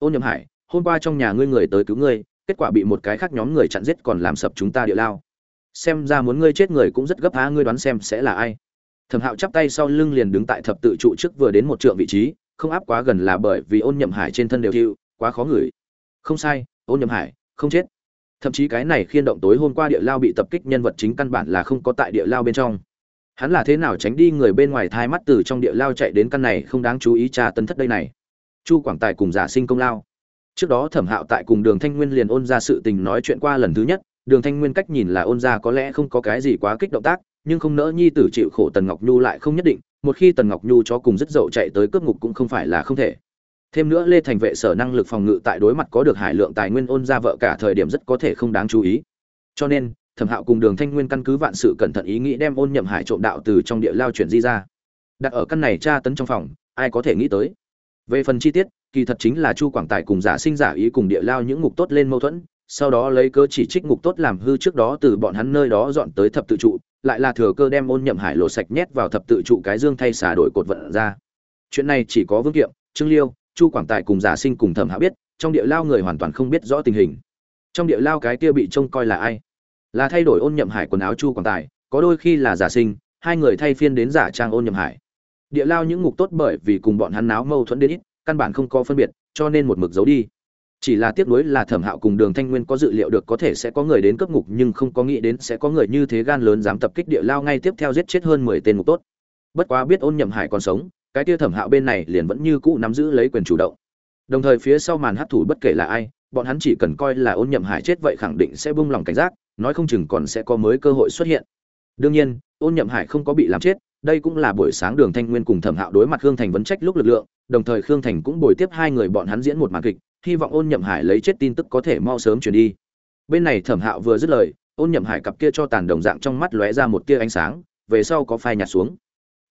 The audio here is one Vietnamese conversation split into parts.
ôn nhậm hải, hôm qua trong nhà ngươi người tới cứu ngươi, kết quả bị một cái khác nhóm người chặn giết còn làm sập chúng ta địa lao. Xem ra muốn ngươi chết người cũng rất gấp á ngươi đoán xem sẽ là ai. Thẩm hạo chắp tay sau lưng liền đứng tại thập tự trụ trước vừa đến một trượng vị trí, không áp quá gần là bởi vì ôn nhậm hải trên thân đều thiệu quá khó ngửi. Không sai ôn nhậm hải, không chết. Thậm chí cái này khiên động tối hôm qua địa lao bị tập kích nhân vật chính căn bản là không có tại địa lao bên trong. Hắn là thế nào tránh đi người bên ngoài thai mắt từ trong địa lao chạy đến căn này, không đáng chú ý tra tấn thất đây này chu quảng tài cùng giả sinh công lao. Trước đó thẩm hạo tại cùng đường thanh nguyên liền ôn ra sự tình nói chuyện qua lần thứ nhất. Đường thanh nguyên cách nhìn là ôn ra có lẽ không có cái gì quá kích động tác, nhưng không nỡ nhi tử chịu khổ tần ngọc nhu lại không nhất định, một khi tần ngọc nhu cho cùng rất dậu chạy tới cướp ngục cũng không phải là không thể. Thêm nữa lê thành vệ sở năng lực phòng ngự tại đối mặt có được hải lượng tài nguyên ôn ra vợ cả thời điểm rất có thể không đáng chú ý. Cho nên, thẩm hạo cùng đường thanh nguyên căn cứ vạn sự cẩn thận ý nghĩ đem ôn nhậm hải trộm đạo từ trong địa lao chuyển di ra. Đặt ở căn này tra tấn trong phòng, ai có thể nghĩ tới? Về phần chi tiết, kỳ thật chính là chu quảng tài cùng giả sinh giả ý cùng địa lao những ngục tốt lên mâu thuẫn, sau đó lấy cơ chỉ trích ngục tốt làm hư trước đó từ bọn hắn nơi đó dọn tới thập tự trụ, lại là thừa cơ đem ôn nhậm hải lộ sạch nhét vào thập tự trụ cái dương thay xả đổi cột vận ra. Chuyện này chỉ có vương kiệm, trương liêu, chu quảng tài cùng giả sinh cùng thẩm hạ biết, trong địa lao người hoàn toàn không biết rõ tình hình. Trong địa lao cái kia bị trông coi là ai? Là thay đổi ôn nhậm hải quần áo chu quảng tài, có đôi khi là giả sinh, hai người thay phiên đến giả trang ôn nhậm hải địa lao những ngục tốt bởi vì cùng bọn hắn náo mâu thuẫn đến ít, căn bản không có phân biệt, cho nên một mực giấu đi. Chỉ là tiếc nuối là thẩm hạo cùng đường thanh nguyên có dự liệu được có thể sẽ có người đến cấp ngục, nhưng không có nghĩ đến sẽ có người như thế gan lớn dám tập kích địa lao ngay tiếp theo giết chết hơn mười tên ngục tốt. Bất quá biết ôn nhậm hải còn sống, cái tia thẩm hạo bên này liền vẫn như cũ nắm giữ lấy quyền chủ động. Đồng thời phía sau màn hát thủ bất kể là ai, bọn hắn chỉ cần coi là ôn nhậm hải chết vậy khẳng định sẽ buông lòng cảnh giác, nói không chừng còn sẽ có mới cơ hội xuất hiện. Đương nhiên, ôn nhậm hải không có bị làm chết đây cũng là buổi sáng đường thanh nguyên cùng thẩm hạo đối mặt khương thành vấn trách lúc lực lượng, đồng thời khương thành cũng bồi tiếp hai người bọn hắn diễn một màn kịch, hy vọng ôn nhậm hải lấy chết tin tức có thể mau sớm chuyển đi. Bên này thẩm hạo vừa dứt lời, ôn nhậm hải cặp kia cho tàn đồng dạng trong mắt lóe ra một tia ánh sáng, về sau có phai nhạt xuống.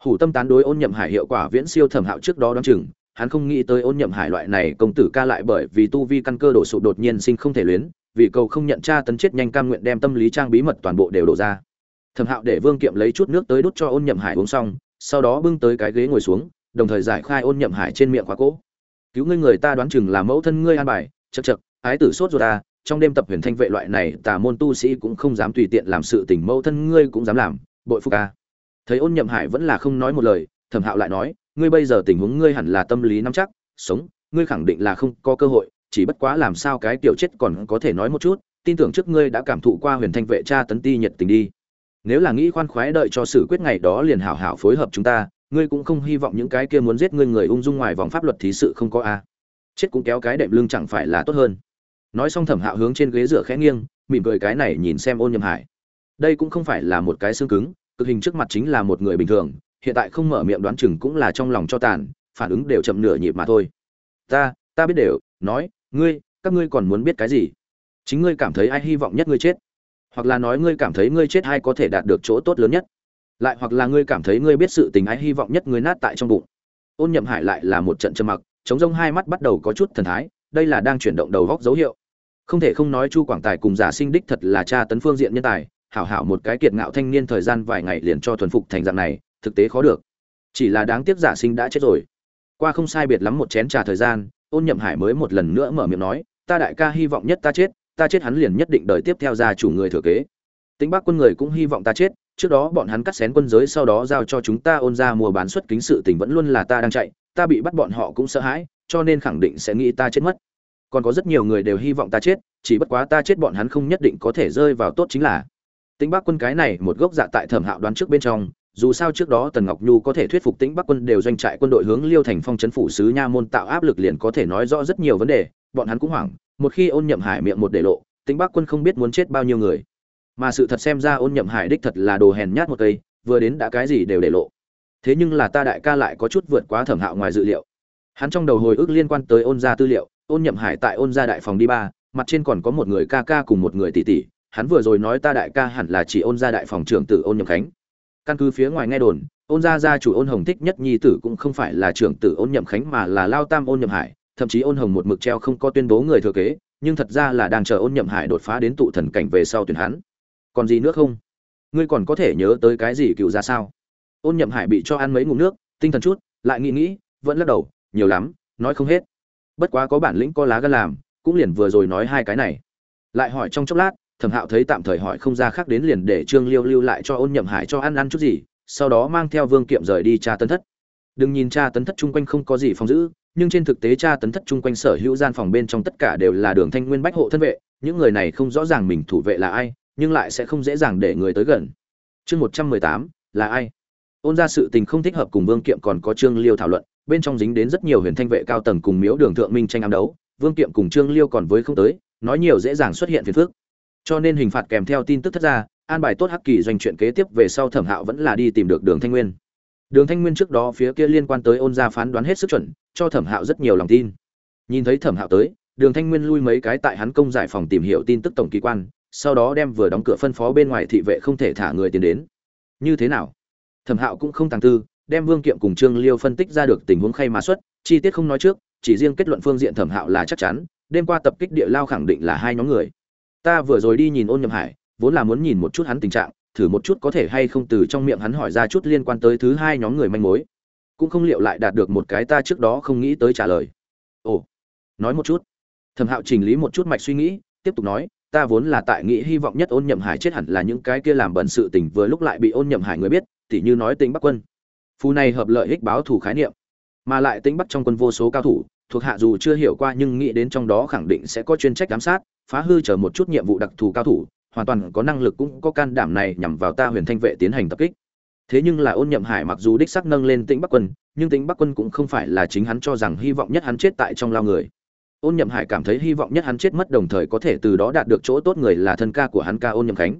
Hủ tâm tán đối ôn nhậm hải hiệu quả viễn siêu thẩm hạo trước đó đ chừng, hắn không nghĩ tới ôn nhậm hải loại này công tử ca lại bởi vì tu vi căn cơ đổ sụp đột nhiên sinh không thể luyến, vì cầu không nhận tra tấn chết nhanh cam nguyện đem tâm lý trang bí mật toàn bộ đều đổ ra thẩm hạo để vương kiệm lấy chút nước tới đút cho ôn nhậm hải uống xong, sau đó bưng tới cái ghế ngồi xuống, đồng thời giải khai ôn nhậm hải trên miệng khóa cỗ. Cứu ngươi người ta đoán chừng là mẫu thân ngươi an bài chật chật ái tử sốt ruột ta, trong đêm tập huyền thanh vệ loại này, tà môn tu sĩ cũng không dám tùy tiện làm sự tình, mẫu thân ngươi cũng dám làm, bội phục ca thấy ôn nhậm hải vẫn là không nói một lời, thẩm hạo lại nói, ngươi bây giờ tình huống ngươi hẳn là tâm lý nắm chắc, sống, ngươi khẳng định là không có cơ hội, chỉ bất quá làm sao cái tiểu chết còn có thể nói một chút, tin tưởng trước ngươi đã cảm thụ qua huyền thanh vệ cha tấn ti nhiệt tình đi nếu là nghĩ khoan khoái đợi cho xử quyết ngày đó liền hảo hảo phối hợp chúng ta, ngươi cũng không hy vọng những cái kia muốn giết ngươi người ung dung ngoài vòng pháp luật thí sự không có a. Chết cũng kéo cái đệm lưng chẳng phải là tốt hơn. Nói xong thẩm hạo hướng trên ghế dựa khẽ nghiêng, mỉm cười cái này nhìn xem ôn nhầm hải. Đây cũng không phải là một cái xương cứng, cực hình trước mặt chính là một người bình thường, hiện tại không mở miệng đoán chừng cũng là trong lòng cho tàn, phản ứng đều chậm nửa nhịp mà thôi. Ta ta biết đều, nói, ngươi, các ngươi còn muốn biết cái gì? Chính ngươi cảm thấy ai hy vọng nhất ngươi chết? Hoặc là nói ngươi cảm thấy ngươi chết hay có thể đạt được chỗ tốt lớn nhất, lại hoặc là ngươi cảm thấy ngươi biết sự tình ái hy vọng nhất ngươi nát tại trong bụng. Ôn nhậm hải lại là một trận trầm mặc, chống rông hai mắt bắt đầu có chút thần thái, đây là đang chuyển động đầu góc dấu hiệu. Không thể không nói chu quảng tài cùng giả sinh đích thật là cha tấn phương diện nhân tài, hảo hảo một cái kiệt ngạo thanh niên thời gian vài ngày liền cho thuần phục thành dạng này, thực tế khó được. Chỉ là đáng tiếc giả sinh đã chết rồi. Qua không sai biệt lắm một chén trà thời gian, ôn nhậm hải mới một lần nữa mở miệng nói, ta đại ca hy vọng nhất ta chết ta chết hắn liền nhất định đợi tiếp theo gia chủ người thừa kế. Tính bắc quân người cũng hy vọng ta chết, trước đó bọn hắn cắt xén quân giới sau đó giao cho chúng ta ôn ra mua bán xuất kính sự tình vẫn luôn là ta đang chạy, ta bị bắt bọn họ cũng sợ hãi, cho nên khẳng định sẽ nghĩ ta chết mất. Còn có rất nhiều người đều hy vọng ta chết, chỉ bất quá ta chết bọn hắn không nhất định có thể rơi vào tốt chính là. Tính bắc quân cái này một gốc dạ tại thẩm hạo đoán trước bên trong, dù sao trước đó tần ngọc nhu có thể thuyết phục tĩnh bắc quân đều doanh trại quân đội hướng liêu thành phong trấn phủ sứ nha môn tạo áp lực liền có thể nói rõ rất nhiều vấn đề, bọn hắn cũng hoảng một khi ôn nhậm hải miệng một để lộ tính bắc quân không biết muốn chết bao nhiêu người. Mà sự thật xem ra ôn nhậm hải đích thật là đồ hèn nhát một cây, vừa đến đã cái gì đều để lộ. Thế nhưng là ta đại ca lại có chút vượt quá thẩm hạo ngoài dự liệu. Hắn trong đầu hồi ức liên quan tới ôn gia tư liệu, ôn nhậm hải tại ôn gia đại phòng đi ba, mặt trên còn có một người ca ca cùng một người tỷ tỷ. Hắn vừa rồi nói ta đại ca hẳn là chỉ ôn gia đại phòng trưởng tử ôn nhậm khánh. Căn cứ phía ngoài nghe đồn, ôn gia gia chủ ôn hồng thích nhất nhi tử cũng không phải là trưởng tử ôn nhậm khánh mà là lao tam ôn nhậm hải thậm chí ôn hồng một mực treo không có tuyên bố người thừa kế, nhưng thật ra là đang chờ ôn nhậm hải đột phá đến tụ thần cảnh về sau tuyển hắn. Còn gì nữa không? Ngươi còn có thể nhớ tới cái gì cựu ra sao? Ôn nhậm hải bị cho ăn mấy ngụm nước, tinh thần chút, lại nghĩ nghĩ, vẫn lắc đầu, nhiều lắm, nói không hết. Bất quá có bản lĩnh có lá gan làm, cũng liền vừa rồi nói hai cái này. Lại hỏi trong chốc lát, thẩm hạo thấy tạm thời hỏi không ra khác đến liền để trương liêu lưu lại cho ôn nhậm hải cho ăn ăn chút gì, sau đó mang theo vương kiệm rời đi tra tấn thất. Đừng nhìn tra tấn thất chung quanh không có gì phòng giữ nhưng trên thực tế tra tấn thất chung quanh sở hữu gian phòng bên trong tất cả đều là đường thanh nguyên bách hộ thân vệ, những người này không rõ ràng mình thủ vệ là ai, nhưng lại sẽ không dễ dàng để người tới gần. Chương một trăm mười tám, là ai? Ôn ra sự tình không thích hợp cùng vương kiệm còn có trương liêu thảo luận, bên trong dính đến rất nhiều huyền thanh vệ cao tầng cùng miếu đường thượng minh tranh ám đấu, vương kiệm cùng trương liêu còn với không tới, nói nhiều dễ dàng xuất hiện phiền phức. Cho nên hình phạt kèm theo tin tức thất ra, an bài tốt hắc kỳ doanh chuyện kế tiếp về sau thẩm hạo vẫn là đi tìm được đường thanh nguyên đường thanh nguyên trước đó phía kia liên quan tới ôn gia phán đoán hết sức chuẩn, cho thẩm hạo rất nhiều lòng tin. Nhìn thấy thẩm hạo tới, đường thanh nguyên lui mấy cái tại hắn công giải phòng tìm hiểu tin tức tổng kỳ quan, sau đó đem vừa đóng cửa phân phó bên ngoài thị vệ không thể thả người tiến đến. Như thế nào? Thẩm hạo cũng không tàng tư, đem vương kiệm cùng trương liêu phân tích ra được tình huống khay mà xuất, chi tiết không nói trước, chỉ riêng kết luận phương diện thẩm hạo là chắc chắn, đêm qua tập kích địa lao khẳng định là hai nhóm người. Ta vừa rồi đi nhìn ôn nhậm hải, vốn là muốn nhìn một chút hắn tình trạng thử một chút có thể hay không từ trong miệng hắn hỏi ra chút liên quan tới thứ hai nhóm người manh mối. Cũng không liệu lại đạt được một cái ta trước đó không nghĩ tới trả lời. Ồ, nói một chút. Thẩm hạo chỉnh lý một chút mạch suy nghĩ, tiếp tục nói, ta vốn là tại nghĩ hy vọng nhất ôn nhậm hải chết hẳn là những cái kia làm bẩn sự tình vừa lúc lại bị ôn nhậm hải người biết, tỉ như nói tính bắc quân. Phù này hợp lợi ích báo thủ khái niệm. Mà lại tính bắc trong quân vô số cao thủ, thuộc hạ dù chưa hiểu qua nhưng nghĩ đến trong đó khẳng định sẽ có chuyên trách giám sát, phá hư chờ một chút nhiệm vụ đặc thù cao thủ hoàn toàn có năng lực cũng có can đảm này nhằm vào ta huyền thanh vệ tiến hành tập kích. Thế nhưng là ôn nhậm hải mặc dù đích sắc nâng lên tĩnh bắc quân, nhưng tĩnh bắc quân cũng không phải là chính hắn cho rằng hy vọng nhất hắn chết tại trong lao người. Ôn nhậm hải cảm thấy hy vọng nhất hắn chết mất đồng thời có thể từ đó đạt được chỗ tốt người là thân ca của hắn ca ôn nhậm khánh.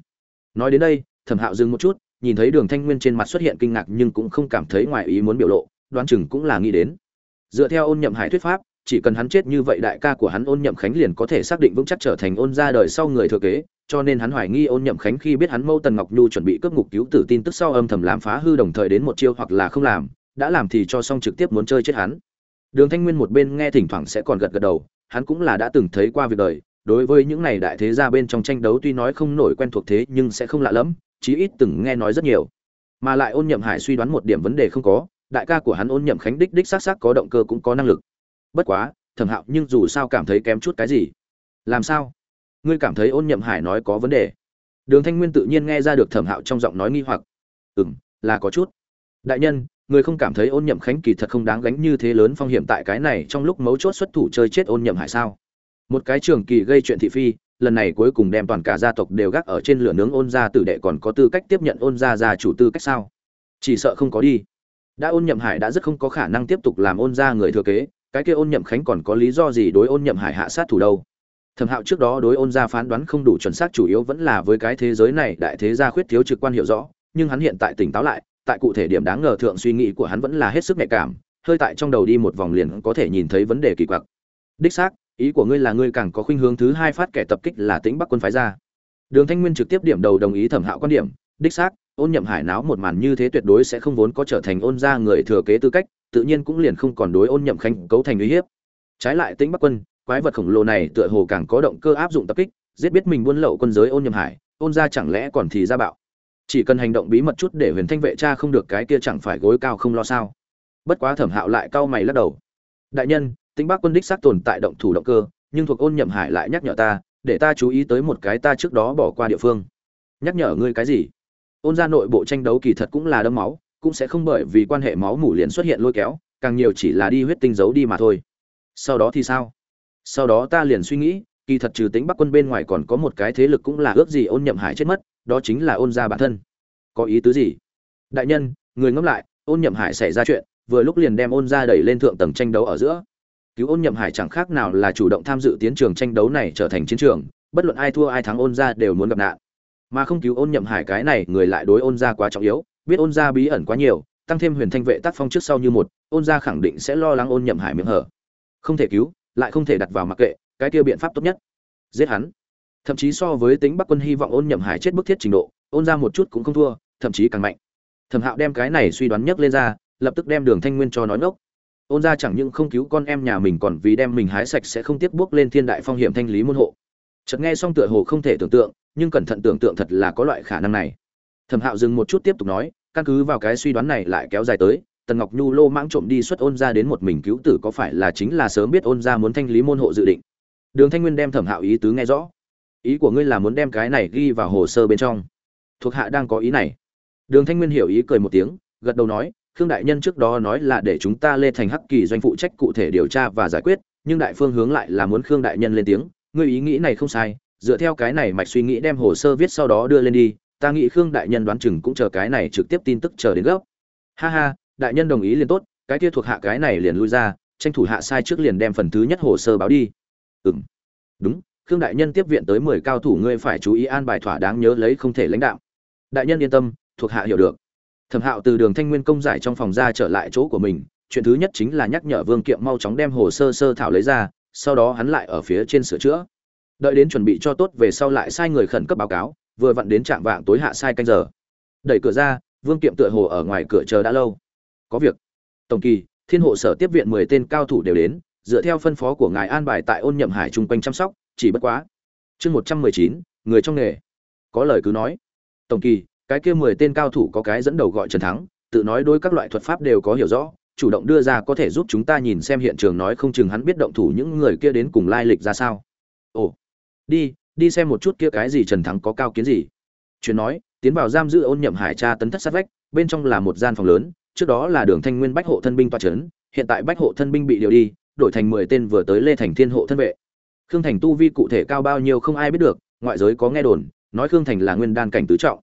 Nói đến đây, thẩm hạo dừng một chút, nhìn thấy đường thanh nguyên trên mặt xuất hiện kinh ngạc nhưng cũng không cảm thấy ngoài ý muốn biểu lộ, đoán chừng cũng là nghĩ đến. Dựa theo ôn nhậm hải thuyết pháp, chỉ cần hắn chết như vậy đại ca của hắn ôn nhậm khánh liền có thể xác định vững chắc trở thành ôn ra đời sau người thừa kế cho nên hắn hoài nghi ôn nhậm khánh khi biết hắn mâu tần ngọc nhu chuẩn bị cướp ngục cứu tử tin tức sau âm thầm làm phá hư đồng thời đến một chiêu hoặc là không làm, đã làm thì cho xong trực tiếp muốn chơi chết hắn. Đường thanh nguyên một bên nghe thỉnh thoảng sẽ còn gật gật đầu, hắn cũng là đã từng thấy qua việc đời, đối với những này đại thế gia bên trong tranh đấu tuy nói không nổi quen thuộc thế nhưng sẽ không lạ lẫm, chí ít từng nghe nói rất nhiều. Mà lại ôn nhậm hải suy đoán một điểm vấn đề không có, đại ca của hắn ôn nhậm khánh đích đích xác xác có động cơ cũng có năng lực. Bất quá, thẩm hạo nhưng dù sao cảm thấy kém chút cái gì? Làm sao? Ngươi cảm thấy ôn nhậm hải nói có vấn đề. Đường thanh nguyên tự nhiên nghe ra được thẩm hạo trong giọng nói nghi hoặc. Ừ m là có chút. Đại nhân, người không cảm thấy ôn nhậm khánh kỳ thật không đáng gánh như thế lớn phong hiểm tại cái này trong lúc mấu chốt xuất thủ chơi chết ôn nhậm hải sao? Một cái trường kỳ gây chuyện thị phi, lần này cuối cùng đem toàn cả gia tộc đều gác ở trên lửa nướng ôn gia tử đệ còn có tư cách tiếp nhận ôn gia gia chủ tư cách sao? Chỉ sợ không có đi. Đã ôn nhậm hải đã rất không có khả năng tiếp tục làm ôn gia người thừa kế, cái kia ôn nhậm khánh còn có lý do gì đối ôn nhậm hải hạ sát thủ đâu? Thẩm hạo trước đó đối ôn gia phán đoán không đủ chuẩn xác chủ yếu vẫn là với cái thế giới này đại thế gia khuyết thiếu trực quan hiểu rõ, nhưng hắn hiện tại tỉnh táo lại, tại cụ thể điểm đáng ngờ thượng suy nghĩ của hắn vẫn là hết sức nhạy cảm, hơi tại trong đầu đi một vòng liền có thể nhìn thấy vấn đề kỳ quặc. Đích xác, ý của ngươi là ngươi càng có khuynh hướng thứ hai phát kẻ tập kích là tĩnh bắc quân phái ra đường thanh nguyên trực tiếp điểm đầu đồng ý thẩm hạo quan điểm, đích xác, ôn nhậm hải náo một màn như thế tuyệt đối sẽ không vốn có trở thành ôn gia người thừa kế tư cách, tự nhiên cũng liền không còn đối ôn nhậm khanh cấu thành uy hiếp. Trái lại tĩnh bắc quân quái vật khổng lồ này tựa hồ càng có động cơ áp dụng tập kích, giết biết mình buôn lậu quân giới ôn nhậm hải, ôn gia chẳng lẽ còn thì ra bạo. Chỉ cần hành động bí mật chút để huyền thanh vệ cha không được cái kia chẳng phải gối cao không lo sao. Bất quá thẩm hạo lại cau mày lắc đầu. Đại nhân tĩnh bắc quân đích xác tồn tại động thủ động cơ, nhưng thuộc ôn nhậm hải lại nhắc nhở ta, để ta chú ý tới một cái ta trước đó bỏ qua địa phương. Nhắc nhở ngươi cái gì? Ôn gia nội bộ tranh đấu kỳ thật cũng là đấm máu, cũng sẽ không bởi vì quan hệ máu mủ liền xuất hiện lôi kéo, càng nhiều chỉ là đi huyết tinh giấu đi mà thôi. Sau đó thì sao? Sau đó ta liền suy nghĩ, kỳ thật trừ tính bắc quân bên ngoài còn có một cái thế lực cũng là ước gì ôn nhậm hải chết mất, đó chính là ôn gia bản thân. Có ý tứ gì? Đại nhân, người ngẫm lại, ôn nhậm hải xảy ra chuyện, vừa lúc liền đem ôn gia đẩy lên thượng tầng tranh đấu ở giữa. Cứu ôn nhậm hải chẳng khác nào là chủ động tham dự tiến trường tranh đấu này trở thành chiến trường, bất luận ai thua ai thắng ôn gia đều muốn gặp nạn. Mà không cứu ôn nhậm hải cái này, người lại đối ôn gia quá trọng yếu, biết ôn gia bí ẩn quá nhiều, tăng thêm huyền thanh vệ tác phong trước sau như một, ôn gia khẳng định sẽ lo lắng ôn nhậm hải miệng hở. Không thể cứu lại không thể đặt vào mặc kệ, cái kia biện pháp tốt nhất. Giết hắn. Thậm chí so với tính bắc quân hy vọng ôn nhậm hải chết bức thiết trình độ, ôn ra một chút cũng không thua, thậm chí càng mạnh. Thẩm hạo đem cái này suy đoán nhất lên ra, lập tức đem đường thanh nguyên cho nói ngốc. Ôn ra chẳng những không cứu con em nhà mình còn vì đem mình hái sạch sẽ không tiếp bước lên thiên đại phong hiểm thanh lý môn hộ. Chợt nghe xong tựa hồ không thể tưởng tượng, nhưng cẩn thận tưởng tượng thật là có loại khả năng này. Thẩm hạo dừng một chút tiếp tục nói, căn cứ vào cái suy đoán này lại kéo dài tới tần ngọc nhu lô mãng trộm đi xuất ôn ra đến một mình cứu tử có phải là chính là sớm biết ôn ra muốn thanh lý môn hộ dự định? Đường thanh nguyên đem thẩm hạo ý tứ nghe rõ. Ý của ngươi là muốn đem cái này ghi vào hồ sơ bên trong. Thuộc hạ đang có ý này. Đường thanh nguyên hiểu ý cười một tiếng, gật đầu nói, khương đại nhân trước đó nói là để chúng ta lê thành hắc kỳ doanh phụ trách cụ thể điều tra và giải quyết, nhưng đại phương hướng lại là muốn khương đại nhân lên tiếng. Ngươi ý nghĩ này không sai, dựa theo cái này mạch suy nghĩ đem hồ sơ viết sau đó đưa lên đi, ta nghĩ khương đại nhân đoán chừng cũng chờ cái này trực tiếp tin tức chờ đến gốc. ha ha đại nhân đồng ý liền tốt, cái kia thuộc hạ cái này liền lui ra, tranh thủ hạ sai trước liền đem phần thứ nhất hồ sơ báo đi. Ừ m đúng, khương đại nhân tiếp viện tới mười cao thủ ngươi phải chú ý an bài thỏa đáng nhớ lấy không thể lãnh đạo. Đại nhân yên tâm, thuộc hạ hiểu được. Thẩm hạo từ đường thanh nguyên công giải trong phòng ra trở lại chỗ của mình, chuyện thứ nhất chính là nhắc nhở vương kiệm mau chóng đem hồ sơ sơ thảo lấy ra, sau đó hắn lại ở phía trên sửa chữa. Đợi đến chuẩn bị cho tốt về sau lại sai người khẩn cấp báo cáo, vừa vặn đến trạm vạng tối hạ sai canh giờ. Đẩy cửa ra, vương kiệm tựa hồ ở ngoài cửa chờ đã lâu có việc. Tổng kỳ, thiên hộ sở tiếp viện mười tên cao thủ đều đến, dựa theo phân phó của ngài an bài tại ôn nhậm hải chung quanh chăm sóc, chỉ bất quá. Chương một trăm mười chín, người trong nghề. Có lời cứ nói. Tổng kỳ, cái kia mười tên cao thủ có cái dẫn đầu gọi trần thắng, tự nói đối các loại thuật pháp đều có hiểu rõ, chủ động đưa ra có thể giúp chúng ta nhìn xem hiện trường nói không chừng hắn biết động thủ những người kia đến cùng lai lịch ra sao. Ồ, đi đi xem một chút kia cái gì trần thắng có cao kiến gì. Chuyện nói, tiến vào giam giữ ôn nhậm hải tra tấn thất sát vách, bên trong là một gian phòng lớn trước đó là đường thanh nguyên bách hộ thân binh toa trấn hiện tại bách hộ thân binh bị điều đi, đổi thành mười tên vừa tới lê thành thiên hộ thân vệ. Khương thành tu vi cụ thể cao bao nhiêu không ai biết được, ngoại giới có nghe đồn, nói khương thành là nguyên đan cảnh tứ trọng.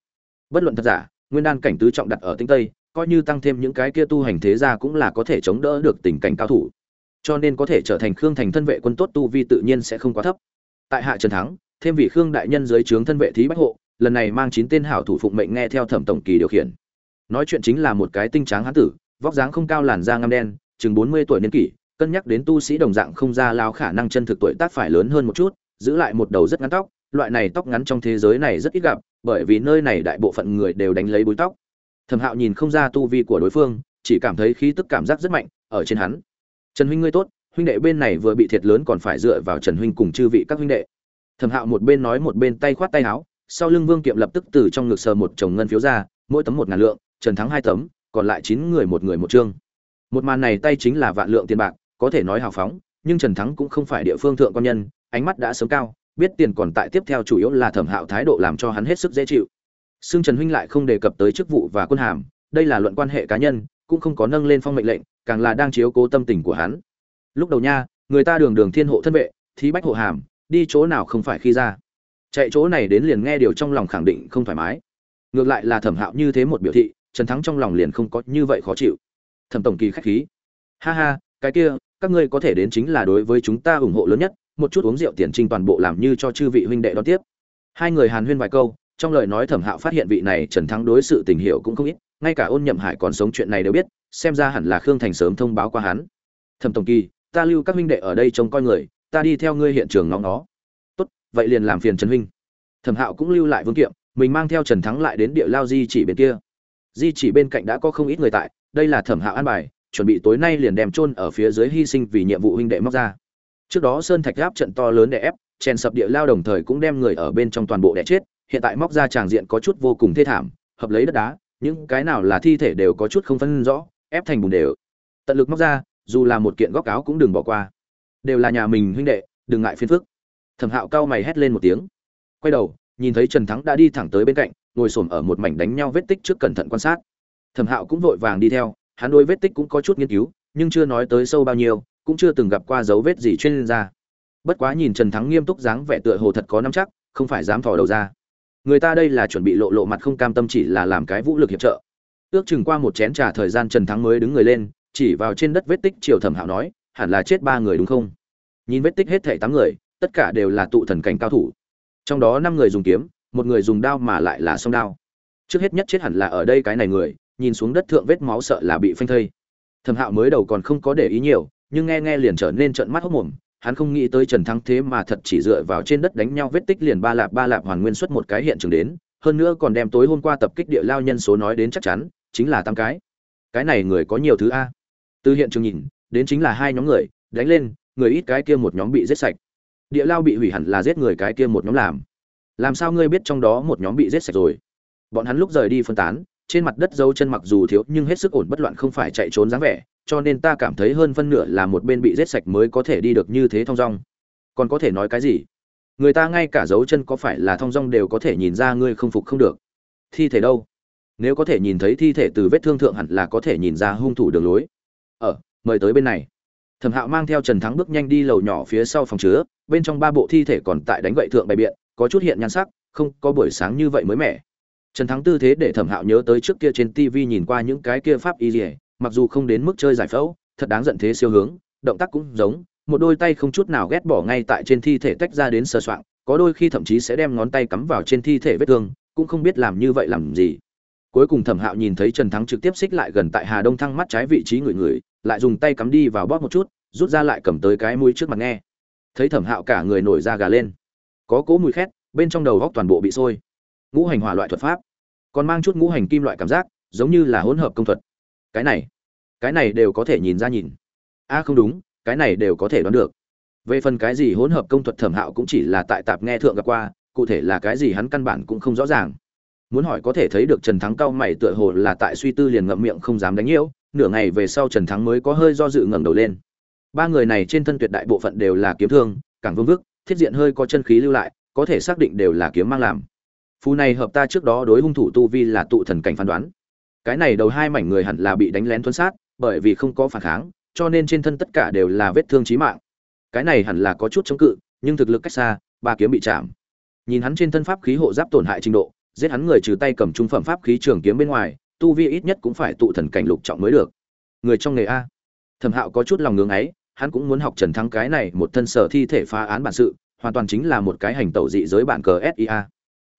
Bất luận thật giả, nguyên đan cảnh tứ trọng đặt ở tinh tây, coi như tăng thêm những cái kia tu hành thế gia cũng là có thể chống đỡ được tình cảnh cao thủ. Cho nên có thể trở thành khương thành thân vệ quân tốt tu vi tự nhiên sẽ không quá thấp. Tại hạ trần thắng, thêm vị khương đại nhân dưới trướng thân vệ thí bách hộ, lần này mang chín tên hảo thủ phụng mệnh nghe theo thẩm tổng kỳ điều khiển nói chuyện chính là một cái tinh tráng hán tử, vóc dáng không cao làn da ngăm đen, chừng bốn mươi tuổi niên kỷ, cân nhắc đến tu sĩ đồng dạng không ra lao khả năng chân thực tuổi tác phải lớn hơn một chút, giữ lại một đầu rất ngắn tóc, loại này tóc ngắn trong thế giới này rất ít gặp, bởi vì nơi này đại bộ phận người đều đánh lấy búi tóc. Thẩm hạo nhìn không ra tu vi của đối phương, chỉ cảm thấy khí tức cảm giác rất mạnh ở trên hắn. Trần huynh ngươi tốt, huynh đệ bên này vừa bị thiệt lớn còn phải dựa vào trần huynh cùng chư vị các huynh đệ. Thẩm hạo một bên nói một bên tay khoát tay áo, sau lưng vương kiệm lập tức từ trong ngực sờ một chồng ngân phiếu ra, mỗi tấm một ngàn lượng trần thắng hai tấm, còn lại chín người một người một chương. Một màn này tay chính là vạn lượng tiền bạc, có thể nói hào phóng, nhưng trần thắng cũng không phải địa phương thượng quan nhân, ánh mắt đã sớm cao, biết tiền còn tại tiếp theo chủ yếu là thẩm hạo thái độ làm cho hắn hết sức dễ chịu. Xưng trần huynh lại không đề cập tới chức vụ và quân hàm, đây là luận quan hệ cá nhân, cũng không có nâng lên phong mệnh lệnh, càng là đang chiếu cố tâm tình của hắn. Lúc đầu nha, người ta đường đường thiên hộ thân vệ, thí bách hộ hàm, đi chỗ nào không phải khi ra. Chạy chỗ này đến liền nghe điều trong lòng khẳng định không thoải mái. Ngược lại là thẩm hạo như thế một biểu thị trần thắng trong lòng liền không có như vậy khó chịu. Thẩm tổng kỳ khách khí. Ha ha, cái kia, các ngươi có thể đến chính là đối với chúng ta ủng hộ lớn nhất, một chút uống rượu tiền trinh toàn bộ làm như cho chư vị huynh đệ đón tiếp. Hai người hàn huyên vài câu, trong lời nói thẩm hạo phát hiện vị này trần thắng đối sự tình hiệu cũng không ít, ngay cả ôn nhậm hải còn sống chuyện này đều biết, xem ra hẳn là khương thành sớm thông báo qua hắn. Thẩm tổng kỳ, ta lưu các huynh đệ ở đây trông coi người, ta đi theo ngươi hiện trường ngóng nó. Tốt, vậy liền làm phiền trần huynh. Thẩm hạo cũng lưu lại vương kiệm, mình mang theo trần thắng lại đến địa lao di chỉ bên kia di chỉ bên cạnh đã có không ít người tại, đây là thẩm hạo an bài, chuẩn bị tối nay liền đem chôn ở phía dưới hy sinh vì nhiệm vụ huynh đệ móc ra. Trước đó sơn thạch gáp trận to lớn để ép, chèn sập địa lao đồng thời cũng đem người ở bên trong toàn bộ đẻ chết, hiện tại móc ra tràng diện có chút vô cùng thê thảm, hợp lấy đất đá, những cái nào là thi thể đều có chút không phân rõ, ép thành bùn đều. Tận lực móc ra, dù là một kiện góc áo cũng đừng bỏ qua. Đều là nhà mình huynh đệ, đừng ngại phiền phức. Thẩm hạo cao mày hét lên một tiếng. Quay đầu, nhìn thấy trần thắng đã đi thẳng tới bên cạnh ngồi xổm ở một mảnh đánh nhau vết tích trước cẩn thận quan sát. Thẩm hạo cũng vội vàng đi theo, hắn đối vết tích cũng có chút nghiên cứu, nhưng chưa nói tới sâu bao nhiêu, cũng chưa từng gặp qua dấu vết gì chuyên ra. Bất quá nhìn trần thắng nghiêm túc dáng vẻ tựa hồ thật có nắm chắc, không phải dám thò đầu ra. Người ta đây là chuẩn bị lộ lộ mặt không cam tâm chỉ là làm cái vũ lực hiệp trợ. Ước chừng qua một chén trà thời gian trần thắng mới đứng người lên, chỉ vào trên đất vết tích triều thẩm hạo nói, hẳn là chết ba người đúng không? Nhìn vết tích hết thảy tám người, tất cả đều là tụ thần cảnh cao thủ. Trong đó năm người dùng kiếm một người dùng đao mà lại là song đao. Trước hết nhất chết hẳn là ở đây cái này người, nhìn xuống đất thượng vết máu sợ là bị phanh thây. Thẩm hạo mới đầu còn không có để ý nhiều, nhưng nghe nghe liền trở nên trợn mắt hốc mồm, hắn không nghĩ tới trần thắng thế mà thật chỉ dựa vào trên đất đánh nhau vết tích liền ba lạp ba lạp hoàn nguyên xuất một cái hiện trường đến, hơn nữa còn đem tối hôm qua tập kích địa lao nhân số nói đến chắc chắn, chính là tám cái. Cái này người có nhiều thứ a? Từ hiện trường nhìn, đến chính là hai nhóm người, đánh lên, người ít cái kia một nhóm bị giết sạch. Địa lao bị hủy hẳn là giết người cái kia một nhóm làm làm sao ngươi biết trong đó một nhóm bị giết sạch rồi? Bọn hắn lúc rời đi phân tán trên mặt đất dấu chân mặc dù thiếu nhưng hết sức ổn bất loạn không phải chạy trốn dáng vẻ cho nên ta cảm thấy hơn phân nửa là một bên bị giết sạch mới có thể đi được như thế thong dong. Còn có thể nói cái gì? Người ta ngay cả dấu chân có phải là thong dong đều có thể nhìn ra ngươi không phục không được. Thi thể đâu? Nếu có thể nhìn thấy thi thể từ vết thương thượng hẳn là có thể nhìn ra hung thủ đường lối. Ở ờ, mời tới bên này. Thẩm hạo mang theo trần thắng bước nhanh đi lầu nhỏ phía sau phòng chứa bên trong ba bộ thi thể còn tại đánh gậy thượng bày biện có chút hiện nhan sắc, không có buổi sáng như vậy mới mẻ. Trần thắng tư thế để thẩm hạo nhớ tới trước kia trên tv nhìn qua những cái kia pháp y dỉa mặc dù không đến mức chơi giải phẫu, thật đáng giận thế siêu hướng, động tác cũng giống, một đôi tay không chút nào ghét bỏ ngay tại trên thi thể tách ra đến sờ soạng, có đôi khi thậm chí sẽ đem ngón tay cắm vào trên thi thể vết thương, cũng không biết làm như vậy làm gì. Cuối cùng thẩm hạo nhìn thấy trần thắng trực tiếp xích lại gần tại hà đông thăng mắt trái vị trí người người, lại dùng tay cắm đi vào bóp một chút, rút ra lại cầm tới cái mũi trước mặt nghe. Thấy thẩm hạo cả người nổi da gà lên có cỗ mùi khét, bên trong đầu góc toàn bộ bị sôi. Ngũ hành hỏa loại thuật pháp, còn mang chút ngũ hành kim loại cảm giác, giống như là hỗn hợp công thuật. Cái này cái này đều có thể nhìn ra nhìn. A không đúng, cái này đều có thể đoán được. Về phần cái gì hỗn hợp công thuật thẩm hạo cũng chỉ là tại tạp nghe thượng gặp qua, cụ thể là cái gì hắn căn bản cũng không rõ ràng. Muốn hỏi có thể thấy được trần thắng cao mày tựa hồ là tại suy tư liền ngậm miệng không dám đánh nhiễu, nửa ngày về sau trần thắng mới có hơi do dự ngẩng đầu lên. Ba người này trên thân tuyệt đại bộ phận đều là kiếm thương càng vương vức thiết diện hơi có chân khí lưu lại, có thể xác định đều là kiếm mang làm. Phù này hợp ta trước đó đối hung thủ tu vi là tụ thần cảnh phán đoán. Cái này đầu hai mảnh người hẳn là bị đánh lén tuân sát, bởi vì không có phản kháng, cho nên trên thân tất cả đều là vết thương chí mạng. Cái này hẳn là có chút chống cự, nhưng thực lực cách xa, ba kiếm bị chạm. Nhìn hắn trên thân pháp khí hộ giáp tổn hại trình độ, giết hắn người trừ tay cầm trung phẩm pháp khí trường kiếm bên ngoài, tu vi ít nhất cũng phải tụ thần cảnh lục trọng mới được. Người trong nghề a. Thẩm hạo có chút lòng ngưỡng ấy hắn cũng muốn học trần thắng cái này một thân sở thi thể phá án bản sự hoàn toàn chính là một cái hành tẩu dị giới bản cờ SIA.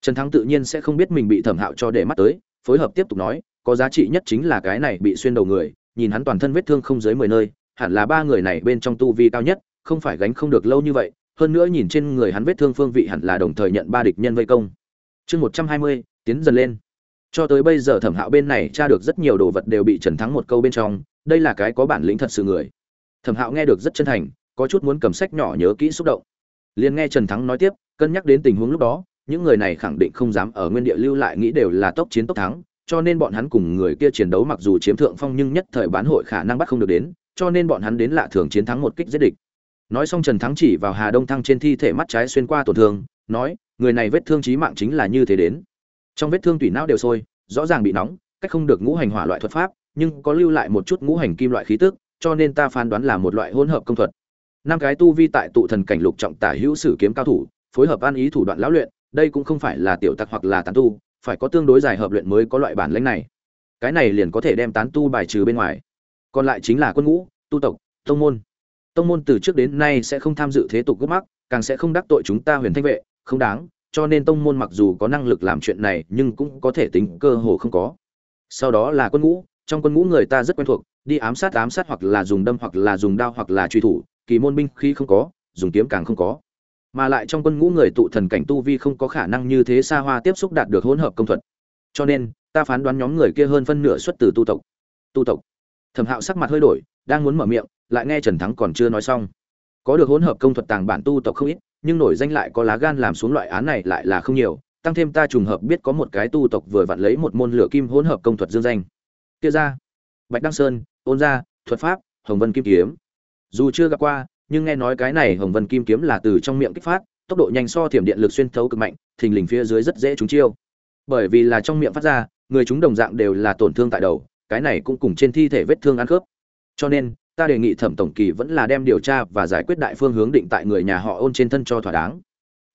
Trần Thắng tự nhiên sẽ không biết mình bị Thẩm Hạo cho để mắt tới, phối hợp tiếp tục nói, có giá trị nhất chính là cái này bị xuyên đầu người, nhìn hắn toàn thân vết thương không dưới mười nơi, hẳn là ba người này bên trong tu vi cao nhất, không phải gánh không được lâu như vậy, hơn nữa nhìn trên người hắn vết thương phương vị hẳn là đồng thời nhận ba địch nhân vây công. Chương một trăm hai mươi tiến dần lên. Cho tới bây giờ Thẩm Hạo bên này tra được rất nhiều đồ vật đều bị Trần Thắng một câu bên trong, đây là cái có bản lĩnh thật sự người. Thẩm Hạo nghe được rất chân thành, có chút muốn cầm sách nhỏ nhớ kỹ xúc động. Liền nghe trần thắng nói tiếp cân nhắc đến tình huống lúc đó những người này khẳng định không dám ở nguyên địa lưu lại nghĩ đều là tốc chiến tốc thắng cho nên bọn hắn cùng người kia chiến đấu mặc dù chiếm thượng phong nhưng nhất thời bán hội khả năng bắt không được đến cho nên bọn hắn đến lạ thường chiến thắng một kích giết địch. Nói xong trần thắng chỉ vào hà đông thăng trên thi thể mắt trái xuyên qua tổn thương nói người này vết thương chí mạng chính là như thế đến. Trong vết thương tủy não đều sôi rõ ràng bị nóng cách không được ngũ hành hỏa loại thuật pháp nhưng có lưu lại một chút ngũ hành kim loại khí tức cho nên ta phán đoán là một loại hỗn hợp công thuật. Năm cái tu vi tại tụ thần cảnh lục trọng tả hữu sử kiếm cao thủ, phối hợp an ý thủ đoạn lão luyện, đây cũng không phải là tiểu tặc hoặc là tán tu, phải có tương đối dài hợp luyện mới có loại bản lãnh này. Cái này liền có thể đem tán tu bài trừ bên ngoài. Còn lại chính là quân ngũ, tu tộc, tông môn. Tông môn từ trước đến nay sẽ không tham dự thế tục gốc mắc, càng sẽ không đắc tội chúng ta huyền thanh vệ, không đáng, cho nên tông môn mặc dù có năng lực làm chuyện này nhưng cũng có thể tính cơ hồ không có. Sau đó là quân ngũ trong quân ngũ người ta rất quen thuộc, đi ám sát ám sát hoặc là dùng đâm hoặc là dùng đao hoặc là truy thủ, kỳ môn binh khí không có, dùng kiếm càng không có. Mà lại trong quân ngũ người tụ thần cảnh tu vi không có khả năng như thế xa hoa tiếp xúc đạt được hỗn hợp công thuật. Cho nên, ta phán đoán nhóm người kia hơn phân nửa xuất từ tu tộc. Tu tộc. Thẩm hạo sắc mặt hơi đổi, đang muốn mở miệng, lại nghe trần thắng còn chưa nói xong. Có được hỗn hợp công thuật tàng bản tu tộc không ít, nhưng nổi danh lại có lá gan làm xuống loại án này lại là không nhiều, tăng thêm ta trùng hợp biết có một cái tu tộc vừa vặn lấy một môn lửa kim hỗn hợp công thuật dương danh kia ra. Bạch đăng sơn ôn gia, thuật pháp, hồng vân kim kiếm. Dù chưa gặp qua, nhưng nghe nói cái này hồng vân kim kiếm là từ trong miệng kích phát, tốc độ nhanh so thiểm điện lực xuyên thấu cực mạnh, thình lình phía dưới rất dễ trúng chiêu. Bởi vì là trong miệng phát ra, người chúng đồng dạng đều là tổn thương tại đầu, cái này cũng cùng trên thi thể vết thương ăn khớp. Cho nên, ta đề nghị thẩm tổng kỳ vẫn là đem điều tra và giải quyết đại phương hướng định tại người nhà họ ôn trên thân cho thỏa đáng.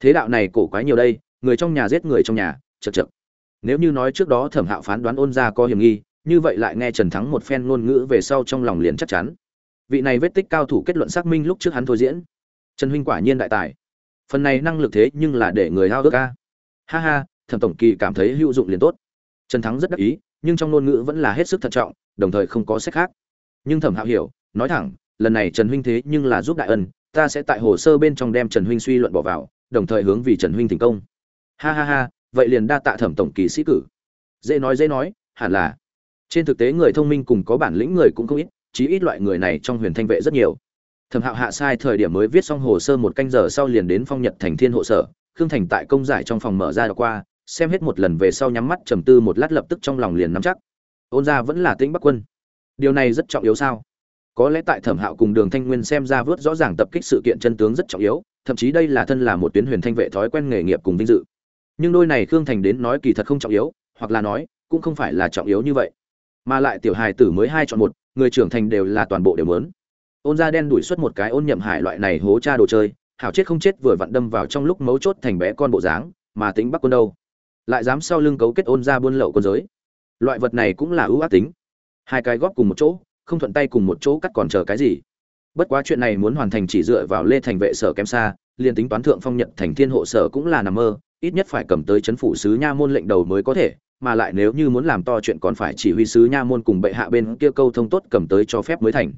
Thế đạo này cổ quái nhiều đây, người trong nhà giết người trong nhà, chật chật. Nếu như nói trước đó thẩm hạo phán đoán ôn ra có hiểm nghi như vậy lại nghe trần thắng một phen ngôn ngữ về sau trong lòng liền chắc chắn. Vị này vết tích cao thủ kết luận xác minh lúc trước hắn thôi diễn. Trần huynh quả nhiên đại tài. Phần này năng lực thế nhưng là để người hao ước a. Ha ha, thẩm tổng kỳ cảm thấy hữu dụng liền tốt. Trần thắng rất đắc ý, nhưng trong ngôn ngữ vẫn là hết sức thận trọng, đồng thời không có sách khác. Nhưng thẩm hạo hiểu, nói thẳng, lần này trần huynh thế nhưng là giúp đại ân, ta sẽ tại hồ sơ bên trong đem trần huynh suy luận bỏ vào, đồng thời hướng vì trần huynh thành công. Ha ha ha, vậy liền đa tạ thẩm tổng kỳ sĩ cử. Dễ nói dễ nói, hẳn là trên thực tế người thông minh cùng có bản lĩnh người cũng không ít, chí ít loại người này trong huyền thanh vệ rất nhiều. Thẩm hạo hạ sai thời điểm mới viết xong hồ sơ một canh giờ sau liền đến phong nhật thành thiên hộ sở, khương thành tại công giải trong phòng mở ra đọc qua, xem hết một lần về sau nhắm mắt trầm tư một lát lập tức trong lòng liền nắm chắc. Ôn gia vẫn là tĩnh bắc quân. Điều này rất trọng yếu sao? Có lẽ tại thẩm hạo cùng đường thanh nguyên xem ra vớt rõ ràng tập kích sự kiện chân tướng rất trọng yếu, thậm chí đây là thân là một tuyến huyền thanh vệ thói quen nghề nghiệp cùng vinh dự. Nhưng đôi này khương thành đến nói kỳ thật không trọng yếu, hoặc là nói, cũng không phải là trọng yếu như vậy mà lại tiểu hài tử mới hai chọn một, người trưởng thành đều là toàn bộ đều mớn ôn da đen đuổi xuất một cái ôn nhậm hải loại này hố cha đồ chơi, hảo chết không chết vừa vặn đâm vào trong lúc mấu chốt thành bé con bộ dáng, mà tính bắc quân đâu? Lại dám sau lưng cấu kết ôn ra buôn lậu quân giới. Loại vật này cũng là ưu ác tính. Hai cái góp cùng một chỗ, không thuận tay cùng một chỗ cắt còn chờ cái gì? Bất quá chuyện này muốn hoàn thành chỉ dựa vào lê thành vệ sở kém xa, liền tính toán thượng phong nhận thành thiên hộ sở cũng là nằm mơ, ít nhất phải cầm tới chấn phủ sứ nha môn lệnh đầu mới có thể mà lại nếu như muốn làm to chuyện còn phải chỉ huy sứ nha môn cùng bệ hạ bên kia câu thông tốt cầm tới cho phép mới thành.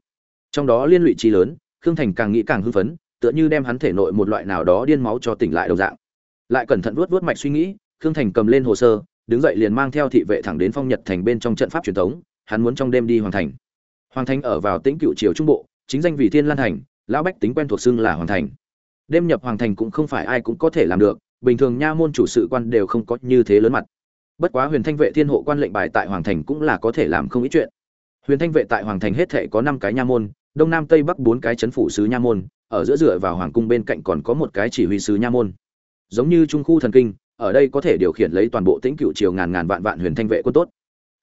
Trong đó liên lụy chi lớn, khương thành càng nghĩ càng hưng phấn, tựa như đem hắn thể nội một loại nào đó điên máu cho tỉnh lại đồng dạng. Lại cẩn thận vuốt vuốt mạch suy nghĩ, khương thành cầm lên hồ sơ, đứng dậy liền mang theo thị vệ thẳng đến phong nhật thành bên trong trận pháp truyền thống, hắn muốn trong đêm đi hoàng thành. Hoàng thành ở vào tĩnh cựu triều trung bộ, chính danh vì thiên lan thành, lão bách tính quen thuộc xưng là hoàng thành. Đêm nhập hoàng thành cũng không phải ai cũng có thể làm được, bình thường nha môn chủ sự quan đều không có như thế lớn mặt bất quá huyền thanh vệ thiên hộ quan lệnh bài tại hoàng thành cũng là có thể làm không ít chuyện. Huyền thanh vệ tại hoàng thành hết thể có năm cái nha môn, đông nam tây bắc bốn cái chấn phủ sứ nha môn, ở giữa dựa vào hoàng cung bên cạnh còn có một cái chỉ huy sứ nha môn. Giống như trung khu thần kinh, ở đây có thể điều khiển lấy toàn bộ tĩnh cựu triều ngàn ngàn vạn vạn huyền thanh vệ quân tốt.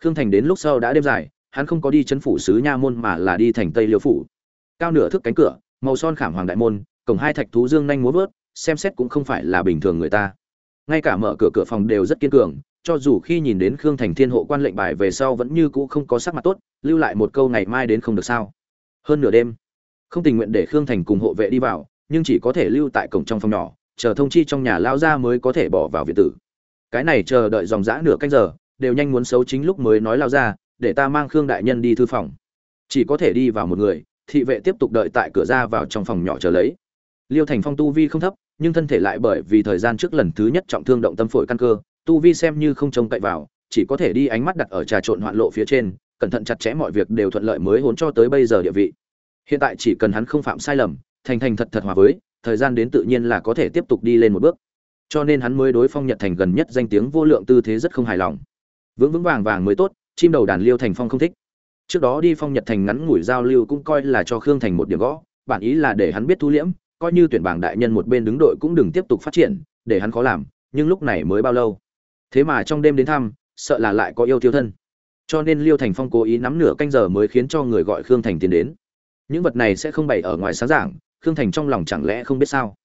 Khương thành đến lúc sau đã đêm dài, hắn không có đi chấn phủ sứ nha môn mà là đi thành tây liêu phủ. Cao nửa thước cánh cửa, màu son khảm hoàng đại môn, cổng hai thạch thú dương nhanh múa vớt, xem xét cũng không phải là bình thường người ta. Ngay cả mở cửa cửa phòng đều rất kiên cường cho dù khi nhìn đến khương thành thiên hộ quan lệnh bài về sau vẫn như cũ không có sắc mặt tốt, lưu lại một câu ngày mai đến không được sao. Hơn nửa đêm, không tình nguyện để khương thành cùng hộ vệ đi vào, nhưng chỉ có thể lưu tại cổng trong phòng nhỏ, chờ thông chi trong nhà lao ra mới có thể bỏ vào viện tử. Cái này chờ đợi dòng dã nửa canh giờ, đều nhanh muốn xấu chính lúc mới nói lao ra để ta mang khương đại nhân đi thư phòng. Chỉ có thể đi vào một người, thị vệ tiếp tục đợi tại cửa ra vào trong phòng nhỏ chờ lấy. Liêu thành phong tu vi không thấp, nhưng thân thể lại bởi vì thời gian trước lần thứ nhất trọng thương động tâm phổi căn cơ tu vi xem như không trông cậy vào, chỉ có thể đi ánh mắt đặt ở trà trộn hoạn lộ phía trên, cẩn thận chặt chẽ mọi việc đều thuận lợi mới hốn cho tới bây giờ địa vị. Hiện tại chỉ cần hắn không phạm sai lầm, thành thành thật thật hòa với, thời gian đến tự nhiên là có thể tiếp tục đi lên một bước. Cho nên hắn mới đối phong nhật thành gần nhất danh tiếng vô lượng tư thế rất không hài lòng. Vững vững vàng vàng mới tốt, chim đầu đàn liêu thành phong không thích. Trước đó đi phong nhật thành ngắn ngủi giao lưu cũng coi là cho khương thành một điểm gõ, bản ý là để hắn biết thu liễm, coi như tuyển bảng đại nhân một bên đứng đội cũng đừng tiếp tục phát triển, để hắn khó làm, nhưng lúc này mới bao lâu? Thế mà trong đêm đến thăm, sợ là lại có yêu tiêu thân. Cho nên liêu thành phong cố ý nắm nửa canh giờ mới khiến cho người gọi khương thành tiến đến. Những vật này sẽ không bày ở ngoài sáng giảng, khương thành trong lòng chẳng lẽ không biết sao?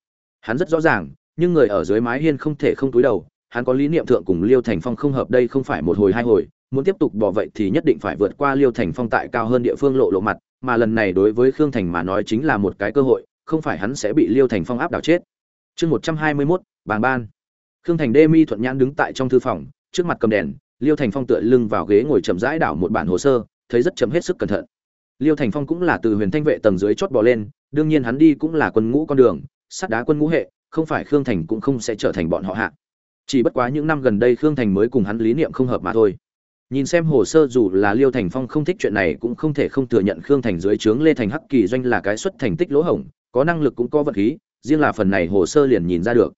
Hắn rất rõ ràng, nhưng người ở dưới mái hiên không thể không túi đầu, hắn có lý niệm thượng cùng liêu thành phong không hợp đây không phải một hồi hai hồi, muốn tiếp tục bỏ vậy thì nhất định phải vượt qua liêu thành phong tại cao hơn địa phương lộ lộ mặt, mà lần này đối với khương thành mà nói chính là một cái cơ hội, không phải hắn sẽ bị liêu thành phong áp đảo chết. Chương một trăm hai mươi mốt, bàng ban khương thành đê mi thuận nhãn đứng tại trong thư phòng, trước mặt cầm đèn, liêu thành phong tựa lưng vào ghế ngồi chậm rãi đảo một bản hồ sơ, thấy rất chậm hết sức cẩn thận. Liêu thành phong cũng là từ huyền thanh vệ tầng dưới chót bò lên, đương nhiên hắn đi cũng là quân ngũ con đường, sắt đá quân ngũ hệ, không phải khương thành cũng không sẽ trở thành bọn họ hạ. Chỉ bất quá những năm gần đây khương thành mới cùng hắn lý niệm không hợp mà thôi. Nhìn xem hồ sơ dù là liêu thành phong không thích chuyện này cũng không thể không thừa nhận khương thành dưới trướng lê thành hắc kỳ doanh là cái xuất thành tích lỗ hổng, có năng lực cũng có vật khí, riêng là phần này hồ sơ liền nhìn ra được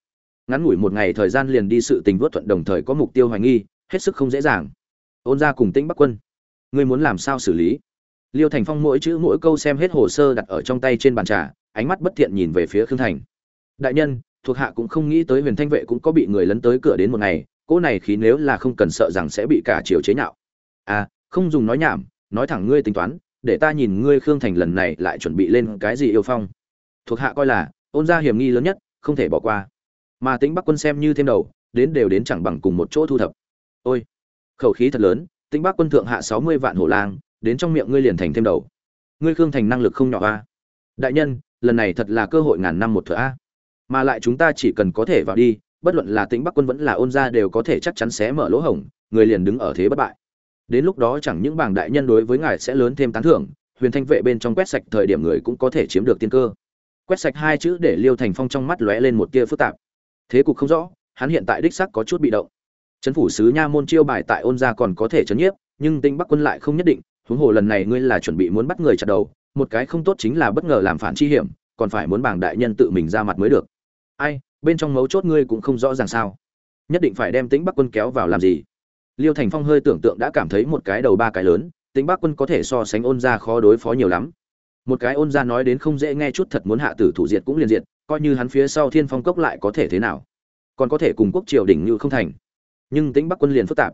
ngắn ngủi một ngày thời gian liền đi sự tình vớt thuận đồng thời có mục tiêu hoài nghi, hết sức không dễ dàng. Ôn ra cùng tĩnh bắc quân, ngươi muốn làm sao xử lý? Liêu thành phong mỗi chữ mỗi câu xem hết hồ sơ đặt ở trong tay trên bàn trà, ánh mắt bất thiện nhìn về phía khương thành. Đại nhân, thuộc hạ cũng không nghĩ tới huyền thanh vệ cũng có bị người lấn tới cửa đến một ngày cỗ này khí nếu là không cần sợ rằng sẽ bị cả triều chế nhạo. À không dùng nói nhảm, nói thẳng ngươi tính toán, để ta nhìn ngươi khương thành lần này lại chuẩn bị lên cái gì yêu phong. Thuộc hạ coi là, ôn ra hiểm nghi lớn nhất, không thể bỏ qua mà tính bắc quân xem như thêm đầu, đến đều đến chẳng bằng cùng một chỗ thu thập. Ôi, khẩu khí thật lớn tính bắc quân thượng hạ sáu mươi vạn hổ lang, đến trong miệng ngươi liền thành thêm đầu. Ngươi khương thành năng lực không nhỏ a. Đại nhân, lần này thật là cơ hội ngàn năm một thửa a. Mà lại chúng ta chỉ cần có thể vào đi, bất luận là tính bắc quân vẫn là ôn gia đều có thể chắc chắn sẽ mở lỗ hổng, người liền đứng ở thế bất bại. Đến lúc đó chẳng những bảng đại nhân đối với ngài sẽ lớn thêm tán thưởng, huyền thanh vệ bên trong quét sạch thời điểm người cũng có thể chiếm được tiên cơ. Quét sạch hai chữ để liêu thành phong trong mắt lóe lên một tia phức tạp thế cục không rõ, hắn hiện tại đích sắc có chút bị động. Trấn phủ sứ nha môn chiêu bài tại ôn gia còn có thể chấn nhiếp, nhưng tinh bắc quân lại không nhất định, huống hồ lần này ngươi là chuẩn bị muốn bắt người chặt đầu, một cái không tốt chính là bất ngờ làm phản chi hiểm, còn phải muốn bảng đại nhân tự mình ra mặt mới được. Ai, bên trong mấu chốt ngươi cũng không rõ ràng sao? Nhất định phải đem tĩnh bắc quân kéo vào làm gì? Liêu thành phong hơi tưởng tượng đã cảm thấy một cái đầu ba cái lớn, tĩnh bắc quân có thể so sánh ôn gia khó đối phó nhiều lắm một cái ôn gia nói đến không dễ nghe chút thật muốn hạ tử thủ diệt cũng liền diệt, coi như hắn phía sau thiên phong cốc lại có thể thế nào? Còn có thể cùng quốc triều đỉnh như không thành. Nhưng tĩnh bắc quân liền phức tạp.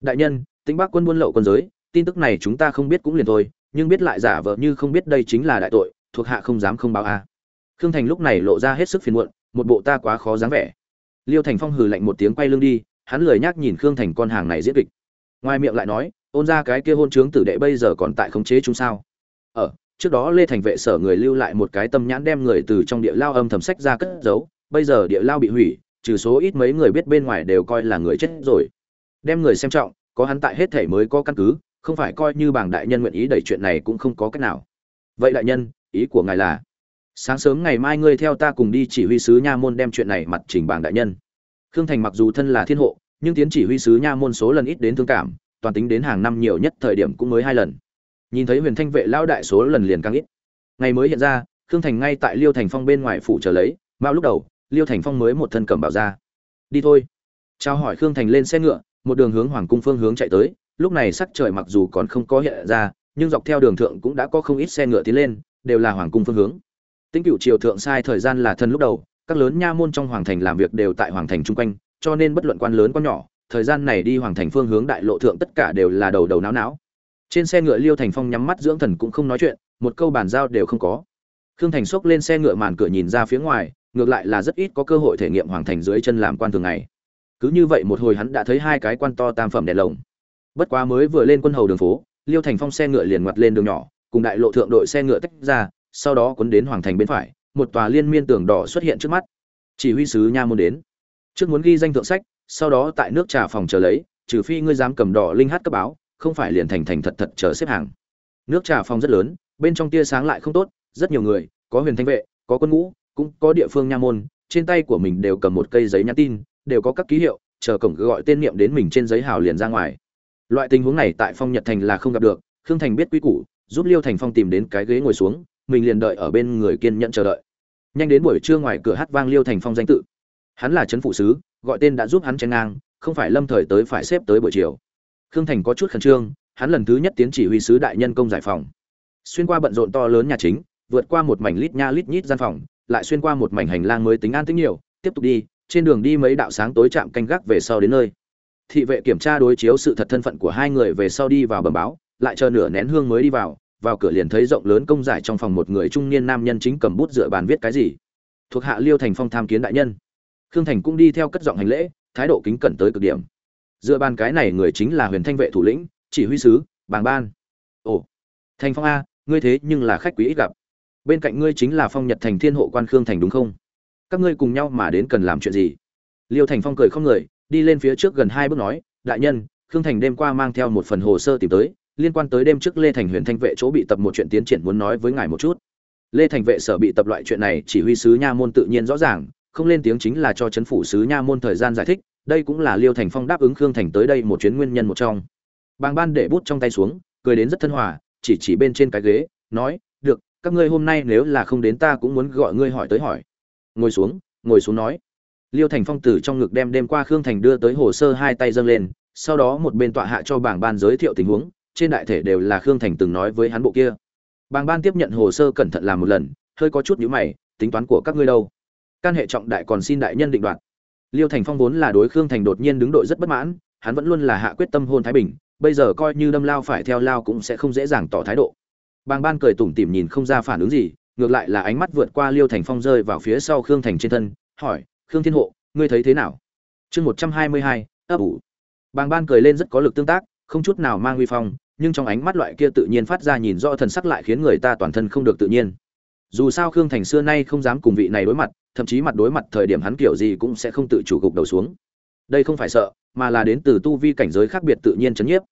Đại nhân, tĩnh bắc quân buôn lậu quân giới, tin tức này chúng ta không biết cũng liền thôi, nhưng biết lại giả vờ như không biết đây chính là đại tội, thuộc hạ không dám không báo a. Khương thành lúc này lộ ra hết sức phiền muộn, một bộ ta quá khó dáng vẻ. Liêu thành phong hừ lạnh một tiếng quay lưng đi, hắn lười nhác nhìn khương thành con hàng này diễn kịch. Ngoài miệng lại nói, ôn ra cái kia hôn trướng tử đệ bây giờ còn tại khống chế chúng sao? Ở trước đó lê thành vệ sở người lưu lại một cái tâm nhãn đem người từ trong địa lao âm thầm sách ra cất giấu, bây giờ địa lao bị hủy, trừ số ít mấy người biết bên ngoài đều coi là người chết rồi. Đem người xem trọng, có hắn tại hết thể mới có căn cứ, không phải coi như bảng đại nhân nguyện ý đẩy chuyện này cũng không có cách nào. Vậy đại nhân, ý của ngài là, sáng sớm ngày mai ngươi theo ta cùng đi chỉ huy sứ nha môn đem chuyện này mặt trình bảng đại nhân. Khương thành mặc dù thân là thiên hộ, nhưng tiến chỉ huy sứ nha môn số lần ít đến thương cảm, toàn tính đến hàng năm nhiều nhất thời điểm cũng mới hai lần nhìn thấy huyền thanh vệ lao đại số lần liền càng ít. Ngày mới hiện ra khương thành ngay tại liêu thành phong bên ngoài phủ chờ lấy mao lúc đầu liêu thành phong mới một thân cầm bảo ra. Đi thôi. Trao hỏi khương thành lên xe ngựa một đường hướng hoàng cung phương hướng chạy tới lúc này sắc trời mặc dù còn không có hiện ra nhưng dọc theo đường thượng cũng đã có không ít xe ngựa tiến lên đều là hoàng cung phương hướng. Tĩnh Cựu Triều thượng sai thời gian là thân lúc đầu, các lớn nha môn trong hoàng thành làm việc đều tại hoàng thành trung quanh, cho nên bất luận quan lớn quan nhỏ, thời gian này đi hoàng thành phương hướng đại lộ thượng tất cả đều là đầu đầu náo náo. Trên xe ngựa Liêu Thành Phong nhắm mắt dưỡng thần cũng không nói chuyện, một câu bàn giao đều không có. Khương Thành xốc lên xe ngựa màn cửa nhìn ra phía ngoài, ngược lại là rất ít có cơ hội thể nghiệm hoàng thành dưới chân làm quan thường ngày. Cứ như vậy một hồi hắn đã thấy hai cái quan to tam phẩm đèn lồng. Bất quá mới vừa lên quân hầu đường phố, Liêu Thành Phong xe ngựa liền ngoặt lên đường nhỏ, cùng đại lộ thượng đội xe ngựa tách ra, sau đó cuốn đến hoàng thành bên phải, một tòa liên miên tường đỏ xuất hiện trước mắt. Chỉ huy sứ nha môn đến. Trước muốn ghi danh thượng sách, sau đó tại nước trà phòng chờ lấy, trừ phi ngươi dám cầm đỏ linh hát cấp báo, không phải liền thành thành thật thật chờ xếp hàng. Nước trà phòng rất lớn, bên trong tia sáng lại không tốt, rất nhiều người, có huyền thanh vệ, có quân ngũ, cũng có địa phương nha môn, trên tay của mình đều cầm một cây giấy nhắn tin, đều có các ký hiệu, chờ cổng gọi tên niệm đến mình trên giấy hào liền ra ngoài. Loại tình huống này tại Phong Nhật Thành là không gặp được, Khương Thành biết quy củ, giúp Liêu Thành Phong tìm đến cái ghế ngồi xuống, mình liền đợi ở bên người kiên nhẫn chờ đợi nhanh đến buổi trưa ngoài cửa hát vang liêu thành phong danh tự hắn là trấn phụ sứ gọi tên đã giúp hắn chen ngang không phải lâm thời tới phải xếp tới buổi chiều khương thành có chút khẩn trương, hắn lần thứ nhất tiến chỉ huy sứ đại nhân công giải phòng xuyên qua bận rộn to lớn nhà chính, vượt qua một mảnh lít nha lít nhít gian phòng, lại xuyên qua một mảnh hành lang mới tính an tính nhiều, tiếp tục đi, trên đường đi mấy đạo sáng tối chạm canh gác về sau đến nơi. Thị vệ kiểm tra đối chiếu sự thật thân phận của hai người về sau đi vào bẩm báo, lại chờ nửa nén hương mới đi vào vào cửa liền thấy rộng lớn công giải trong phòng một người trung niên nam nhân chính cầm bút dựa bàn viết cái gì. Thuộc hạ liêu thành phong tham kiến đại nhân. Khương thành cũng đi theo cất giọng hành lễ, thái độ kính cẩn tới cực điểm dựa bàn cái này người chính là huyền thanh vệ thủ lĩnh, chỉ huy sứ, bàng ban. Ồ thành phong a, ngươi thế nhưng là khách quý ít gặp. Bên cạnh ngươi chính là phong nhật thành thiên hộ quan khương thành đúng không? Các ngươi cùng nhau mà đến cần làm chuyện gì? Liêu thành phong cười không người, đi lên phía trước gần hai bước nói, đại nhân, khương thành đêm qua mang theo một phần hồ sơ tìm tới, liên quan tới đêm trước lê thành huyền thanh vệ chỗ bị tập một chuyện tiến triển muốn nói với ngài một chút. Lê thành vệ sở bị tập loại chuyện này chỉ huy sứ nha môn tự nhiên rõ ràng, không lên tiếng chính là cho chấn phủ sứ nha môn thời gian giải thích đây cũng là liêu thành phong đáp ứng khương thành tới đây một chuyến nguyên nhân một trong. Bàng ban để bút trong tay xuống, cười đến rất thân hòa, chỉ chỉ bên trên cái ghế, nói, được, các ngươi hôm nay nếu là không đến ta cũng muốn gọi ngươi hỏi tới hỏi. Ngồi xuống ngồi xuống nói. Liêu thành phong từ trong ngực đem đêm qua khương thành đưa tới hồ sơ hai tay dâng lên, sau đó một bên tọa hạ cho bảng ban giới thiệu tình huống, trên đại thể đều là khương thành từng nói với hắn bộ kia. Bảng ban tiếp nhận hồ sơ cẩn thận làm một lần, hơi có chút nhữ mày, tính toán của các ngươi đâu? Can hệ trọng đại còn xin đại nhân định đoạt liêu thành phong vốn là đối khương thành đột nhiên đứng đội rất bất mãn, hắn vẫn luôn là hạ quyết tâm hôn thái bình, bây giờ coi như đâm lao phải theo lao cũng sẽ không dễ dàng tỏ thái độ. Bàng ban cười tủm tỉm nhìn không ra phản ứng gì, ngược lại là ánh mắt vượt qua liêu thành phong rơi vào phía sau khương thành trên thân, hỏi, khương thiên hộ, ngươi thấy thế nào? Chương một trăm hai mươi hai, ấp ủ. Bàng ban cười lên rất có lực tương tác, không chút nào mang uy phong, nhưng trong ánh mắt loại kia tự nhiên phát ra nhìn rõ thần sắc lại khiến người ta toàn thân không được tự nhiên. Dù sao khương thành xưa nay không dám cùng vị này đối mặt thậm chí mặt đối mặt thời điểm hắn kiểu gì cũng sẽ không tự chủ gục đầu xuống. Đây không phải sợ, mà là đến từ tu vi cảnh giới khác biệt tự nhiên chấn nhiếp.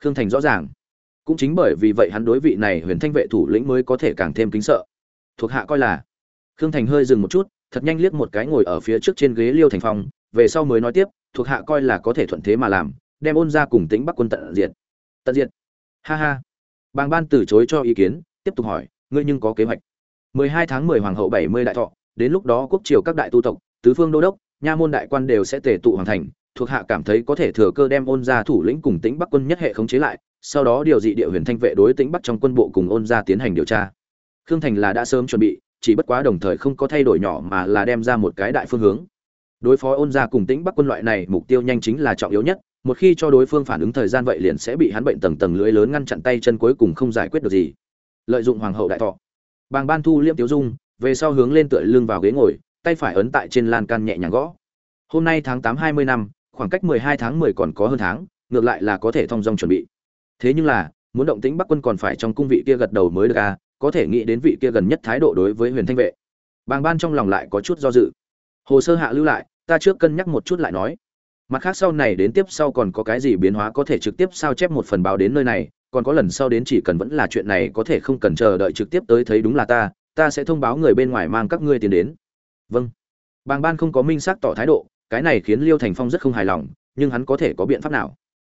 Khương thành rõ ràng. Cũng chính bởi vì vậy hắn đối vị này huyền thanh vệ thủ lĩnh mới có thể càng thêm kính sợ. Thuộc hạ coi là. Khương thành hơi dừng một chút, thật nhanh liếc một cái ngồi ở phía trước trên ghế liêu thành phong, về sau mới nói tiếp, thuộc hạ coi là có thể thuận thế mà làm, đem ôn ra cùng tính bắc quân tận diệt. Tận diệt. Ha ha. Bàng ban từ chối cho ý kiến, tiếp tục hỏi, ngươi nhưng có kế hoạch. 12 tháng 10 hoàng hậu 70 đại thọ đến lúc đó quốc triều các đại tu tộc, tứ phương đô đốc, nha môn đại quan đều sẽ tề tụ hoàn thành, thuộc hạ cảm thấy có thể thừa cơ đem ôn gia thủ lĩnh cùng tĩnh bắc quân nhất hệ khống chế lại, sau đó điều dị địa huyền thanh vệ đối tĩnh bắc trong quân bộ cùng ôn gia tiến hành điều tra. Khương thành là đã sớm chuẩn bị, chỉ bất quá đồng thời không có thay đổi nhỏ mà là đem ra một cái đại phương hướng. Đối phó ôn gia cùng tĩnh bắc quân loại này, mục tiêu nhanh chính là trọng yếu nhất, một khi cho đối phương phản ứng thời gian vậy liền sẽ bị hắn bệnh tầng tầng lưỡi lớn ngăn chặn tay chân cuối cùng không giải quyết được gì. Lợi dụng hoàng hậu đại thọ. Bàng ban thu liêm tiêu dung về sau hướng lên tựa lưng vào ghế ngồi, tay phải ấn tại trên lan can nhẹ nhàng gõ. Hôm nay tháng tám hai mươi năm, khoảng cách mười hai tháng mười còn có hơn tháng, ngược lại là có thể thong dong chuẩn bị. Thế nhưng là, muốn động tĩnh bắc quân còn phải trong cung vị kia gật đầu mới được à có thể nghĩ đến vị kia gần nhất thái độ đối với huyền thanh vệ. Bàng ban trong lòng lại có chút do dự. Hồ sơ hạ lưu lại, ta trước cân nhắc một chút lại nói. Mặt khác sau này đến tiếp sau còn có cái gì biến hóa có thể trực tiếp sao chép một phần báo đến nơi này, còn có lần sau đến chỉ cần vẫn là chuyện này có thể không cần chờ đợi trực tiếp tới thấy đúng là ta ta sẽ thông báo người bên ngoài mang các ngươi tiền đến. Vâng. Bàng ban không có minh xác tỏ thái độ, cái này khiến liêu thành phong rất không hài lòng, nhưng hắn có thể có biện pháp nào?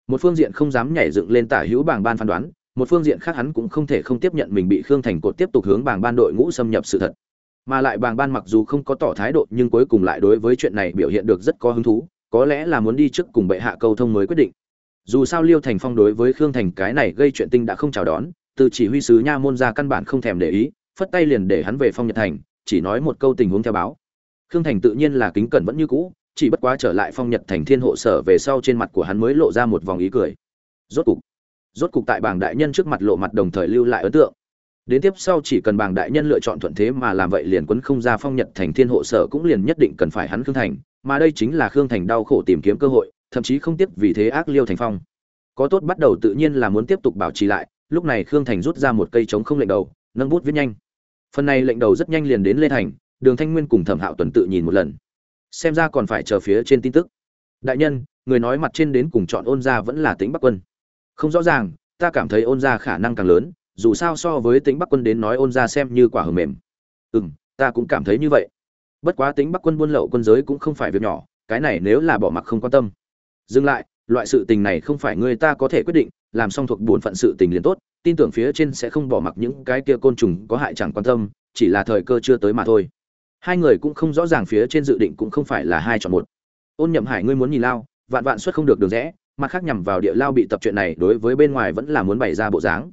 Một phương diện không dám nhảy dựng lên tả hữu bảng ban phán đoán, một phương diện khác hắn cũng không thể không tiếp nhận mình bị khương thành cột tiếp tục hướng bảng ban đội ngũ xâm nhập sự thật. Mà lại bảng ban mặc dù không có tỏ thái độ, nhưng cuối cùng lại đối với chuyện này biểu hiện được rất có hứng thú, có lẽ là muốn đi trước cùng bệ hạ câu thông mới quyết định. Dù sao liêu thành phong đối với khương thành cái này gây chuyện tinh đã không chào đón, từ chỉ huy sứ nha môn ra căn bản không thèm để ý phất tay liền để hắn về phong nhật thành, chỉ nói một câu tình huống theo báo. Khương thành tự nhiên là kính cẩn vẫn như cũ, chỉ bất quá trở lại phong nhật thành thiên hộ sở về sau trên mặt của hắn mới lộ ra một vòng ý cười. Rốt cục rốt cục tại bảng đại nhân trước mặt lộ mặt đồng thời lưu lại ấn tượng. Đến tiếp sau chỉ cần bảng đại nhân lựa chọn thuận thế mà làm vậy liền quấn không ra phong nhật thành thiên hộ sở cũng liền nhất định cần phải hắn khương thành, mà đây chính là khương thành đau khổ tìm kiếm cơ hội, thậm chí không tiếp vì thế ác liêu thành phong. Có tốt bắt đầu tự nhiên là muốn tiếp tục bảo trì lại, lúc này khương thành rút ra một cây trống không lệnh đầu, nâng bút viết nhanh phần này lệnh đầu rất nhanh liền đến lê thành, đường thanh nguyên cùng thẩm hạo tuần tự nhìn một lần. Xem ra còn phải chờ phía trên tin tức. Đại nhân, người nói mặt trên đến cùng chọn ôn gia vẫn là tính bắc quân. Không rõ ràng, ta cảm thấy ôn gia khả năng càng lớn, dù sao so với tính bắc quân đến nói ôn gia xem như quả hờ mềm. Ừ m ta cũng cảm thấy như vậy. Bất quá tính bắc quân buôn lậu quân giới cũng không phải việc nhỏ, cái này nếu là bỏ mặc không quan tâm. Dừng lại loại sự tình này không phải người ta có thể quyết định, làm xong thuộc bổn phận sự tình liền tốt, tin tưởng phía trên sẽ không bỏ mặc những cái kia côn trùng có hại chẳng quan tâm, chỉ là thời cơ chưa tới mà thôi. Hai người cũng không rõ ràng phía trên dự định cũng không phải là hai chọn một. Ôn nhậm hải ngươi muốn nhìn lao, vạn vạn suất không được đường rẽ, mặt khác nhằm vào địa lao bị tập chuyện này đối với bên ngoài vẫn là muốn bày ra bộ dáng.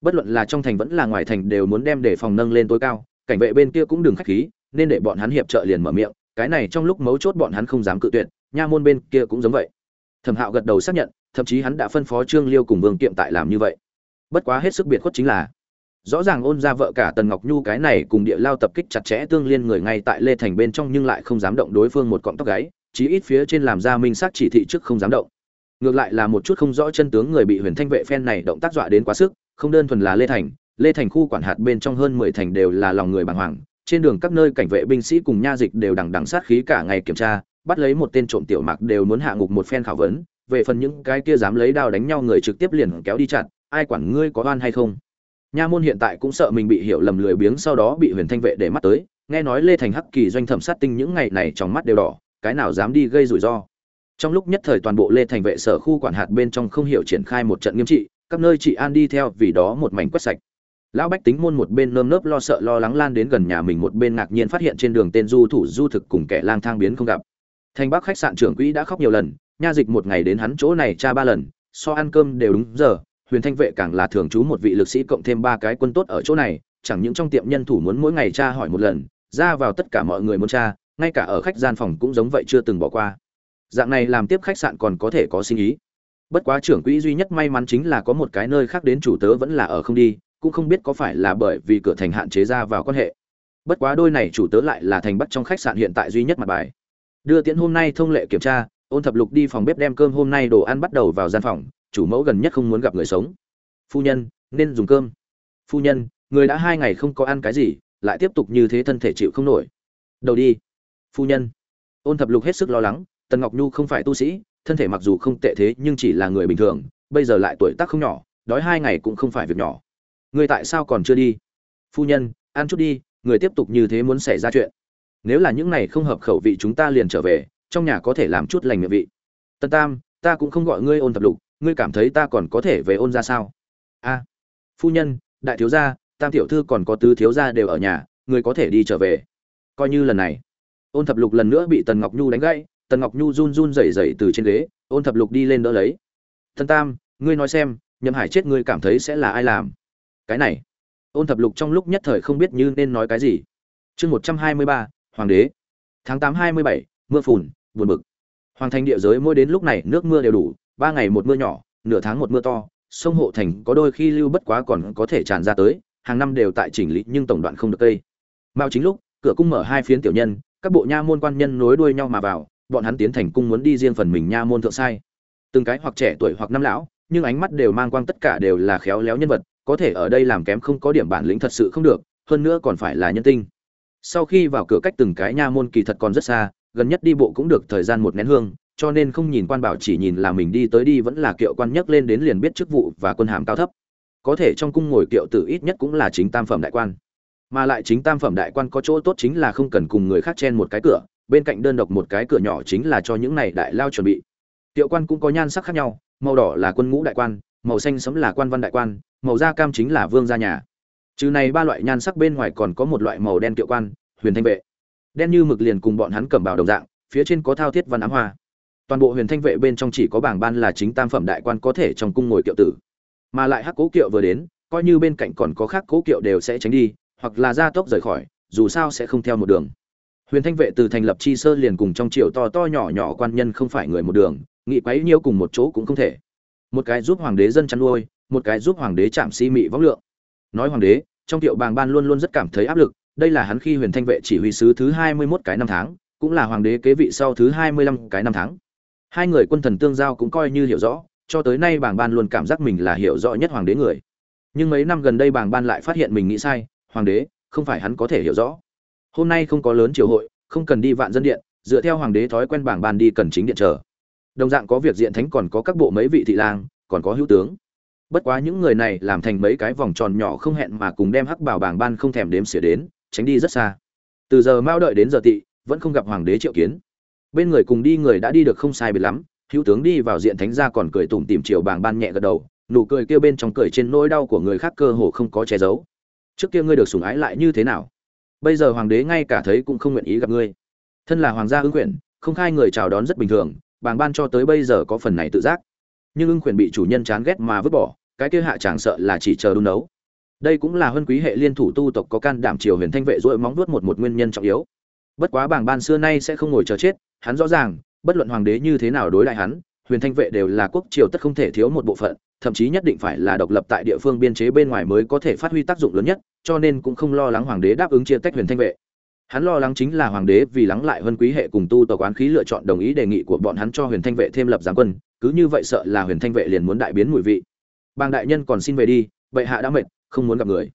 Bất luận là trong thành vẫn là ngoài thành đều muốn đem để phòng nâng lên tối cao, cảnh vệ bên kia cũng đừng khách khí, nên để bọn hắn hiệp trợ liền mở miệng, cái này trong lúc mấu chốt bọn hắn không dám cự tuyệt, nha môn bên kia cũng giống vậy thẩm hạo gật đầu xác nhận, thậm chí hắn đã phân phó trương liêu cùng vương kiệm tại làm như vậy. Bất quá hết sức biệt khuất chính là, rõ ràng ôn ra vợ cả tần ngọc nhu cái này cùng địa lao tập kích chặt chẽ tương liên người ngay tại lê thành bên trong nhưng lại không dám động đối phương một cọng tóc gáy, chí ít phía trên làm ra minh xác chỉ thị trước không dám động. Ngược lại là một chút không rõ chân tướng người bị huyền thanh vệ phen này động tác dọa đến quá sức, không đơn thuần là lê thành lê thành khu quản hạt bên trong hơn mười thành đều là lòng người bàng hoàng, trên đường các nơi cảnh vệ binh sĩ cùng nha dịch đều đằng đằng sát khí cả ngày kiểm tra bắt lấy một tên trộm tiểu mặc đều muốn hạ ngục một phen khảo vấn, về phần những cái kia dám lấy đao đánh nhau người trực tiếp liền kéo đi chặt ai quản ngươi có oan hay không. Nha môn hiện tại cũng sợ mình bị hiểu lầm lười biếng sau đó bị huyền thanh vệ để mắt tới, nghe nói lê thành hắc kỳ doanh thẩm sát tinh những ngày này trong mắt đều đỏ, cái nào dám đi gây rủi ro. Trong lúc nhất thời toàn bộ lê thành vệ sở khu quản hạt bên trong không hiểu triển khai một trận nghiêm trị, các nơi chị an đi theo vì đó một mảnh quét sạch. Lão bách tính môn một bên nơm nớp lo sợ lo lắng lan đến gần nhà mình, một bên ngạc nhiên phát hiện trên đường tên du thủ du thực cùng kẻ lang thang biến không gặp thành bắc khách sạn trưởng quỹ đã khóc nhiều lần, nha dịch một ngày đến hắn chỗ này cha ba lần, so ăn cơm đều đúng giờ, huyền thanh vệ càng là thường trú một vị lực sĩ cộng thêm ba cái quân tốt ở chỗ này, chẳng những trong tiệm nhân thủ muốn mỗi ngày tra hỏi một lần, ra vào tất cả mọi người muốn tra, ngay cả ở khách gian phòng cũng giống vậy chưa từng bỏ qua. Dạng này làm tiếp khách sạn còn có thể có sinh ý. Bất quá trưởng quỹ duy nhất may mắn chính là có một cái nơi khác đến chủ tớ vẫn là ở không đi, cũng không biết có phải là bởi vì cửa thành hạn chế ra vào quan hệ. Bất quá đôi này chủ tớ lại là thành bắt trong khách sạn hiện tại duy nhất mặt bài đưa tiễn hôm nay thông lệ kiểm tra, ôn thập lục đi phòng bếp đem cơm hôm nay đồ ăn bắt đầu vào gian phòng, chủ mẫu gần nhất không muốn gặp người sống. Phu nhân, nên dùng cơm. Phu nhân, người đã hai ngày không có ăn cái gì, lại tiếp tục như thế thân thể chịu không nổi. Đầu đi. Phu nhân. Ôn thập lục hết sức lo lắng, tần ngọc nhu không phải tu sĩ, thân thể mặc dù không tệ thế nhưng chỉ là người bình thường, bây giờ lại tuổi tác không nhỏ, đói hai ngày cũng không phải việc nhỏ. Người tại sao còn chưa đi? Phu nhân, ăn chút đi, người tiếp tục như thế muốn xảy ra chuyện nếu là những này không hợp khẩu vị chúng ta liền trở về, trong nhà có thể làm chút lành miệng vị. Tân tam, ta cũng không gọi ngươi ôn tập lục, ngươi cảm thấy ta còn có thể về ôn ra sao? A, phu nhân, đại thiếu gia, tam tiểu thư còn có tứ thiếu gia đều ở nhà, ngươi có thể đi trở về. Coi như lần này. Ôn thập lục lần nữa bị tần ngọc nhu đánh gãy, tần ngọc nhu run run rẩy rẩy từ trên ghế, ôn thập lục đi lên đỡ lấy. Thân tam, ngươi nói xem, nhậm hải chết ngươi cảm thấy sẽ là ai làm? Cái này. Ôn thập lục trong lúc nhất thời không biết như nên nói cái gì. Chương một trăm hai mươi ba hoàng đế. Tháng tám hai mươi bảy, mưa phùn, buồn bực. Hoàng thành địa giới mỗi đến lúc này nước mưa đều đủ, ba ngày một mưa nhỏ, nửa tháng một mưa to, sông hộ thành có đôi khi lưu bất quá còn có thể tràn ra tới, hàng năm đều tại chỉnh lý nhưng tổng đoạn không được cây. Mao chính lúc, cửa cung mở hai phiến tiểu nhân, các bộ nha môn quan nhân nối đuôi nhau mà vào, bọn hắn tiến thành cung muốn đi riêng phần mình nha môn thượng sai. Từng cái hoặc trẻ tuổi hoặc năm lão, nhưng ánh mắt đều mang quang tất cả đều là khéo léo nhân vật, có thể ở đây làm kém không có điểm bản lĩnh thật sự không được, hơn nữa còn phải là nhân tinh sau khi vào cửa cách từng cái nha môn kỳ thật còn rất xa, gần nhất đi bộ cũng được thời gian một nén hương, cho nên không nhìn quan bảo chỉ nhìn là mình đi tới đi vẫn là kiệu quan nhấc lên đến liền biết chức vụ và quân hàm cao thấp. Có thể trong cung ngồi kiệu tử ít nhất cũng là chính tam phẩm đại quan. Mà lại chính tam phẩm đại quan có chỗ tốt chính là không cần cùng người khác chen một cái cửa, bên cạnh đơn độc một cái cửa nhỏ chính là cho những này đại lao chuẩn bị. Kiệu quan cũng có nhan sắc khác nhau, màu đỏ là quân ngũ đại quan, màu xanh sẫm là quan văn đại quan, màu da cam chính là vương gia nhà trừ này ba loại nhan sắc bên ngoài còn có một loại màu đen kiệu quan, huyền thanh vệ. Đen như mực liền cùng bọn hắn cầm bảo đồng dạng, phía trên có thao thiết văn ám hoa. Toàn bộ huyền thanh vệ bên trong chỉ có bảng ban là chính tam phẩm đại quan có thể trong cung ngồi kiệu tử. Mà lại hắc cố kiệu vừa đến, coi như bên cạnh còn có khác cố kiệu đều sẽ tránh đi, hoặc là ra tốc rời khỏi, dù sao sẽ không theo một đường. Huyền thanh vệ từ thành lập chi sơ liền cùng trong triều to to nhỏ nhỏ quan nhân không phải người một đường, nghị quấy nhiêu cùng một chỗ cũng không thể. Một cái giúp hoàng đế dân chăn nuôi, một cái giúp hoàng đế chạm si mị võng lượng. Nói hoàng đế trong tiệu bàng ban luôn luôn rất cảm thấy áp lực, đây là hắn khi huyền thanh vệ chỉ huy sứ thứ hai mươi 21 cái năm tháng, cũng là hoàng đế kế vị sau thứ hai mươi lăm cái năm tháng. Hai người quân thần tương giao cũng coi như hiểu rõ, cho tới nay bàng ban luôn cảm giác mình là hiểu rõ nhất hoàng đế người. Nhưng mấy năm gần đây bàng ban lại phát hiện mình nghĩ sai, hoàng đế, không phải hắn có thể hiểu rõ. Hôm nay không có lớn triều hội, không cần đi vạn dân điện, dựa theo hoàng đế thói quen bảng ban đi cần chính điện chờ. Đồng dạng có việc diện thánh còn có các bộ mấy vị thị lang, còn có hữu tướng bất quá những người này làm thành mấy cái vòng tròn nhỏ không hẹn mà cùng đem hắc bảo bảng ban không thèm đếm xỉa đến, tránh đi rất xa. Từ giờ mao đợi đến giờ tị, vẫn không gặp hoàng đế triệu kiến. Bên người cùng đi người đã đi được không sai biệt lắm, hữu tướng đi vào diện thánh gia còn cười tủm tỉm chiều bảng ban nhẹ gật đầu, nụ cười kêu bên trong cười trên nỗi đau của người khác cơ hồ không có che giấu. Trước kia ngươi được sủng ái lại như thế nào? Bây giờ hoàng đế ngay cả thấy cũng không nguyện ý gặp ngươi. Thân là hoàng gia ứng quyển không khai người chào đón rất bình thường bàng ban cho tới bây giờ có phần này tự giác. Nhưng ưng quyển bị chủ nhân chán ghét mà vứt bỏ cái kia hạ chẳng sợ là chỉ chờ đun nấu. Đây cũng là huân quý hệ liên thủ tu tộc có can đảm triều huyền thanh vệ dội móng vuốt một một nguyên nhân trọng yếu. Bất quá bảng ban xưa nay sẽ không ngồi chờ chết, hắn rõ ràng, bất luận hoàng đế như thế nào đối lại hắn, huyền thanh vệ đều là quốc triều tất không thể thiếu một bộ phận, thậm chí nhất định phải là độc lập tại địa phương biên chế bên ngoài mới có thể phát huy tác dụng lớn nhất, cho nên cũng không lo lắng hoàng đế đáp ứng chia tách huyền thanh vệ. Hắn lo lắng chính là hoàng đế vì lắng lại vân quý hệ cùng tu tộc quán khí lựa chọn đồng ý đề nghị của bọn hắn cho huyền thanh vệ thêm lập giáng quân, cứ như vậy sợ là huyền thanh vệ liền muốn đại biến mùi vị bàng đại nhân còn xin về đi, bệ hạ đã mệt, không muốn gặp người.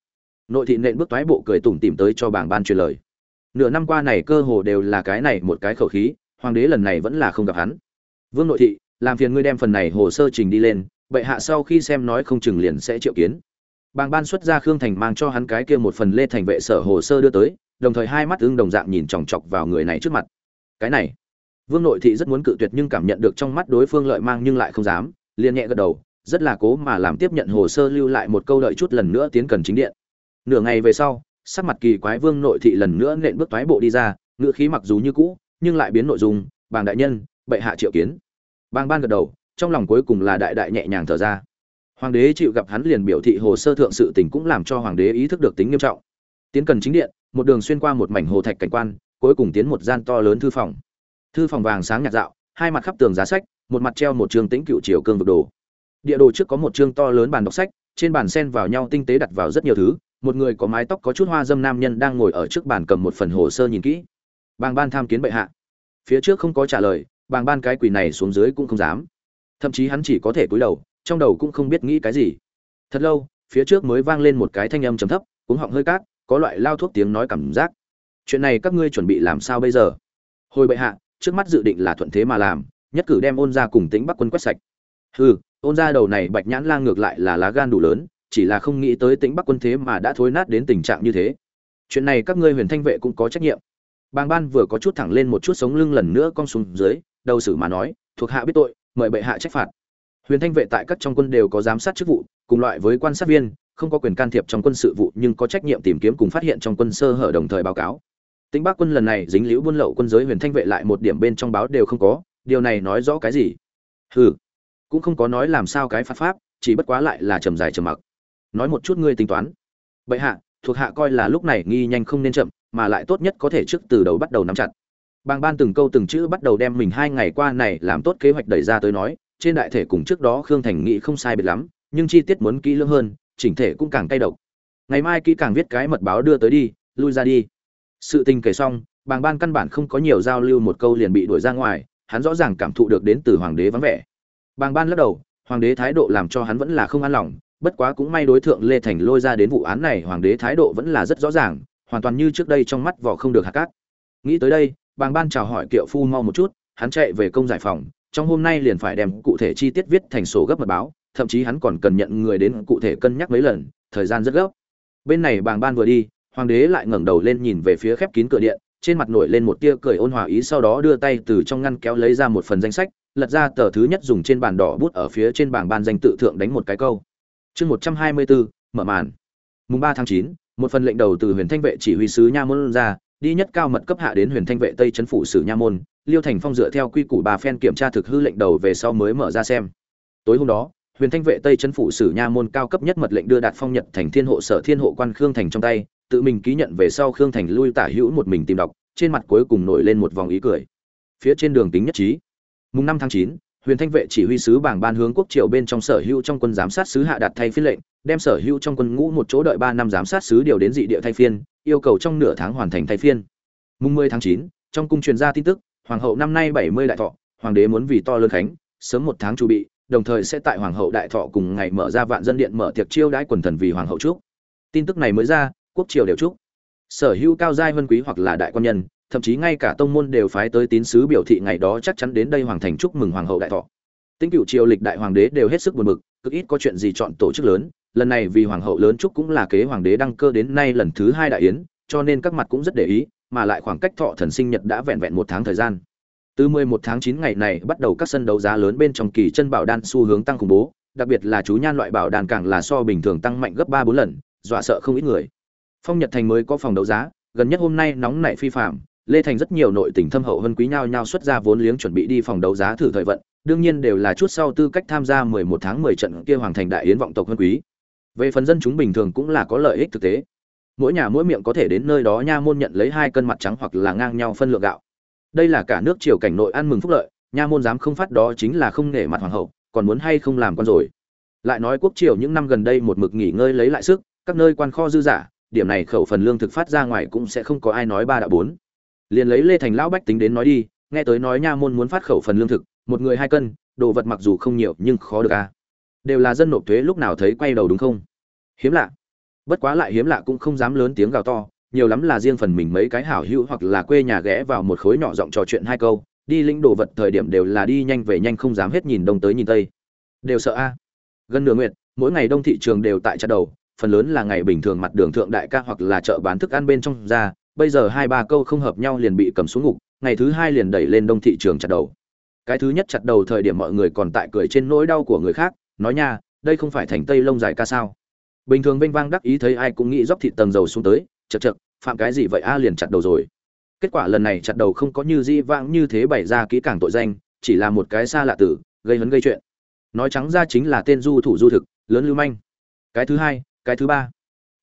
Nội thị nện bước toái bộ cười tủm tìm tới cho bảng ban truyền lời. Nửa năm qua này cơ hồ đều là cái này một cái khẩu khí, hoàng đế lần này vẫn là không gặp hắn. Vương nội thị, làm phiền ngươi đem phần này hồ sơ trình đi lên, bệ hạ sau khi xem nói không chừng liền sẽ triệu kiến. Bàng ban xuất ra khương thành mang cho hắn cái kia một phần lê thành vệ sở hồ sơ đưa tới, đồng thời hai mắt ưng đồng dạng nhìn chòng chọc vào người này trước mặt. Cái này, vương nội thị rất muốn cự tuyệt nhưng cảm nhận được trong mắt đối phương lợi mang nhưng lại không dám, liền nhẹ gật đầu rất là cố mà làm tiếp nhận hồ sơ lưu lại một câu đợi chút lần nữa tiến cần chính điện. Nửa ngày về sau, sắc mặt kỳ quái vương nội thị lần nữa nện bước toái bộ đi ra, ngựa khí mặc dù như cũ, nhưng lại biến nội dung, bàng đại nhân, bệ hạ triệu kiến. Bàng ban gật đầu, trong lòng cuối cùng là đại đại nhẹ nhàng thở ra. Hoàng đế chịu gặp hắn liền biểu thị hồ sơ thượng sự tình cũng làm cho hoàng đế ý thức được tính nghiêm trọng. Tiến cần chính điện, một đường xuyên qua một mảnh hồ thạch cảnh quan, cuối cùng tiến một gian to lớn thư phòng. Thư phòng vàng sáng nhạt dạo, hai mặt khắp tường giá sách, một mặt treo một trường tĩnh cựu triều cương vực đồ địa đồ trước có một chương to lớn bàn đọc sách, trên bàn sen vào nhau tinh tế đặt vào rất nhiều thứ. Một người có mái tóc có chút hoa dâm nam nhân đang ngồi ở trước bàn cầm một phần hồ sơ nhìn kỹ. Bàng ban tham kiến bệ hạ. Phía trước không có trả lời, bàng ban cái quỳ này xuống dưới cũng không dám. Thậm chí hắn chỉ có thể cúi đầu, trong đầu cũng không biết nghĩ cái gì. Thật lâu, phía trước mới vang lên một cái thanh âm trầm thấp, cuống họng hơi cát, có loại lao thuốc tiếng nói cảm giác. Chuyện này các ngươi chuẩn bị làm sao bây giờ? Hồi bệ hạ, trước mắt dự định là thuận thế mà làm, nhất cử đem ôn ra cùng tính bắc quân quét sạch hừ ôn ra đầu này bạch nhãn lang ngược lại là lá gan đủ lớn chỉ là không nghĩ tới Tĩnh bắc quân thế mà đã thối nát đến tình trạng như thế. Chuyện này các ngươi huyền thanh vệ cũng có trách nhiệm. Bàng ban vừa có chút thẳng lên một chút sống lưng lần nữa cong xuống dưới đầu xử mà nói thuộc hạ biết tội mời bệ hạ trách phạt. Huyền thanh vệ tại các trong quân đều có giám sát chức vụ cùng loại với quan sát viên không có quyền can thiệp trong quân sự vụ nhưng có trách nhiệm tìm kiếm cùng phát hiện trong quân sơ hở đồng thời báo cáo. Tĩnh Bắc quân lần này dính liễu buôn lậu quân giới Huyền Thanh vệ lại một điểm bên trong báo đều không có, điều này nói rõ cái gì? Hừ, cũng không có nói làm sao cái phạt pháp, chỉ bất quá lại là trầm dài trầm mặc. Nói một chút ngươi tính toán. Bệ hạ, thuộc hạ coi là lúc này nghi nhanh không nên chậm, mà lại tốt nhất có thể trước từ đầu bắt đầu nắm chặt. Bàng ban từng câu từng chữ bắt đầu đem mình hai ngày qua này làm tốt kế hoạch đẩy ra tới nói, trên đại thể cùng trước đó Khương Thành nghĩ không sai biệt lắm, nhưng chi tiết muốn kỹ lưỡng hơn, chỉnh thể cũng càng cay độc. Ngày mai kỹ càng viết cái mật báo đưa tới đi, lui ra đi. Sự tình kể xong, Bàng ban căn bản không có nhiều giao lưu một câu liền bị đuổi ra ngoài, hắn rõ ràng cảm thụ được đến từ hoàng đế vắng vẻ. Bàng ban lắc đầu, hoàng đế thái độ làm cho hắn vẫn là không an lòng, bất quá cũng may đối tượng Lê Thành lôi ra đến vụ án này, hoàng đế thái độ vẫn là rất rõ ràng, hoàn toàn như trước đây trong mắt vỏ không được hạt cát. Nghĩ tới đây, bàng ban chào hỏi kiệu phu mau một chút hắn chạy về công giải phòng trong hôm nay liền phải đem cụ thể chi tiết viết thành sổ gấp mật báo thậm chí hắn còn cần nhận người đến cụ thể cân nhắc mấy lần thời gian rất gấp bên này bàng ban vừa đi hoàng đế lại ngẩng đầu lên nhìn về phía khép kín cửa điện trên mặt nổi lên một tia cười ôn hòa ý sau đó đưa tay từ trong ngăn kéo lấy ra một phần danh sách lật ra tờ thứ nhất dùng trên bàn đỏ bút ở phía trên bảng ban danh tự thượng đánh một cái câu. Chương một trăm hai mươi bốn mở màn. Mùng 3 tháng 9 một phần lệnh đầu từ huyền thanh vệ chỉ huy sứ nha môn ra, đi nhất cao mật cấp hạ đến huyền thanh vệ tây trấn phủ sử nha môn, liêu thành phong dựa theo quy củ bà phen kiểm tra thực hư lệnh đầu về sau mới mở ra xem. Tối hôm đó, huyền thanh vệ tây trấn phủ sử nha môn cao cấp nhất mật lệnh đưa đạt phong nhật thành thiên hộ sở thiên hộ quan khương thành trong tay, tự mình ký nhận về sau khương thành lui tả hữu một mình tìm đọc, trên mặt cuối cùng nổi lên một vòng ý cười. Phía trên đường tính nhất trí mùng năm tháng chín, huyền thanh vệ chỉ huy sứ bảng ban hướng quốc triều bên trong sở hữu trong quân giám sát sứ hạ đạt thay phiên lệnh, đem sở hữu trong quân ngũ một chỗ đợi ba năm giám sát sứ điều đến dị địa thay phiên, yêu cầu trong nửa tháng hoàn thành thay phiên. Mùng mười tháng chín, trong cung truyền ra tin tức, hoàng hậu năm nay bảy mươi đại thọ, hoàng đế muốn vì to lớn khánh, sớm một tháng chuẩn bị, đồng thời sẽ tại hoàng hậu đại thọ cùng ngày mở ra vạn dân điện mở tiệc chiêu đãi quần thần vì hoàng hậu chúc. Tin tức này mới ra, quốc triều đều chúc. Sở hữu cao giai vân quý hoặc là đại quan nhân thậm chí ngay cả tông môn đều phái tới tín sứ biểu thị ngày đó chắc chắn đến đây hoàng thành chúc mừng hoàng hậu đại thọ. Tinh cựu triều lịch đại hoàng đế đều hết sức buồn bực, cực ít có chuyện gì chọn tổ chức lớn, lần này vì hoàng hậu lớn chúc cũng là kế hoàng đế đăng cơ đến nay lần thứ hai đại yến, cho nên các mặt cũng rất để ý, mà lại khoảng cách thọ thần sinh nhật đã vẹn vẹn một tháng thời gian. Từ 11 tháng 9 ngày này bắt đầu các sân đấu giá lớn bên trong kỳ chân bảo đan xu hướng tăng khủng bố, đặc biệt là chú nhan loại bảo đan càng là so bình thường tăng mạnh gấp ba bốn lần, dọa sợ không ít người. Phong nhật thành mới có phòng đấu giá, gần nhất hôm nay nóng nảy phi phạm lê thành rất nhiều nội tình thâm hậu hơn quý nhau nhau xuất ra vốn liếng chuẩn bị đi phòng đấu giá thử thời vận, đương nhiên đều là chút sau tư cách tham gia 11 tháng 10 trận kia hoàng thành đại yến vọng tộc hơn quý. Về phần dân chúng bình thường cũng là có lợi ích thực tế. Mỗi nhà mỗi miệng có thể đến nơi đó nha môn nhận lấy hai cân mặt trắng hoặc là ngang nhau phân lượng gạo. Đây là cả nước triều cảnh nội ăn mừng phúc lợi, nha môn dám không phát đó chính là không nể mặt hoàng hậu, còn muốn hay không làm con rồi. Lại nói quốc triều những năm gần đây một mực nghỉ ngơi lấy lại sức, các nơi quan kho dư giả, điểm này khẩu phần lương thực phát ra ngoài cũng sẽ không có ai nói ba đạo bốn liền lấy lê thành lão bách tính đến nói đi, nghe tới nói nha môn muốn phát khẩu phần lương thực, một người hai cân, đồ vật mặc dù không nhiều nhưng khó được à? đều là dân nộp thuế lúc nào thấy quay đầu đúng không? Hiếm lạ. Bất quá lại hiếm lạ cũng không dám lớn tiếng gào to, nhiều lắm là riêng phần mình mấy cái hảo hữu hoặc là quê nhà ghé vào một khối nhỏ giọng trò chuyện hai câu, đi lĩnh đồ vật thời điểm đều là đi nhanh về nhanh không dám hết nhìn đông tới nhìn tây. Đều sợ a. Gần nửa nguyệt, mỗi ngày đông thị trường đều tại chợ đầu, phần lớn là ngày bình thường mặt đường thượng đại ca hoặc là chợ bán thức ăn bên trong ra bây giờ hai ba câu không hợp nhau liền bị cầm xuống ngục, ngày thứ hai liền đẩy lên đông thị trường chặt đầu. Cái thứ nhất chặt đầu thời điểm mọi người còn tại cười trên nỗi đau của người khác, nói nha, đây không phải thành tây lông dài ca sao? Bình thường vênh vang đắc ý thấy ai cũng nghĩ dốc thịt tầng dầu xuống tới, chật chật, phạm cái gì vậy a, liền chặt đầu rồi. Kết quả lần này chặt đầu không có như di vãng như thế bày ra kỹ càng tội danh, chỉ là một cái xa lạ tử, gây hấn gây chuyện. Nói trắng ra chính là tên du thủ du thực, lớn lưu manh. Cái thứ hai, cái thứ ba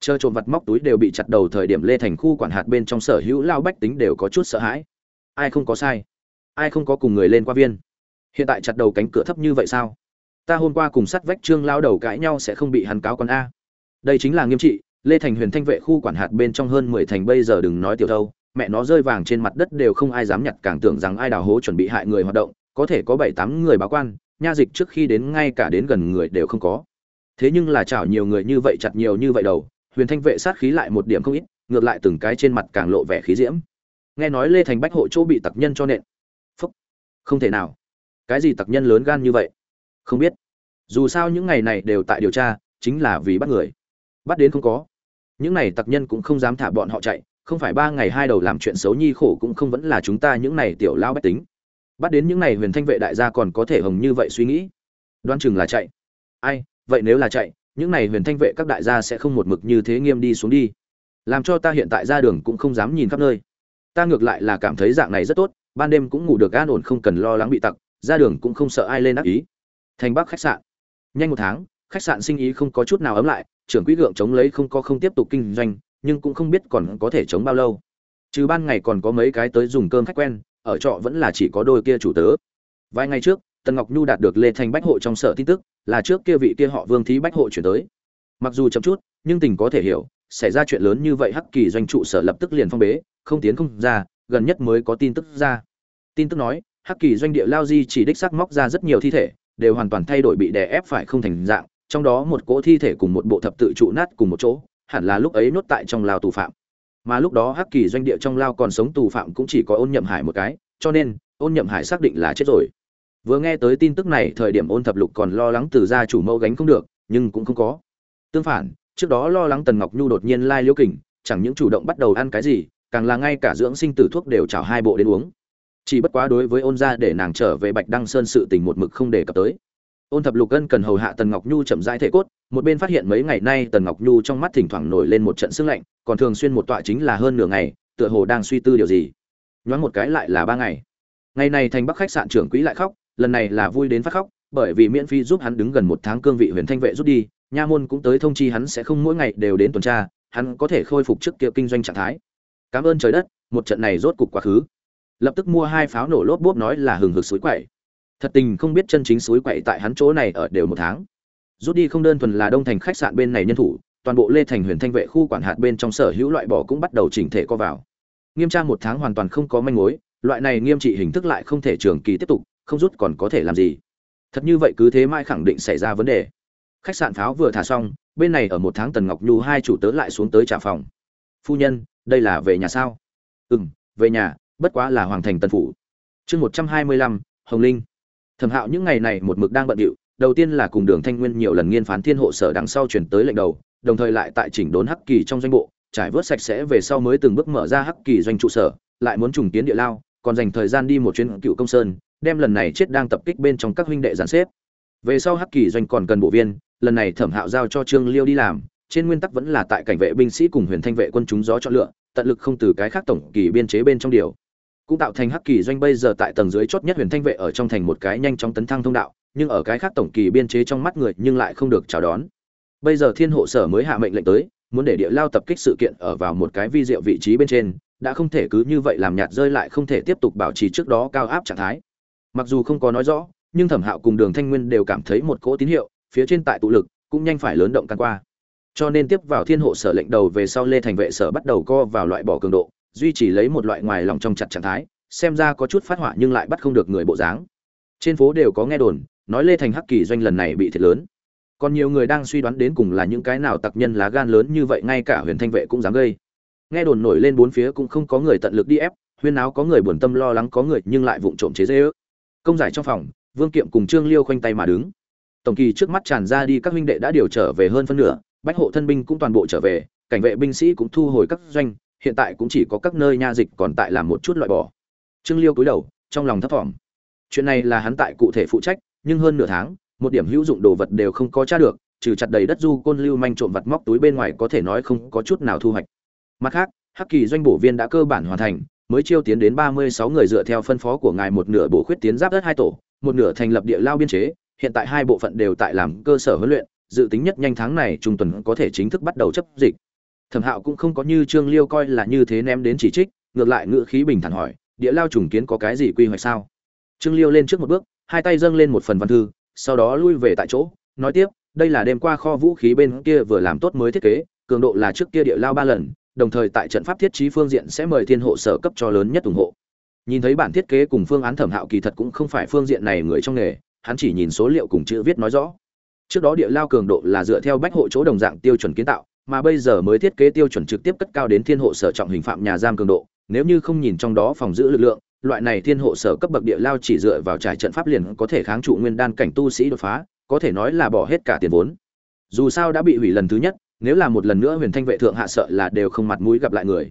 chờ trộm vật móc túi đều bị chặt đầu thời điểm lê thành khu quản hạt bên trong sở hữu lao bách tính đều có chút sợ hãi. Ai không có sai? Ai không có cùng người lên qua viên? Hiện tại chặt đầu cánh cửa thấp như vậy sao? Ta hôm qua cùng sắt vách trương lao đầu cãi nhau sẽ không bị hắn cáo con a. Đây chính là nghiêm trị, lê thành huyền thanh vệ khu quản hạt bên trong hơn mười thành bây giờ đừng nói tiểu thâu, mẹ nó rơi vàng trên mặt đất đều không ai dám nhặt, càng tưởng rằng ai đào hố chuẩn bị hại người hoạt động, có thể có bảy tám người báo quan, nha dịch trước khi đến ngay cả đến gần người đều không có. Thế nhưng là chảo nhiều người như vậy, chặt nhiều như vậy đầu huyền thanh vệ sát khí lại một điểm không ít, ngược lại từng cái trên mặt càng lộ vẻ khí diễm. Nghe nói lê thành bách hộ chỗ bị tặc nhân cho nện. Phúc. Không thể nào. Cái gì tặc nhân lớn gan như vậy? Không biết. Dù sao những ngày này đều tại điều tra, chính là vì bắt người. Bắt đến không có. Những này tặc nhân cũng không dám thả bọn họ chạy, không phải ba ngày hai đầu làm chuyện xấu nhi khổ cũng không vẫn là chúng ta những này tiểu lao bách tính. Bắt đến những này huyền thanh vệ đại gia còn có thể hồng như vậy suy nghĩ. Đoan chừng là chạy. Ai, vậy nếu là chạy những này huyền thanh vệ các đại gia sẽ không một mực như thế nghiêm đi xuống đi. Làm cho ta hiện tại ra đường cũng không dám nhìn khắp nơi. Ta ngược lại là cảm thấy dạng này rất tốt, ban đêm cũng ngủ được an ổn không cần lo lắng bị tặc, ra đường cũng không sợ ai lên ác ý. Thành bắc khách sạn. Nhanh một tháng, khách sạn sinh ý không có chút nào ấm lại, trưởng quỹ gượng chống lấy không có không tiếp tục kinh doanh, nhưng cũng không biết còn có thể chống bao lâu. Trừ ban ngày còn có mấy cái tới dùng cơm khách quen, ở trọ vẫn là chỉ có đôi kia chủ tớ. Vài ngày trước tần ngọc nhu đạt được lê thành bách hộ trong sở tin tức, là trước kia vị kia họ vương thí bách hộ chuyển tới. Mặc dù chậm chút, nhưng tình có thể hiểu, xảy ra chuyện lớn như vậy hắc kỳ doanh trụ sở lập tức liền phong bế, không tiến không ra, gần nhất mới có tin tức ra. Tin tức nói, hắc kỳ doanh địa lao di chỉ đích xác móc ra rất nhiều thi thể, đều hoàn toàn thay đổi bị đè ép phải không thành dạng, trong đó một cỗ thi thể cùng một bộ thập tự trụ nát cùng một chỗ, hẳn là lúc ấy nốt tại trong lao tù phạm. Mà lúc đó hắc kỳ doanh địa trong lao còn sống tù phạm cũng chỉ có ôn nhậm hải một cái, cho nên ôn nhậm hải xác định là chết rồi vừa nghe tới tin tức này, thời điểm ôn thập lục còn lo lắng từ gia chủ mẫu gánh không được, nhưng cũng không có. Tương phản, trước đó lo lắng tần ngọc nhu đột nhiên lai liễu kình, chẳng những chủ động bắt đầu ăn cái gì, càng là ngay cả dưỡng sinh tử thuốc đều chảo hai bộ đến uống. Chỉ bất quá đối với ôn gia để nàng trở về bạch đăng sơn sự tình một mực không đề cập tới. Ôn thập lục ân cần hầu hạ tần ngọc nhu chậm rãi thể cốt, một bên phát hiện mấy ngày nay tần ngọc nhu trong mắt thỉnh thoảng nổi lên một trận sương lạnh, còn thường xuyên một tọa chính là hơn nửa ngày, tựa hồ đang suy tư điều gì. Nhoáng một cái lại là ba ngày ngày này thành bắc khách sạn trưởng quỹ lại khóc, lần này là vui đến phát khóc, bởi vì miễn phí giúp hắn đứng gần một tháng cương vị huyền thanh vệ rút đi, nha môn cũng tới thông chi hắn sẽ không mỗi ngày đều đến tuần tra, hắn có thể khôi phục trước kia kinh doanh trạng thái. Cảm ơn trời đất, một trận này rốt cục quá khứ. Lập tức mua hai pháo nổ lốp bốp nói là hừng hực suối quậy. Thật tình không biết chân chính suối quậy tại hắn chỗ này ở đều một tháng. Rút đi không đơn thuần là đông thành khách sạn bên này nhân thủ, toàn bộ lê thành huyền thanh vệ khu quản hạt bên trong sở hữu loại bỏ cũng bắt đầu chỉnh thể co vào. Nghiêm tra một tháng hoàn toàn không có manh mối loại này nghiêm trị hình thức lại không thể trường kỳ tiếp tục, không rút còn có thể làm gì? Thật như vậy cứ thế mai khẳng định xảy ra vấn đề. Khách sạn pháo vừa thả xong, bên này ở một tháng tần ngọc nhu hai chủ tớ lại xuống tới trả phòng. Phu nhân, đây là về nhà sao? Ừ m về nhà, bất quá là hoàng thành tân phủ. Chương một trăm hai mươi lăm, hồng linh. Thẩm hạo những ngày này một mực đang bận điệu, đầu tiên là cùng đường thanh nguyên nhiều lần nghiên phán thiên hộ sở đằng sau chuyển tới lệnh đầu, đồng thời lại tại chỉnh đốn hắc kỳ trong doanh bộ, trải vớt sạch sẽ về sau mới từng bước mở ra hắc kỳ doanh trụ sở, lại muốn trùng kiến địa lao còn dành thời gian đi một chuyến cựu công sơn, đem lần này chết đang tập kích bên trong các huynh đệ giàn xếp. Về sau hắc kỳ doanh còn cần bộ viên, lần này thẩm hạo giao cho trương liêu đi làm, trên nguyên tắc vẫn là tại cảnh vệ binh sĩ cùng huyền thanh vệ quân chúng gió chọn lựa, tận lực không từ cái khác tổng kỳ biên chế bên trong điều. Cũng tạo thành hắc kỳ doanh bây giờ tại tầng dưới chót nhất huyền thanh vệ ở trong thành một cái nhanh chóng tấn thăng thông đạo, nhưng ở cái khác tổng kỳ biên chế trong mắt người nhưng lại không được chào đón. Bây giờ thiên hộ sở mới hạ mệnh lệnh tới, muốn để địa lao tập kích sự kiện ở vào một cái vi diệu vị trí bên trên đã không thể cứ như vậy làm nhạt rơi lại không thể tiếp tục bảo trì trước đó cao áp trạng thái. Mặc dù không có nói rõ, nhưng thẩm hạo cùng đường thanh nguyên đều cảm thấy một cỗ tín hiệu, phía trên tại tụ lực, cũng nhanh phải lớn động căn qua. Cho nên tiếp vào thiên hộ sở lệnh đầu về sau lê thành vệ sở bắt đầu co vào loại bỏ cường độ, duy trì lấy một loại ngoài lòng trong chặt trạng thái, xem ra có chút phát họa nhưng lại bắt không được người bộ dáng. Trên phố đều có nghe đồn, nói lê thành hắc kỳ doanh lần này bị thiệt lớn. Còn nhiều người đang suy đoán đến cùng là những cái nào tặc nhân lá gan lớn như vậy, ngay cả huyền thanh vệ cũng dám gây nghe đồn nổi lên bốn phía cũng không có người tận lực đi ép, huyên áo có người buồn tâm lo lắng có người, nhưng lại vụng trộm chế dễ ước công giải trong phòng, vương kiệm cùng trương liêu khoanh tay mà đứng. Tổng kỳ trước mắt tràn ra đi các huynh đệ đã điều trở về hơn phân nửa, bách hộ thân binh cũng toàn bộ trở về, cảnh vệ binh sĩ cũng thu hồi các doanh, hiện tại cũng chỉ có các nơi nha dịch còn tại làm một chút loại bỏ. Trương liêu cúi đầu, trong lòng thấp thỏm. Chuyện này là hắn tại cụ thể phụ trách, nhưng hơn nửa tháng, một điểm hữu dụng đồ vật đều không có tra được, trừ chặt đầy đất du côn lưu manh trộm vặt móc túi bên ngoài có thể nói không có chút nào thu hoạch mặt khác, hắc kỳ doanh bổ viên đã cơ bản hoàn thành, mới chiêu tiến đến ba mươi sáu người dựa theo phân phó của ngài một nửa bổ khuyết tiến giáp đất hai tổ, một nửa thành lập địa lao biên chế, hiện tại hai bộ phận đều tại làm cơ sở huấn luyện, dự tính nhất nhanh tháng này trung tuần có thể chính thức bắt đầu chấp dịch. Thẩm hạo cũng không có như trương liêu coi là như thế ném đến chỉ trích, ngược lại ngữ khí bình thản hỏi, địa lao trùng kiến có cái gì quy hoạch sao? Trương liêu lên trước một bước, hai tay dâng lên một phần văn thư, sau đó lui về tại chỗ, nói tiếp, đây là đêm qua kho vũ khí bên kia vừa làm tốt mới thiết kế, cường độ là trước kia địa lao ba lần đồng thời tại trận pháp thiết trí phương diện sẽ mời thiên hộ sở cấp cho lớn nhất ủng hộ. Nhìn thấy bản thiết kế cùng phương án thẩm hạo kỳ thật cũng không phải phương diện này người trong nghề, hắn chỉ nhìn số liệu cùng chữ viết nói rõ. Trước đó địa lao cường độ là dựa theo bách hộ chỗ đồng dạng tiêu chuẩn kiến tạo, mà bây giờ mới thiết kế tiêu chuẩn trực tiếp cất cao đến thiên hộ sở trọng hình phạm nhà giam cường độ, nếu như không nhìn trong đó phòng giữ lực lượng, loại này thiên hộ sở cấp bậc địa lao chỉ dựa vào trải trận pháp liền có thể kháng trụ nguyên đan cảnh tu sĩ đột phá, có thể nói là bỏ hết cả tiền vốn. Dù sao đã bị hủy lần thứ nhất nếu là một lần nữa huyền thanh vệ thượng hạ sợ là đều không mặt mũi gặp lại người.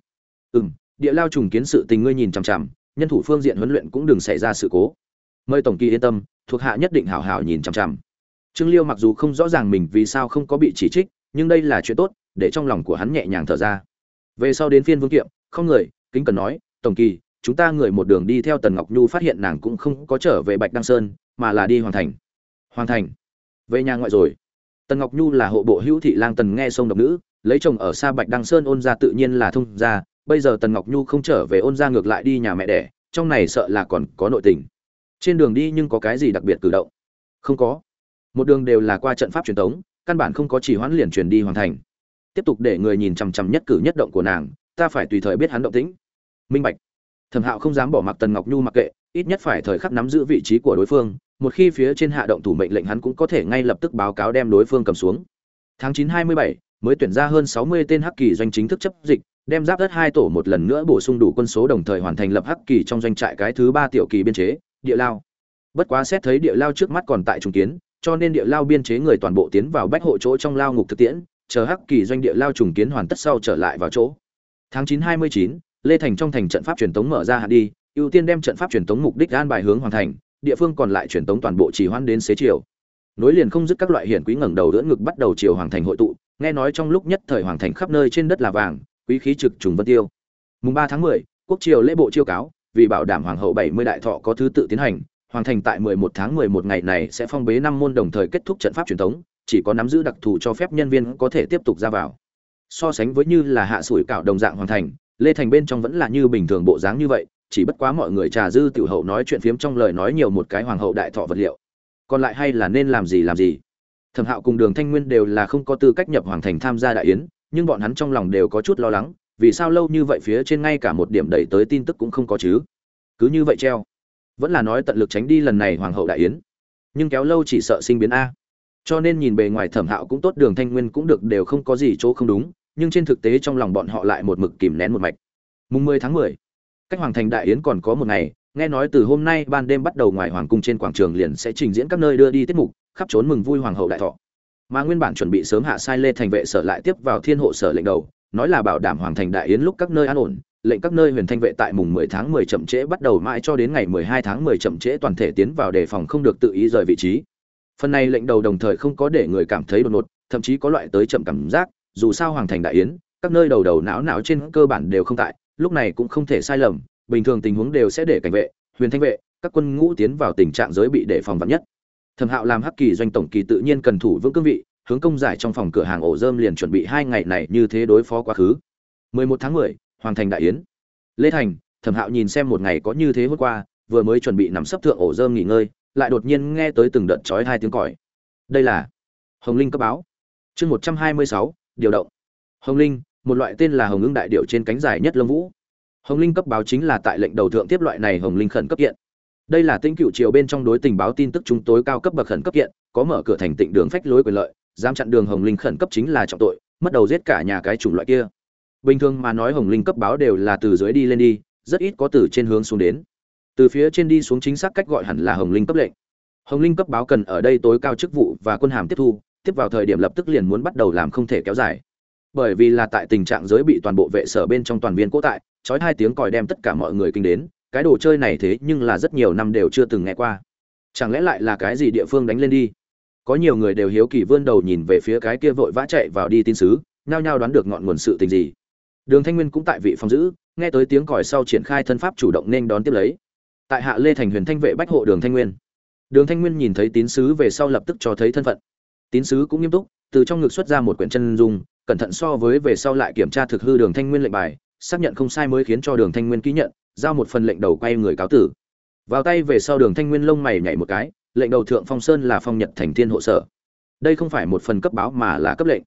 Ừ m địa lao trùng kiến sự tình ngươi nhìn chằm chằm, nhân thủ phương diện huấn luyện cũng đừng xảy ra sự cố. Mời tổng kỳ yên tâm, thuộc hạ nhất định hảo hảo nhìn chằm chằm. Trương liêu mặc dù không rõ ràng mình vì sao không có bị chỉ trích, nhưng đây là chuyện tốt, để trong lòng của hắn nhẹ nhàng thở ra. Về sau đến phiên vương kiệm, không người, kính cần nói, tổng kỳ, chúng ta người một đường đi theo tần ngọc nhu phát hiện nàng cũng không có trở về bạch đăng sơn, mà là đi hoàn thành. Hoàn thành? Về nhà ngoại rồi tần ngọc nhu là hộ bộ hữu thị lang tần nghe sông độc nữ, lấy chồng ở xa bạch đăng sơn ôn ra tự nhiên là thông ra bây giờ tần ngọc nhu không trở về ôn ra ngược lại đi nhà mẹ đẻ, trong này sợ là còn có nội tình. Trên đường đi nhưng có cái gì đặc biệt cử động? Không có. Một đường đều là qua trận pháp truyền thống căn bản không có chỉ hoãn liền truyền đi hoàn thành. Tiếp tục để người nhìn chằm chằm nhất cử nhất động của nàng, ta phải tùy thời biết hắn động tĩnh. Minh bạch. Thẩm hạo không dám bỏ mặc tần ngọc nhu mặc kệ, ít nhất phải thời khắc nắm giữ vị trí của đối phương một khi phía trên hạ động thủ mệnh lệnh hắn cũng có thể ngay lập tức báo cáo đem đối phương cầm xuống. Tháng chín hai mươi bảy, mới tuyển ra hơn sáu mươi tên hắc kỳ doanh chính thức chấp dịch, đem giáp đất hai tổ một lần nữa bổ sung đủ quân số đồng thời hoàn thành lập hắc kỳ trong doanh trại cái thứ ba tiểu kỳ biên chế, địa lao. Bất quá xét thấy địa lao trước mắt còn tại trùng kiến, cho nên địa lao biên chế người toàn bộ tiến vào bách hộ chỗ trong lao ngục thực tiễn, chờ hắc kỳ doanh địa lao trùng kiến hoàn tất sau trở lại vào chỗ. Tháng chín hai mươi chín, lê thành trong thành trận pháp truyền tống mở ra hạn đi, ưu tiên đem trận pháp truyền tống mục đích an bài hướng hoàn thành địa phương còn lại truyền tống toàn bộ chỉ hoan đến xế chiều. Nối liền không dứt các loại hiển quý ngẩng đầu đỡ ngực bắt đầu chiều hoàng thành hội tụ, nghe nói trong lúc nhất thời hoàng thành khắp nơi trên đất là vàng, quý khí trực trùng vân tiêu. Mùng ba tháng mười, quốc triều lễ bộ chiêu cáo, vì bảo đảm hoàng hậu bảy mươi đại thọ có thứ tự tiến hành, hoàng thành tại mười một tháng mười một ngày này sẽ phong bế năm môn đồng thời kết thúc trận pháp truyền thống, chỉ có nắm giữ đặc thù cho phép nhân viên có thể tiếp tục ra vào. So sánh với như là hạ sủi cảo đồng dạng hoàng thành, lê thành bên trong vẫn là như bình thường bộ dáng như vậy chỉ bất quá mọi người trà dư tiểu hậu nói chuyện phiếm trong lời nói nhiều một cái hoàng hậu đại thọ vật liệu. Còn lại hay là nên làm gì làm gì. Thẩm hạo cùng đường thanh nguyên đều là không có tư cách nhập hoàng thành tham gia đại yến, nhưng bọn hắn trong lòng đều có chút lo lắng, vì sao lâu như vậy phía trên ngay cả một điểm đẩy tới tin tức cũng không có chứ. Cứ như vậy treo. Vẫn là nói tận lực tránh đi lần này hoàng hậu đại yến. Nhưng kéo lâu chỉ sợ sinh biến a. Cho nên nhìn bề ngoài thẩm hạo cũng tốt, đường thanh nguyên cũng được, đều không có gì chỗ không đúng, nhưng trên thực tế trong lòng bọn họ lại một mực kìm nén một mạch. Mùng mười tháng mười cách hoàng thành đại yến còn có một ngày nghe nói từ hôm nay ban đêm bắt đầu ngoài hoàng cung trên quảng trường liền sẽ trình diễn các nơi đưa đi tiết mục khắp trốn mừng vui hoàng hậu đại thọ mà nguyên bản chuẩn bị sớm hạ sai lê thành vệ sở lại tiếp vào thiên hộ sở lệnh đầu nói là bảo đảm hoàng thành đại yến lúc các nơi an ổn lệnh các nơi huyền thanh vệ tại mùng 10 tháng 10 chậm trễ bắt đầu mãi cho đến ngày 12 tháng 10 chậm trễ toàn thể tiến vào đề phòng không được tự ý rời vị trí. Phần này lệnh đầu đồng thời không có để người cảm thấy đột ngột, thậm chí có loại tới chậm cảm giác, dù sao hoàng thành đại yến, các nơi đầu đầu não não trên cơ bản đều không tại, lúc này cũng không thể sai lầm, bình thường tình huống đều sẽ để cảnh vệ, huyền thanh vệ, các quân ngũ tiến vào tình trạng giới bị đề phòng vạn nhất. Thẩm Hạo làm hắc kỳ doanh tổng kỳ tự nhiên cần thủ vững cương vị, hướng công giải trong phòng cửa hàng ổ dơm liền chuẩn bị hai ngày này như thế đối phó quá khứ. 11 tháng 10, hoàng thành đại yến lê thành thẩm hạo nhìn xem một ngày có như thế hôm qua vừa mới chuẩn bị nằm sấp thượng ổ dơm nghỉ ngơi lại đột nhiên nghe tới từng đợt chói hai tiếng còi đây là hồng linh cấp báo chương một trăm hai mươi sáu điều động hồng linh một loại tên là hồng ưng đại điệu trên cánh dài nhất lông vũ. Hồng linh cấp báo chính là tại lệnh đầu thượng tiếp loại này hồng linh khẩn cấp kiện. Đây là tinh cựu triều bên trong đối tình báo tin tức chúng tối cao cấp bậc khẩn cấp kiện, có mở cửa thành tịnh đường phách lối quyền lợi dám chặn đường hồng linh khẩn cấp chính là trọng tội, mất đầu giết cả nhà cái chủng loại kia. Bình thường mà nói hồng linh cấp báo đều là từ dưới đi lên đi, rất ít có từ trên hướng xuống đến. Từ phía trên đi xuống chính xác cách gọi hẳn là hồng linh cấp lệnh. Hồng linh cấp báo cần ở đây tối cao chức vụ và quân hàm tiếp thu, tiếp vào thời điểm lập tức liền muốn bắt đầu làm không thể kéo dài bởi vì là tại tình trạng giới bị toàn bộ vệ sở bên trong toàn viên cố tại trói hai tiếng còi đem tất cả mọi người kinh đến cái đồ chơi này thế nhưng là rất nhiều năm đều chưa từng nghe qua chẳng lẽ lại là cái gì địa phương đánh lên đi có nhiều người đều hiếu kỳ vươn đầu nhìn về phía cái kia vội vã chạy vào đi tin sứ nhao nhao đoán được ngọn nguồn sự tình gì Đường Thanh Nguyên cũng tại vị phòng giữ, nghe tới tiếng còi sau triển khai thân pháp chủ động nên đón tiếp lấy. Tại Hạ Lê Thành Huyền Thanh vệ bách hộ Đường Thanh Nguyên. Đường Thanh Nguyên nhìn thấy tín sứ về sau lập tức cho thấy thân phận. Tín sứ cũng nghiêm túc, từ trong ngực xuất ra một quyển chân dung, cẩn thận so với về sau lại kiểm tra thực hư Đường Thanh Nguyên lệnh bài, xác nhận không sai mới khiến cho Đường Thanh Nguyên ký nhận, giao một phần lệnh đầu quay người cáo tử. Vào tay về sau Đường Thanh Nguyên lông mày nhảy một cái, lệnh đầu thượng Phong Sơn là phong nhật thành thiên hộ sở. Đây không phải một phần cấp báo mà là cấp lệnh.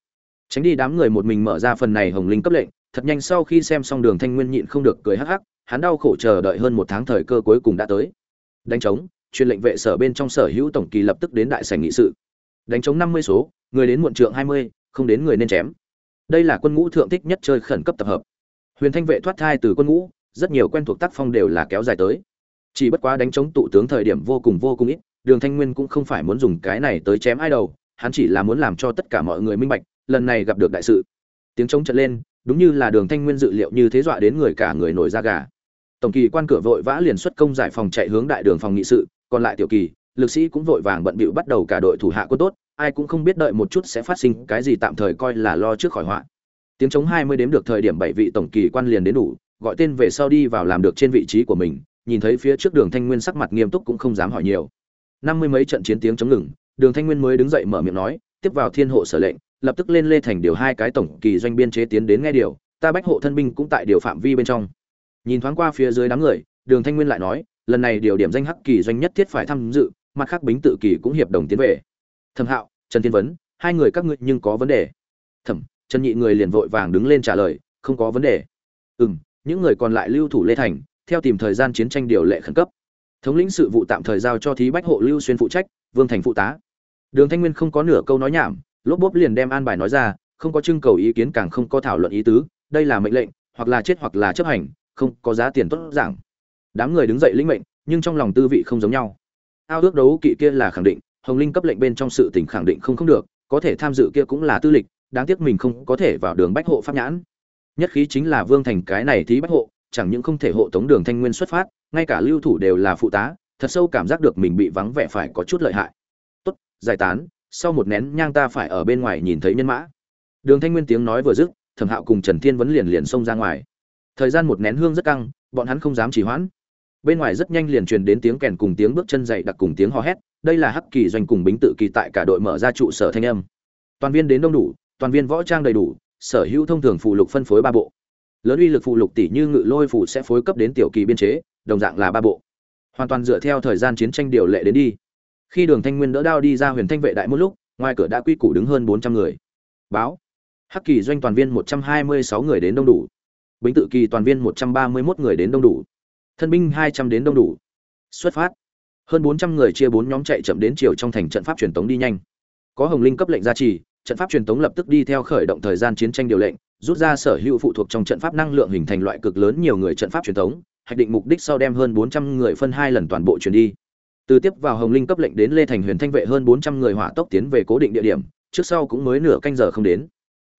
Tránh đi đám người một mình mở ra phần này hồng linh cấp lệnh, thật nhanh sau khi xem xong đường thanh nguyên nhịn không được cười hắc hắc hắn đau khổ chờ đợi hơn một tháng thời cơ cuối cùng đã tới đánh trống truyền lệnh vệ sở bên trong sở hữu tổng kỳ lập tức đến đại sảnh nghị sự đánh trống năm mươi số người đến muộn trượng hai mươi không đến người nên chém đây là quân ngũ thượng thích nhất chơi khẩn cấp tập hợp. Huyền thanh vệ thoát thai từ quân ngũ, rất nhiều quen thuộc tác phong đều là kéo dài tới. Chỉ bất quá đánh chống tụ tướng thời điểm vô cùng vô cùng ít, đường thanh nguyên cũng không phải muốn dùng cái này tới chém ai đầu, hắn chỉ là muốn làm cho tất cả mọi người minh bạch, lần này gặp được đại sự. Tiếng trống trận lên, đúng như là đường thanh nguyên dự liệu như thế dọa đến người cả người nổi da gà. Tổng kỳ quan cửa vội vã liền xuất công giải phòng chạy hướng đại đường phòng nghị sự, còn lại tiểu kỳ, lực sĩ cũng vội vàng bận bịu bắt đầu cả đội thủ hạ quân tốt ai cũng không biết đợi một chút sẽ phát sinh cái gì, tạm thời coi là lo trước khỏi họa. Tiếng chống hai mươi đếm được thời điểm bảy vị tổng kỳ quan liền đến đủ, gọi tên về sau đi vào làm được trên vị trí của mình, nhìn thấy phía trước đường thanh nguyên sắc mặt nghiêm túc cũng không dám hỏi nhiều. Năm mươi mấy trận chiến tiếng chống ngừng, đường thanh nguyên mới đứng dậy mở miệng nói, tiếp vào thiên hộ sở lệnh, lập tức lên lê thành điều hai cái tổng kỳ doanh biên chế tiến đến nghe điều, ta bách hộ thân binh cũng tại điều phạm vi bên trong. Nhìn thoáng qua phía dưới đám người, đường thanh nguyên lại nói, lần này điều điểm danh hắc kỳ doanh nhất thiết phải tham dự, mặt khác bính tự kỳ cũng hiệp đồng tiến về thẩm hạo, trần thiên vấn, hai người các ngươi nhưng có vấn đề. Thẩm, trần nhị người liền vội vàng đứng lên trả lời, không có vấn đề. Ừ m những người còn lại lưu thủ lê thành, theo tìm thời gian chiến tranh điều lệ khẩn cấp. Thống lĩnh sự vụ tạm thời giao cho thí bách hộ lưu xuyên phụ trách, vương thành phụ tá. Đường thanh nguyên không có nửa câu nói nhảm, lốp bốp liền đem an bài nói ra, không có trưng cầu ý kiến càng không có thảo luận ý tứ, đây là mệnh lệnh, hoặc là chết hoặc là chấp hành, không có giá tiền tốt giảng đám người đứng dậy lĩnh mệnh, nhưng trong lòng tư vị không giống nhau. Ao ước đấu kỵ kia là khẳng định hồng linh cấp lệnh bên trong sự tình khẳng định không không được, có thể tham dự kia cũng là tư lịch, đáng tiếc mình không có thể vào đường bách hộ pháp nhãn. Nhất khí chính là vương thành cái này thí bách hộ, chẳng những không thể hộ tống đường thanh nguyên xuất phát, ngay cả lưu thủ đều là phụ tá, thật sâu cảm giác được mình bị vắng vẻ phải có chút lợi hại. Tốt, giải tán, sau một nén nhang ta phải ở bên ngoài nhìn thấy nhân mã. Đường thanh nguyên tiếng nói vừa dứt, thẩm hạo cùng trần thiên vấn liền liền xông ra ngoài. Thời gian một nén hương rất căng, bọn hắn không dám chỉ hoãn. Bên ngoài rất nhanh liền truyền đến tiếng kèn cùng tiếng bước chân dậy đặc cùng tiếng hò hét đây là hắc kỳ doanh cùng bính tự kỳ tại cả đội mở ra trụ sở thanh âm. Toàn viên đến đông đủ, toàn viên võ trang đầy đủ, sở hữu thông thường phụ lục phân phối ba bộ. Lớn uy lực phụ lục tỷ như ngự lôi phụ sẽ phối cấp đến tiểu kỳ biên chế, đồng dạng là ba bộ. Hoàn toàn dựa theo thời gian chiến tranh điều lệ đến đi. Khi đường thanh nguyên đỡ đao đi ra huyền thanh vệ đại một lúc, ngoài cửa đã quy củ đứng hơn bốn trăm người. Báo, hắc kỳ doanh toàn viên một trăm hai mươi sáu người đến đông đủ. Bính tự kỳ toàn viên một trăm ba mươi một người đến đông đủ. Thân binh hai trăm đến đông đủ. Xuất phát hơn bốn trăm người chia bốn nhóm chạy chậm đến chiều trong thành trận pháp truyền tống đi nhanh. Có hồng linh cấp lệnh gia trì, trận pháp truyền tống lập tức đi theo khởi động thời gian chiến tranh điều lệnh, rút ra sở hữu phụ thuộc trong trận pháp năng lượng hình thành loại cực lớn nhiều người trận pháp truyền tống, hạch định mục đích sau đem hơn bốn trăm người phân hai lần toàn bộ truyền đi. Từ tiếp vào hồng linh cấp lệnh đến lê thành huyền thanh vệ hơn bốn trăm người hỏa tốc tiến về cố định địa điểm, trước sau cũng mới nửa canh giờ không đến.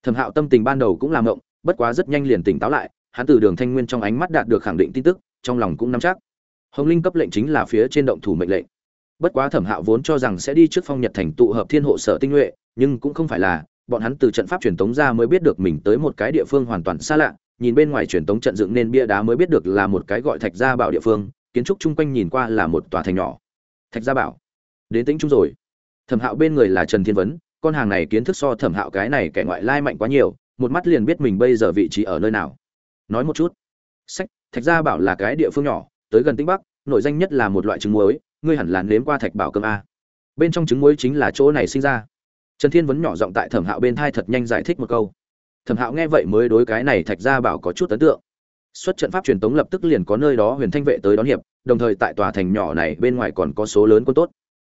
Thẩm hạo tâm tình ban đầu cũng làm ngộng bất quá rất nhanh liền tỉnh táo lại, hắn từ đường thanh nguyên trong ánh mắt đạt được khẳng định tin tức, trong lòng cũng nắm chắc hồng linh cấp lệnh chính là phía trên động thủ mệnh lệnh. Bất quá thẩm hạo vốn cho rằng sẽ đi trước phong nhật thành tụ hợp thiên hộ sở tinh nhuệ, nhưng cũng không phải là, bọn hắn từ trận pháp truyền tống ra mới biết được mình tới một cái địa phương hoàn toàn xa lạ, nhìn bên ngoài truyền tống trận dựng nên bia đá mới biết được là một cái gọi thạch gia bảo địa phương, kiến trúc chung quanh nhìn qua là một tòa thành nhỏ. Thạch gia bảo, đến tính chung rồi. Thẩm hạo bên người là trần thiên vấn, con hàng này kiến thức so thẩm hạo cái này kẻ ngoại lai mạnh quá nhiều, một mắt liền biết mình bây giờ vị trí ở nơi nào. Nói một chút. Sách, thạch gia bảo là cái địa phương nhỏ tới gần tĩnh bắc nội danh nhất là một loại trứng muối, ngươi hẳn là nếm qua thạch bảo cơm a. Bên trong trứng muối chính là chỗ này sinh ra. Trần thiên vấn nhỏ giọng tại thẩm hạo bên thai thật nhanh giải thích một câu. Thẩm hạo nghe vậy mới đối cái này thạch gia bảo có chút ấn tượng. Xuất trận pháp truyền tống lập tức liền có nơi đó huyền thanh vệ tới đón hiệp, đồng thời tại tòa thành nhỏ này bên ngoài còn có số lớn quân tốt.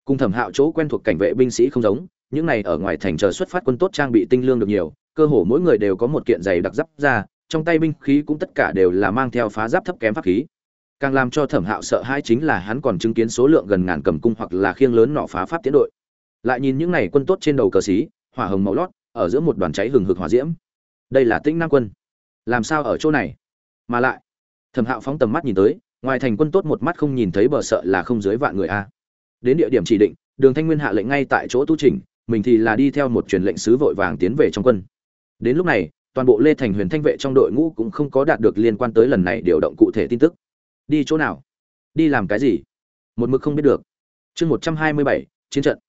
Cùng thẩm hạo chỗ quen thuộc cảnh vệ binh sĩ không giống, những này ở ngoài thành chờ xuất phát quân tốt trang bị tinh lương được nhiều, cơ hồ mỗi người đều có một kiện giày đặc giáp ra, trong tay binh khí cũng tất cả đều là mang theo phá giáp thấp kém pháp khí càng làm cho thẩm hạo sợ hãi chính là hắn còn chứng kiến số lượng gần ngàn cầm cung hoặc là khiêng lớn nọ phá pháp tiến đội. Lại nhìn những này quân tốt trên đầu cờ xí, hỏa hồng màu lót, ở giữa một đoàn cháy hừng hực hỏa diễm. Đây là tĩnh nam quân. Làm sao ở chỗ này? Mà lại, thẩm hạo phóng tầm mắt nhìn tới, ngoài thành quân tốt một mắt không nhìn thấy bờ sợ là không dưới vạn người a. Đến địa điểm chỉ định, đường thanh nguyên hạ lệnh ngay tại chỗ tu trình mình thì là đi theo một truyền lệnh sứ vội vàng tiến về trong quân. Đến lúc này, toàn bộ lê thành huyền thanh vệ trong đội ngũ cũng không có đạt được liên quan tới lần này điều động cụ thể tin tức đi chỗ nào? Đi làm cái gì? Một mực không biết được. Chương một trăm hai mươi bảy, chiến trận.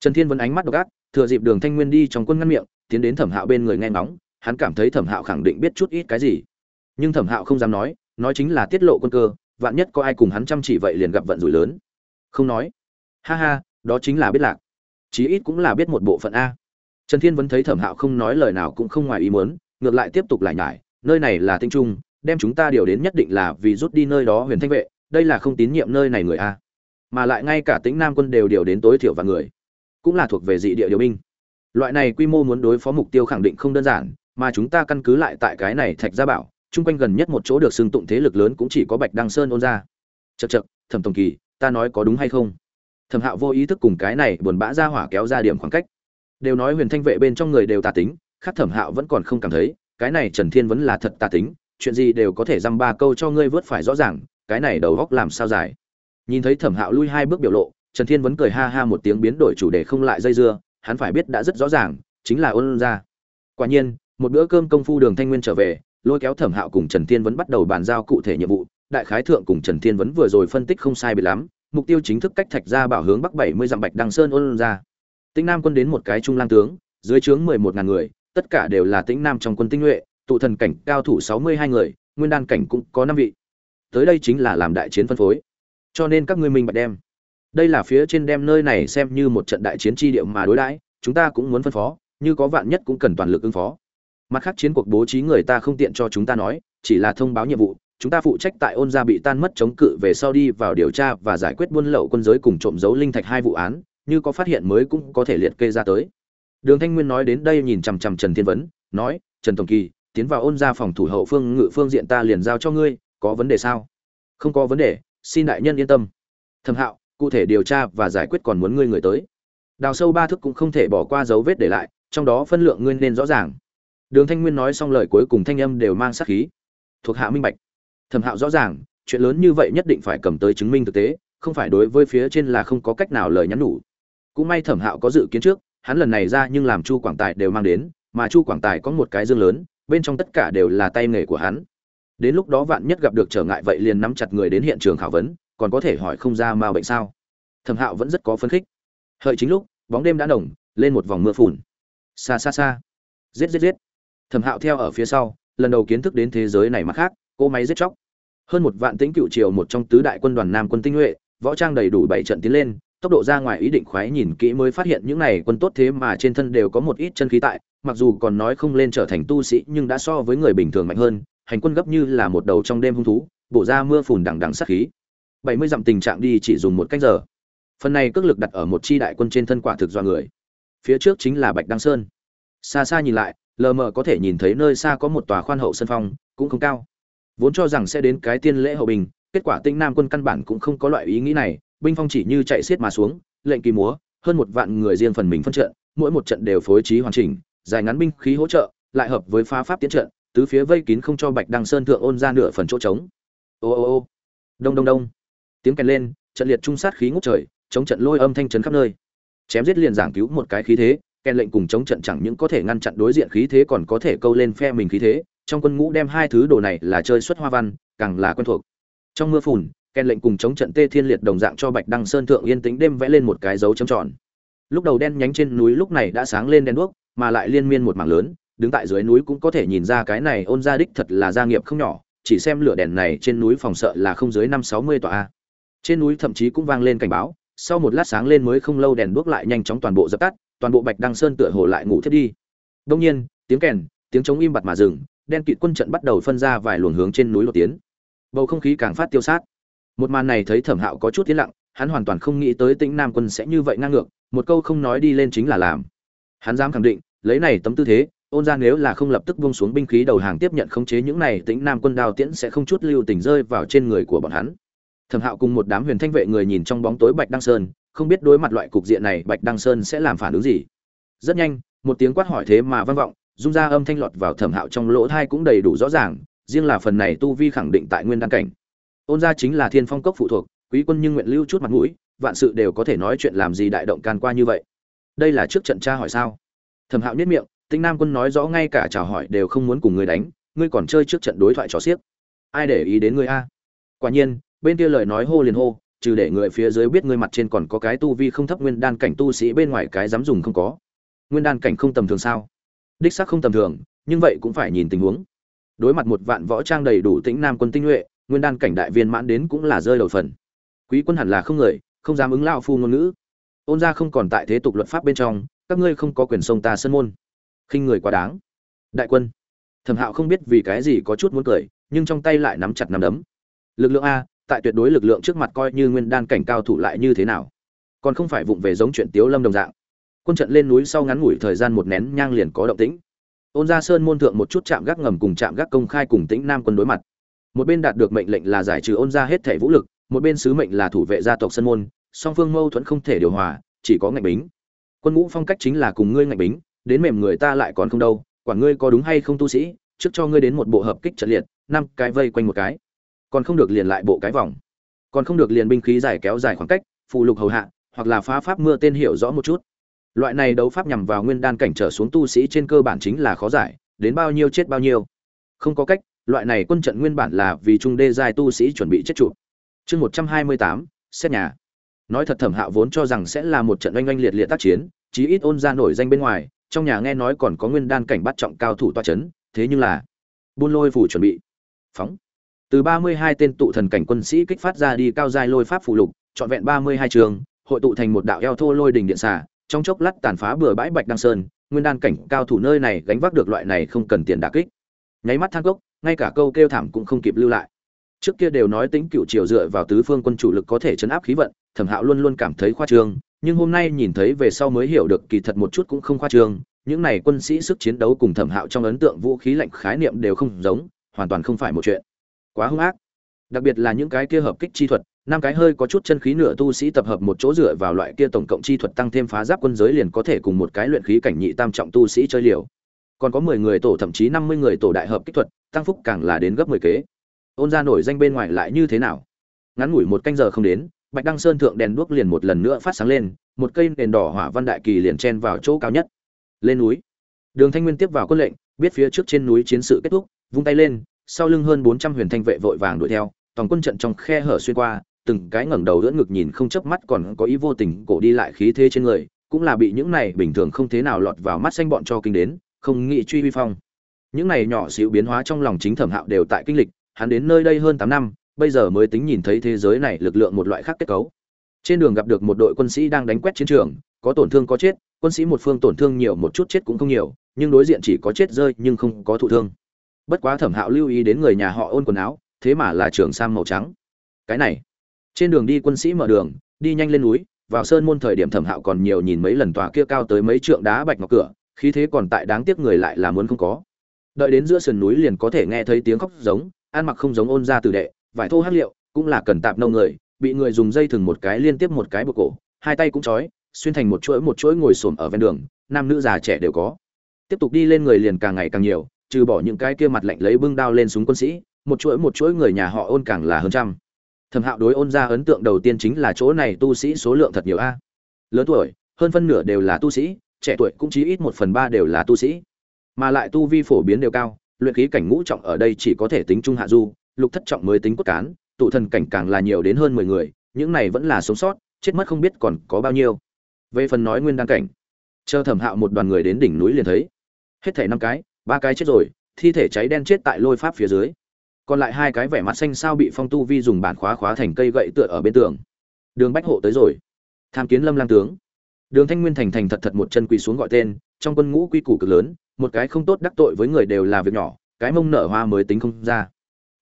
Trần thiên vẫn ánh mắt độc ác, thừa dịp đường thanh nguyên đi trong quân ngăn miệng, tiến đến thẩm hạo bên người nghe ngóng, hắn cảm thấy thẩm hạo khẳng định biết chút ít cái gì. Nhưng thẩm hạo không dám nói nói chính là tiết lộ quân cơ, vạn nhất có ai cùng hắn chăm chỉ vậy liền gặp vận rủi lớn. Không nói. Ha ha, đó chính là biết lạc. Chí ít cũng là biết một bộ phận a. Trần thiên vẫn thấy thẩm hạo không nói lời nào cũng không ngoài ý muốn, ngược lại tiếp tục lại nhải, nơi này là tinh trung đem chúng ta điều đến nhất định là vì rút đi nơi đó huyền thanh vệ, đây là không tín nhiệm nơi này người a. Mà lại ngay cả tĩnh nam quân đều điều đến tối thiểu và người, cũng là thuộc về dị địa điều binh. Loại này quy mô muốn đối phó mục tiêu khẳng định không đơn giản, mà chúng ta căn cứ lại tại cái này thạch gia bảo, chung quanh gần nhất một chỗ được xưng tụng thế lực lớn cũng chỉ có bạch đăng sơn ôn ra. Chật chật thẩm tổng kỳ, ta nói có đúng hay không? Thẩm hạo vô ý thức cùng cái này buồn bã ra hỏa kéo ra điểm khoảng cách. Đều nói huyền thanh vệ bên trong người đều tà tính, khác thẩm hạo vẫn còn không cảm thấy, cái này trần thiên vẫn là thật tà tính chuyện gì đều có thể dăm ba câu cho ngươi vớt phải rõ ràng, cái này đầu góc làm sao dài. Nhìn thấy thẩm hạo lui hai bước biểu lộ, trần thiên vẫn cười ha ha một tiếng biến đổi chủ đề không lại dây dưa, hắn phải biết đã rất rõ ràng, chính là ôn ra. Quả nhiên, một bữa cơm công phu đường thanh nguyên trở về, lôi kéo thẩm hạo cùng trần thiên vẫn bắt đầu bàn giao cụ thể nhiệm vụ, đại khái thượng cùng trần thiên vẫn vừa rồi phân tích không sai bị lắm, mục tiêu chính thức cách thạch ra bảo hướng bắc bảy mươi dặm bạch đăng sơn ôn ra. Tĩnh nam quân đến một cái trung lang tướng, dưới trướng mười một ngàn người, tất cả đều là tĩnh nam trong quân tinh nhuệ tụ thần cảnh cao thủ sáu mươi hai người, nguyên đan cảnh cũng có năm vị. Tới đây chính là làm đại chiến phân phối. Cho nên các ngươi mình bạch đem. Đây là phía trên đem nơi này xem như một trận đại chiến tri địa mà đối đãi, chúng ta cũng muốn phân phó, như có vạn nhất cũng cần toàn lực ứng phó. Mặt khác chiến cuộc bố trí người ta không tiện cho chúng ta nói, chỉ là thông báo nhiệm vụ, chúng ta phụ trách tại ôn gia bị tan mất chống cự về sau đi vào điều tra và giải quyết buôn lậu quân giới cùng trộm giấu linh thạch hai vụ án, như có phát hiện mới cũng có thể liệt kê ra tới. Đường thanh nguyên nói đến đây nhìn chằm chằm trần thiên vấn, nói, trần tổng kỳ tiến vào ôn gia phòng thủ hậu phương, ngự phương diện ta liền giao cho ngươi, có vấn đề sao? Không có vấn đề, xin đại nhân yên tâm. Thẩm hạo, cụ thể điều tra và giải quyết còn muốn ngươi người tới. Đào sâu ba thức cũng không thể bỏ qua dấu vết để lại, trong đó phân lượng ngươi nên rõ ràng. Đường thanh nguyên nói xong lời cuối cùng thanh âm đều mang sát khí. Thuộc hạ minh bạch. Thẩm hạo rõ ràng, chuyện lớn như vậy nhất định phải cầm tới chứng minh thực tế, không phải đối với phía trên là không có cách nào lời nhắn nhủ. Cũng may thẩm hạo có dự kiến trước, hắn lần này ra nhưng làm chu quảng tài đều mang đến, mà chu quảng tài có một cái dương lớn bên trong tất cả đều là tay nghề của hắn. Đến lúc đó vạn nhất gặp được trở ngại vậy liền nắm chặt người đến hiện trường khảo vấn, còn có thể hỏi không ra ma bệnh sao? Thẩm hạo vẫn rất có phấn khích. Hợi chính lúc, bóng đêm đã nồng, lên một vòng mưa phùn. Xa xa xa giết giết giết. Thẩm hạo theo ở phía sau, lần đầu kiến thức đến thế giới này mà khác cô máy giết chóc. Hơn một vạn tính cựu triều một trong tứ đại quân đoàn nam quân tinh nhuệ, võ trang đầy đủ bảy trận tiến lên tốc độ ra ngoài ý định khoái nhìn kỹ mới phát hiện những này quân tốt thế mà trên thân đều có một ít chân khí tại, mặc dù còn nói không lên trở thành tu sĩ nhưng đã so với người bình thường mạnh hơn, hành quân gấp như là một đầu trong đêm hung thú, bổ ra mưa phùn đằng đằng sát khí. Bảy mươi dặm tình trạng đi chỉ dùng một cách giờ. Phần này cước lực đặt ở một chi đại quân trên thân quả thực do người. Phía trước chính là bạch đăng sơn. Xa xa nhìn lại, lờ mờ có thể nhìn thấy nơi xa có một tòa khoan hậu sân phong, cũng không cao. Vốn cho rằng sẽ đến cái tiên lễ hậu bình, kết quả tinh nam quân căn bản cũng không có loại ý nghĩ này binh phong chỉ như chạy xiết mà xuống, lệnh kỳ múa, hơn một vạn người riêng phần mình phân trận, mỗi một trận đều phối trí hoàn chỉnh, dài ngắn binh khí hỗ trợ, lại hợp với phá pháp tiến trận, tứ phía vây kín không cho bạch đăng sơn thượng ôn ra nửa phần chỗ trống. Ô ô ô. Đông đông đông. Tiếng kèn lên, trận liệt trung sát khí ngút trời, chống trận lôi âm thanh trấn khắp nơi. Chém giết liền giảng cứu một cái khí thế, kèn lệnh cùng chống trận chẳng những có thể ngăn chặn đối diện khí thế còn có thể câu lên phe mình khí thế, trong quân ngũ đem hai thứ đồ này là chơi xuất hoa văn, càng là quen thuộc. Trong mưa phùn Ken lệnh cùng chống trận tê thiên liệt đồng dạng cho bạch đăng sơn thượng yên tĩnh đêm vẽ lên một cái dấu chấm tròn. Lúc đầu đen nhánh trên núi lúc này đã sáng lên đen đuốc, mà lại liên miên một mảng lớn, đứng tại dưới núi cũng có thể nhìn ra cái này ôn gia đích thật là gia nghiệp không nhỏ, chỉ xem lửa đèn này trên núi phòng sợ là không dưới năm sáu mươi tòa a. Trên núi thậm chí cũng vang lên cảnh báo, sau một lát sáng lên mới không lâu đèn đuốc lại nhanh chóng toàn bộ dập tắt, toàn bộ bạch đăng sơn tựa hồ lại ngủ thiết đi. Đương nhiên, tiếng kèn, tiếng trống im bặt mà dừng, đen kịt quân trận bắt đầu phân ra vài luồng hướng trên núi lộ tiến. Bầu không khí càng phát tiêu sát một màn này thấy thẩm hạo có chút tiến lặng, hắn hoàn toàn không nghĩ tới tĩnh nam quân sẽ như vậy ngang ngược, một câu không nói đi lên chính là làm. Hắn dám khẳng định, lấy này tấm tư thế, ôn ra nếu là không lập tức buông xuống binh khí đầu hàng tiếp nhận khống chế những này, tĩnh nam quân đao tiễn sẽ không chút lưu tình rơi vào trên người của bọn hắn. Thẩm hạo cùng một đám huyền thanh vệ người nhìn trong bóng tối bạch đăng sơn, không biết đối mặt loại cục diện này bạch đăng sơn sẽ làm phản ứng gì. Rất nhanh, một tiếng quát hỏi thế mà vang vọng dung ra âm thanh lọt vào thẩm hạo trong lỗ thai cũng đầy đủ rõ ràng, riêng là phần này tu vi khẳng định tại nguyên đăng cảnh ôn gia chính là thiên phong cốc phụ thuộc, quý quân nhưng nguyện lưu chút mặt mũi, vạn sự đều có thể nói chuyện làm gì đại động can qua như vậy. Đây là trước trận tra hỏi sao? Thẩm hạo nhất miệng tinh nam quân nói rõ ngay cả chào hỏi đều không muốn cùng người đánh, ngươi còn chơi trước trận đối thoại trò xiếc. Ai để ý đến ngươi a? À? Quả nhiên, bên kia lời nói hô liền hô, trừ để người phía dưới biết ngươi mặt trên còn có cái tu vi không thấp nguyên đan cảnh tu sĩ bên ngoài cái dám dùng không có. Nguyên đan cảnh không tầm thường sao? Đích xác không tầm thường, nhưng vậy cũng phải nhìn tình huống. Đối mặt một vạn võ trang đầy đủ tĩnh nam quân tinh nhuệ nguyên đan cảnh đại viên mãn đến cũng là rơi đầu phần. Quý quân hẳn là không người, không dám ứng lao phu ngôn ngữ. Ôn gia không còn tại thế tục luật pháp bên trong, các ngươi không có quyền sông ta sân môn. Khinh người quá đáng. Đại quân. Thẩm hạo không biết vì cái gì có chút muốn cười, nhưng trong tay lại nắm chặt nắm đấm. Lực lượng a, tại tuyệt đối lực lượng trước mặt coi như nguyên đan cảnh cao thủ lại như thế nào? Còn không phải vụng về giống chuyện tiếu lâm đồng dạng. Quân trận lên núi sau ngắn ngủi thời gian một nén nhang liền có động tĩnh. Ôn gia sơn môn thượng một chút chạm gác ngầm cùng chạm gác công khai cùng tĩnh nam quân đối mặt một bên đạt được mệnh lệnh là giải trừ ôn ra hết thể vũ lực, một bên sứ mệnh là thủ vệ gia tộc sân môn, song phương mâu thuẫn không thể điều hòa, chỉ có ngạch bính. Quân ngũ phong cách chính là cùng ngươi ngạch bính, đến mềm người ta lại còn không đâu quản ngươi có đúng hay không tu sĩ, trước cho ngươi đến một bộ hợp kích trận liệt, năm cái vây quanh một cái. Còn không được liền lại bộ cái vòng. Còn không được liền binh khí giải kéo dài khoảng cách, phụ lục hầu hạ, hoặc là phá pháp mưa tên hiểu rõ một chút. Loại này đấu pháp nhằm vào nguyên đan cảnh trở xuống tu sĩ trên cơ bản chính là khó giải, đến bao nhiêu chết bao nhiêu. Không có cách loại này quân trận nguyên bản là vì trung đê giai tu sĩ chuẩn bị chết trụ chương một trăm hai mươi tám, xét nhà. Nói thật thẩm hạo vốn cho rằng sẽ là một trận oanh oanh liệt liệt tác chiến, chí ít ôn ra nổi danh bên ngoài, trong nhà nghe nói còn có nguyên đan cảnh bắt trọng cao thủ toa c h ấ n thế nhưng là buôn lôi phủ chuẩn bị. Phóng. Từ ba mươi hai tên tụ thần cảnh quân sĩ kích phát ra đi cao giai lôi pháp phụ lục, trọn vẹn ba mươi hai trường, hội tụ thành một đạo eo thô lôi đình điện xả trong chốc lát tàn phá bừa bãi bạch đăng sơn, nguyên đan cảnh cao thủ nơi này gánh vác được loại này không cần tiền đà kích. Nháy mắt thang cốc ngay cả câu kêu thảm cũng không kịp lưu lại. Trước kia đều nói tính cựu triều dựa vào tứ phương quân chủ lực có thể chấn áp khí vận, thẩm hạo luôn luôn cảm thấy khoa trương, nhưng hôm nay nhìn thấy về sau mới hiểu được kỳ thật một chút cũng không khoa trương, những này quân sĩ sức chiến đấu cùng thẩm hạo trong ấn tượng vũ khí lạnh khái niệm đều không giống, hoàn toàn không phải một chuyện. Quá hung ác. Đặc biệt là những cái kia hợp kích chi thuật, năm cái hơi có chút chân khí nửa tu sĩ tập hợp một chỗ dựa vào loại kia tổng cộng chi thuật tăng thêm phá giáp quân giới liền có thể cùng một cái luyện khí cảnh nhị tam trọng tu sĩ chơi liều còn có mười người tổ, thậm chí năm mươi người tổ đại hợp kích thuật, tăng phúc càng là đến gấp mười kế. Ôn ra nổi danh bên ngoài lại như thế nào? Ngắn ngủi một canh giờ không đến, bạch đăng sơn thượng đèn đuốc liền một lần nữa phát sáng lên, một cây đèn đỏ hỏa văn đại kỳ liền chen vào chỗ cao nhất. Lên núi. Đường thanh nguyên tiếp vào quân lệnh, biết phía trước trên núi chiến sự kết thúc, vung tay lên, sau lưng hơn bốn trăm huyền thanh vệ vội vàng đuổi theo, toàn quân trận trong khe hở xuyên qua, từng cái ngẩng đầu đỡ ngực nhìn không chớp mắt còn có ý vô tình cổ đi lại khí thế trên người, cũng là bị những này bình thường không thế nào lọt vào mắt xanh bọn cho kinh đến không nghĩ truy vi phong những này nhỏ xíu biến hóa trong lòng chính thẩm hạo đều tại kinh lịch hắn đến nơi đây hơn tám năm, bây giờ mới tính nhìn thấy thế giới này lực lượng một loại khác kết cấu. Trên đường gặp được một đội quân sĩ đang đánh quét chiến trường, có tổn thương có chết, quân sĩ một phương tổn thương nhiều một chút chết cũng không nhiều, nhưng đối diện chỉ có chết rơi nhưng không có thụ thương. Bất quá Thẩm Hạo lưu ý đến người nhà họ ôn quần áo, thế mà là trường sam màu trắng. Cái này, trên đường đi quân sĩ mở đường, đi nhanh lên núi, vào sơn môn thời điểm Thẩm Hạo còn nhiều nhìn mấy lần tòa kia cao tới mấy trượng đá bạch ngọc cửa, khí thế còn tại đáng tiếc người lại là muốn không có. Đợi đến giữa sườn núi liền có thể nghe thấy tiếng khóc giống, ăn mặc không giống ôn ra từ đệ vải thô hát liệu cũng là cần tạp nâu người bị người dùng dây thừng một cái liên tiếp một cái buộc cổ hai tay cũng trói xuyên thành một chuỗi một chuỗi ngồi xổm ở ven đường nam nữ già trẻ đều có. Tiếp tục đi lên người liền càng ngày càng nhiều trừ bỏ những cái kia mặt lạnh lấy bưng đao lên súng quân sĩ một chuỗi một chuỗi người nhà họ ôn càng là hơn trăm. Thẩm hạo đối ôn ra ấn tượng đầu tiên chính là chỗ này tu sĩ số lượng thật nhiều a. Lớn tuổi hơn phân nửa đều là tu sĩ trẻ tuổi cũng chỉ ít một phần ba đều là tu sĩ mà lại tu vi phổ biến đều cao luyện khí cảnh ngũ trọng ở đây chỉ có thể tính trung hạ du, lục thất trọng mới tính cốt cán, tụ thần cảnh càng là nhiều đến hơn mười người, những này vẫn là sống sót, chết mất không biết còn có bao nhiêu. Về phần nói nguyên đan cảnh, chờ Thẩm Hạo một đoàn người đến đỉnh núi liền thấy, hết thảy năm cái, ba cái chết rồi, thi thể cháy đen chết tại lôi pháp phía dưới. Còn lại hai cái vẻ mặt xanh sao bị phong tu vi dùng bản khóa khóa thành cây gậy tựa ở bên tường. Đường Bách Hộ tới rồi. Tham kiến Lâm Lang tướng. Đường Thanh Nguyên thành thành thật thật một chân quỳ xuống gọi tên, trong quân ngũ quy củ cực lớn, một cái không tốt đắc tội với người đều là việc nhỏ cái mông nở hoa mới tính không ra.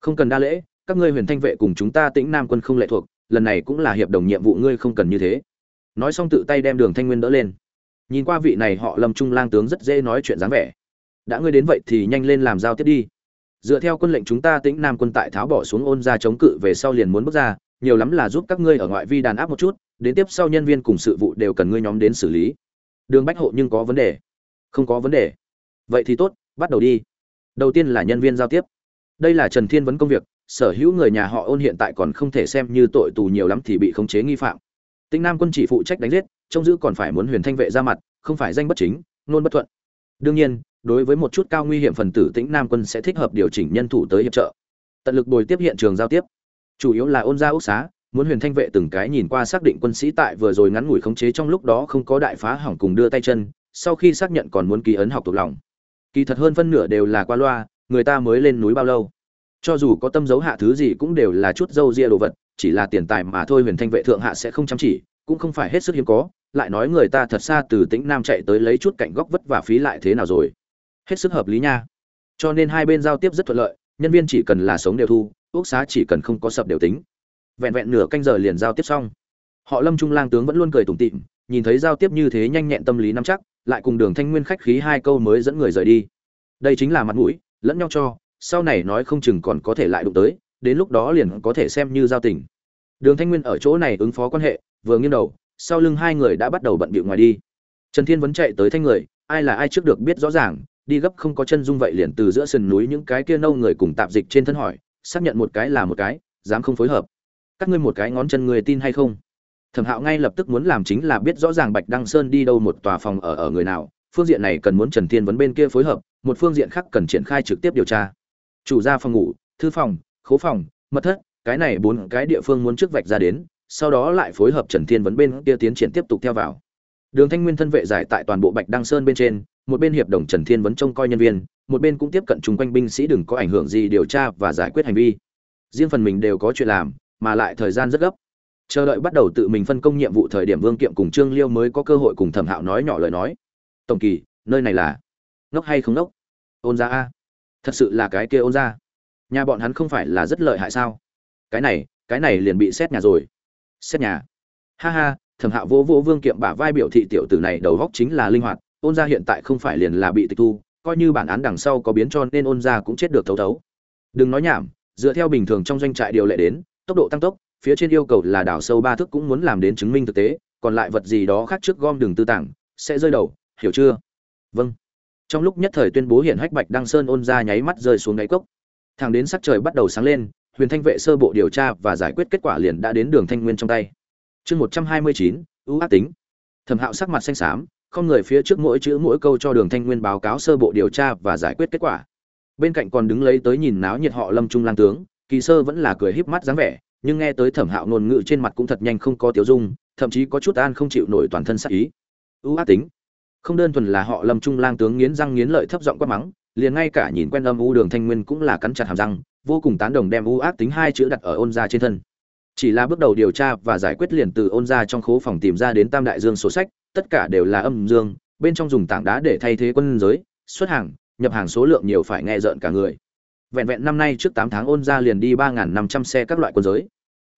Không cần đa lễ các ngươi huyền thanh vệ cùng chúng ta tĩnh nam quân không lệ thuộc lần này cũng là hiệp đồng nhiệm vụ ngươi không cần như thế. Nói xong tự tay đem đường thanh nguyên đỡ lên. Nhìn qua vị này họ lâm trung lang tướng rất dễ nói chuyện dáng vẻ. Đã ngươi đến vậy thì nhanh lên làm giao tiếp đi. Dựa theo quân lệnh chúng ta tĩnh nam quân tại tháo bỏ xuống ôn ra chống cự về sau liền muốn bước ra nhiều lắm là giúp các ngươi ở ngoại vi đàn áp một chút, đến tiếp sau nhân viên cùng sự vụ đều cần ngươi nhóm đến xử lý. Đường bách hộ nhưng có vấn đề. Không có vấn đề. Vậy thì tốt, bắt đầu đi. Đầu tiên là nhân viên giao tiếp. Đây là trần thiên vấn công việc, sở hữu người nhà họ ôn hiện tại còn không thể xem như tội tù nhiều lắm thì bị khống chế nghi phạm. Tinh nam quân chỉ phụ trách đánh giết, trông giữ còn phải muốn huyền thanh vệ ra mặt, không phải danh bất chính, nôn bất thuận. Đương nhiên, đối với một chút cao nguy hiểm phần tử tĩnh nam quân sẽ thích hợp điều chỉnh nhân thủ tới hiệp trợ. Tận lực bồi tiếp hiện trường giao tiếp chủ yếu là ôn gia ốc xá, muốn huyền thanh vệ từng cái nhìn qua xác định quân sĩ tại vừa rồi ngắn ngủi khống chế trong lúc đó không có đại phá hỏng cùng đưa tay chân, sau khi xác nhận còn muốn ký ấn học thuộc lòng. Kỳ thật hơn phân nửa đều là qua loa, người ta mới lên núi bao lâu. Cho dù có tâm dấu hạ thứ gì cũng đều là chút dâu ria đồ vật, chỉ là tiền tài mà thôi huyền thanh vệ thượng hạ sẽ không chăm chỉ, cũng không phải hết sức hiếm có, lại nói người ta thật xa từ tĩnh nam chạy tới lấy chút cạnh góc vất và phí lại thế nào rồi. Hết sức hợp lý nha. Cho nên hai bên giao tiếp rất thuận lợi, nhân viên chỉ cần là sống đều thu ốc xá chỉ cần không có sập đều tính. Vẹn vẹn nửa canh giờ liền giao tiếp xong. Họ lâm trung lang tướng vẫn luôn cười tủm tịm nhìn thấy giao tiếp như thế nhanh nhẹn tâm lý nắm chắc, lại cùng đường thanh nguyên khách khí hai câu mới dẫn người rời đi. Đây chính là mặt mũi, lẫn nhau cho, sau này nói không chừng còn có thể lại đụng tới, đến lúc đó liền có thể xem như giao tình. Đường thanh nguyên ở chỗ này ứng phó quan hệ, vừa nghiêng đầu, sau lưng hai người đã bắt đầu bận bịu ngoài đi. Trần thiên vẫn chạy tới thanh người, ai là ai trước được biết rõ ràng, đi gấp không có chân dung vậy liền từ giữa sườn núi những cái kia nâu người cùng tạp dịch trên thân hỏi xác nhận một cái là một cái, dám không phối hợp. Các ngươi một cái ngón chân người tin hay không? Thẩm hạo ngay lập tức muốn làm chính là biết rõ ràng bạch đăng sơn đi đâu một tòa phòng ở ở người nào, phương diện này cần muốn trần thiên vấn bên kia phối hợp, một phương diện khác cần triển khai trực tiếp điều tra. Chủ gia phòng ngủ, thư phòng, khố phòng, mật thất, cái này bốn cái địa phương muốn trước vạch ra đến, sau đó lại phối hợp trần thiên vấn bên kia tiến triển tiếp tục theo vào. Đường thanh nguyên thân vệ giải tại toàn bộ bạch đăng sơn bên trên, một bên hiệp đồng trần thiên vấn trông coi nhân viên một bên cũng tiếp cận chung quanh binh sĩ đừng có ảnh hưởng gì điều tra và giải quyết hành vi. Riêng phần mình đều có chuyện làm, mà lại thời gian rất gấp. Chờ đợi bắt đầu tự mình phân công nhiệm vụ thời điểm vương kiệm cùng trương liêu mới có cơ hội cùng thẩm hạo nói nhỏ lời nói. Tổng kỳ, nơi này là ngốc hay không ngốc? Ôn ra a. Thật sự là cái kia ôn ra nhà bọn hắn không phải là rất lợi hại sao? Cái này cái này liền bị xét nhà rồi. Xét nhà? Ha ha, thẩm hạo vô vô vương kiệm bả vai biểu thị tiểu tử này đầu góc chính là linh hoạt, ôn ra hiện tại không phải liền là bị tịch thu coi như bản án đằng sau có biến cho nên ôn ra cũng chết được thấu thấu. Đừng nói nhảm, dựa theo bình thường trong doanh trại điều lệ đến, tốc độ tăng tốc, phía trên yêu cầu là đào sâu ba thước cũng muốn làm đến chứng minh thực tế, còn lại vật gì đó khác trước gom đường tư tảng, sẽ rơi đầu, hiểu chưa? Vâng. Trong lúc nhất thời tuyên bố hiện hách bạch đăng sơn ôn ra nháy mắt rơi xuống đáy cốc. Thẳng đến sắc trời bắt đầu sáng lên, huyền thanh vệ sơ bộ điều tra và giải quyết kết quả liền đã đến đường thanh nguyên trong tay. Chương một trăm hai mươi chín, ưu ác tính. Thẩm hạo sắc mặt xanh xám không người phía trước mỗi chữ mỗi câu cho đường thanh nguyên báo cáo sơ bộ điều tra và giải quyết kết quả. Bên cạnh còn đứng lấy tới nhìn náo nhiệt họ lâm trung lang tướng, kỳ sơ vẫn là cười híp mắt dáng vẻ, nhưng nghe tới thẩm hạo ngôn ngữ trên mặt cũng thật nhanh không có tiểu dung, thậm chí có chút an không chịu nổi toàn thân sắc ý. Ưu ác tính. Không đơn thuần là họ lâm trung lang tướng nghiến răng nghiến lợi thấp giọng quát mắng, liền ngay cả nhìn quen âm u đường thanh nguyên cũng là cắn chặt hàm răng, vô cùng tán đồng đem ưu ác tính hai chữ đặt ở ôn gia trên thân. Chỉ là bước đầu điều tra và giải quyết liền từ ôn gia trong khố phòng tìm ra đến tam đại dương sổ sách tất cả đều là âm dương, bên trong dùng tảng đá để thay thế quân giới, xuất hàng, nhập hàng số lượng nhiều phải nghe rợn cả người. Vẹn vẹn năm nay trước tám tháng ôn gia liền đi ba năm trăm xe các loại quân giới.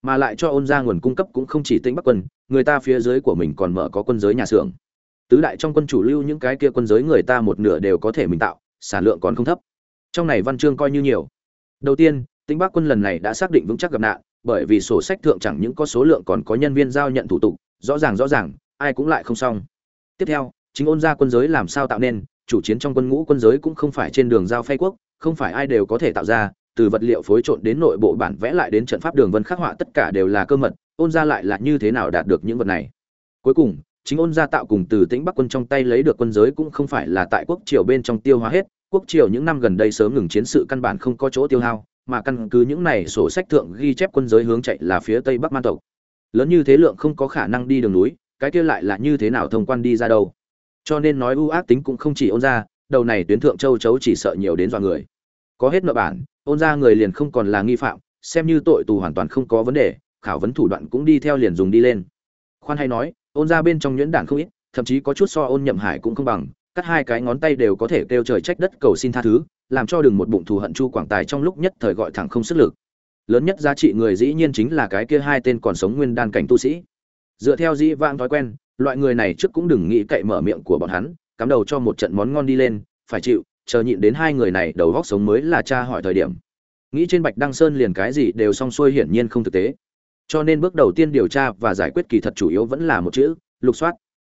Mà lại cho ôn gia nguồn cung cấp cũng không chỉ tĩnh bắc quân, người ta phía dưới của mình còn mở có quân giới nhà xưởng. Tứ đại trong quân chủ lưu những cái kia quân giới người ta một nửa đều có thể mình tạo, sản lượng còn không thấp. Trong này văn chương coi như nhiều. Đầu tiên, tĩnh bắc quân lần này đã xác định vững chắc gặp nạn, bởi vì sổ sách thượng chẳng những có số lượng còn có nhân viên giao nhận thủ tục, rõ ràng rõ ràng ai cũng lại không xong. Tiếp theo, chính ôn gia quân giới làm sao tạo nên, chủ chiến trong quân ngũ quân giới cũng không phải trên đường giao phay quốc, không phải ai đều có thể tạo ra, từ vật liệu phối trộn đến nội bộ bản vẽ lại đến trận pháp đường vân khắc họa tất cả đều là cơ mật, ôn gia lại là như thế nào đạt được những vật này? Cuối cùng, chính ôn gia tạo cùng từ tĩnh bắc quân trong tay lấy được quân giới cũng không phải là tại quốc triều bên trong tiêu hóa hết, quốc triều những năm gần đây sớm ngừng chiến sự căn bản không có chỗ tiêu hao, mà căn cứ những này sổ sách thượng ghi chép quân giới hướng chạy là phía tây bắc man tộc. Lớn như thế lượng không có khả năng đi đường núi cái kia lại là như thế nào thông quan đi ra đâu. Cho nên nói ưu ác tính cũng không chỉ ôn ra, đầu này tuyến thượng châu chấu chỉ sợ nhiều đến dọa người. Có hết nợ bản, ôn ra người liền không còn là nghi phạm, xem như tội tù hoàn toàn không có vấn đề, khảo vấn thủ đoạn cũng đi theo liền dùng đi lên. Khoan hay nói, ôn ra bên trong nhuyễn đản không ít, thậm chí có chút so ôn nhậm hải cũng không bằng, cắt hai cái ngón tay đều có thể kêu trời trách đất cầu xin tha thứ, làm cho đừng một bụng thù hận chu quảng tài trong lúc nhất thời gọi thẳng không sức lực. Lớn nhất giá trị người dĩ nhiên chính là cái kia hai tên còn sống nguyên đan cảnh tu sĩ dựa theo dĩ vãng thói quen, loại người này trước cũng đừng nghĩ cậy mở miệng của bọn hắn, cắm đầu cho một trận món ngon đi lên, phải chịu, chờ nhịn đến hai người này đầu góc sống mới là cha hỏi thời điểm. Nghĩ trên bạch đăng sơn liền cái gì đều xong xuôi hiển nhiên không thực tế. Cho nên bước đầu tiên điều tra và giải quyết kỳ thật chủ yếu vẫn là một chữ, lục soát.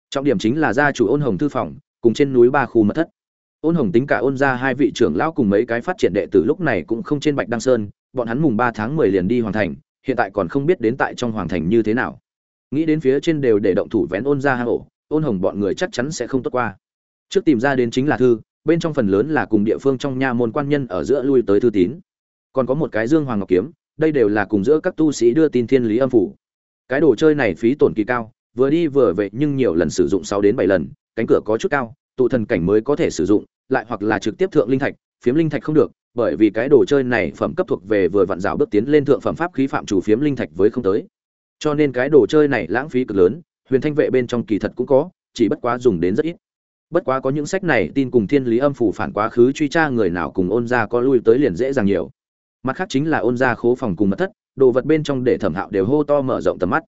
Trọng điểm chính là gia chủ ôn hồng thư phòng, cùng trên núi ba khu mật thất. Ôn hồng tính cả ôn ra hai vị trưởng lão cùng mấy cái phát triển đệ tử lúc này cũng không trên bạch đăng sơn, bọn hắn mùng ba tháng mười liền đi hoàn thành, hiện tại còn không biết đến tại trong hoàng thành như thế nào nghĩ đến phía trên đều để động thủ vén ôn ra hang ổ, ôn hồng bọn người chắc chắn sẽ không tốt qua. Trước tìm ra đến chính là thư, bên trong phần lớn là cùng địa phương trong nha môn quan nhân ở giữa lui tới thư tín. Còn có một cái dương hoàng ngọc kiếm, đây đều là cùng giữa các tu sĩ đưa tin thiên lý âm phủ. Cái đồ chơi này phí tổn kỳ cao, vừa đi vừa về nhưng nhiều lần sử dụng sáu đến bảy lần, cánh cửa có chút cao, tụ thần cảnh mới có thể sử dụng, lại hoặc là trực tiếp thượng linh thạch, phiếm linh thạch không được, bởi vì cái đồ chơi này phẩm cấp thuộc về vừa vặn rào bước tiến lên thượng phẩm pháp khí phạm chủ phiếm linh thạch với không tới cho nên cái đồ chơi này lãng phí cực lớn, huyền thanh vệ bên trong kỳ thật cũng có, chỉ bất quá dùng đến rất ít. Bất quá có những sách này, tin cùng thiên lý âm phủ phản quá khứ truy tra người nào cùng ôn ra có lui tới liền dễ dàng nhiều. Mặt khác chính là ôn ra khố phòng cùng mật thất, đồ vật bên trong để thẩm hạo đều hô to mở rộng tầm mắt.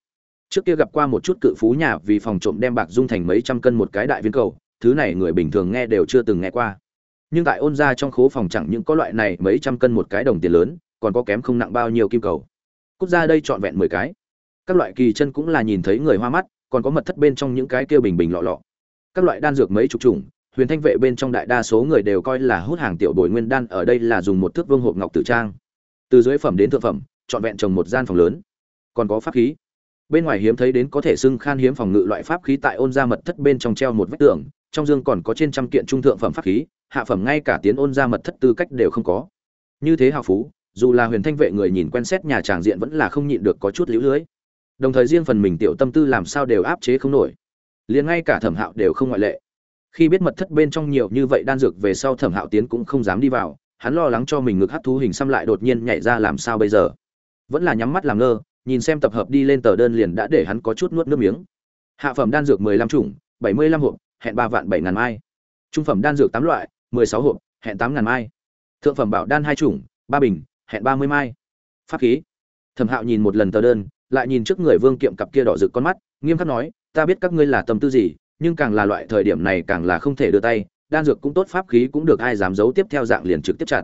Trước kia gặp qua một chút cự phú nhà vì phòng trộm đem bạc dung thành mấy trăm cân một cái đại viên cầu, thứ này người bình thường nghe đều chưa từng nghe qua. Nhưng tại ôn ra trong khố phòng chẳng những có loại này mấy trăm cân một cái đồng tiền lớn, còn có kém không nặng bao nhiêu kim cầu. Cút ra đây trọn vẹn mười cái các loại kỳ chân cũng là nhìn thấy người hoa mắt, còn có mật thất bên trong những cái kia bình bình lọ lọ. Các loại đan dược mấy chục chủng, huyền thanh vệ bên trong đại đa số người đều coi là hút hàng tiểu bồi nguyên đan, ở đây là dùng một thước vương hộp ngọc tử trang. Từ dưới phẩm đến thượng phẩm, trọn vẹn trồng một gian phòng lớn. Còn có pháp khí. Bên ngoài hiếm thấy đến có thể xưng khan hiếm phòng ngự loại pháp khí tại ôn gia mật thất bên trong treo một vách tường, trong dương còn có trên trăm kiện trung thượng phẩm pháp khí, hạ phẩm ngay cả tiến ôn gia mật thất tư cách đều không có. Như thế hào phú, dù là huyền thanh vệ người nhìn quen xét nhà tràng diện vẫn là không nhịn được có chút liễu lưới đồng thời riêng phần mình tiểu tâm tư làm sao đều áp chế không nổi. Liền ngay cả thẩm hạo đều không ngoại lệ. Khi biết mật thất bên trong nhiều như vậy đan dược về sau thẩm hạo tiến cũng không dám đi vào, hắn lo lắng cho mình ngực hắt thú hình xăm lại đột nhiên nhảy ra làm sao bây giờ. Vẫn là nhắm mắt làm ngơ, nhìn xem tập hợp đi lên tờ đơn liền đã để hắn có chút nuốt nước miếng. Hạ phẩm đan dược mười lăm chủng, bảy mươi lăm hộp, hẹn ba vạn bảy ngàn mai. Trung phẩm đan dược tám loại, mười sáu hộp, hẹn tám ngàn mai. Thượng phẩm bảo đan hai chủng, ba bình, hẹn ba mươi mai. Pháp khí. Thẩm hạo nhìn một lần tờ đơn lại nhìn trước người vương kiệm cặp kia đỏ rực con mắt, nghiêm khắc nói, ta biết các ngươi là tâm tư gì, nhưng càng là loại thời điểm này càng là không thể đưa tay, đan dược cũng tốt, pháp khí cũng được, ai dám giấu tiếp theo dạng liền trực tiếp chặt.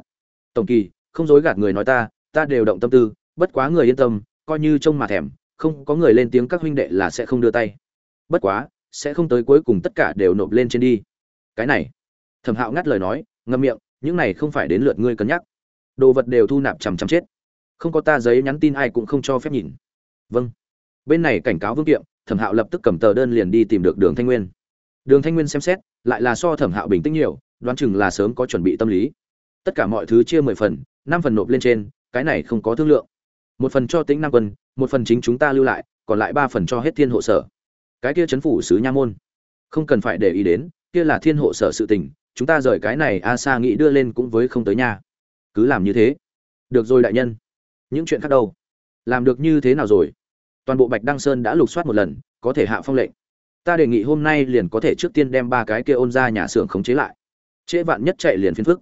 Tổng kỳ, không dối gạt người nói ta ta đều động tâm tư, bất quá người yên tâm, coi như trông mà thèm, không có người lên tiếng các huynh đệ là sẽ không đưa tay. Bất quá, sẽ không tới cuối cùng tất cả đều nộp lên trên đi. Cái này. Thẩm hạo ngắt lời nói, ngậm miệng, những này không phải đến lượt ngươi cân nhắc. Đồ vật đều thu nạp chằm chằm chết. Không có ta giấy nhắn tin ai cũng không cho phép nhìn vâng. Bên này cảnh cáo vương kiệm, thẩm hạo lập tức cầm tờ đơn liền đi tìm được đường thanh nguyên. Đường thanh nguyên xem xét, lại là so thẩm hạo bình tĩnh nhiều, đoán chừng là sớm có chuẩn bị tâm lý. Tất cả mọi thứ chia mười phần, năm phần nộp lên trên, cái này không có thương lượng. Một phần cho tính nam quân, một phần chính chúng ta lưu lại, còn lại ba phần cho hết thiên hộ sở. Cái kia chấn phủ sứ nha môn. Không cần phải để ý đến, kia là thiên hộ sở sự tình, chúng ta rời cái này a sa nghĩ đưa lên cũng với không tới nhà. Cứ làm như thế. Được rồi đại nhân. Những chuyện khác đâu? Làm được như thế nào rồi? Toàn bộ bạch đăng sơn đã lục soát một lần, có thể hạ phong lệnh. Ta đề nghị hôm nay liền có thể trước tiên đem ba cái kia ôn ra nhà xưởng khống chế lại. Trễ vạn nhất chạy liền phiền phức.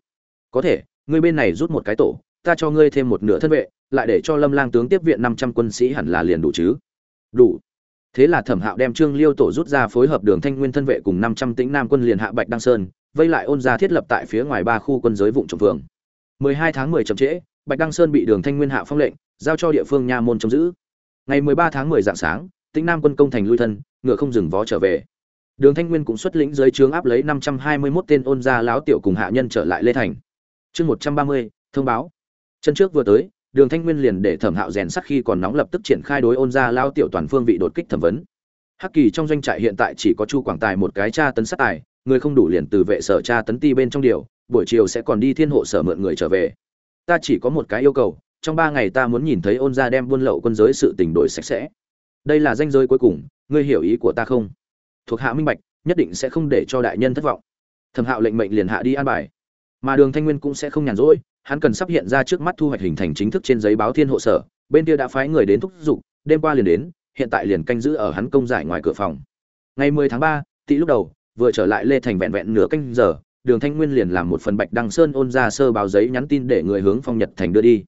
Có thể ngươi bên này rút một cái tổ, ta cho ngươi thêm một nửa thân vệ, lại để cho lâm lang tướng tiếp viện năm trăm quân sĩ hẳn là liền đủ chứ? Đủ. Thế là thẩm hạo đem trương liêu tổ rút ra phối hợp đường thanh nguyên thân vệ cùng năm trăm tĩnh nam quân liền hạ bạch đăng sơn, vây lại ôn ra thiết lập tại phía ngoài ba khu quân giới vụn trồng phường mười hai tháng mười chậm trễ, bạch đăng sơn bị đường thanh nguyên hạ phong lệnh giao cho địa phương nha môn trông giữ. Ngày mười ba tháng mười dạng sáng, tĩnh nam quân công thành lui thân, ngựa không dừng vó trở về. Đường thanh nguyên cũng xuất lĩnh dưới trướng áp lấy năm trăm hai mươi 521 tên ôn gia láo tiểu cùng hạ nhân trở lại lê thành. Chương một trăm ba mươi, thông báo. Chân trước vừa tới, đường thanh nguyên liền để thẩm hạo rèn sắc khi còn nóng lập tức triển khai đối ôn gia lao tiểu toàn phương vị đột kích thẩm vấn. Hắc kỳ trong doanh trại hiện tại chỉ có chu quảng tài một cái tra tấn sát tài, người không đủ liền từ vệ sở tra tấn ti bên trong điều, buổi chiều sẽ còn đi thiên hộ sở mượn người trở về. Ta chỉ có một cái yêu cầu trong ba ngày ta muốn nhìn thấy ôn gia đem buôn lậu quân giới sự tình đổi sạch sẽ. Đây là danh giới cuối cùng ngươi hiểu ý của ta không? Thuộc hạ minh bạch nhất định sẽ không để cho đại nhân thất vọng. Thẩm hạo lệnh mệnh liền hạ đi an bài. Mà đường thanh nguyên cũng sẽ không nhàn rỗi hắn cần sắp hiện ra trước mắt thu hoạch hình thành chính thức trên giấy báo thiên hộ sở bên kia đã phái người đến thúc giục đêm qua liền đến hiện tại liền canh giữ ở hắn công giải ngoài cửa phòng. Ngày 10 tháng 3, tị lúc đầu vừa trở lại lê thành vẹn vẹn nửa canh giờ đường thanh nguyên liền làm một phần bạch đăng sơn ôn ra sơ báo giấy nhắn tin để người hướng phong nhật thành đưa đi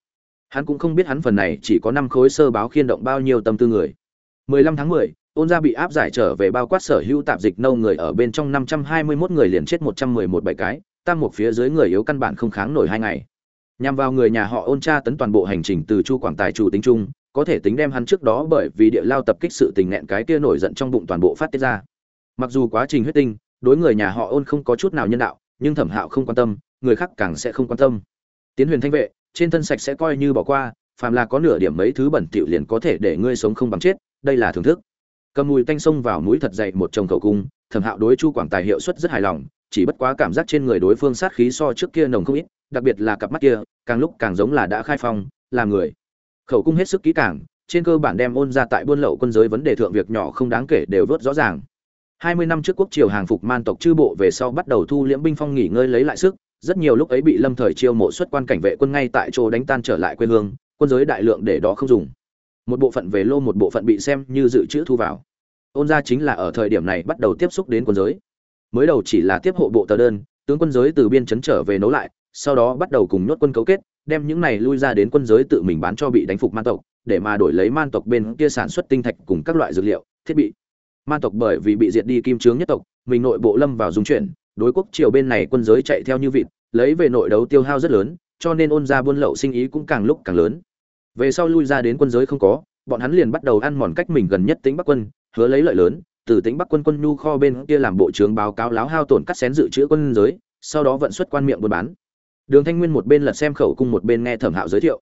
hắn cũng không biết hắn phần này chỉ có năm khối sơ báo khiên động bao nhiêu tâm tư người 15 tháng 10, ôn gia bị áp giải trở về bao quát sở hữu tạp dịch nâu người ở bên trong 521 người liền chết 111 bảy cái, tam một phía dưới người yếu căn bản không kháng nổi hai ngày. Nhằm vào người nhà họ ôn tra tấn toàn bộ hành trình từ Chu Quảng Tài chủ tính trung, có thể tính đem hắn trước đó bởi vì địa lao tập kích sự tình nghẹn cái kia nổi giận trong bụng toàn bộ phát tiết ra. Mặc dù quá trình huyết tinh, đối người nhà họ ôn không có chút nào nhân đạo, nhưng Thẩm Hạo không quan tâm, người khác càng sẽ không quan tâm. Tiến Huyền Thanh vệ, trên thân sạch sẽ coi như bỏ qua, phàm là có nửa điểm mấy thứ bẩn thỉu liền có thể để ngươi sống không bằng chết, đây là thưởng thức. Cầm mùi tanh sông vào mũi thật dậy một chồng cầu cung thẩm hạo đối chu quảng tài hiệu suất rất hài lòng chỉ bất quá cảm giác trên người đối phương sát khí so trước kia nồng không ít đặc biệt là cặp mắt kia càng lúc càng giống là đã khai phong làm người. Khẩu cung hết sức kỹ càng trên cơ bản đem ôn ra tại buôn lậu quân giới vấn đề thượng việc nhỏ không đáng kể đều vớt rõ ràng. Hai mươi năm trước quốc triều hàng phục man tộc chư bộ về sau bắt đầu thu liễm binh phong nghỉ ngơi lấy lại sức rất nhiều lúc ấy bị lâm thời chiêu mộ xuất quan cảnh vệ quân ngay tại chỗ đánh tan trở lại quê hương, quân giới đại lượng để đó không dùng. Một bộ phận về lô, một bộ phận bị xem như dự trữ thu vào. Ôn gia chính là ở thời điểm này bắt đầu tiếp xúc đến quân giới. Mới đầu chỉ là tiếp hộ bộ tờ đơn, tướng quân giới từ biên chấn trở về nấu lại, sau đó bắt đầu cùng nhốt quân cấu kết, đem những này lui ra đến quân giới tự mình bán cho bị đánh phục man tộc, để mà đổi lấy man tộc bên kia sản xuất tinh thạch cùng các loại dược liệu, thiết bị. Man tộc bởi vì bị diệt đi kim trướng nhất tộc, mình nội bộ lâm vào dung chuyển, đối quốc triều bên này quân giới chạy theo như vịt lấy về nội đấu tiêu hao rất lớn, cho nên ôn ra buôn lậu sinh ý cũng càng lúc càng lớn. Về sau lui ra đến quân giới không có, bọn hắn liền bắt đầu ăn mòn cách mình gần nhất tính bắc quân, hứa lấy lợi lớn, từ tính bắc quân quân nhu kho bên kia làm bộ trưởng báo cáo láo hao tổn cắt xén dự trữ quân giới, sau đó vận xuất quan miệng buôn bán. Đường thanh nguyên một bên lật xem khẩu cung một bên nghe thẩm hạo giới thiệu.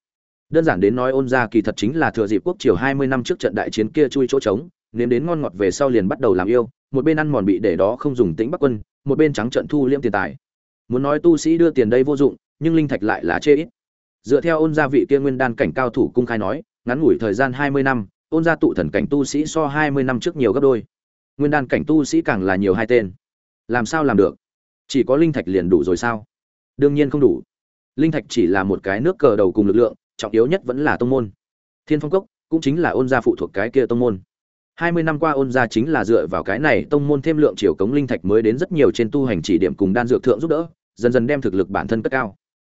Đơn giản đến nói ôn Gia kỳ thật chính là thừa dịp quốc triều hai mươi năm trước trận đại chiến kia chui chỗ trống, nếm đến ngon ngọt về sau liền bắt đầu làm yêu, một bên ăn mòn bị để đó không dùng tính bắc quân, một bên trắng trận thu liêm tiền tài muốn nói tu sĩ đưa tiền đây vô dụng, nhưng linh thạch lại là chê ít. Dựa theo ôn gia vị kia nguyên đan cảnh cao thủ cung khai nói, ngắn ngủi thời gian hai mươi năm, ôn gia tụ thần cảnh tu sĩ so hai mươi năm trước nhiều gấp đôi. Nguyên đan cảnh tu sĩ càng là nhiều hai tên. Làm sao làm được? Chỉ có linh thạch liền đủ rồi sao? Đương nhiên không đủ. Linh thạch chỉ là một cái nước cờ đầu cùng lực lượng, trọng yếu nhất vẫn là tông môn. Thiên phong cốc cũng chính là ôn gia phụ thuộc cái kia tông môn. Hai mươi năm qua ôn gia chính là dựa vào cái này tông môn thêm lượng chiều cống linh thạch mới đến rất nhiều trên tu hành chỉ điểm cùng đan dược thượng giúp đỡ dần dần đem thực lực bản thân cất cao.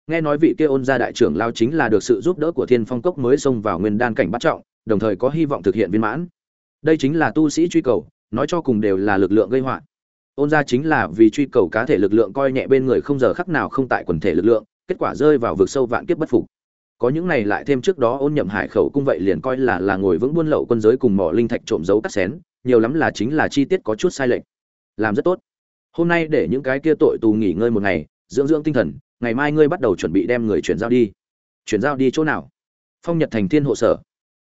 Nghe nói vị kia ôn gia đại trưởng lao chính là được sự giúp đỡ của thiên phong cốc mới xông vào nguyên đan cảnh bắt trọng, đồng thời có hy vọng thực hiện viên mãn. Đây chính là tu sĩ truy cầu, nói cho cùng đều là lực lượng gây họa. Ôn gia chính là vì truy cầu cá thể lực lượng coi nhẹ bên người không giờ khắc nào không tại quần thể lực lượng, kết quả rơi vào vực sâu vạn kiếp bất phục. Có những này lại thêm trước đó ôn nhậm hải khẩu cung vậy liền coi là là ngồi vững buôn lậu quân giới cùng mỏ linh thạch trộm giấu cắt xén, nhiều lắm là chính là chi tiết có chút sai lệch. Làm rất tốt hôm nay để những cái kia tội tù nghỉ ngơi một ngày, dưỡng dưỡng tinh thần, ngày mai ngươi bắt đầu chuẩn bị đem người chuyển giao đi. Chuyển giao đi chỗ nào? Phong nhật thành thiên hộ sở.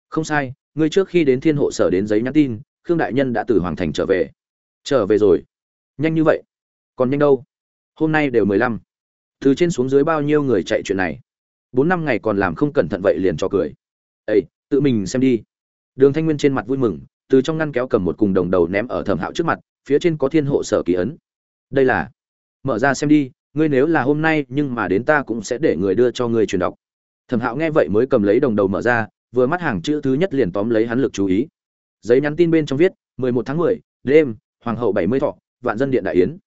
Không sai, ngươi trước khi đến thiên hộ sở đến giấy nhắn tin, khương đại nhân đã từ hoàng thành trở về. Trở về rồi. Nhanh như vậy? Còn nhanh đâu? Hôm nay đều mười lăm. Từ trên xuống dưới bao nhiêu người chạy chuyện này? Bốn năm ngày còn làm không cẩn thận vậy liền cho cười. Ây tự mình xem đi. Đường thanh nguyên trên mặt vui mừng, từ trong ngăn kéo cầm một cùng đồng đầu ném ở thẩm hạo trước mặt, phía trên có thiên hộ sở kỳ ấn đây là, mở ra xem đi, ngươi nếu là hôm nay, nhưng mà đến ta cũng sẽ để người đưa cho ngươi truyền đọc. Thẩm hạo nghe vậy mới cầm lấy đồng đầu mở ra, vừa mắt hàng chữ thứ nhất liền tóm lấy hắn lực chú ý. Giấy nhắn tin bên trong viết, mười một tháng mười, đêm, hoàng hậu bảy mươi thọ, vạn dân điện đại yến.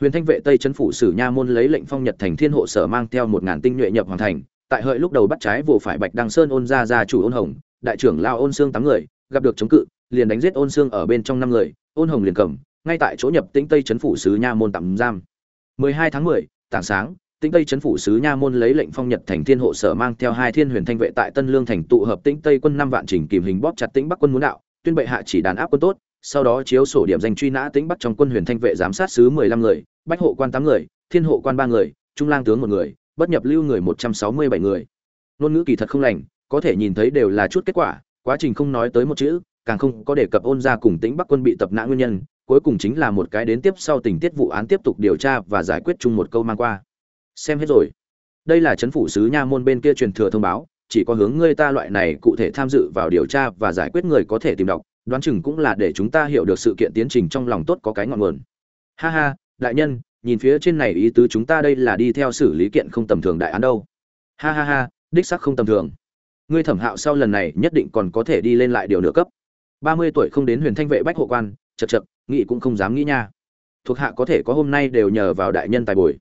Huyền thanh vệ tây trấn phủ sử nha môn lấy lệnh phong nhật thành thiên hộ sở mang theo một ngàn tinh nhuệ nhập hoàng thành. Tại hợi lúc đầu bắt trái vụ phải bạch đăng sơn ôn ra ra chủ ôn hồng, đại trưởng lao ôn xương tám người, gặp được chống cự, liền đánh giết ôn xương ở bên trong năm người, ôn hồng liền cầm ngay tại chỗ nhập tĩnh tây trấn phủ sứ nha môn tạm giam. 12 tháng 10, tảng sáng tĩnh tây trấn phủ sứ nha môn lấy lệnh phong nhật thành thiên hộ sở mang theo hai thiên huyền thanh vệ tại tân lương thành tụ hợp tĩnh tây quân năm vạn chỉnh kìm hình bóp chặt tĩnh bắc quân muốn đạo tuyên bệ hạ chỉ đàn áp quân tốt sau đó chiếu sổ điểm danh truy nã tĩnh bắc trong quân huyền thanh vệ giám sát sứ 15 người bách hộ quan 8 người thiên hộ quan 3 người trung lang tướng một người bất nhập lưu người 167 người. Ngôn ngữ kỳ thật không lành có thể nhìn thấy đều là chút kết quả quá trình không nói tới một chữ càng không có đề cập ôn ra cùng tĩnh bắc quân bị tập nã nguyên nhân cuối cùng chính là một cái đến tiếp sau tình tiết vụ án tiếp tục điều tra và giải quyết chung một câu mang qua. Xem hết rồi. Đây là chấn phủ sứ nha môn bên kia truyền thừa thông báo, chỉ có hướng ngươi ta loại này cụ thể tham dự vào điều tra và giải quyết người có thể tìm đọc, đoán chừng cũng là để chúng ta hiểu được sự kiện tiến trình trong lòng tốt có cái ngọn nguồn. Ha ha, đại nhân, nhìn phía trên này ý tứ chúng ta đây là đi theo xử lý kiện không tầm thường đại án đâu. Ha ha ha, đích sắc không tầm thường. Ngươi thẩm hạo sau lần này nhất định còn có thể đi lên lại điều nửa cấp. Ba mươi tuổi không đến huyền thanh vệ bách hộ quan, chật chật nghĩ cũng không dám nghĩ nha. Thuộc hạ có thể có hôm nay đều nhờ vào đại nhân tài bồi.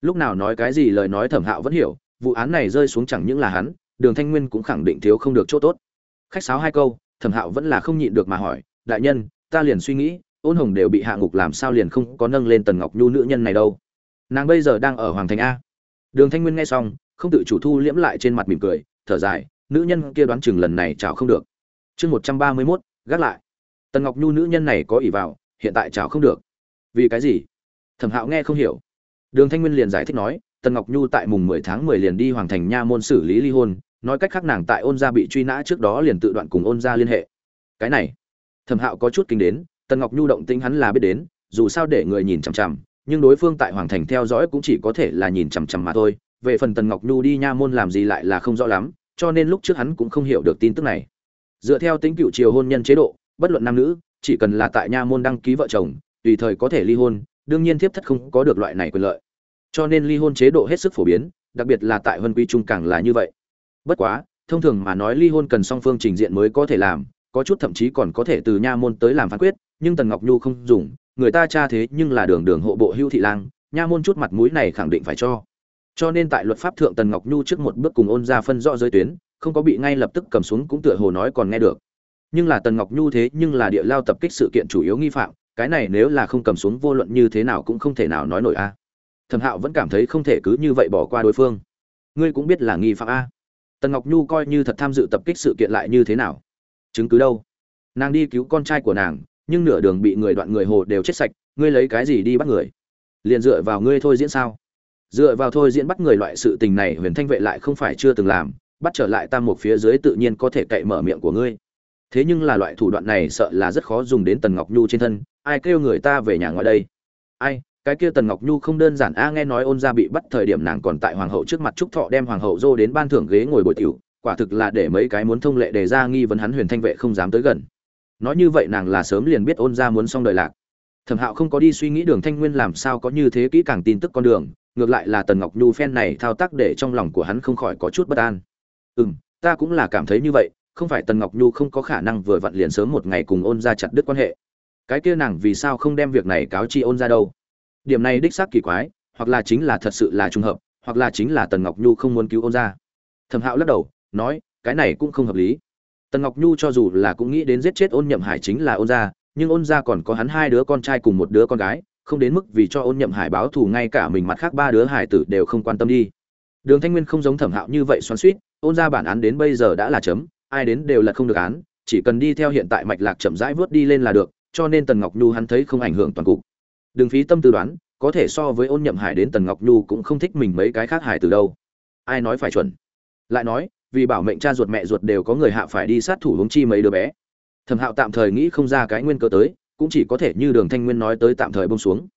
Lúc nào nói cái gì lời nói thẩm hạo vẫn hiểu, vụ án này rơi xuống chẳng những là hắn, đường thanh nguyên cũng khẳng định thiếu không được chỗ tốt. Khách sáo hai câu, thẩm hạo vẫn là không nhịn được mà hỏi, đại nhân, ta liền suy nghĩ, ôn hồng đều bị hạ ngục làm sao liền không có nâng lên tần ngọc nhu nữ nhân này đâu. Nàng bây giờ đang ở hoàng thành a. Đường thanh nguyên nghe xong, không tự chủ thu liễm lại trên mặt mỉm cười, thở dài, nữ nhân kia đoán chừng lần này chào không được. Chương một trăm ba mươi mốt, gác lại. Tần ngọc nhu nữ nhân này có ỷ vào hiện tại chào không được. Vì cái gì? Thẩm hạo nghe không hiểu. Đường thanh nguyên liền giải thích nói, tần ngọc nhu tại mùng mười tháng mười liền đi hoàng thành nha môn xử lý ly hôn, nói cách khác nàng tại ôn gia bị truy nã trước đó liền tự đoạn cùng ôn gia liên hệ. Cái này, thẩm hạo có chút kinh đến, tần ngọc nhu động tính hắn là biết đến, dù sao để người nhìn chằm chằm, nhưng đối phương tại hoàng thành theo dõi cũng chỉ có thể là nhìn chằm chằm mà thôi. Về phần tần ngọc nhu đi nha môn làm gì lại là không rõ lắm, cho nên lúc trước hắn cũng không hiểu được tin tức này. Dựa theo tính cựu triều hôn nhân chế độ, bất luận nam nữ chỉ cần là tại nha môn đăng ký vợ chồng, tùy thời có thể ly hôn, đương nhiên thiếp thất không có được loại này quyền lợi. Cho nên ly hôn chế độ hết sức phổ biến, đặc biệt là tại huân quy trung càng là như vậy. Bất quá, thông thường mà nói ly hôn cần song phương trình diện mới có thể làm, có chút thậm chí còn có thể từ nha môn tới làm phán quyết, nhưng tần ngọc nhu không dùng, người ta cha thế nhưng là đường đường hộ bộ hưu thị lang, nha môn chút mặt mũi này khẳng định phải cho. Cho nên tại luật pháp thượng tần ngọc nhu trước một bước cùng ôn ra phân rõ giới tuyến, không có bị ngay lập tức cầm xuống cũng tựa hồ nói còn nghe được nhưng là tần ngọc nhu thế nhưng là địa lao tập kích sự kiện chủ yếu nghi phạm, cái này nếu là không cầm xuống vô luận như thế nào cũng không thể nào nói nổi a. Thẩm hạo vẫn cảm thấy không thể cứ như vậy bỏ qua đối phương. Ngươi cũng biết là nghi phạm a. Tần ngọc nhu coi như thật tham dự tập kích sự kiện lại như thế nào? Chứng cứ đâu? Nàng đi cứu con trai của nàng, nhưng nửa đường bị người đoạn người hồ đều chết sạch, ngươi lấy cái gì đi bắt người? Liền dựa vào ngươi thôi diễn sao? Dựa vào thôi diễn bắt người loại sự tình này huyền thanh vệ lại không phải chưa từng làm, bắt trở lại tam một phía dưới tự nhiên có thể cậy mở miệng của ngươi thế nhưng là loại thủ đoạn này sợ là rất khó dùng đến tần ngọc nhu trên thân, ai kêu người ta về nhà ngoài đây? Ai, cái kia tần ngọc nhu không đơn giản, a, nghe nói ôn gia bị bắt thời điểm nàng còn tại hoàng hậu trước mặt trúc thọ đem hoàng hậu dô đến ban thưởng ghế ngồi bồi tiểu, quả thực là để mấy cái muốn thông lệ đề ra nghi vấn hắn huyền thanh vệ không dám tới gần. Nói như vậy nàng là sớm liền biết ôn gia muốn xong đời lạc. Thẩm hạo không có đi suy nghĩ đường thanh nguyên làm sao có như thế kỹ càng tin tức con đường, ngược lại là tần ngọc nhu phen này thao tác để trong lòng của hắn không khỏi có chút bất an. Ừ m ta cũng là cảm thấy như vậy không phải tần ngọc nhu không có khả năng vừa vặn liền sớm một ngày cùng ôn ra chặt đứt quan hệ. Cái kia nàng vì sao không đem việc này cáo chi ôn ra đâu? Điểm này đích xác kỳ quái, hoặc là chính là thật sự là trùng hợp, hoặc là chính là tần ngọc nhu không muốn cứu ôn ra thẩm hạo lắc đầu, nói, cái này cũng không hợp lý. Tần ngọc nhu cho dù là cũng nghĩ đến giết chết ôn nhậm hải chính là ôn ra nhưng ôn ra còn có hắn hai đứa con trai cùng một đứa con gái, không đến mức vì cho ôn nhậm hải báo thù ngay cả mình mặt khác ba đứa hải tử đều không quan tâm đi. Đường thanh nguyên không giống thẩm hạo như vậy xoắn suýt ôn ra bản án đến bây giờ đã là chấm ai đến đều là không được án, chỉ cần đi theo hiện tại mạch lạc chậm rãi vớt đi lên là được, cho nên tần ngọc nhu hắn thấy không ảnh hưởng toàn cục. Đừng phí tâm tư đoán, có thể so với ôn nhậm hải đến tần ngọc nhu cũng không thích mình mấy cái khác hải từ đâu. Ai nói phải chuẩn? Lại nói, vì bảo mệnh cha ruột mẹ ruột đều có người hạ phải đi sát thủ hướng chi mấy đứa bé. Thẩm hạo tạm thời nghĩ không ra cái nguyên cơ tới, cũng chỉ có thể như đường thanh nguyên nói tới tạm thời bông xuống.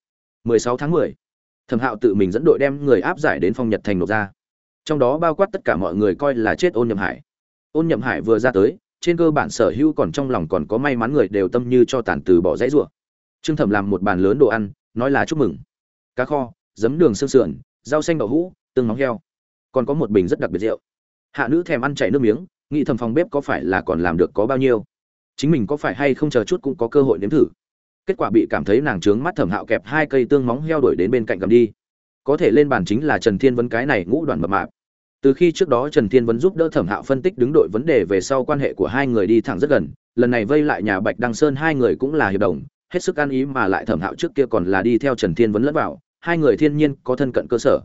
16 tháng 10. thẩm hạo tự mình dẫn đội đem người áp giải đến phong nhật thành nộp ra. Trong đó bao quát tất cả mọi người coi là chết ôn nhậm hải ôn nhậm hải vừa ra tới, trên cơ bản sở hữu còn trong lòng còn có may mắn người đều tâm như cho tàn từ bỏ dãy rủa. Trương thẩm làm một bàn lớn đồ ăn, nói là chúc mừng. Cá kho, giấm đường xương sườn, rau xanh đậu hũ, tương móng heo. Còn có một bình rất đặc biệt rượu. Hạ nữ thèm ăn chảy nước miếng, nghĩ thầm phòng bếp có phải là còn làm được có bao nhiêu. Chính mình có phải hay không chờ chút cũng có cơ hội nếm thử. Kết quả bị cảm thấy nàng trướng mắt thẩm hạo kẹp hai cây tương móng heo đổi đến bên cạnh cầm đi. Có thể lên bàn chính là trần thiên vấn cái này ngũ đoàn mập mạp từ khi trước đó trần thiên vấn giúp đỡ thẩm hạo phân tích đứng đội vấn đề về sau quan hệ của hai người đi thẳng rất gần, lần này vây lại nhà bạch đăng sơn hai người cũng là hiệp đồng, hết sức ăn ý mà lại thẩm hạo trước kia còn là đi theo trần thiên vấn lẫn vào, hai người thiên nhiên có thân cận cơ sở.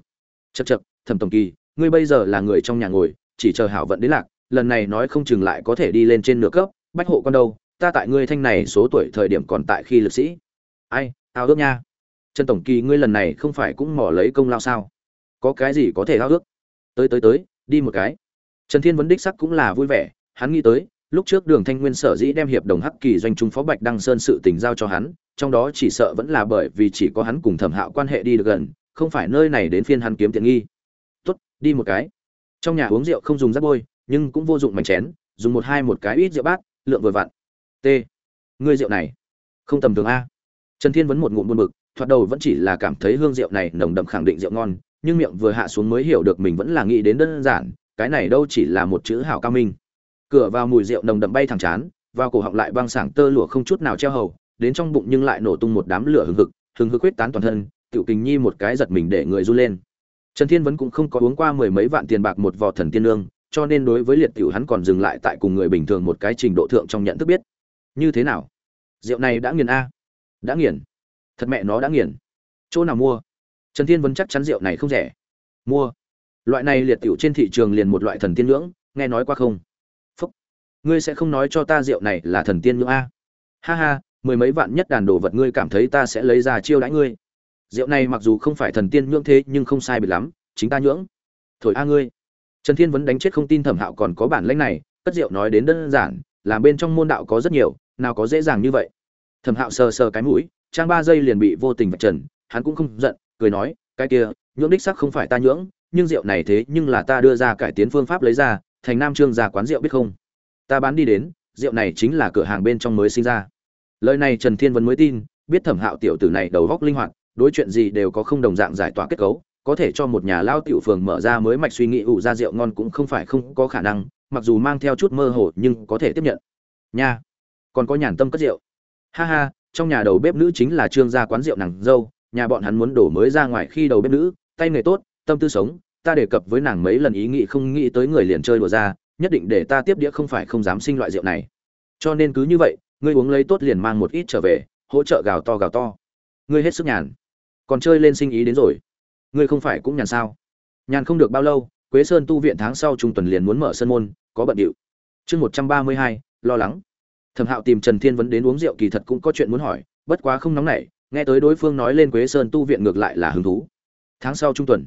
Chật chật thẩm tổng kỳ, ngươi bây giờ là người trong nhà ngồi, chỉ chờ hảo vận đến lạc, lần này nói không chừng lại có thể đi lên trên nửa cấp, bách hộ con đâu, ta tại ngươi thanh này số tuổi thời điểm còn tại khi lực sĩ. Ai, ao ước nha. Trần tổng kỳ, ngươi lần này không phải cũng mỏ lấy công lao sao? Có cái gì có thể ao ước? Tới tới tới, đi một cái. Trần thiên vấn đích sắc cũng là vui vẻ, hắn nghĩ tới, lúc trước đường thanh nguyên sở dĩ đem hiệp đồng hắc kỳ doanh trung phó bạch đăng sơn sự tình giao cho hắn, trong đó chỉ sợ vẫn là bởi vì chỉ có hắn cùng thẩm hạo quan hệ đi được gần, không phải nơi này đến phiên hắn kiếm tiện nghi. Tốt, đi một cái. Trong nhà uống rượu không dùng rác bôi, nhưng cũng vô dụng mảnh chén, dùng một hai một cái ít rượu bát, lượng vừa vặn. T. Ngươi rượu này, không tầm thường a. Trần thiên vấn một ngụm buồn bực, thoạt đầu vẫn chỉ là cảm thấy hương rượu này nồng đậm khẳng định rượu ngon nhưng miệng vừa hạ xuống mới hiểu được mình vẫn là nghĩ đến đơn giản, cái này đâu chỉ là một chữ hảo cao minh. Cửa vào mùi rượu nồng đậm bay thẳng chán, vào cổ họng lại băng sảng tơ lụa không chút nào treo hầu, đến trong bụng nhưng lại nổ tung một đám lửa hừng hực hừng hực huyết tán toàn thân, tiểu kình nhi một cái giật mình để người run lên. Trần thiên vẫn cũng không có uống qua mười mấy vạn tiền bạc một vò thần tiên lương, cho nên đối với liệt tiểu hắn còn dừng lại tại cùng người bình thường một cái trình độ thượng trong nhận thức biết. Như thế nào? Rượu này đã nghiền a? Đã nghiền. Thật mẹ nó đã nghiền. Chỗ nào mua? Trần thiên vẫn chắc chắn rượu này không rẻ. Mua. Loại này liệt tiểu trên thị trường liền một loại thần tiên ngưỡng, nghe nói qua không? Phúc. Ngươi sẽ không nói cho ta rượu này là thần tiên ngưỡng a? Ha ha, mười mấy vạn nhất đàn đồ vật ngươi cảm thấy ta sẽ lấy ra chiêu đãi ngươi. Rượu này mặc dù không phải thần tiên ngưỡng thế, nhưng không sai biệt lắm, chính ta nhưỡng thổi a ngươi. Trần thiên vẫn đánh chết không tin thẩm hạo còn có bản lãnh này, cất rượu nói đến đơn giản làm bên trong môn đạo có rất nhiều, nào có dễ dàng như vậy. Thẩm hạo sờ sờ cái mũi, trang ba giây liền bị vô tình vạch trần, hắn cũng không giận cười nói, cái kia nhưỡng đích sắc không phải ta nhưỡng nhưng rượu này thế nhưng là ta đưa ra cải tiến phương pháp lấy ra, thành nam trương ra quán rượu biết không? Ta bán đi đến, rượu này chính là cửa hàng bên trong mới sinh ra. Lời này trần thiên vẫn mới tin, biết thẩm hạo tiểu tử này đầu góc linh hoạt, đối chuyện gì đều có không đồng dạng giải tỏa kết cấu, có thể cho một nhà lao tiểu phường mở ra mới mạch suy nghĩ ủ ra rượu ngon cũng không phải không có khả năng, mặc dù mang theo chút mơ hồ nhưng có thể tiếp nhận. Nha, còn có nhàn tâm cất rượu. Ha ha, trong nhà đầu bếp nữ chính là trương gia quán rượu nàng dâu nhà bọn hắn muốn đổ mới ra ngoài khi đầu bếp nữ, tay nghề tốt, tâm tư sống, ta đề cập với nàng mấy lần ý nghĩ không nghĩ tới người liền chơi đùa ra, nhất định để ta tiếp đĩa không phải không dám sinh loại rượu này. Cho nên cứ như vậy, ngươi uống lấy tốt liền mang một ít trở về, hỗ trợ gào to gào to. Ngươi hết sức nhàn. Còn chơi lên sinh ý đến rồi. Ngươi không phải cũng nhàn sao? Nhàn không được bao lâu, quế sơn tu viện tháng sau trung tuần liền muốn mở sân môn, có bận điệu. Chương một trăm ba mươi hai, lo lắng. Thẩm hạo tìm trần thiên vấn đến uống rượu kỳ thật cũng có chuyện muốn hỏi, bất quá không nóng nảy nghe tới đối phương nói lên quế sơn tu viện ngược lại là hứng thú. Tháng sau trung tuần.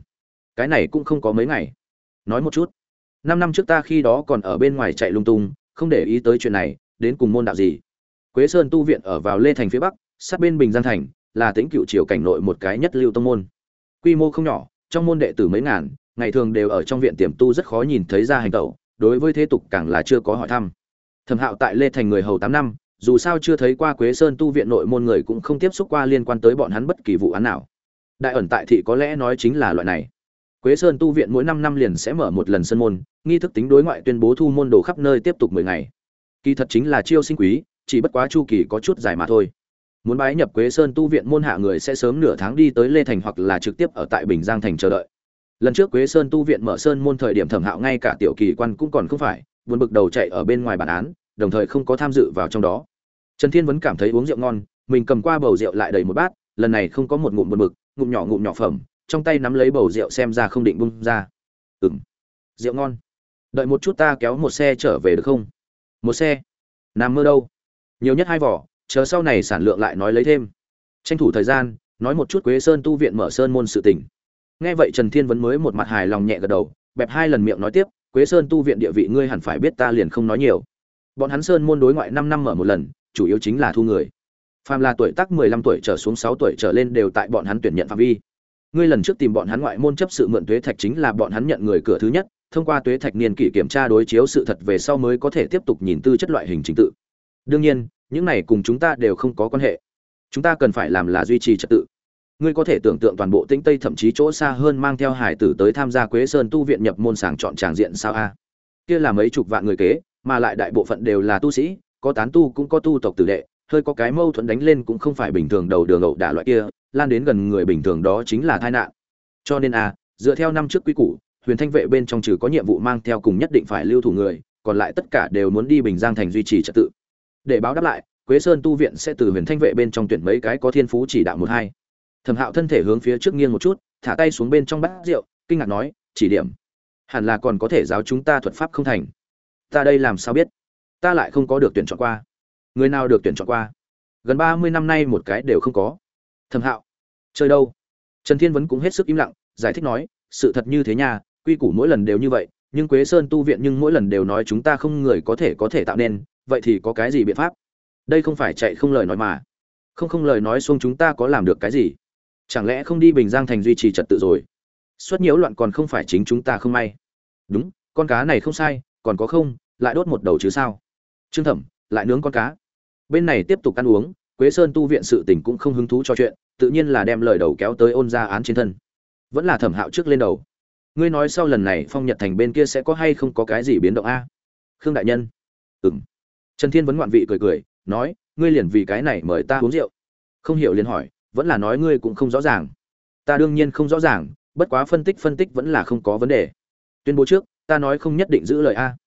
Cái này cũng không có mấy ngày. Nói một chút. Năm năm trước ta khi đó còn ở bên ngoài chạy lung tung, không để ý tới chuyện này, đến cùng môn đạo gì. Quế sơn tu viện ở vào lê thành phía bắc, sát bên bình giang thành, là tính cựu triều cảnh nội một cái nhất lưu tông môn. Quy mô không nhỏ, trong môn đệ tử mấy ngàn, ngày thường đều ở trong viện tiềm tu rất khó nhìn thấy ra hành tẩu, đối với thế tục càng là chưa có hỏi thăm. Thẩm hạo tại lê thành người hầu tám năm dù sao chưa thấy qua quế sơn tu viện nội môn người cũng không tiếp xúc qua liên quan tới bọn hắn bất kỳ vụ án nào. Đại ẩn tại thị có lẽ nói chính là loại này. Quế sơn tu viện mỗi năm năm liền sẽ mở một lần sân môn, nghi thức tính đối ngoại tuyên bố thu môn đồ khắp nơi tiếp tục mười ngày. Kỳ thật chính là chiêu sinh quý, chỉ bất quá chu kỳ có chút dài mà thôi. Muốn bái nhập quế sơn tu viện môn hạ người sẽ sớm nửa tháng đi tới lê thành hoặc là trực tiếp ở tại bình giang thành chờ đợi. Lần trước quế sơn tu viện mở sơn môn thời điểm thẩm hạo ngay cả tiểu kỳ quan cũng còn không phải, buồn bực đầu chạy ở bên ngoài bản án, đồng thời không có tham dự vào trong đó trần thiên vẫn cảm thấy uống rượu ngon mình cầm qua bầu rượu lại đầy một bát lần này không có một ngụm buồn bực ngụm nhỏ ngụm nhỏ phẩm trong tay nắm lấy bầu rượu xem ra không định bung ra. Ừm, rượu ngon. Đợi một chút ta kéo một xe trở về được không? Một xe? Nam mơ đâu? Nhiều nhất hai vỏ chờ sau này sản lượng lại nói lấy thêm. Tranh thủ thời gian nói một chút quế sơn tu viện mở sơn môn sự tỉnh nghe vậy trần thiên vẫn mới một mặt hài lòng nhẹ gật đầu bẹp hai lần miệng nói tiếp quế sơn tu viện địa vị ngươi hẳn phải biết ta liền không nói nhiều. Bọn hắn sơn môn đối ngoại năm năm mở một lần chủ yếu chính là thu người. Phàm là tuổi tác mười lăm tuổi trở xuống sáu tuổi trở lên đều tại bọn hắn tuyển nhận phạm vi. Ngươi lần trước tìm bọn hắn ngoại môn chấp sự mượn tuế thạch chính là bọn hắn nhận người cửa thứ nhất, thông qua tuế thạch niên kỷ kiểm tra đối chiếu sự thật về sau mới có thể tiếp tục nhìn tư chất loại hình trình tự. Đương nhiên, những này cùng chúng ta đều không có quan hệ. Chúng ta cần phải làm là duy trì trật tự. Ngươi có thể tưởng tượng toàn bộ tĩnh tây thậm chí chỗ xa hơn mang theo hải tử tới tham gia quế sơn tu viện nhập môn sàng chọn tràng diện sao a? Kia là mấy chục vạn người kế, mà lại đại bộ phận đều là tu sĩ có tán tu cũng có tu tộc tử đệ, hơi có cái mâu thuẫn đánh lên cũng không phải bình thường đầu đường ẩu đả loại kia, lan đến gần người bình thường đó chính là tai nạn. Cho nên a dựa theo năm trước quy củ, huyền thanh vệ bên trong trừ có nhiệm vụ mang theo cùng nhất định phải lưu thủ người, còn lại tất cả đều muốn đi bình giang thành duy trì trật tự. Để báo đáp lại, quế sơn tu viện sẽ từ huyền thanh vệ bên trong tuyển mấy cái có thiên phú chỉ đạo một hai. Thẩm hạo thân thể hướng phía trước nghiêng một chút, thả tay xuống bên trong bát rượu, kinh ngạc nói, chỉ điểm. Hẳn là còn có thể giáo chúng ta thuật pháp không thành. Ta đây làm sao biết? Ta lại không có được tuyển chọn qua. Người nào được tuyển chọn qua? Gần ba mươi năm nay một cái đều không có. Thẩm hạo, chơi đâu? Trần thiên vấn cũng hết sức im lặng, giải thích nói, sự thật như thế nha, quy củ mỗi lần đều như vậy, nhưng quế sơn tu viện nhưng mỗi lần đều nói chúng ta không người có thể có thể tạo nên, vậy thì có cái gì biện pháp? Đây không phải chạy không lời nói mà. Không không lời nói xuống chúng ta có làm được cái gì? Chẳng lẽ không đi bình giang thành duy trì trật tự rồi? Xuất nhiễu loạn còn không phải chính chúng ta không may. Đúng, con cá này không sai, còn có không, lại đốt một đầu chứ sao? Trương thẩm, lại nướng con cá. Bên này tiếp tục ăn uống, quế sơn tu viện sự tình cũng không hứng thú cho chuyện, tự nhiên là đem lời đầu kéo tới ôn ra án trên thân. Vẫn là thẩm hạo trước lên đầu. Ngươi nói sau lần này phong nhật thành bên kia sẽ có hay không có cái gì biến động a? Khương đại nhân. Ừng trần thiên vấn ngoạn vị cười cười, nói, ngươi liền vì cái này mời ta uống rượu. Không hiểu liền hỏi, vẫn là nói ngươi cũng không rõ ràng. Ta đương nhiên không rõ ràng, bất quá phân tích phân tích vẫn là không có vấn đề. Tuyên bố trước, ta nói không nhất định giữ lời a.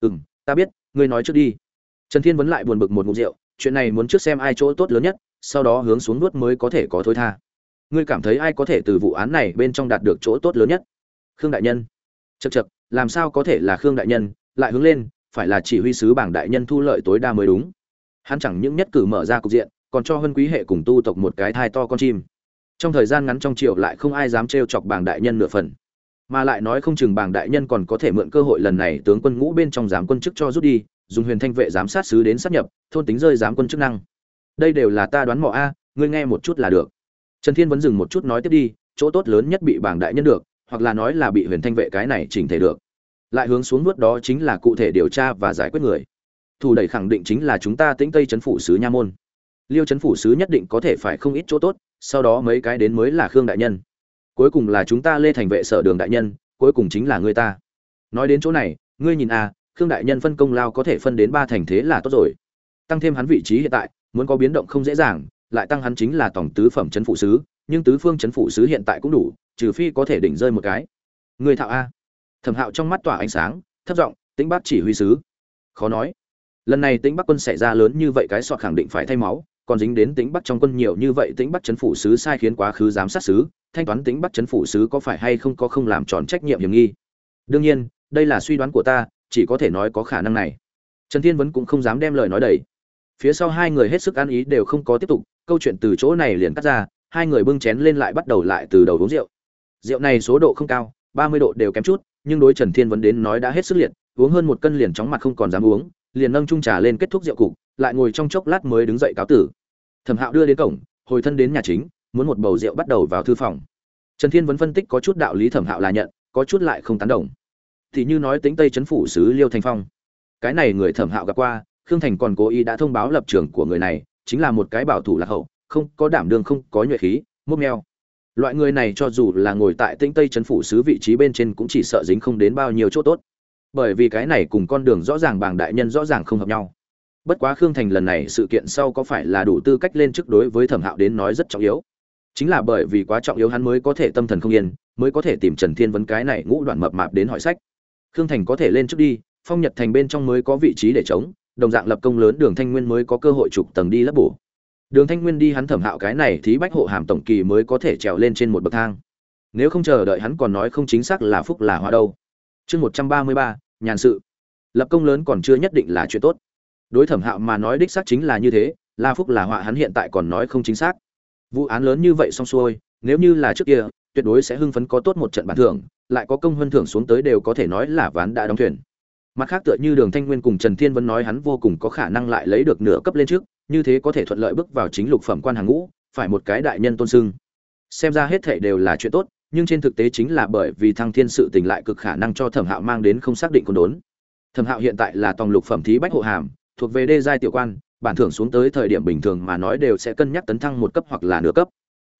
Ừ m ta biết, ngươi nói trước đi trần thiên vấn lại buồn bực một ngụm rượu, chuyện này muốn trước xem ai chỗ tốt lớn nhất, sau đó hướng xuống nuốt mới có thể có thối tha. Ngươi cảm thấy ai có thể từ vụ án này bên trong đạt được chỗ tốt lớn nhất? Khương đại nhân. Chật chật làm sao có thể là khương đại nhân? Lại hướng lên, phải là chỉ huy sứ bảng đại nhân thu lợi tối đa mới đúng. Hắn chẳng những nhất cử mở ra cục diện, còn cho hân quý hệ cùng tu tộc một cái thai to con chim. Trong thời gian ngắn trong triều lại không ai dám trêu chọc bảng đại nhân nửa phần mà lại nói không chừng bảng đại nhân còn có thể mượn cơ hội lần này tướng quân ngũ bên trong giám quân chức cho rút đi, dùng huyền thanh vệ giám sát sứ đến sát nhập, thôn tính rơi giám quân chức năng. Đây đều là ta đoán mò a, ngươi nghe một chút là được. Trần thiên vẫn dừng một chút nói tiếp đi, chỗ tốt lớn nhất bị bảng đại nhân được, hoặc là nói là bị huyền thanh vệ cái này chỉnh thể được. Lại hướng xuống nuốt đó chính là cụ thể điều tra và giải quyết người. Thủ đẩy khẳng định chính là chúng ta tĩnh tây chấn phủ sứ nha môn. Liêu chấn phủ sứ nhất định có thể phải không ít chỗ tốt, sau đó mấy cái đến mới là khương đại nhân cuối cùng là chúng ta lê thành vệ sở đường đại nhân cuối cùng chính là ngươi ta. Nói đến chỗ này ngươi nhìn a à, khương đại nhân phân công lao có thể phân đến ba thành thế là tốt rồi. Tăng thêm hắn vị trí hiện tại muốn có biến động không dễ dàng lại tăng hắn chính là tổng tứ phẩm chấn phụ sứ nhưng tứ phương chấn phụ sứ hiện tại cũng đủ trừ phi có thể đỉnh rơi một cái. Người thạo a. Thẩm hạo trong mắt tỏa ánh sáng thấp giọng tĩnh bắc chỉ huy sứ. Khó nói. Lần này tĩnh bắc quân xảy ra lớn như vậy cái sọt khẳng định phải thay máu còn dính đến tĩnh bắc trong quân nhiều như vậy tĩnh bắc chấn phủ sứ sai khiến quá khứ giám sát sứ, thanh toán tĩnh bắc chấn phủ sứ có phải hay không có không làm tròn trách nhiệm hiểm nghi? Đương nhiên, đây là suy đoán của ta, chỉ có thể nói có khả năng này. Trần thiên vấn cũng không dám đem lời nói đầy. Phía sau hai người hết sức ăn ý đều không có tiếp tục, câu chuyện từ chỗ này liền cắt ra, hai người bưng chén lên lại bắt đầu lại từ đầu uống rượu. Rượu này số độ không cao, ba mươi độ đều kém chút, nhưng đối trần thiên vấn đến nói đã hết sức liệt, uống hơn một cân liền chóng mặt không còn dám uống, liền nâng trung trà lên kết thúc rượu cục lại ngồi trong chốc lát mới đứng dậy cáo tử. Thẩm hạo đưa đến cổng, hồi thân đến nhà chính, muốn một bầu rượu bắt đầu vào thư phòng. Trần thiên vẫn phân tích có chút đạo lý thẩm hạo là nhận, có chút lại không tán đồng. Thì như nói tính tây chấn phủ sứ liêu thanh phong. Cái này người thẩm hạo gặp qua, khương thành còn cố ý đã thông báo lập trường của người này, chính là một cái bảo thủ lạc hậu, không có đảm đương, không có nhuệ khí, mốc meo. Loại người này cho dù là ngồi tại tĩnh tây chấn phủ sứ vị trí bên trên cũng chỉ sợ dính không đến bao nhiêu chỗ tốt. Bởi vì cái này cùng con đường rõ ràng bàng đại nhân rõ ràng không hợp nhau bất quá khương thành lần này sự kiện sau có phải là đủ tư cách lên chức đối với thẩm hạo đến nói rất trọng yếu? Chính là bởi vì quá trọng yếu hắn mới có thể tâm thần không yên, mới có thể tìm trần thiên vấn cái này ngũ đoạn mập mạp đến hỏi sách. Khương thành có thể lên trước đi, phong nhật thành bên trong mới có vị trí để chống, đồng dạng lập công lớn đường thanh nguyên mới có cơ hội trục tầng đi lấp bổ. Đường thanh nguyên đi hắn thẩm hạo cái này thì bách hộ hàm tổng kỳ mới có thể trèo lên trên một bậc thang. Nếu không chờ đợi hắn còn nói không chính xác là phúc là hoa đâu. Chương một trăm ba mươi ba, nhàn sự. Lập công lớn còn chưa nhất định là chuyện tốt đối thẩm hạo mà nói đích xác chính là như thế, la phúc là họa hắn hiện tại còn nói không chính xác. Vụ án lớn như vậy xong xuôi, nếu như là trước kia, tuyệt đối sẽ hưng phấn có tốt một trận bản thưởng, lại có công huân thưởng xuống tới đều có thể nói là ván đã đóng thuyền. Mặt khác tựa như đường thanh nguyên cùng trần thiên vẫn nói hắn vô cùng có khả năng lại lấy được nửa cấp lên trước, như thế có thể thuận lợi bước vào chính lục phẩm quan hàng ngũ, phải một cái đại nhân tôn sưng. Xem ra hết thể đều là chuyện tốt, nhưng trên thực tế chính là bởi vì thăng thiên sự tình lại cực khả năng cho thẩm hạo mang đến không xác định con đốn. Thẩm hạo hiện tại là tòng lục phẩm thí bách hộ hàm thuộc về đê giai tiểu quan, bản thưởng xuống tới thời điểm bình thường mà nói đều sẽ cân nhắc tấn thăng một cấp hoặc là nửa cấp.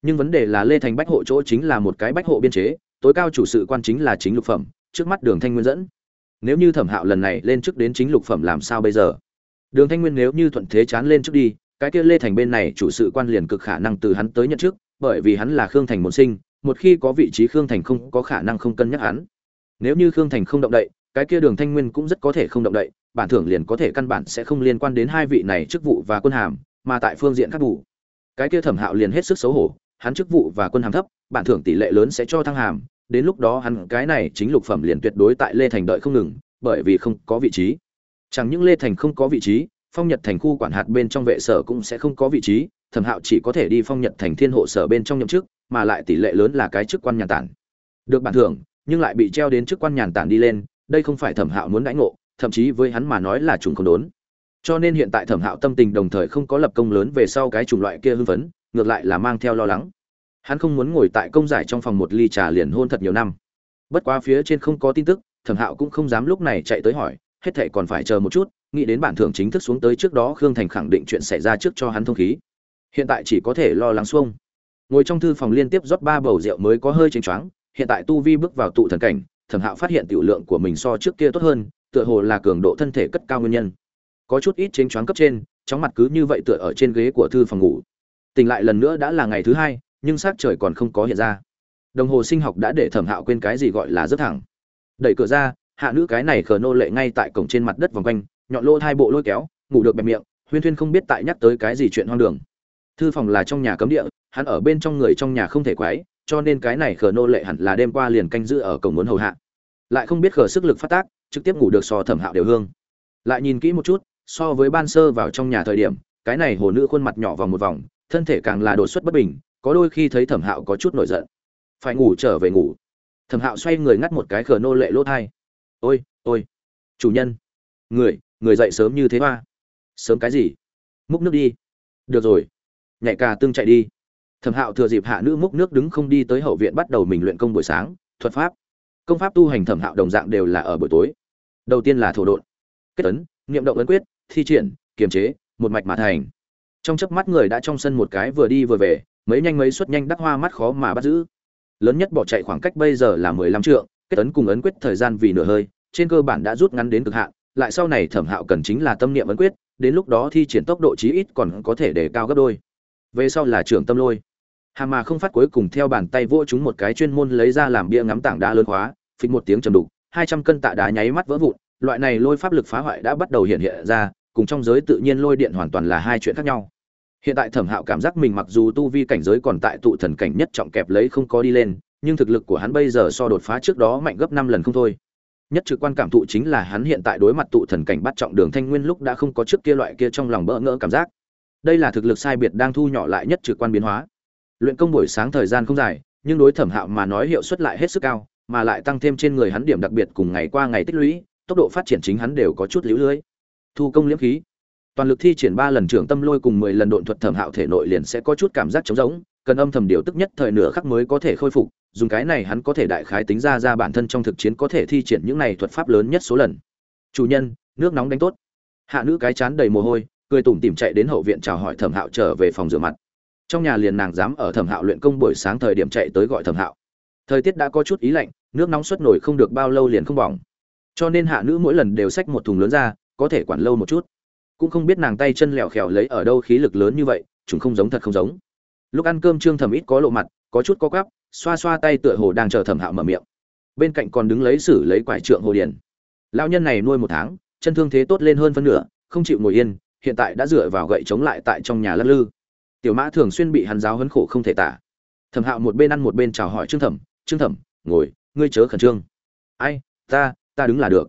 Nhưng vấn đề là lê thành bách hộ chỗ chính là một cái bách hộ biên chế, tối cao chủ sự quan chính là chính lục phẩm, trước mắt đường thanh nguyên dẫn. Nếu như thẩm hạo lần này lên trước đến chính lục phẩm làm sao bây giờ? Đường thanh nguyên nếu như thuận thế chán lên trước đi, cái kia lê thành bên này chủ sự quan liền cực khả năng từ hắn tới nhận trước bởi vì hắn là khương thành một sinh, một khi có vị trí khương thành không có khả năng không cân nhắc hắn. Nếu như khương thành không động đậy, cái kia đường thanh nguyên cũng rất có thể không động đậy bản thưởng liền có thể căn bản sẽ không liên quan đến hai vị này chức vụ và quân hàm, mà tại phương diện các vụ cái kia thẩm hạo liền hết sức xấu hổ, hắn chức vụ và quân hàm thấp, bản thưởng tỷ lệ lớn sẽ cho thăng hàm, đến lúc đó hắn, cái này chính lục phẩm liền tuyệt đối tại lê thành đợi không ngừng, bởi vì không có vị trí. Chẳng những lê thành không có vị trí, phong nhật thành khu quản hạt bên trong vệ sở cũng sẽ không có vị trí, thẩm hạo chỉ có thể đi phong nhật thành thiên hộ sở bên trong nhậm chức, mà lại tỷ lệ lớn là cái chức quan nhàn tản. Được bản thưởng, nhưng lại bị treo đến chức quan nhàn tản đi lên, đây không phải thẩm hạo muốn đãi ngộ thậm chí với hắn mà nói là trùng không đốn. Cho nên hiện tại thẩm hạo tâm tình đồng thời không có lập công lớn về sau cái chủng loại kia hưng phấn, ngược lại là mang theo lo lắng. Hắn không muốn ngồi tại công giải trong phòng một ly trà liền hôn thật nhiều năm. Bất quá phía trên không có tin tức, thẩm hạo cũng không dám lúc này chạy tới hỏi, hết thệ còn phải chờ một chút, nghĩ đến bản thưởng chính thức xuống tới trước đó khương thành khẳng định chuyện xảy ra trước cho hắn thông khí. Hiện tại chỉ có thể lo lắng xuông. Ngồi trong thư phòng liên tiếp rót ba bầu rượu mới có hơi chênh choáng, hiện tại tu vi bước vào tụ thần cảnh, thẩm hạo phát hiện tiểu lượng của mình so trước kia tốt hơn tựa hồ là cường độ thân thể cất cao nguyên nhân. Có chút ít chênh choáng cấp trên, chóng mặt cứ như vậy tựa ở trên ghế của thư phòng ngủ. Tỉnh lại lần nữa đã là ngày thứ hai, nhưng sát trời còn không có hiện ra. Đồng hồ sinh học đã để thẩm hạo quên cái gì gọi là rất thẳng. Đẩy cửa ra, hạ nữ cái này khờ nô lệ ngay tại cổng trên mặt đất vòng quanh, nhọn lô hai bộ lôi kéo, ngủ được bẹp miệng, huyên thuyên không biết tại nhắc tới cái gì chuyện hoang đường. Thư phòng là trong nhà cấm địa, hắn ở bên trong người trong nhà không thể quái cho nên cái này khờ nô lệ hẳn là đêm qua liền canh giữ ở cổng muốn hầu hạ lại không biết khở sức lực phát tác, trực tiếp ngủ được so thẩm hạo đều hương. Lại nhìn kỹ một chút, so với ban sơ vào trong nhà thời điểm, cái này hồ nữ khuôn mặt nhỏ vòng một vòng, thân thể càng là đột xuất bất bình, có đôi khi thấy thẩm hạo có chút nổi giận. Phải ngủ trở về ngủ. Thẩm hạo xoay người ngắt một cái khờ nô lệ lỗ thai. Ôi ôi. Chủ nhân. Người người dậy sớm như thế hoa. Sớm cái gì? Múc nước đi. Được rồi. Nhạy cà tương chạy đi. Thẩm hạo thừa dịp hạ nữ múc nước đứng không đi tới hậu viện bắt đầu mình luyện công buổi sáng, thuật pháp công pháp tu hành thẩm hạo đồng dạng đều là ở buổi tối. Đầu tiên là thổ độn, kết ấn, niệm động ấn quyết, thi triển, kiềm chế, một mạch mà thành. Trong chớp mắt người đã trong sân một cái vừa đi vừa về, mấy nhanh mấy xuất nhanh đắc hoa mắt khó mà bắt giữ. Lớn nhất bỏ chạy khoảng cách bây giờ là mười lăm trượng, kết ấn cùng ấn quyết thời gian vì nửa hơi, trên cơ bản đã rút ngắn đến cực hạn, lại sau này thẩm hạo cần chính là tâm niệm ấn quyết, đến lúc đó thi triển tốc độ chí ít còn có thể để cao gấp đôi. Về sau là trưởng tâm lôi hà mà không phát cuối cùng theo bàn tay vỗ chúng một cái chuyên môn lấy ra làm bia ngắm tảng đá lớn khóa, phịch một tiếng trầm đục, hai trăm cân tạ đá nháy mắt vỡ vụn, loại này lôi pháp lực phá hoại đã bắt đầu hiện hiện ra, cùng trong giới tự nhiên lôi điện hoàn toàn là hai chuyện khác nhau. Hiện tại thẩm hạo cảm giác mình mặc dù tu vi cảnh giới còn tại tụ thần cảnh nhất trọng kẹp lấy không có đi lên, nhưng thực lực của hắn bây giờ so đột phá trước đó mạnh gấp năm lần không thôi. Nhất trực quan cảm thụ chính là hắn hiện tại đối mặt tụ thần cảnh bắt trọng đường thanh nguyên lúc đã không có trước kia loại kia trong lòng bỡ ngỡ cảm giác. Đây là thực lực sai biệt đang thu nhỏ lại nhất trực quan biến hóa luyện công buổi sáng thời gian không dài, nhưng đối thẩm hạo mà nói hiệu suất lại hết sức cao, mà lại tăng thêm trên người hắn điểm đặc biệt cùng ngày qua ngày tích lũy, tốc độ phát triển chính hắn đều có chút lũ lưới. Thu công liễm khí. Toàn lực thi triển ba lần trưởng tâm lôi cùng mười lần độn thuật thẩm hạo thể nội liền sẽ có chút cảm giác trống rỗng, cần âm thầm điều tức nhất thời nửa khắc mới có thể khôi phục, dùng cái này hắn có thể đại khái tính ra ra bản thân trong thực chiến có thể thi triển những này thuật pháp lớn nhất số lần. Chủ nhân, nước nóng đánh tốt. Hạ nữ cái chán đầy mồ hôi, cười tủm tỉm chạy đến hậu viện chào hỏi thẩm hạo trở về phòng rửa mặt trong nhà liền nàng dám ở thẩm hạo luyện công buổi sáng thời điểm chạy tới gọi thẩm hạo. Thời tiết đã có chút ý lạnh, nước nóng xuất nổi không được bao lâu liền không bỏng. Cho nên hạ nữ mỗi lần đều xách một thùng lớn ra, có thể quản lâu một chút. Cũng không biết nàng tay chân lẹo khèo lấy ở đâu khí lực lớn như vậy, chúng không giống thật không giống. Lúc ăn cơm trương thẩm ít có lộ mặt, có chút có gắp xoa xoa tay tựa hồ đang chờ thẩm hạo mở miệng. Bên cạnh còn đứng lấy xử lấy quải trượng hồ điền. Lão nhân này nuôi một tháng, chân thương thế tốt lên hơn phân nửa, không chịu ngồi yên, hiện tại đã dựa vào gậy chống lại tại trong nhà lắc lư tiểu mã thường xuyên bị hắn giáo hấn khổ không thể tả. Thẩm hạo một bên ăn một bên chào hỏi trương thẩm trương thẩm, ngồi, ngươi chớ khẩn trương. Ai, ta ta đứng là được.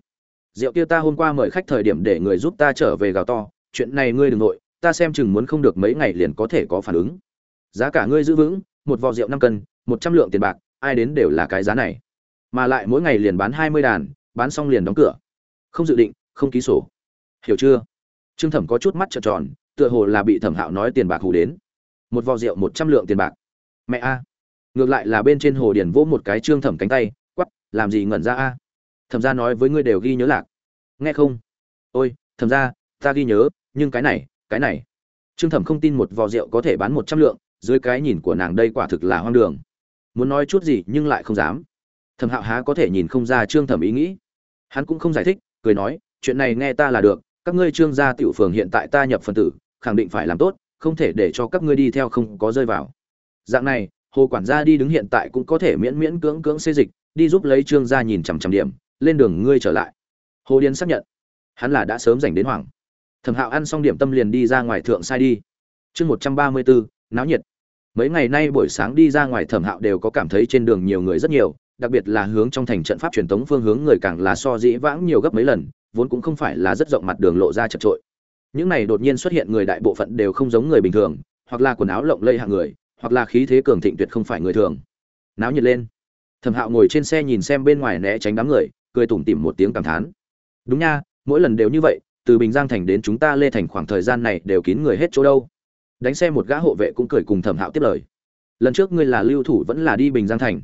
Rượu kia ta hôm qua mời khách thời điểm để người giúp ta trở về gào to, chuyện này ngươi đừng nội, ta xem chừng muốn không được mấy ngày liền có thể có phản ứng. Giá cả ngươi giữ vững, một vò rượu năm cân, một trăm lượng tiền bạc, ai đến đều là cái giá này. Mà lại mỗi ngày liền bán hai mươi đàn, bán xong liền đóng cửa. Không dự định, không ký sổ. Hiểu chưa? Trương thẩm có chút mắt trợn tròn, tựa hồ là bị thẩm hạo nói tiền bạc hù đến một vò rượu một trăm lượng tiền bạc. Mẹ a. Ngược lại là bên trên hồ điền vỗ một cái trương thẩm cánh tay quắp làm gì ngẩn ra a? Thẩm ra nói với ngươi đều ghi nhớ lạc. Nghe không? Ôi, thẩm ra ta ghi nhớ, nhưng cái này cái này. Trương thẩm không tin một vò rượu có thể bán một trăm lượng, dưới cái nhìn của nàng đây quả thực là hoang đường. Muốn nói chút gì nhưng lại không dám. Thẩm hạo há có thể nhìn không ra trương thẩm ý nghĩ. Hắn cũng không giải thích, cười nói, chuyện này nghe ta là được, các ngươi trương gia tiểu phường hiện tại ta nhập phần tử, khẳng định phải làm tốt không thể để cho các ngươi đi theo không có rơi vào. Dạng này, hồ quản gia đi đứng hiện tại cũng có thể miễn miễn cưỡng cưỡng xê dịch, đi giúp lấy trương gia nhìn chằm chằm điểm, lên đường ngươi trở lại. Hồ điền xác nhận. Hắn là đã sớm dành đến hoàng thẩm hạo ăn xong điểm tâm liền đi ra ngoài thượng sai đi. Chương một trăm ba mươi bốn, náo nhiệt. Mấy ngày nay buổi sáng đi ra ngoài thẩm hạo đều có cảm thấy trên đường nhiều người rất nhiều, đặc biệt là hướng trong thành trận pháp truyền tống phương hướng người càng là so dĩ vãng nhiều gấp mấy lần, vốn cũng không phải là rất rộng mặt đường lộ ra chật trội những này đột nhiên xuất hiện người đại bộ phận đều không giống người bình thường, hoặc là quần áo lộng lây hạng người, hoặc là khí thế cường thịnh tuyệt không phải người thường. Náo nhiệt lên. Thẩm hạo ngồi trên xe nhìn xem bên ngoài né tránh đám người, cười tủm tỉm một tiếng cảm thán. Đúng nha, mỗi lần đều như vậy, từ bình giang thành đến chúng ta lê thành khoảng thời gian này đều kín người hết chỗ đâu. Đánh xe một gã hộ vệ cũng cười cùng thẩm hạo tiếp lời. Lần trước ngươi là lưu thủ vẫn là đi bình giang thành?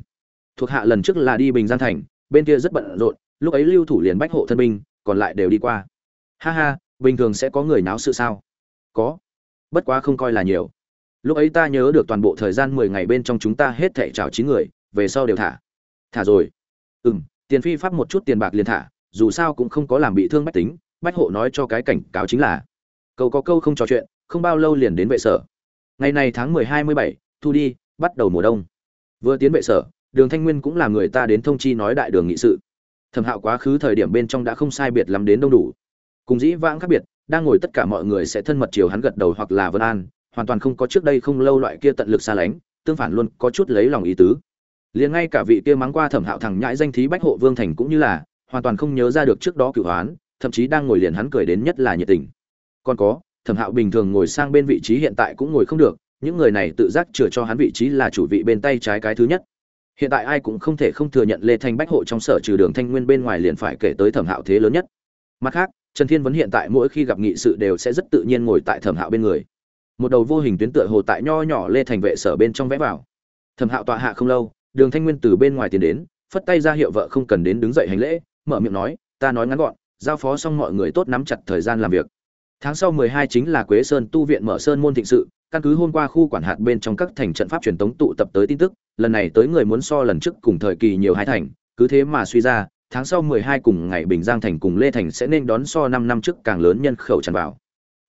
Thuộc hạ lần trước là đi bình giang thành, bên kia rất bận rộn, lúc ấy lưu thủ liền bách hộ thân binh, còn lại đều đi qua. Ha ha bình thường sẽ có người náo sự sao? Có. Bất quá không coi là nhiều. Lúc ấy ta nhớ được toàn bộ thời gian mười ngày bên trong chúng ta hết thảy chào chín người, về sau đều thả. Thả rồi. Ừ m tiền phi pháp một chút tiền bạc liền thả, dù sao cũng không có làm bị thương bách tính, bách hộ nói cho cái cảnh cáo chính là câu có câu không trò chuyện, không bao lâu liền đến vệ sở. Ngày này tháng mười hai mươi bảy, thu đi, bắt đầu mùa đông. Vừa tiến vệ sở, đường thanh nguyên cũng là người ta đến thông chi nói đại đường nghị sự. Thẩm hạo quá khứ thời điểm bên trong đã không sai biệt lắm đến đông đủ cùng dĩ vãng khác biệt, đang ngồi tất cả mọi người sẽ thân mật chiều hắn gật đầu hoặc là vân an, hoàn toàn không có trước đây không lâu loại kia tận lực xa lánh, tương phản luôn có chút lấy lòng ý tứ. Liền ngay cả vị kia mắng qua thẩm hạo thằng nhãi danh thí bách hộ vương thành cũng như là, hoàn toàn không nhớ ra được trước đó cửu hoán, thậm chí đang ngồi liền hắn cười đến nhất là nhiệt tình. Còn có, thẩm hạo bình thường ngồi sang bên vị trí hiện tại cũng ngồi không được, những người này tự giác chừa cho hắn vị trí là chủ vị bên tay trái cái thứ nhất. Hiện tại ai cũng không thể không thừa nhận lê thanh bách hộ trong sở trừ đường thanh nguyên bên ngoài liền phải kể tới thẩm hạo thế lớn nhất. Mặt khác trần thiên vấn hiện tại mỗi khi gặp nghị sự đều sẽ rất tự nhiên ngồi tại thẩm hạo bên người. Một đầu vô hình tuyến tựa hồ tại nho nhỏ lê thành vệ sở bên trong vẽ vào. Thẩm hạo tọa hạ không lâu, đường thanh nguyên từ bên ngoài tiến đến, phất tay ra hiệu vợ không cần đến đứng dậy hành lễ, mở miệng nói, ta nói ngắn gọn, giao phó xong mọi người tốt nắm chặt thời gian làm việc. Tháng sau mười hai chính là quế sơn tu viện mở sơn môn thịnh sự, căn cứ hôm qua khu quản hạt bên trong các thành trận pháp truyền tống tụ tập tới tin tức, lần này tới người muốn so lần trước cùng thời kỳ nhiều hai thành, cứ thế mà suy ra tháng sau mười hai cùng ngày bình giang thành cùng lê thành sẽ nên đón so năm năm trước càng lớn nhân khẩu tràn vào.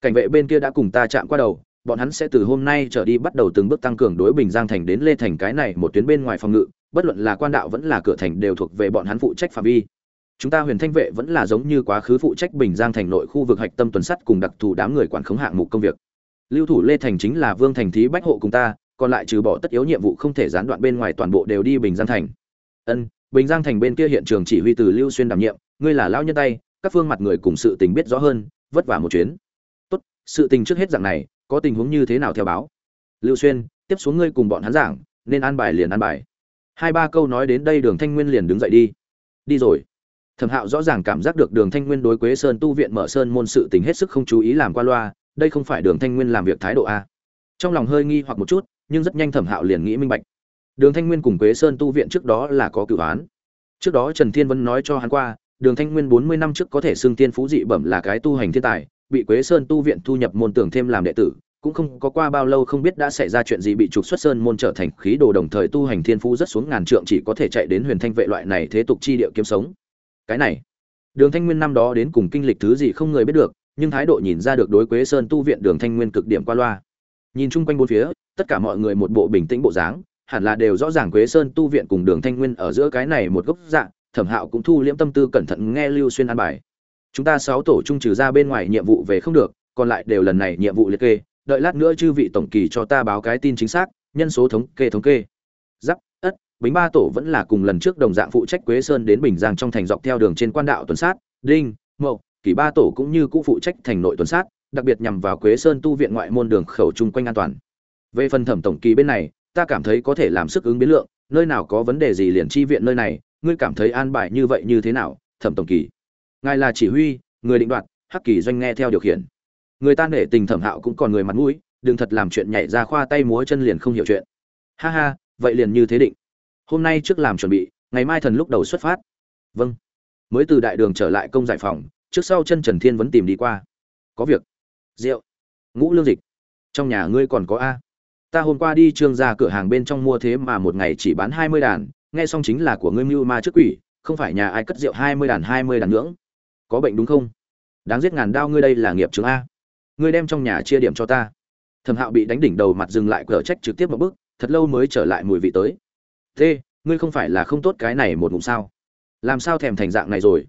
Cảnh vệ bên kia đã cùng ta chạm qua đầu, bọn hắn sẽ từ hôm nay trở đi bắt đầu từng bước tăng cường đối bình giang thành đến lê thành cái này một tuyến bên ngoài phòng ngự, bất luận là quan đạo vẫn là cửa thành đều thuộc về bọn hắn phụ trách phạm vi. Chúng ta huyền thanh vệ vẫn là giống như quá khứ phụ trách bình giang thành nội khu vực hạch tâm tuần sắt cùng đặc thù đám người quản khống hạng mục công việc. Lưu thủ lê thành chính là vương thành thí bách hộ cùng ta, còn lại trừ bỏ tất yếu nhiệm vụ không thể gián đoạn bên ngoài toàn bộ đều đi bình giang thành. Ân bình giang thành bên kia hiện trường chỉ huy từ lưu xuyên đảm nhiệm, ngươi là lão nhân tay, các phương mặt người cùng sự tình biết rõ hơn, vất vả một chuyến. Tốt, sự tình trước hết dạng này, có tình huống như thế nào theo báo? Lưu xuyên, tiếp xuống ngươi cùng bọn hắn giảng, nên an bài liền an bài. Hai ba câu nói đến đây đường thanh nguyên liền đứng dậy đi. Đi rồi. Thẩm hạo rõ ràng cảm giác được đường thanh nguyên đối quế sơn tu viện mở sơn môn sự tình hết sức không chú ý làm qua loa, đây không phải đường thanh nguyên làm việc thái độ a. Trong lòng hơi nghi hoặc một chút, nhưng rất nhanh thẩm hạo liền nghĩ minh bạch đường thanh nguyên cùng quế sơn tu viện trước đó là có cửu án trước đó trần thiên Vân nói cho hắn qua, đường thanh nguyên bốn mươi năm trước có thể xưng tiên phú dị bẩm là cái tu hành thiên tài, bị quế sơn tu viện thu nhập môn tưởng thêm làm đệ tử, cũng không có qua bao lâu không biết đã xảy ra chuyện gì bị trục xuất sơn môn trở thành khí đồ đồng thời tu hành thiên phú rất xuống ngàn trượng chỉ có thể chạy đến huyền thanh vệ loại này thế tục chi địa kiếm sống. Cái này, đường thanh nguyên năm đó đến cùng kinh lịch thứ gì không người biết được, nhưng thái độ nhìn ra được đối quế sơn tu viện đường thanh nguyên cực điểm qua loa. Nhìn chung quanh bốn phía, tất cả mọi người một bộ bình tĩnh bộ dáng hẳn là đều rõ ràng quế sơn tu viện cùng đường thanh nguyên ở giữa cái này một gốc dạng thẩm hạo cũng thu liễm tâm tư cẩn thận nghe lưu xuyên an bài. Chúng ta sáu tổ trung trừ ra bên ngoài nhiệm vụ về không được, còn lại đều lần này nhiệm vụ liệt kê, đợi lát nữa chư vị tổng kỳ cho ta báo cái tin chính xác, nhân số thống kê thống kê. Giáp, ất, bính ba tổ vẫn là cùng lần trước đồng dạng phụ trách quế sơn đến bình giang trong thành dọc theo đường trên quan đạo tuần sát, đinh, mậu kỳ ba tổ cũng như cũ phụ trách thành nội tuần sát, đặc biệt nhằm vào quế sơn tu viện ngoại môn đường khẩu chung quanh an toàn. Về phần thẩm tổng kỳ bên này ta cảm thấy có thể làm sức ứng biến lượng, nơi nào có vấn đề gì liền chi viện nơi này, ngươi cảm thấy an bài như vậy như thế nào, thẩm tổng kỳ? Ngài là chỉ huy, người định đoạt, hắc kỳ doanh nghe theo điều khiển. Người ta nể tình thẩm hạo cũng còn người mặt mũi, đừng thật làm chuyện nhảy ra khoa tay múa chân liền không hiểu chuyện. Ha ha, vậy liền như thế định. Hôm nay trước làm chuẩn bị, ngày mai thần lúc đầu xuất phát. Vâng. Mới từ đại đường trở lại công giải phòng, trước sau chân trần thiên vẫn tìm đi qua. Có việc. Rượu. Ngũ lương dịch. Trong nhà ngươi còn có a? Ta hôm qua đi trương ra cửa hàng bên trong mua thế mà một ngày chỉ bán hai mươi đàn, nghe xong chính là của ngươi mưu ma trước quỷ, không phải nhà ai cất rượu hai mươi đàn hai mươi đàn ngưỡng. Có bệnh đúng không? Đáng giết ngàn đao ngươi đây là nghiệp chứng a. Ngươi đem trong nhà chia điểm cho ta. Thẩm hạo bị đánh đỉnh đầu mặt dừng lại cờ trách trực tiếp một bước, thật lâu mới trở lại mùi vị tới. Thế, ngươi không phải là không tốt cái này một ngụm sao? Làm sao thèm thành dạng này rồi?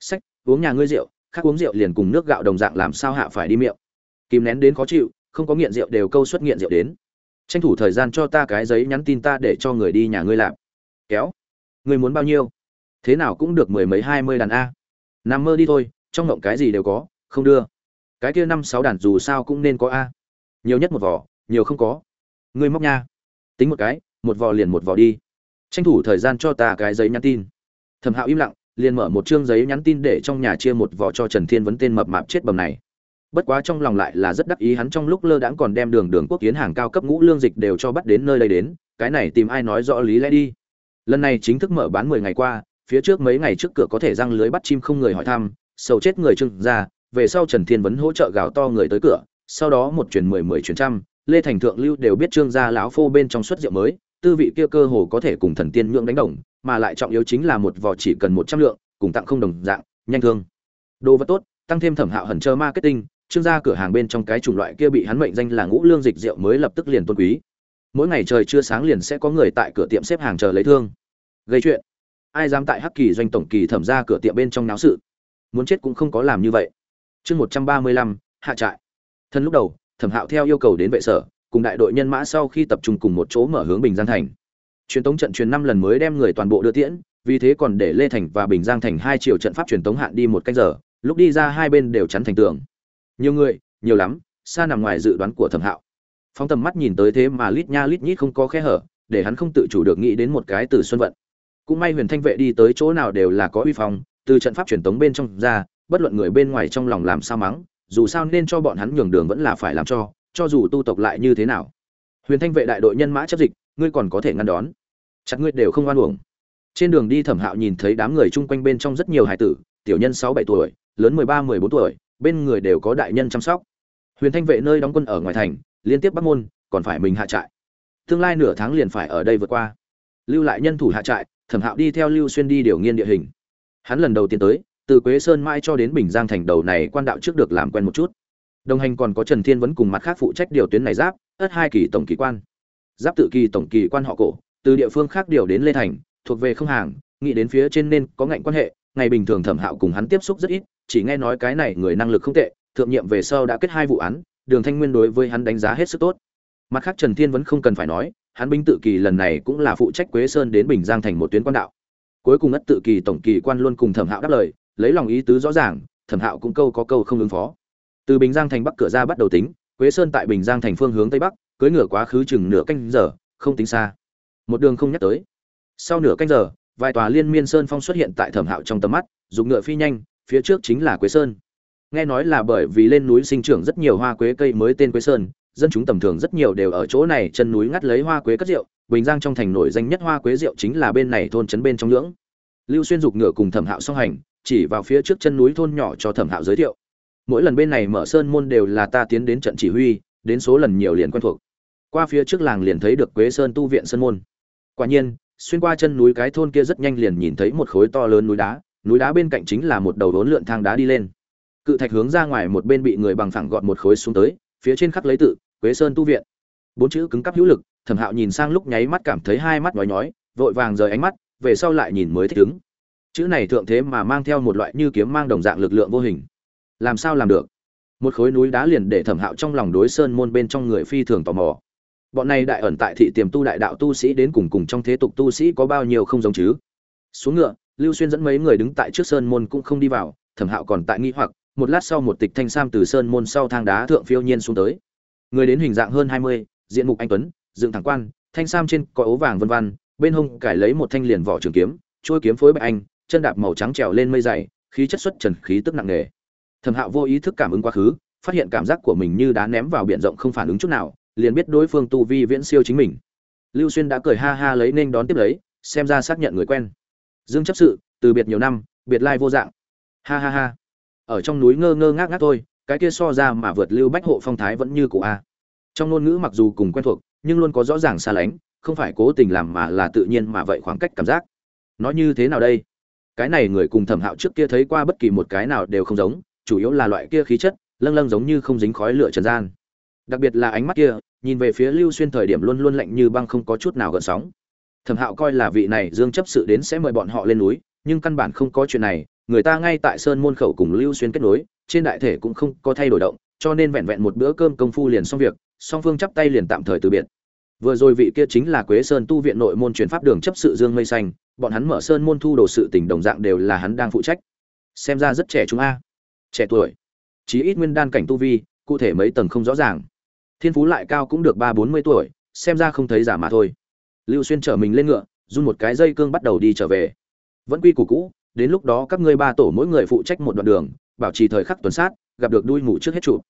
Sách, uống nhà ngươi rượu, khác uống rượu liền cùng nước gạo đồng dạng làm sao hạ phải đi miệng. Kìm nén đến khó chịu, không có nghiện rượu đều câu xuất nghiện rượu đến tranh thủ thời gian cho ta cái giấy nhắn tin ta để cho người đi nhà ngươi làm. Kéo. Ngươi muốn bao nhiêu? Thế nào cũng được mười mấy, hai mươi đàn a. Nằm mơ đi thôi, trong ngộng cái gì đều có, không đưa. Cái kia năm, sáu đàn dù sao cũng nên có a. Nhiều nhất một vỏ nhiều không có. Ngươi móc nha. Tính một cái, một vò liền một vò đi. Tranh thủ thời gian cho ta cái giấy nhắn tin. Thẩm hạo im lặng, liền mở một chương giấy nhắn tin để trong nhà chia một vò cho trần thiên vấn tên mập mạp chết bầm này bất quá trong lòng lại là rất đắc ý hắn trong lúc lơ đãng còn đem đường đường quốc kiến hàng cao cấp ngũ lương dịch đều cho bắt đến nơi đây đến, cái này tìm ai nói rõ lý lẽ đi. Lần này chính thức mở bán mười ngày qua, phía trước mấy ngày trước cửa có thể răng lưới bắt chim không người hỏi thăm, sầu chết người trưng ra, về sau trần thiên vấn hỗ trợ gào to người tới cửa, sau đó một chuyển mười mười chuyển trăm, lê thành thượng lưu đều biết trương gia lão phô bên trong suất rượu mới, tư vị kia cơ hồ có thể cùng thần tiên nhượng đánh đồng, mà lại trọng yếu chính là một vò chỉ cần một trăm lượng, cùng tặng không đồng dạng, nhanh thương. Đồ vật tốt, tăng thêm thẩm hạo hẩn trơ marketing trương gia cửa hàng bên trong cái chủng loại kia bị hắn mệnh danh là ngũ lương dịch rượu mới lập tức liền tôn quý. Mỗi ngày trời chưa sáng liền sẽ có người tại cửa tiệm xếp hàng chờ lấy thương. Gây chuyện. Ai dám tại hắc kỳ doanh tổng kỳ thẩm ra cửa tiệm bên trong náo sự? Muốn chết cũng không có làm như vậy. Chương một trăm ba mươi lăm, hạ trại. Thân lúc đầu, thẩm hạo theo yêu cầu đến vệ sở, cùng đại đội nhân mã sau khi tập trung cùng một chỗ mở hướng bình giang thành. Truyền tống trận truyền năm lần mới đem người toàn bộ đưa tiễn, vì thế còn để lê thành và bình giang thành hai triệu trận pháp truyền tống hạn đi một canh giờ, lúc đi ra hai bên đều chắn thành tường nhiều người, nhiều lắm, xa nằm ngoài dự đoán của thẩm hạo. Phóng tầm mắt nhìn tới thế mà lít nha lít nhít không có khe hở, để hắn không tự chủ được nghĩ đến một cái từ xuân vận. Cũng may huyền thanh vệ đi tới chỗ nào đều là có uy phong, từ trận pháp truyền tống bên trong ra, bất luận người bên ngoài trong lòng làm sao mắng, dù sao nên cho bọn hắn nhường đường vẫn là phải làm cho cho dù tu tộc lại như thế nào. Huyền thanh vệ đại đội nhân mã chấp dịch, ngươi còn có thể ngăn đón. Chặt ngươi đều không oan uổng. Trên đường đi thẩm hạo nhìn thấy đám người chung quanh bên trong rất nhiều hải tử, tiểu nhân sáu bảy tuổi, lớn mười ba, mười bốn tuổi bên người đều có đại nhân chăm sóc. Huyền thanh vệ nơi đóng quân ở ngoài thành, liên tiếp bắc môn, còn phải mình hạ trại. Tương lai nửa tháng liền phải ở đây vượt qua. Lưu lại nhân thủ hạ trại, thẩm hạo đi theo lưu xuyên đi điều nghiên địa hình. Hắn lần đầu tiên tới, từ quế sơn mai cho đến bình giang thành đầu này quan đạo trước được làm quen một chút. Đồng hành còn có trần thiên vấn cùng mặt khác phụ trách điều tuyến này giáp, ất hai kỳ tổng kỳ quan. Giáp tự kỳ tổng kỳ quan họ cổ, từ địa phương khác điều đến lê thành, thuộc về không hàng, nghĩ đến phía trên nên có ngạnh quan hệ ngày bình thường thẩm hạo cùng hắn tiếp xúc rất ít, chỉ nghe nói cái này người năng lực không tệ, thượng nhiệm về sau đã kết hai vụ án, đường thanh nguyên đối với hắn đánh giá hết sức tốt. Mặt khác trần thiên vẫn không cần phải nói, hắn binh tự kỳ lần này cũng là phụ trách quế sơn đến bình giang thành một tuyến quan đạo. Cuối cùng ất tự kỳ tổng kỳ quan luôn cùng thẩm hạo đáp lời, lấy lòng ý tứ rõ ràng, thẩm hạo cũng câu có câu không ứng phó. Từ bình giang thành bắc cửa ra bắt đầu tính, quế sơn tại bình giang thành phương hướng tây bắc, cưỡi ngửa quá khứ chừng nửa canh giờ, không tính xa. Một đường không nhắc tới. Sau nửa canh giờ vài tòa liên miên sơn phong xuất hiện tại thẩm hạo trong tầm mắt, dùng ngựa phi nhanh, phía trước chính là quế sơn. Nghe nói là bởi vì lên núi sinh trưởng rất nhiều hoa quế cây mới tên quế sơn, dân chúng tầm thường rất nhiều đều ở chỗ này chân núi ngắt lấy hoa quế cất rượu, bình giang trong thành nổi danh nhất hoa quế rượu chính là bên này thôn trấn bên trong lưỡng. lưu xuyên dục ngựa cùng thẩm hạo song hành, chỉ vào phía trước chân núi thôn nhỏ cho thẩm hạo giới thiệu. Mỗi lần bên này mở sơn môn đều là ta tiến đến trận chỉ huy, đến số lần nhiều liền quen thuộc. Qua phía trước làng liền thấy được quế sơn tu viện sơn môn. Quả nhiên xuyên qua chân núi cái thôn kia rất nhanh liền nhìn thấy một khối to lớn núi đá núi đá bên cạnh chính là một đầu đốn lượn thang đá đi lên. Cự thạch hướng ra ngoài một bên bị người bằng phẳng gọn một khối xuống tới, phía trên khắc lấy tự, quế sơn tu viện. Bốn chữ cứng cắp hữu lực, thẩm hạo nhìn sang lúc nháy mắt cảm thấy hai mắt nhói nhói, vội vàng rời ánh mắt, về sau lại nhìn mới thích ứng. Chữ này thượng thế mà mang theo một loại như kiếm mang đồng dạng lực lượng vô hình. Làm sao làm được? Một khối núi đá liền để thẩm hạo trong lòng đối sơn môn bên trong người phi thường tò mò bọn này đại ẩn tại thị tiềm tu đại đạo tu sĩ đến cùng cùng trong thế tục tu sĩ có bao nhiêu không giống chứ? Xuống ngựa, lưu xuyên dẫn mấy người đứng tại trước sơn môn cũng không đi vào, thẩm hạo còn tại nghi hoặc, một lát sau một tịch thanh sam từ sơn môn sau thang đá thượng phiêu nhiên xuống tới. Người đến hình dạng hơn hai mươi, diện mục anh tuấn, dựng thẳng quan, thanh sam trên có ố vàng vân vân, bên hông cải lấy một thanh liền vỏ trường kiếm trôi kiếm phối bạch anh, chân đạp màu trắng trèo lên mây dày, khí chất xuất trần, khí tức nặng nề. Thẩm hạo vô ý thức cảm ứng quá khứ, phát hiện cảm giác của mình như đá ném vào biển rộng không phản ứng chút nào liền biết đối phương tu vi viễn siêu chính mình. Lưu xuyên đã cười ha ha lấy nên đón tiếp lấy, xem ra xác nhận người quen. Dương chấp sự, từ biệt nhiều năm, biệt lai vô dạng. Ha ha ha. Ở trong núi ngơ ngơ ngác ngác thôi, cái kia so ra mà vượt lưu bách hộ phong thái vẫn như cũ a. Trong ngôn ngữ mặc dù cùng quen thuộc, nhưng luôn có rõ ràng xa lánh, không phải cố tình làm mà là tự nhiên mà vậy khoảng cách cảm giác. Nói như thế nào đây? Cái này người cùng thẩm hạo trước kia thấy qua bất kỳ một cái nào đều không giống, chủ yếu là loại kia khí chất, lâng lâng giống như không dính khói lửa trần gian đặc biệt là ánh mắt kia, nhìn về phía lưu xuyên thời điểm luôn luôn lạnh như băng không có chút nào gợn sóng. Thẩm hạo coi là vị này dương chấp sự đến sẽ mời bọn họ lên núi, nhưng căn bản không có chuyện này, người ta ngay tại sơn môn khẩu cùng lưu xuyên kết nối, trên đại thể cũng không có thay đổi động, cho nên vẹn vẹn một bữa cơm công phu liền xong việc, song phương chắp tay liền tạm thời từ biệt. Vừa rồi vị kia chính là quế sơn tu viện nội môn truyền pháp đường chấp sự dương mây xanh, bọn hắn mở sơn môn thu đồ sự tình đồng dạng đều là hắn đang phụ trách. Xem ra rất trẻ chúng a. Trẻ tuổi. Chí ít nguyên đan cảnh tu vi, cụ thể mấy tầng không rõ ràng thiên phú lại cao cũng được ba bốn mươi tuổi, xem ra không thấy giả mà thôi. Lưu xuyên chở mình lên ngựa, run một cái dây cương bắt đầu đi trở về. Vẫn quy củ cũ, đến lúc đó các ngươi ba tổ mỗi người phụ trách một đoạn đường, bảo trì thời khắc tuần sát, gặp được đuôi ngủ trước hết chụp.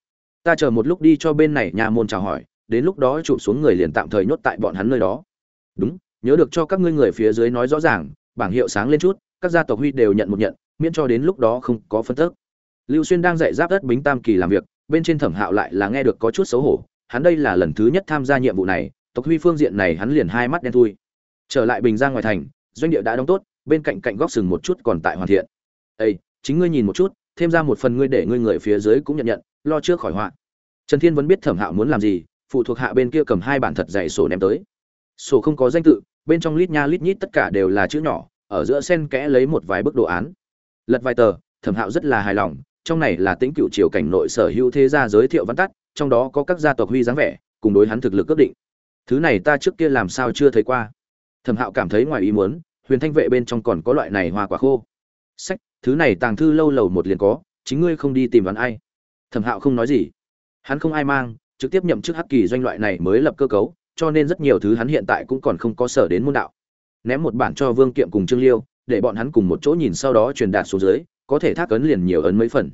Ta chờ một lúc đi cho bên này nhà môn chào hỏi, đến lúc đó chụp xuống người liền tạm thời nhốt tại bọn hắn nơi đó. Đúng, nhớ được cho các ngươi người phía dưới nói rõ ràng, bảng hiệu sáng lên chút, các gia tộc huy đều nhận một nhận, miễn cho đến lúc đó không có phân tức. Lưu xuyên đang dạy giáp đất bính tam kỳ làm việc, bên trên thẩm hạo lại là nghe được có chút xấu hổ hắn đây là lần thứ nhất tham gia nhiệm vụ này, tộc huy phương diện này hắn liền hai mắt đen thui. Trở lại bình giang ngoài thành, doanh địa đã đóng tốt, bên cạnh cạnh góc sừng một chút còn tại hoàn thiện. Ây chính ngươi nhìn một chút, thêm ra một phần ngươi để ngươi người phía dưới cũng nhận nhận, lo trước khỏi họa. Trần thiên vẫn biết thẩm hạo muốn làm gì, phụ thuộc hạ bên kia cầm hai bản thật dày sổ ném tới. Sổ không có danh tự, bên trong lít nha lít nhít tất cả đều là chữ nhỏ, ở giữa sen kẽ lấy một vài bức đồ án. Lật vài tờ, thẩm hạo rất là hài lòng, trong này là tính cựu triều cảnh nội sở hữu thế gia giới thiệu văn tắt trong đó có các gia tộc huy dáng vẻ, cùng đối hắn thực lực ước định. Thứ này ta trước kia làm sao chưa thấy qua. Thẩm hạo cảm thấy ngoài ý muốn, huyền thanh vệ bên trong còn có loại này hoa quả khô. Sách, thứ này tàng thư lâu lầu một liền có, chính ngươi không đi tìm đoán ai. Thẩm hạo không nói gì. Hắn không ai mang, trực tiếp nhậm chức hắc kỳ doanh loại này mới lập cơ cấu, cho nên rất nhiều thứ hắn hiện tại cũng còn không có sở đến môn đạo. Ném một bản cho vương kiệm cùng trương liêu, để bọn hắn cùng một chỗ nhìn sau đó truyền đạt xuống dưới, có thể thác ấn liền nhiều ấn mấy phần.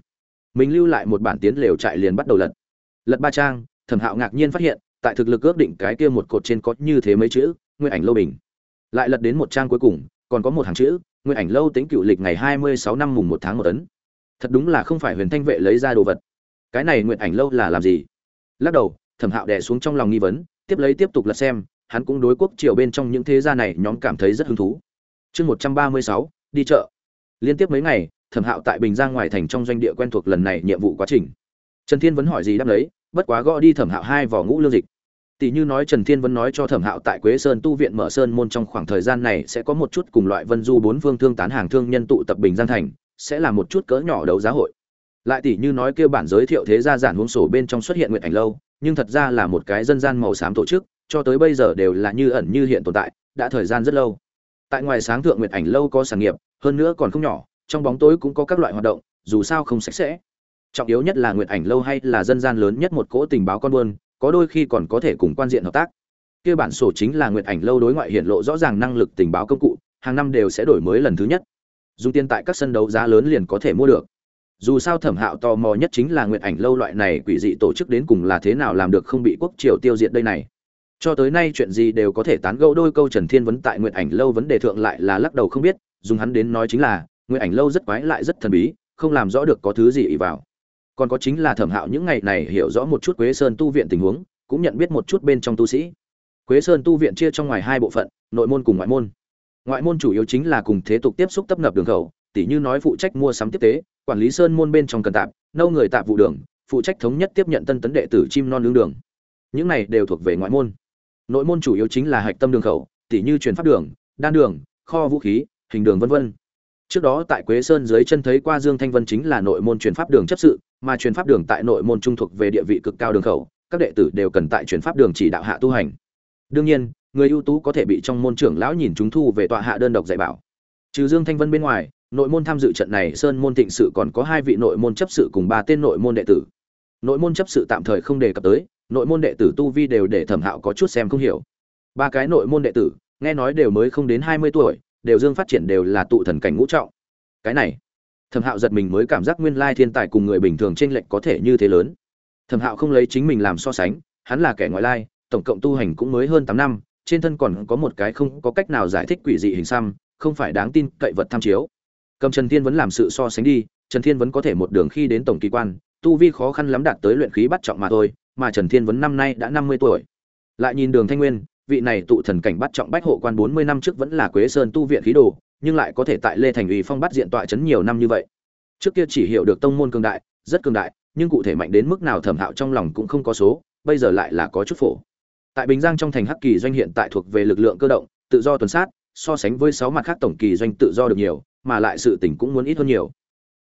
Mình lưu lại một bản tiến lều trại liền bắt đầu lật lật ba trang, thẩm hạo ngạc nhiên phát hiện, tại thực lực ước định cái kia một cột trên có như thế mấy chữ, nguyên ảnh lâu bình. Lại lật đến một trang cuối cùng, còn có một hàng chữ, nguyên ảnh lâu tính cựu lịch ngày hai mươi sáu năm mùng một tháng một tấn. Thật đúng là không phải huyền thanh vệ lấy ra đồ vật. Cái này nguyện ảnh lâu là làm gì? Lắc đầu, thẩm hạo đè xuống trong lòng nghi vấn, tiếp lấy tiếp tục lật xem, hắn cũng đối quốc triều bên trong những thế gia này nhóm cảm thấy rất hứng thú. Chương một trăm ba mươi sáu, đi chợ. Liên tiếp mấy ngày, thẩm hạo tại bình giang ngoài thành trong doanh địa quen thuộc lần này nhiệm vụ quá trình. Trần thiên vẫn hỏi gì đáp lấy bất quá gõ đi thẩm hạo hai vỏ ngũ lương dịch. Tỷ như nói trần thiên vẫn nói cho thẩm hạo tại quế sơn tu viện mở sơn môn trong khoảng thời gian này sẽ có một chút cùng loại vân du bốn phương thương tán hàng thương nhân tụ tập bình giang thành, sẽ là một chút cỡ nhỏ đấu giá hội. Lại tỷ như nói kêu bản giới thiệu thế gia giản huống sổ bên trong xuất hiện nguyện ảnh lâu, nhưng thật ra là một cái dân gian màu xám tổ chức, cho tới bây giờ đều là như ẩn như hiện tồn tại, đã thời gian rất lâu. Tại ngoài sáng thượng nguyện ảnh lâu có sản nghiệp, hơn nữa còn không nhỏ, trong bóng tối cũng có các loại hoạt động, dù sao không sạch sẽ trọng yếu nhất là nguyện ảnh lâu hay là dân gian lớn nhất một cỗ tình báo con buôn, có đôi khi còn có thể cùng quan diện hợp tác. Kia bản sổ chính là nguyện ảnh lâu đối ngoại hiện lộ rõ ràng năng lực tình báo công cụ, hàng năm đều sẽ đổi mới lần thứ nhất. Dùng tiền tại các sân đấu giá lớn liền có thể mua được. Dù sao thẩm hạo tò mò nhất chính là nguyện ảnh lâu loại này quỷ dị tổ chức đến cùng là thế nào làm được không bị quốc triều tiêu diệt đây này. Cho tới nay chuyện gì đều có thể tán gẫu đôi câu trần thiên vấn tại nguyện ảnh lâu vấn đề thượng lại là lắc đầu không biết, dùng hắn đến nói chính là nguyện ảnh lâu rất quái lại rất thần bí, không làm rõ được có thứ gì ỉ vào còn có chính là thẩm hạo những ngày này hiểu rõ một chút quế sơn tu viện tình huống, cũng nhận biết một chút bên trong tu sĩ. Quế sơn tu viện chia trong ngoài hai bộ phận, nội môn cùng ngoại môn. Ngoại môn chủ yếu chính là cùng thế tục tiếp xúc tấp nập đường khẩu, tỉ như nói phụ trách mua sắm tiếp tế, quản lý sơn môn bên trong cần tạp nâu người tạp vụ đường, phụ trách thống nhất tiếp nhận tân tấn đệ tử chim non lương đường. Những này đều thuộc về ngoại môn. Nội môn chủ yếu chính là hạch tâm đường khẩu, tỉ như truyền pháp đường, đan đường, kho vũ khí, hình đường vân vân. Trước đó tại quế sơn dưới chân thấy qua dương thanh vân chính là nội môn truyền pháp đường chấp sự mà truyền pháp đường tại nội môn trung thuộc về địa vị cực cao đường khẩu, các đệ tử đều cần tại truyền pháp đường chỉ đạo hạ tu hành. Đương nhiên, người ưu tú có thể bị trong môn trưởng lão nhìn chúng thu về tọa hạ đơn độc dạy bảo. Trừ dương thanh vân bên ngoài, nội môn tham dự trận này sơn môn thịnh sự còn có hai vị nội môn chấp sự cùng ba tên nội môn đệ tử. Nội môn chấp sự tạm thời không đề cập tới, nội môn đệ tử tu vi đều để thẩm hạo có chút xem không hiểu. Ba cái nội môn đệ tử, nghe nói đều mới không đến hai mươi tuổi, đều dương phát triển đều là tụ thần cảnh ngũ trọng. Cái này thẩm hạo giật mình mới cảm giác nguyên lai thiên tài cùng người bình thường t r ê n lệch có thể như thế lớn. Thẩm hạo không lấy chính mình làm so sánh hắn là kẻ ngoại lai tổng cộng tu hành cũng mới hơn tám năm trên thân còn có một cái không có cách nào giải thích quỷ dị hình xăm không phải đáng tin cậy vật tham chiếu. Cầm trần thiên vẫn làm sự so sánh đi trần thiên vẫn có thể một đường khi đến tổng kỳ quan tu vi khó khăn lắm đạt tới luyện khí bắt trọng mà thôi mà trần thiên vẫn năm nay đã năm mươi tuổi. Lại nhìn đường thanh nguyên vị này tụ thần cảnh bắt trọng bách hộ quan bốn mươi năm trước vẫn là Quế Sơn tu viện khí đồ, nhưng lại có thể tại Lê Thành ủy Phong bắt diện tọa chấn nhiều năm như vậy. Trước kia chỉ hiểu được tông môn cường đại, rất cường đại, nhưng cụ thể mạnh đến mức nào Thẩm Hạo trong lòng cũng không có số, bây giờ lại là có chút phổ. Tại Bình Giang trong thành Hắc Kỳ doanh hiện tại thuộc về lực lượng cơ động, tự do tuần sát, so sánh với sáu mặt khác tổng kỳ doanh tự do được nhiều, mà lại sự tình cũng muốn ít hơn nhiều.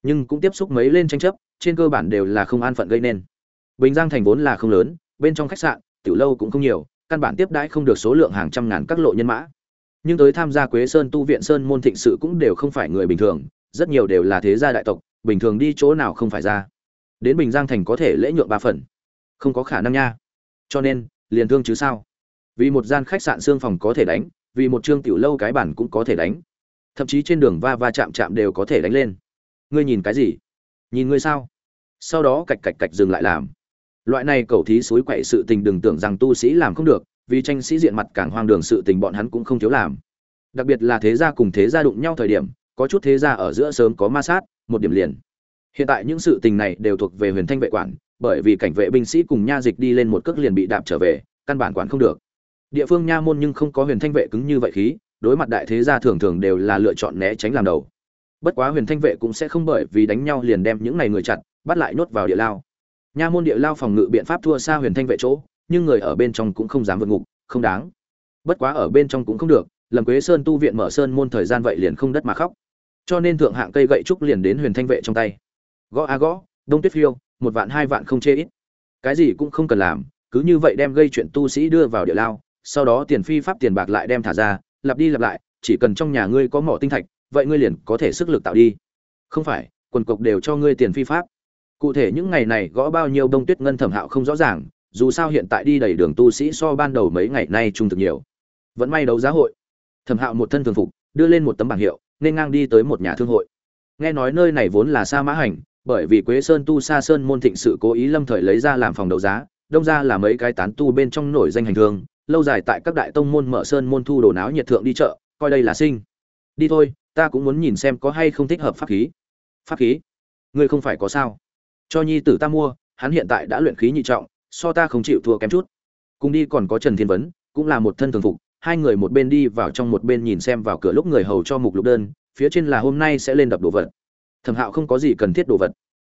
Nhưng cũng tiếp xúc mấy lên tranh chấp, trên cơ bản đều là không an phận gây nên. Bình Giang thành vốn là không lớn, bên trong khách sạn, tiểu lâu cũng không nhiều, căn bản tiếp đãi không được số lượng hàng trăm ngàn các lộ nhân mã nhưng tới tham gia quế sơn tu viện sơn môn thịnh sự cũng đều không phải người bình thường, rất nhiều đều là thế gia đại tộc, bình thường đi chỗ nào không phải ra. Đến bình giang thành có thể lễ nhượng ba phần. Không có khả năng nha. Cho nên, liền thương chứ sao? Vì một gian khách sạn xương phòng có thể đánh, vì một trương tiểu lâu cái bản cũng có thể đánh. Thậm chí trên đường va va chạm chạm đều có thể đánh lên. Ngươi nhìn cái gì? Nhìn ngươi sao? Sau đó cạch cạch cạch dừng lại làm. Loại này cầu thí suối quậy sự tình đừng tưởng rằng tu sĩ làm không được vì tranh sĩ diện mặt càng hoang đường sự tình bọn hắn cũng không thiếu làm. Đặc biệt là thế gia cùng thế gia đụng nhau thời điểm, có chút thế gia ở giữa sớm có ma sát, một điểm liền. Hiện tại những sự tình này đều thuộc về huyền thanh vệ quản, bởi vì cảnh vệ binh sĩ cùng nha dịch đi lên một cước liền bị đạp trở về, căn bản quản không được. Địa phương nha môn nhưng không có huyền thanh vệ cứng như vậy khí, đối mặt đại thế gia thường thường đều là lựa chọn né tránh làm đầu. Bất quá huyền thanh vệ cũng sẽ không bởi vì đánh nhau liền đem những này người chặt, bắt lại nhốt vào địa lao. Nha môn địa lao phòng ngự biện pháp thua xa huyền thanh vệ chỗ nhưng người ở bên trong cũng không dám vượt ngục, không đáng. Bất quá ở bên trong cũng không được lầm quế sơn tu viện mở sơn môn thời gian vậy liền không đất mà khóc. Cho nên thượng hạng cây gậy trúc liền đến huyền thanh vệ trong tay. Gõ a gõ, đông tuyết phiêu, một vạn hai vạn không chê ít. Cái gì cũng không cần làm, cứ như vậy đem gây chuyện tu sĩ đưa vào địa lao, sau đó tiền phi pháp tiền bạc lại đem thả ra, lặp đi lặp lại, chỉ cần trong nhà ngươi có mỏ tinh thạch, vậy ngươi liền có thể sức lực tạo đi. Không phải, quần cộc đều cho ngươi tiền phi pháp. Cụ thể những ngày này gõ bao nhiêu đông tuyết ngân thẩm hạo không rõ ràng dù sao hiện tại đi đầy đường tu sĩ so ban đầu mấy ngày nay trung thực nhiều. Vẫn may đấu giá hội. Thẩm hạo một thân thường phục, đưa lên một tấm bảng hiệu, nên ngang đi tới một nhà thương hội. Nghe nói nơi này vốn là sa mã hành, bởi vì quế sơn tu sa sơn môn thịnh sự cố ý lâm thời lấy ra làm phòng đấu giá, đông ra là mấy cái tán tu bên trong nổi danh hành thương lâu dài tại các đại tông môn mở sơn môn thu đồ náo nhiệt thượng đi chợ, coi đây là sinh. Đi thôi, ta cũng muốn nhìn xem có hay không thích hợp pháp khí. Pháp khí? Ngươi không phải có sao? Cho nhi tử ta mua, hắn hiện tại đã luyện khí nhị trọng so ta không chịu thua kém chút. Cùng đi còn có trần thiên vấn, cũng là một thân thường phục, hai người một bên đi vào trong một bên nhìn xem vào cửa lúc người hầu cho mục lục đơn, phía trên là hôm nay sẽ lên đập đồ vật. Thẩm hạo không có gì cần thiết đồ vật.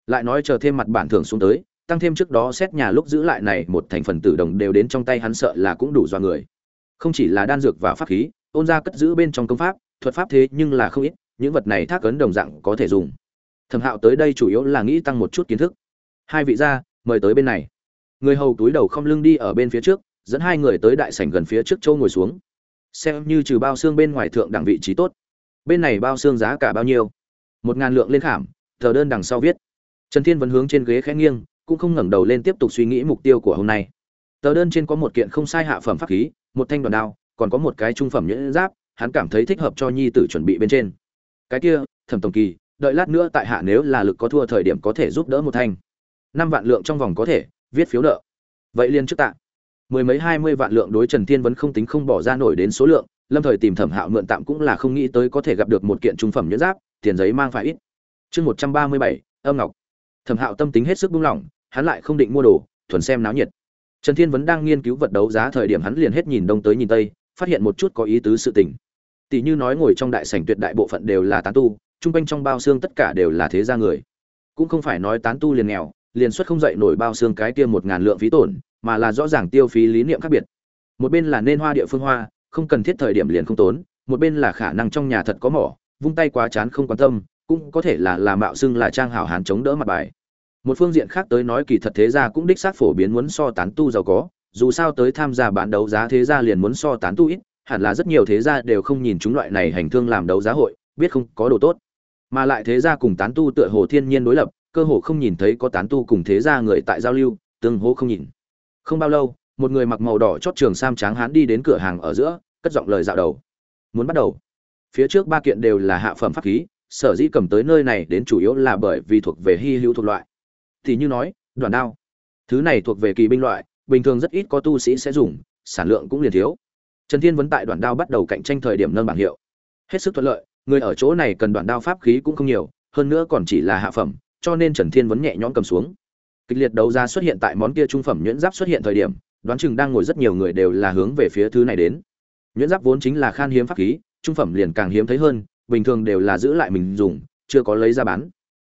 Lại nói chờ thêm mặt bản thưởng xuống tới, tăng thêm trước đó xét nhà lúc giữ lại này một thành phần tử đồng đều đến trong tay hắn sợ là cũng đủ do người. Không chỉ là đan dược và pháp khí, ôn ra cất giữ bên trong công pháp, thuật pháp thế nhưng là không ít, những vật này thác ấn đồng dạng có thể dùng. Thẩm hạo tới đây chủ yếu là nghĩ tăng một chút kiến thức. Hai vị gia, mời tới bên này người hầu túi đầu không lưng đi ở bên phía trước, dẫn hai người tới đại sảnh gần phía trước châu ngồi xuống. Xem như trừ bao xương bên ngoài thượng đẳng vị trí tốt. Bên này bao xương giá cả bao nhiêu? Một ngàn lượng lên khảm tờ đơn đằng sau viết. Trần thiên vẫn hướng trên ghế khẽ nghiêng, cũng không ngẩng đầu lên tiếp tục suy nghĩ mục tiêu của hôm nay. Tờ đơn trên có một kiện không sai hạ phẩm pháp khí, một thanh đoàn đao, còn có một cái trung phẩm nhuyễn giáp, hắn cảm thấy thích hợp cho nhi tử chuẩn bị bên trên. Cái kia, thẩm tổng kỳ, đợi lát nữa tại hạ nếu là lực có thua thời điểm có thể giúp đỡ một thanh. Năm vạn lượng trong vòng có thể viết phiếu nợ. Vậy liên trước tạ. Mười mấy hai mươi vạn lượng đối trần thiên vẫn không tính không bỏ ra nổi đến số lượng, lâm thời tìm thẩm hạo mượn tạm cũng là không nghĩ tới có thể gặp được một kiện trung phẩm nhuyễn giáp, tiền giấy mang phải ít. Chương một trăm ba mươi bảy, âm ngọc. Thẩm hạo tâm tính hết sức buông lỏng, hắn lại không định mua đồ, thuần xem náo nhiệt. Trần thiên vẫn đang nghiên cứu vật đấu giá thời điểm hắn liền hết nhìn đông tới nhìn tây, phát hiện một chút có ý tứ sự tình. Tỷ như nói ngồi trong đại sảnh tuyệt đại bộ phận đều là tán tu, trung quanh trong bao xương tất cả đều là thế gia người. Cũng không phải nói tán tu liền nghèo liền xuất không dậy nổi bao xương cái kia một ngàn lượng phí tổn, mà là rõ ràng tiêu phí lý niệm khác biệt. Một bên là nên hoa địa phương hoa, không cần thiết thời điểm liền không tốn, một bên là khả năng trong nhà thật có mỏ, vung tay quá chán không quan tâm, cũng có thể là là mạo xưng là trang hảo hán chống đỡ mặt bài. Một phương diện khác tới nói kỳ thật thế gia cũng đích xác phổ biến muốn so tán tu giàu có, dù sao tới tham gia bán đấu giá thế gia liền muốn so tán tu ít, hẳn là rất nhiều thế gia đều không nhìn chúng loại này hành thương làm đấu giá hội, biết không có đồ tốt. Mà lại thế gia cùng tán tu tựa hồ thiên nhiên đối lập cơ hồ không nhìn thấy có tán tu cùng thế gia người tại giao lưu, tương hô không nhìn. Không bao lâu, một người mặc màu đỏ chót trường sam trắng hán đi đến cửa hàng ở giữa, cất giọng lời dạo đầu. Muốn bắt đầu. Phía trước ba kiện đều là hạ phẩm pháp khí, sở dĩ cầm tới nơi này đến chủ yếu là bởi vì thuộc về hy hữu thuộc loại. Thì như nói, đoàn đao. Thứ này thuộc về kỳ binh loại, bình thường rất ít có tu sĩ sẽ dùng, sản lượng cũng liền thiếu. Trần thiên vấn tại đoàn đao bắt đầu cạnh tranh thời điểm nâng bảng hiệu. Hết sức thuận lợi, người ở chỗ này cần đoàn đao pháp khí cũng không nhiều, hơn nữa còn chỉ là hạ phẩm cho nên trần thiên vấn nhẹ nhõm cầm xuống. Kịch liệt đấu giá xuất hiện tại món kia trung phẩm nhuyễn giáp xuất hiện thời điểm, đoán chừng đang ngồi rất nhiều người đều là hướng về phía thứ này đến. Nhuyễn giáp vốn chính là khan hiếm pháp khí, trung phẩm liền càng hiếm thấy hơn, bình thường đều là giữ lại mình dùng, chưa có lấy ra bán.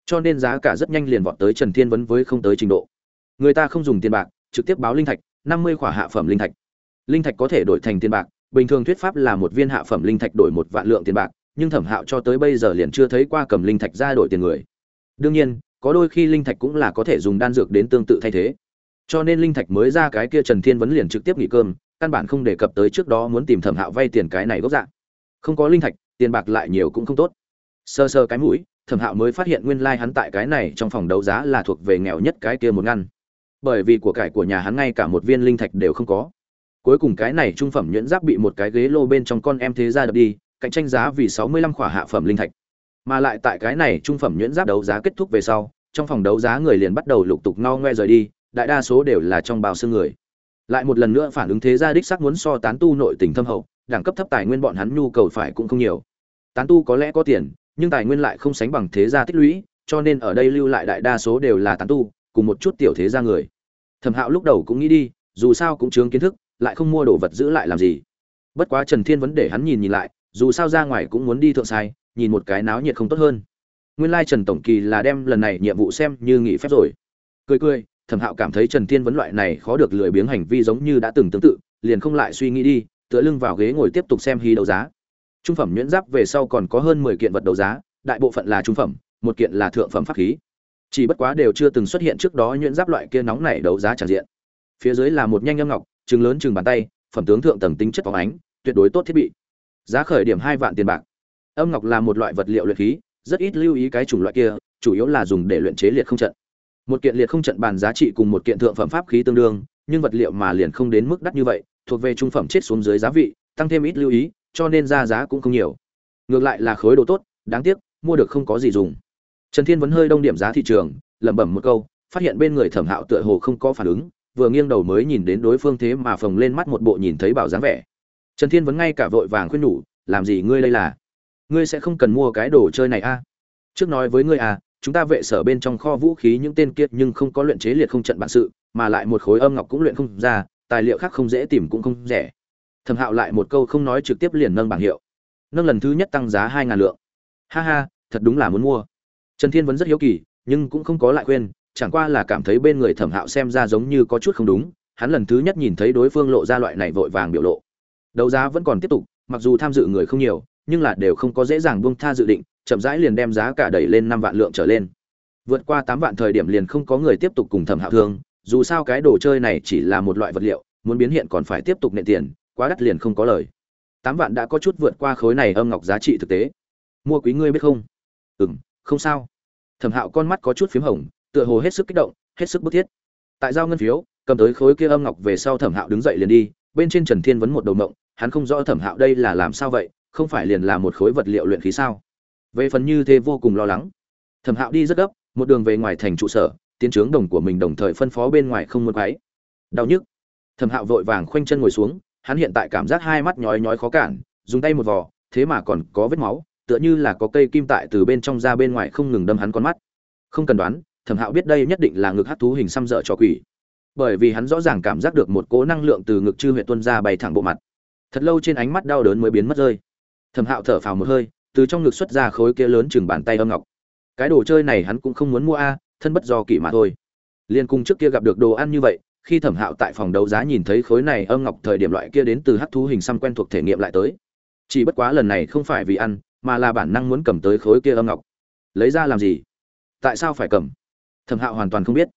Cho nên giá cả rất nhanh liền vọt tới trần thiên vấn với không tới trình độ. Người ta không dùng tiền bạc, trực tiếp báo linh thạch, năm mươi khỏa hạ phẩm linh thạch. Linh thạch có thể đổi thành tiền bạc, bình thường thuyết pháp là một viên hạ phẩm linh thạch đổi một vạn lượng tiền bạc, nhưng thẩm hạo cho tới bây giờ liền chưa thấy qua cầm linh thạch ra đổi tiền người đương nhiên, có đôi khi linh thạch cũng là có thể dùng đan dược đến tương tự thay thế. Cho nên linh thạch mới ra cái kia trần thiên vấn liền trực tiếp nghỉ cơm, căn bản không đề cập tới trước đó muốn tìm thẩm hạo vay tiền cái này gốc dạng không có linh thạch, tiền bạc lại nhiều cũng không tốt. Sơ sơ cái mũi, thẩm hạo mới phát hiện nguyên lai、like、hắn tại cái này trong phòng đấu giá là thuộc về nghèo nhất cái kia một ngăn. Bởi vì của cải của nhà hắn ngay cả một viên linh thạch đều không có. Cuối cùng cái này trung phẩm nhuyễn giáp bị một cái ghế lô bên trong con em thế ra đập đi, cạnh tranh giá vì sáu mươi lăm khỏa hạ phẩm linh thạch mà lại tại cái này trung phẩm nhuyễn giáp đấu giá kết thúc về sau, trong phòng đấu giá người liền bắt đầu lục tục no ngoe rời đi, đại đa số đều là trong bào xương người. Lại một lần nữa phản ứng thế gia đích sắc muốn so tán tu nội tình thâm hậu, đẳng cấp thấp tài nguyên bọn hắn nhu cầu phải cũng không nhiều. Tán tu có lẽ có tiền, nhưng tài nguyên lại không sánh bằng thế gia tích lũy, cho nên ở đây lưu lại đại đa số đều là tán tu, cùng một chút tiểu thế gia người. Thẩm hạo lúc đầu cũng nghĩ đi, dù sao cũng chướng kiến thức, lại không mua đồ vật giữ lại làm gì. Bất quá trần thiên vấn để hắn nhìn nhìn lại, dù sao ra ngoài cũng muốn đi thượng sai nhìn một cái náo nhiệt không tốt hơn. Nguyên lai trần tổng kỳ là đem lần này nhiệm vụ xem như nghỉ phép rồi. Cười cười, thẩm hạo cảm thấy trần thiên vấn loại này khó được lười biếng hành vi giống như đã từng tương tự, liền không lại suy nghĩ đi, tựa lưng vào ghế ngồi tiếp tục xem hí đấu giá. Trung phẩm nhuyễn giáp về sau còn có hơn mười kiện vật đấu giá, đại bộ phận là trung phẩm, một kiện là thượng phẩm pháp khí. Chỉ bất quá đều chưa từng xuất hiện trước đó nhuyễn giáp loại kia nóng nảy đấu giá tràn diện. Phía dưới là một nhanh âm ngọc chừng lớn chừng bàn tay, phẩm tướng thượng tầng tính chất phóng ánh, tuyệt đối tốt thiết bị. Giá khởi điểm hai vạn tiền bạc âm ngọc là một loại vật liệu luyện khí, rất ít lưu ý cái chủng loại kia, chủ yếu là dùng để luyện chế liệt không trận. Một kiện liệt không trận bàn giá trị cùng một kiện thượng phẩm pháp khí tương đương, nhưng vật liệu mà liền không đến mức đắt như vậy, thuộc về trung phẩm chết xuống dưới giá vị, tăng thêm ít lưu ý, cho nên ra giá cũng không nhiều. Ngược lại là khối đồ tốt, đáng tiếc, mua được không có gì dùng. Trần thiên vẫn hơi đông điểm giá thị trường, lẩm bẩm một câu, phát hiện bên người thẩm hạo tựa hồ không có phản ứng, vừa nghiêng đầu mới nhìn đến đối phương thế mà phồng lên mắt một bộ nhìn thấy bảo dáng vẻ. Trần thiên vẫn ngay cả vội vàng khuyên nhủ, làm gì ngươi lây là? Ngươi sẽ không cần mua cái đồ chơi này a à? trước nói với ngươi à chúng ta vệ sở bên trong kho vũ khí những tên kia nhưng không có luyện chế liệt không trận bản sự, mà lại một khối âm ngọc cũng luyện không ra, tài liệu khác không dễ tìm cũng không rẻ. Thẩm hạo lại một câu không nói trực tiếp liền nâng bảng hiệu. Nâng lần thứ nhất tăng giá hai ngàn lượng. Ha ha, thật đúng là muốn mua. Trần thiên vẫn rất hiếu kỳ, nhưng cũng không có lại khuyên, chẳng qua là cảm thấy bên người thẩm hạo xem ra giống như có chút không đúng, hắn lần thứ nhất nhìn thấy đối phương lộ ra loại này vội vàng biểu lộ. Đấu giá vẫn còn tiếp tục, mặc dù tham dự người không nhiều nhưng là đều không có dễ dàng buông tha dự định chậm rãi liền đem giá cả đẩy lên năm vạn lượng trở lên. Vượt qua tám vạn thời điểm liền không có người tiếp tục cùng thẩm hạo thương dù sao cái đồ chơi này chỉ là một loại vật liệu muốn biến hiện còn phải tiếp tục nện tiền quá đắt liền không có lời. Tám vạn đã có chút vượt qua khối này âm ngọc giá trị thực tế. Mua quý ngươi biết không? Ừm, không sao. Thẩm hạo con mắt có chút phím hồng tựa hồ hết sức kích động hết sức bức thiết. Tại giao ngân phiếu cầm tới khối kia âm ngọc về sau thẩm hạo đứng dậy liền đi bên trên trần thiên vấn một đầu mộng hắn không rõ thẩm hạo đây là làm sao vậy không phải liền là một khối vật liệu luyện khí sao? Về phần như thế vô cùng lo lắng. Thẩm hạo đi rất gấp, một đường về ngoài thành trụ sở, tiến trướng đồng của mình đồng thời phân phó bên ngoài không muốn quấy. Đau nhức. Thẩm hạo vội vàng khoanh chân ngồi xuống, hắn hiện tại cảm giác hai mắt nhói nhói khó cản, dùng tay một vò, thế mà còn có vết máu, tựa như là có cây kim tại từ bên trong ra bên ngoài không ngừng đâm hắn con mắt. Không cần đoán, thẩm hạo biết đây nhất định là ngực hát thú hình xăm dở cho quỷ. Bởi vì hắn rõ ràng cảm giác được một cỗ năng lượng từ ngực chư huyện tuân ra bay thẳng bộ mặt. Thật lâu trên ánh mắt đau đớn mới biến mất rơi thẩm hạo thở phào một hơi, từ trong ngực xuất ra khối kia lớn chừng bàn tay âm ngọc. Cái đồ chơi này hắn cũng không muốn mua a, thân bất do kỷ mà thôi. Liên cung trước kia gặp được đồ ăn như vậy, khi thẩm hạo tại phòng đấu giá nhìn thấy khối này âm ngọc thời điểm loại kia đến từ hắc thú hình xăm quen thuộc thể nghiệm lại tới. Chỉ bất quá lần này không phải vì ăn, mà là bản năng muốn cầm tới khối kia âm ngọc. Lấy ra làm gì? Tại sao phải cầm? Thẩm hạo hoàn toàn không biết.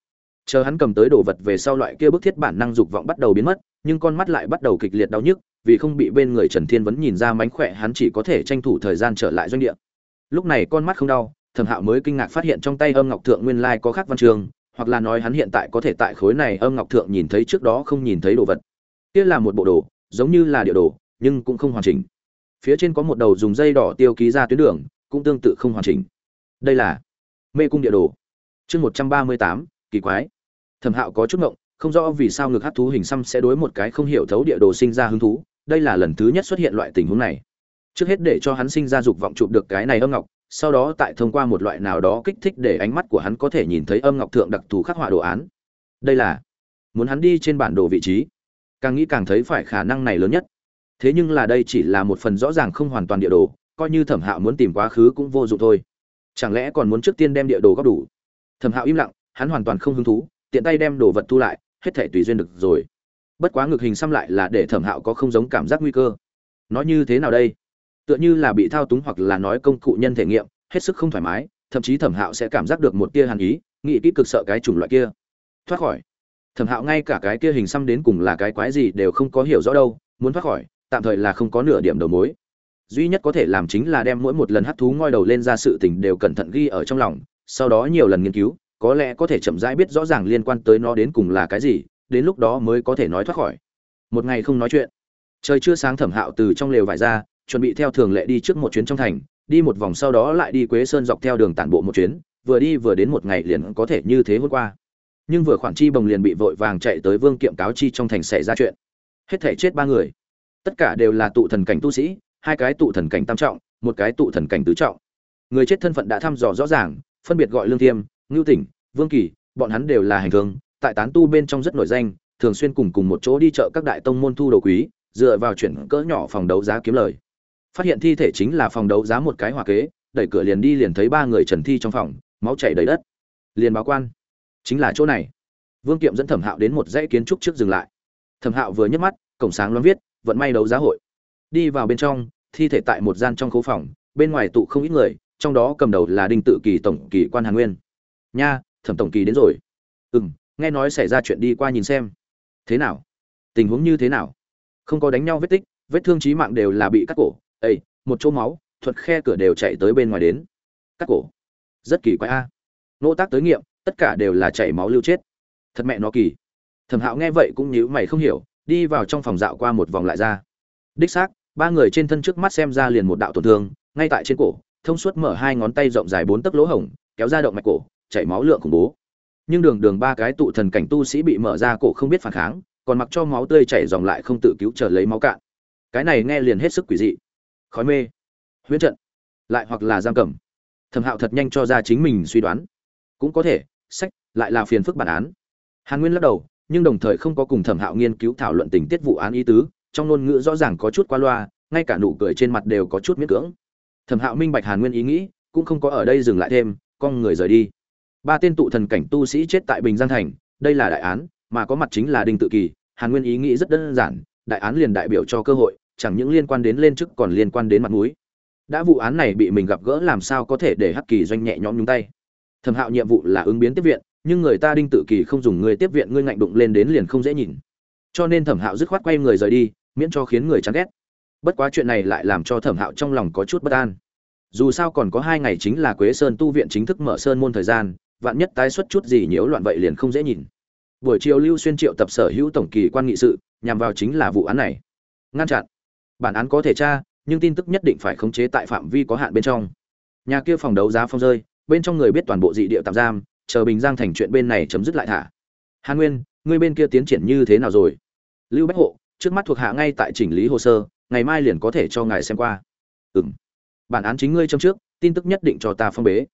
Chờ hắn cầm tới đồ vật về sau loại kia bức thiết bản năng dục vọng bắt đầu biến mất, nhưng con mắt lại bắt đầu kịch liệt đau nhức vì không bị bên người trần thiên vẫn nhìn ra mánh khỏe, hắn chỉ có thể tranh thủ thời gian trở lại doanh địa. Lúc này con mắt không đau, thẩm hạo mới kinh ngạc phát hiện trong tay âm ngọc thượng nguyên lai có khắc văn trường, hoặc là nói hắn hiện tại có thể tại khối này âm ngọc thượng nhìn thấy trước đó không nhìn thấy đồ vật. Kia là một bộ đồ, giống như là địa đồ, nhưng cũng không hoàn chỉnh. Phía trên có một đầu dùng dây đỏ tiêu ký ra tuyến đường, cũng tương tự không hoàn chỉnh. Đây là mê cung địa đồ. Chương một trăm ba mươi tám, kỳ quái. Thẩm hạo có chút ngộng, không rõ vì sao ngược hát thú hình xăm sẽ đối một cái không hiểu thấu địa đồ sinh ra hứng thú đây là lần thứ nhất xuất hiện loại tình huống này. Trước hết để cho hắn sinh ra dục vọng chụp được cái này âm ngọc, sau đó tại thông qua một loại nào đó kích thích để ánh mắt của hắn có thể nhìn thấy âm ngọc thượng đặc thù khắc họa đồ án. Đây là, muốn hắn đi trên bản đồ vị trí. Càng nghĩ càng thấy phải khả năng này lớn nhất. Thế nhưng là đây chỉ là một phần rõ ràng không hoàn toàn địa đồ, coi như thẩm hạo muốn tìm quá khứ cũng vô dụng thôi. Chẳng lẽ còn muốn trước tiên đem địa đồ góp đủ? Thẩm hạo im lặng, hắn hoàn toàn không hứng thú, tiện tay đem đồ vật thu lại, hết thể tùy duyên được rồi bất quá ngực hình xăm lại là để thẩm hạo có không giống cảm giác nguy cơ. Nói như thế nào đây? Tựa như là bị thao túng hoặc là nói công cụ nhân thể nghiệm, hết sức không thoải mái, thậm chí thẩm hạo sẽ cảm giác được một tia hàn ý, nghĩ kỹ cực sợ cái chủng loại kia. Thoát khỏi. Thẩm hạo ngay cả cái kia hình xăm đến cùng là cái quái gì đều không có hiểu rõ đâu, muốn thoát khỏi, tạm thời là không có nửa điểm đầu mối. Duy nhất có thể làm chính là đem mỗi một lần hắt thú ngoi đầu lên ra sự tình đều cẩn thận ghi ở trong lòng, sau đó nhiều lần nghiên cứu, có lẽ có thể chậm rãi biết rõ ràng liên quan tới nó đến cùng là cái gì đến lúc đó mới có thể nói thoát khỏi. Một ngày không nói chuyện. Trời chưa sáng thẩm hạo từ trong lều vải ra, chuẩn bị theo thường lệ đi trước một chuyến trong thành, đi một vòng sau đó lại đi quế sơn dọc theo đường tản bộ một chuyến, vừa đi vừa đến một ngày liền có thể như thế hôm qua. Nhưng vừa khoản chi bồng liền bị vội vàng chạy tới vương kiệm cáo chi trong thành xảy ra chuyện. Hết thể chết ba người. Tất cả đều là tụ thần cảnh tu sĩ, hai cái tụ thần cảnh tam trọng, một cái tụ thần cảnh tứ trọng. Người chết thân phận đã thăm dò rõ ràng, phân biệt gọi lương thiêm, ngưu tỉnh, vương kỳ, bọn hắn đều là hành thương tại tán tu bên trong rất nổi danh, thường xuyên cùng cùng một chỗ đi chợ các đại tông môn thu đồ quý, dựa vào chuyển cỡ nhỏ phòng đấu giá kiếm lời. Phát hiện thi thể chính là phòng đấu giá một cái hỏa kế, đẩy cửa liền đi liền thấy ba người trần thi trong phòng, máu chảy đầy đất. Liền báo quan. Chính là chỗ này. Vương kiệm dẫn thẩm hạo đến một dãy kiến trúc trước dừng lại. Thẩm hạo vừa nhấc mắt, cổng sáng loan viết, vận may đấu giá hội. Đi vào bên trong, thi thể tại một gian trong khu phòng, bên ngoài tụ không ít người, trong đó cầm đầu là đinh tự kỳ tổng kỳ quan hàn nguyên. Nha, thẩm tổng kỳ đến rồi. Ừ m nghe nói xảy ra chuyện đi qua nhìn xem. Thế nào? Tình huống như thế nào? Không có đánh nhau vết tích, vết thương trí mạng đều là bị cắt cổ. Ây một chỗ máu, thuật khe cửa đều chạy tới bên ngoài đến. Cắt cổ? Rất kỳ quái a. Nỗ tác tới nghiệm, tất cả đều là chảy máu lưu chết. Thật mẹ nó kỳ. Thẩm hạo nghe vậy cũng nhíu mày không hiểu, đi vào trong phòng dạo qua một vòng lại ra. Đích xác, ba người trên thân trước mắt xem ra liền một đạo tổn thương, ngay tại trên cổ, thông suốt mở hai ngón tay rộng dài bốn tấc lỗ hổng, kéo ra động mạch cổ, chảy máu lượng khủng bố nhưng đường đường ba cái tụ thần cảnh tu sĩ bị mở ra cổ không biết phản kháng, còn mặc cho máu tươi chảy dòng lại không tự cứu trở lấy máu cạn. Cái này nghe liền hết sức quỷ dị. Khói mê. Huyễn trận. Lại hoặc là giam cầm. Thẩm hạo thật nhanh cho ra chính mình suy đoán. Cũng có thể, sách, lại là phiền phức bản án. Hàn nguyên lắc đầu, nhưng đồng thời không có cùng thẩm hạo nghiên cứu thảo luận tình tiết vụ án ý tứ, trong ngôn ngữ rõ ràng có chút qua loa, ngay cả nụ cười trên mặt đều có chút miễn cưỡng. Thẩm hạo minh bạch hàn nguyên ý nghĩ, cũng không có ở đây dừng lại thêm, con người rời đi ba tên tụ thần cảnh tu sĩ chết tại bình giang thành, đây là đại án, mà có mặt chính là đinh tự kỳ. Hàn nguyên ý nghĩ rất đơn giản, đại án liền đại biểu cho cơ hội, chẳng những liên quan đến lên chức còn liên quan đến mặt mũi. Đã vụ án này bị mình gặp gỡ làm sao có thể để hắc kỳ doanh nhẹ nhõm nhúng tay? Thẩm hạo nhiệm vụ là ứng biến tiếp viện, nhưng người ta đinh tự kỳ không dùng người tiếp viện, ngươi ngạnh đụng lên đến liền không dễ nhìn. Cho nên thẩm hạo dứt khoát quay người rời đi, miễn cho khiến người chán ghét. Bất quá chuyện này lại làm cho thẩm hạo trong lòng có chút bất an. Dù sao còn có hai ngày chính là quế sơn tu viện chính thức mở sơn môn thời gian vạn nhất tái xuất chút gì nhiễu loạn vậy liền không dễ nhìn. Buổi chiều lưu xuyên triệu tập sở hữu tổng kỳ quan nghị sự, nhằm vào chính là vụ án này. Ngăn chặn. Bản án có thể tra, nhưng tin tức nhất định phải khống chế tại phạm vi có hạn bên trong. Nhà kia phòng đấu giá phong rơi, bên trong người biết toàn bộ dị địa tạm giam, chờ bình giang thành chuyện bên này chấm dứt lại thả. Hàn nguyên ngươi bên kia tiến triển như thế nào rồi? Lưu bách hộ, trước mắt thuộc hạ ngay tại chỉnh lý hồ sơ, ngày mai liền có thể cho ngài xem qua. Ừ m bản án chính ngươi trong trước, tin tức nhất định cho ta phong bế.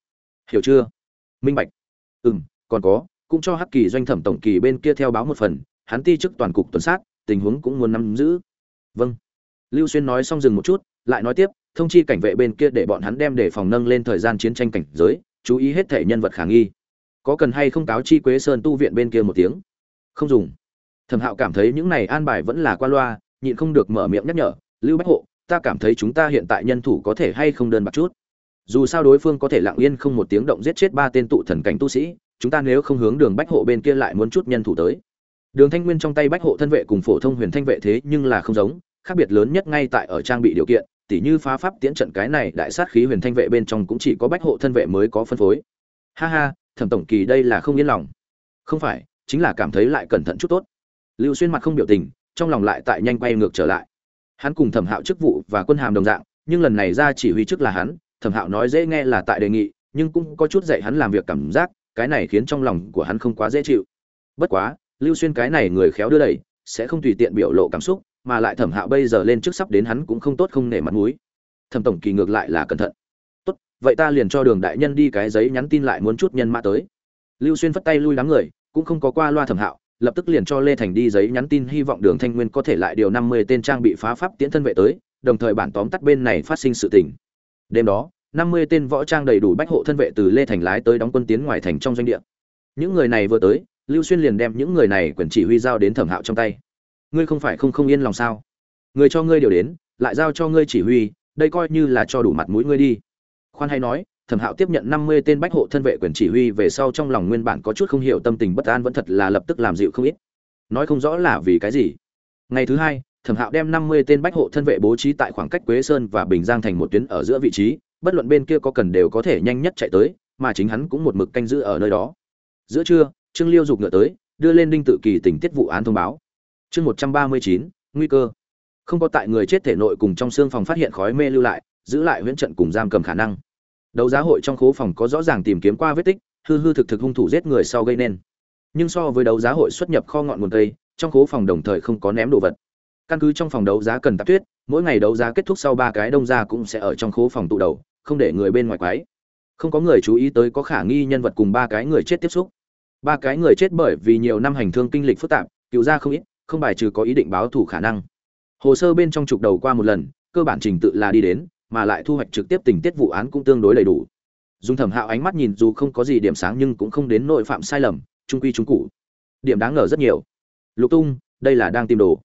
Hiểu chưa? Minh bạch. Ừ m còn có, cũng cho hắc kỳ doanh thẩm tổng kỳ bên kia theo báo một phần, hắn ti chức toàn cục tuần sát, tình huống cũng muốn nắm giữ. Vâng. Lưu xuyên nói xong dừng một chút, lại nói tiếp, thông chi cảnh vệ bên kia để bọn hắn đem để phòng nâng lên thời gian chiến tranh cảnh giới, chú ý hết thể nhân vật khả nghi. Có cần hay không cáo chi quế sơn tu viện bên kia một tiếng? Không dùng. Thẩm hạo cảm thấy những này an bài vẫn là qua loa, nhịn không được mở miệng nhắc nhở, lưu bách hộ, ta cảm thấy chúng ta hiện tại nhân thủ có thể hay không đơn bạc chút? Dù sao đối phương có thể lặng yên không một tiếng động giết chết ba tên tụ thần cảnh tu sĩ, chúng ta nếu không hướng đường bách hộ bên kia lại muốn chút nhân thủ tới. Đường thanh nguyên trong tay bách hộ thân vệ cùng phổ thông huyền thanh vệ thế nhưng là không giống, khác biệt lớn nhất ngay tại ở trang bị điều kiện, tỉ như phá pháp tiễn trận cái này đại sát khí huyền thanh vệ bên trong cũng chỉ có bách hộ thân vệ mới có phân phối. Ha ha, thẩm tổng kỳ đây là không yên lòng. Không phải, chính là cảm thấy lại cẩn thận chút tốt. Lưu xuyên mặt không biểu tình, trong lòng lại tại nhanh quay ngược trở lại. Hắn cùng thẩm hạo chức vụ và quân hàm đồng dạng, nhưng lần này ra chỉ huy chức là hắn thẩm hạo nói dễ nghe là tại đề nghị, nhưng cũng có chút dạy hắn làm việc cảm giác, cái này khiến trong lòng của hắn không quá dễ chịu. Bất quá, lưu xuyên cái này người khéo đưa đẩy, sẽ không tùy tiện biểu lộ cảm xúc, mà lại thẩm hạo bây giờ lên trước sắp đến hắn cũng không tốt không nể mặt mũi. Thẩm tổng kỳ ngược lại là cẩn thận. Tốt, vậy ta liền cho đường đại nhân đi cái giấy nhắn tin lại muốn chút nhân mã tới. Lưu xuyên phất tay lui đám người, cũng không có qua loa thẩm hạo, lập tức liền cho lê thành đi giấy nhắn tin hy vọng đường thanh nguyên có thể lại điều năm mươi tên trang bị phá pháp tiễn thân vệ tới, đồng thời bản tóm tắt bên này phát sinh sự tình đêm đó, năm mươi tên võ trang đầy đủ bách hộ thân vệ từ lê thành lái tới đóng quân tiến ngoài thành trong doanh địa. Những người này vừa tới, lưu xuyên liền đem những người này quyền chỉ huy giao đến thẩm hạo trong tay. Ngươi không phải không không yên lòng sao? Người cho ngươi điều đến, lại giao cho ngươi chỉ huy, đây coi như là cho đủ mặt mũi ngươi đi. Khoan hay nói, thẩm hạo tiếp nhận năm mươi tên bách hộ thân vệ quyền chỉ huy về sau trong lòng nguyên bản có chút không hiểu tâm tình bất an vẫn thật là lập tức làm dịu không ít. Nói không rõ là vì cái gì. Ngày thứ hai thẩm hạo đem năm mươi tên bách hộ thân vệ bố trí tại khoảng cách quế sơn và bình giang thành một tuyến ở giữa vị trí, bất luận bên kia có cần đều có thể nhanh nhất chạy tới, mà chính hắn cũng một mực canh giữ ở nơi đó. Giữa trưa, trương liêu giục ngựa tới, đưa lên đinh tự kỳ tình tiết vụ án thông báo. Chương một trăm ba mươi chín, nguy cơ. Không có tại người chết thể nội cùng trong xương phòng phát hiện khói mê lưu lại, giữ lại huyễn trận cùng giam cầm khả năng. Đấu giá hội trong khố phòng có rõ ràng tìm kiếm qua vết tích, hư hư thực thực hung thủ giết người sau gây nên. Nhưng so với đấu giá hội xuất nhập kho ngọn nguồn cây, trong khố phòng đồng thời không có ném đồ vật căn cứ trong phòng đấu giá cần tạp tuyết, mỗi ngày đấu giá kết thúc sau ba cái đông ra cũng sẽ ở trong khố phòng tụ đầu, không để người bên ngoài quái không có người chú ý tới có khả nghi nhân vật cùng ba cái người chết tiếp xúc. Ba cái người chết bởi vì nhiều năm hành thương kinh lịch phức tạp cựu ra không ít, không bài trừ có ý định báo thủ khả năng. Hồ sơ bên trong trục đầu qua một lần, cơ bản trình tự là đi đến, mà lại thu hoạch trực tiếp tình tiết vụ án cũng tương đối đầy đủ. Dùng thẩm hạo ánh mắt nhìn dù không có gì điểm sáng nhưng cũng không đến nội phạm sai lầm, trung quy trung cụ điểm đáng ngờ rất nhiều. Lục tung, đây là đang tìm đồ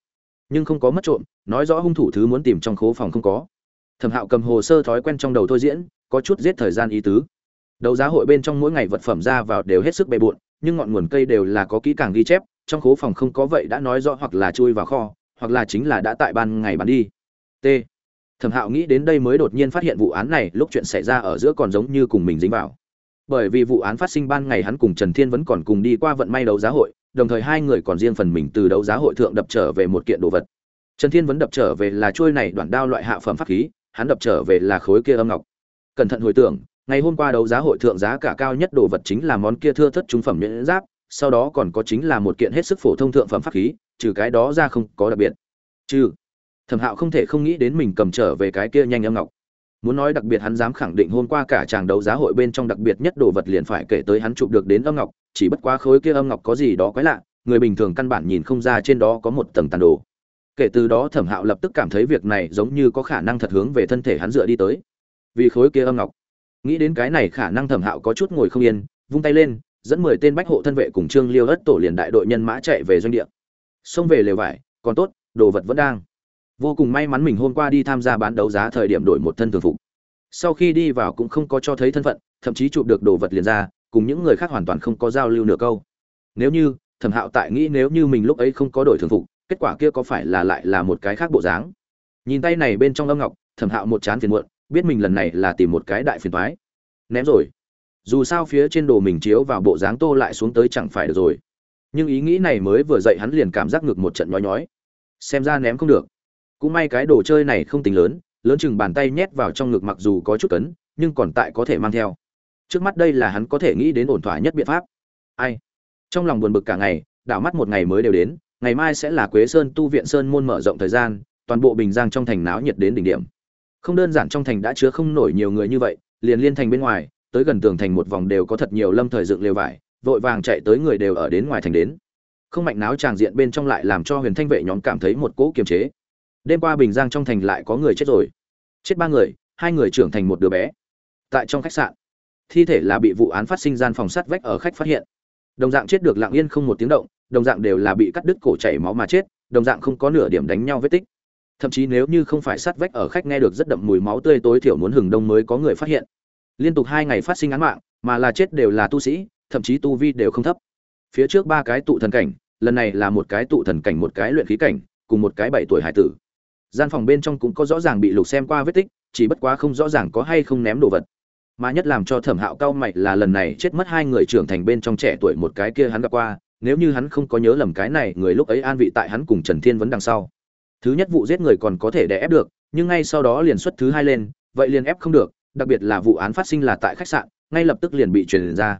nhưng không có mất trộm, nói rõ hung thủ thứ muốn tìm trong khố phòng không có. Thẩm hạo cầm hồ sơ thói quen trong đầu thôi diễn, có chút giết thời gian ý tứ. Đấu giá hội bên trong mỗi ngày vật phẩm ra vào đều hết sức bề bộn, nhưng ngọn nguồn cây đều là có kỹ càng ghi chép, trong khố phòng không có vậy đã nói rõ hoặc là chui vào kho, hoặc là chính là đã tại ban ngày bán đi. T. Thẩm hạo nghĩ đến đây mới đột nhiên phát hiện vụ án này, lúc chuyện xảy ra ở giữa còn giống như cùng mình dính vào. Bởi vì vụ án phát sinh ban ngày hắn cùng trần thiên vẫn còn cùng đi qua vận may đấu giá hội đồng thời hai người còn riêng phần mình từ đấu giá hội thượng đập trở về một kiện đồ vật. Trần thiên vẫn đập trở về là trôi này đoạn đao loại hạ phẩm pháp khí, hắn đập trở về là khối kia âm ngọc. Cẩn thận hồi tưởng, ngày hôm qua đấu giá hội thượng giá cả cao nhất đồ vật chính là món kia thưa thất trung phẩm nhẫn giáp, sau đó còn có chính là một kiện hết sức phổ thông thượng phẩm pháp khí, trừ cái đó ra không có đặc biệt. Trừ. Thẩm hạo không thể không nghĩ đến mình cầm trở về cái kia nhanh âm ngọc. Muốn nói đặc biệt hắn dám khẳng định hôm qua cả chàng đấu giá hội bên trong đặc biệt nhất đồ vật liền phải kể tới hắn chụp được đến âm ngọc chỉ bất quá khối kia âm ngọc có gì đó quái lạ, người bình thường căn bản nhìn không ra trên đó có một tầng tàn đồ. Kể từ đó thẩm hạo lập tức cảm thấy việc này giống như có khả năng thật hướng về thân thể hắn dựa đi tới. Vì khối kia âm ngọc, nghĩ đến cái này khả năng thẩm hạo có chút ngồi không yên, vung tay lên, dẫn mười tên bách hộ thân vệ cùng trương liêu ất tổ liền đại đội nhân mã chạy về doanh địa. Xông về lều vải, còn tốt, đồ vật vẫn đang. Vô cùng may mắn mình hôm qua đi tham gia bán đấu giá thời điểm đổi một thân thường phục. Sau khi đi vào cũng không có cho thấy thân phận, thậm chí chụp được đồ vật liền ra cùng những người khác hoàn toàn không có giao lưu nửa câu. Nếu như, thẩm hạo tại nghĩ nếu như mình lúc ấy không có đổi thường phục, kết quả kia có phải là lại là một cái khác bộ dáng? Nhìn tay này bên trong âm ngọc, thẩm hạo một chán phiền muộn, biết mình lần này là tìm một cái đại phiền toái. Ném rồi. Dù sao phía trên đồ mình chiếu vào bộ dáng tô lại xuống tới chẳng phải được rồi. Nhưng ý nghĩ này mới vừa dậy hắn liền cảm giác ngực một trận nhói nhói. Xem ra ném không được. Cũng may cái đồ chơi này không tính lớn lớn chừng bàn tay nhét vào trong ngực mặc dù có chút cấn, nhưng còn tại có thể mang theo trước mắt đây là hắn có thể nghĩ đến ổn thỏa nhất biện pháp. Ai? Trong lòng buồn bực cả ngày, đảo mắt một ngày mới đều đến, ngày mai sẽ là quế sơn tu viện sơn môn mở rộng thời gian, toàn bộ bình giang trong thành náo nhiệt đến đỉnh điểm. Không đơn giản trong thành đã chứa không nổi nhiều người như vậy, liền liên thành bên ngoài, tới gần tường thành một vòng đều có thật nhiều lâm thời dựng lều vải, vội vàng chạy tới người đều ở đến ngoài thành đến. Không mạnh náo tràng diện bên trong lại làm cho huyền thanh vệ nhóm cảm thấy một cỗ kiềm chế. Đêm qua bình giang trong thành lại có người chết rồi. Chết ba người, hai người trưởng thành một đứa bé. Tại trong khách sạn thi thể là bị vụ án phát sinh gian phòng sắt vách ở khách phát hiện. Đồng dạng chết được lặng yên không một tiếng động, đồng dạng đều là bị cắt đứt cổ chảy máu mà chết, đồng dạng không có nửa điểm đánh nhau vết tích. Thậm chí nếu như không phải sát vách ở khách nghe được rất đậm mùi máu tươi tối thiểu muốn hừng đông mới có người phát hiện. Liên tục hai ngày phát sinh án mạng, mà là chết đều là tu sĩ, thậm chí tu vi đều không thấp. Phía trước ba cái tụ thần cảnh, lần này là một cái tụ thần cảnh, một cái luyện khí cảnh, cùng một cái bảy tuổi hải tử. Gian phòng bên trong cũng có rõ ràng bị lục xem qua vết tích, chỉ bất quá không rõ ràng có hay không ném đồ vật mà nhất làm cho thẩm hạo cao mày là lần này chết mất hai người trưởng thành bên trong trẻ tuổi một cái kia hắn gặp qua, nếu như hắn không có nhớ lầm cái này, người lúc ấy an vị tại hắn cùng trần thiên vấn đằng sau. Thứ nhất vụ giết người còn có thể đè ép được, nhưng ngay sau đó liền xuất thứ hai lên, vậy liền ép không được, đặc biệt là vụ án phát sinh là tại khách sạn, ngay lập tức liền bị truyền ra.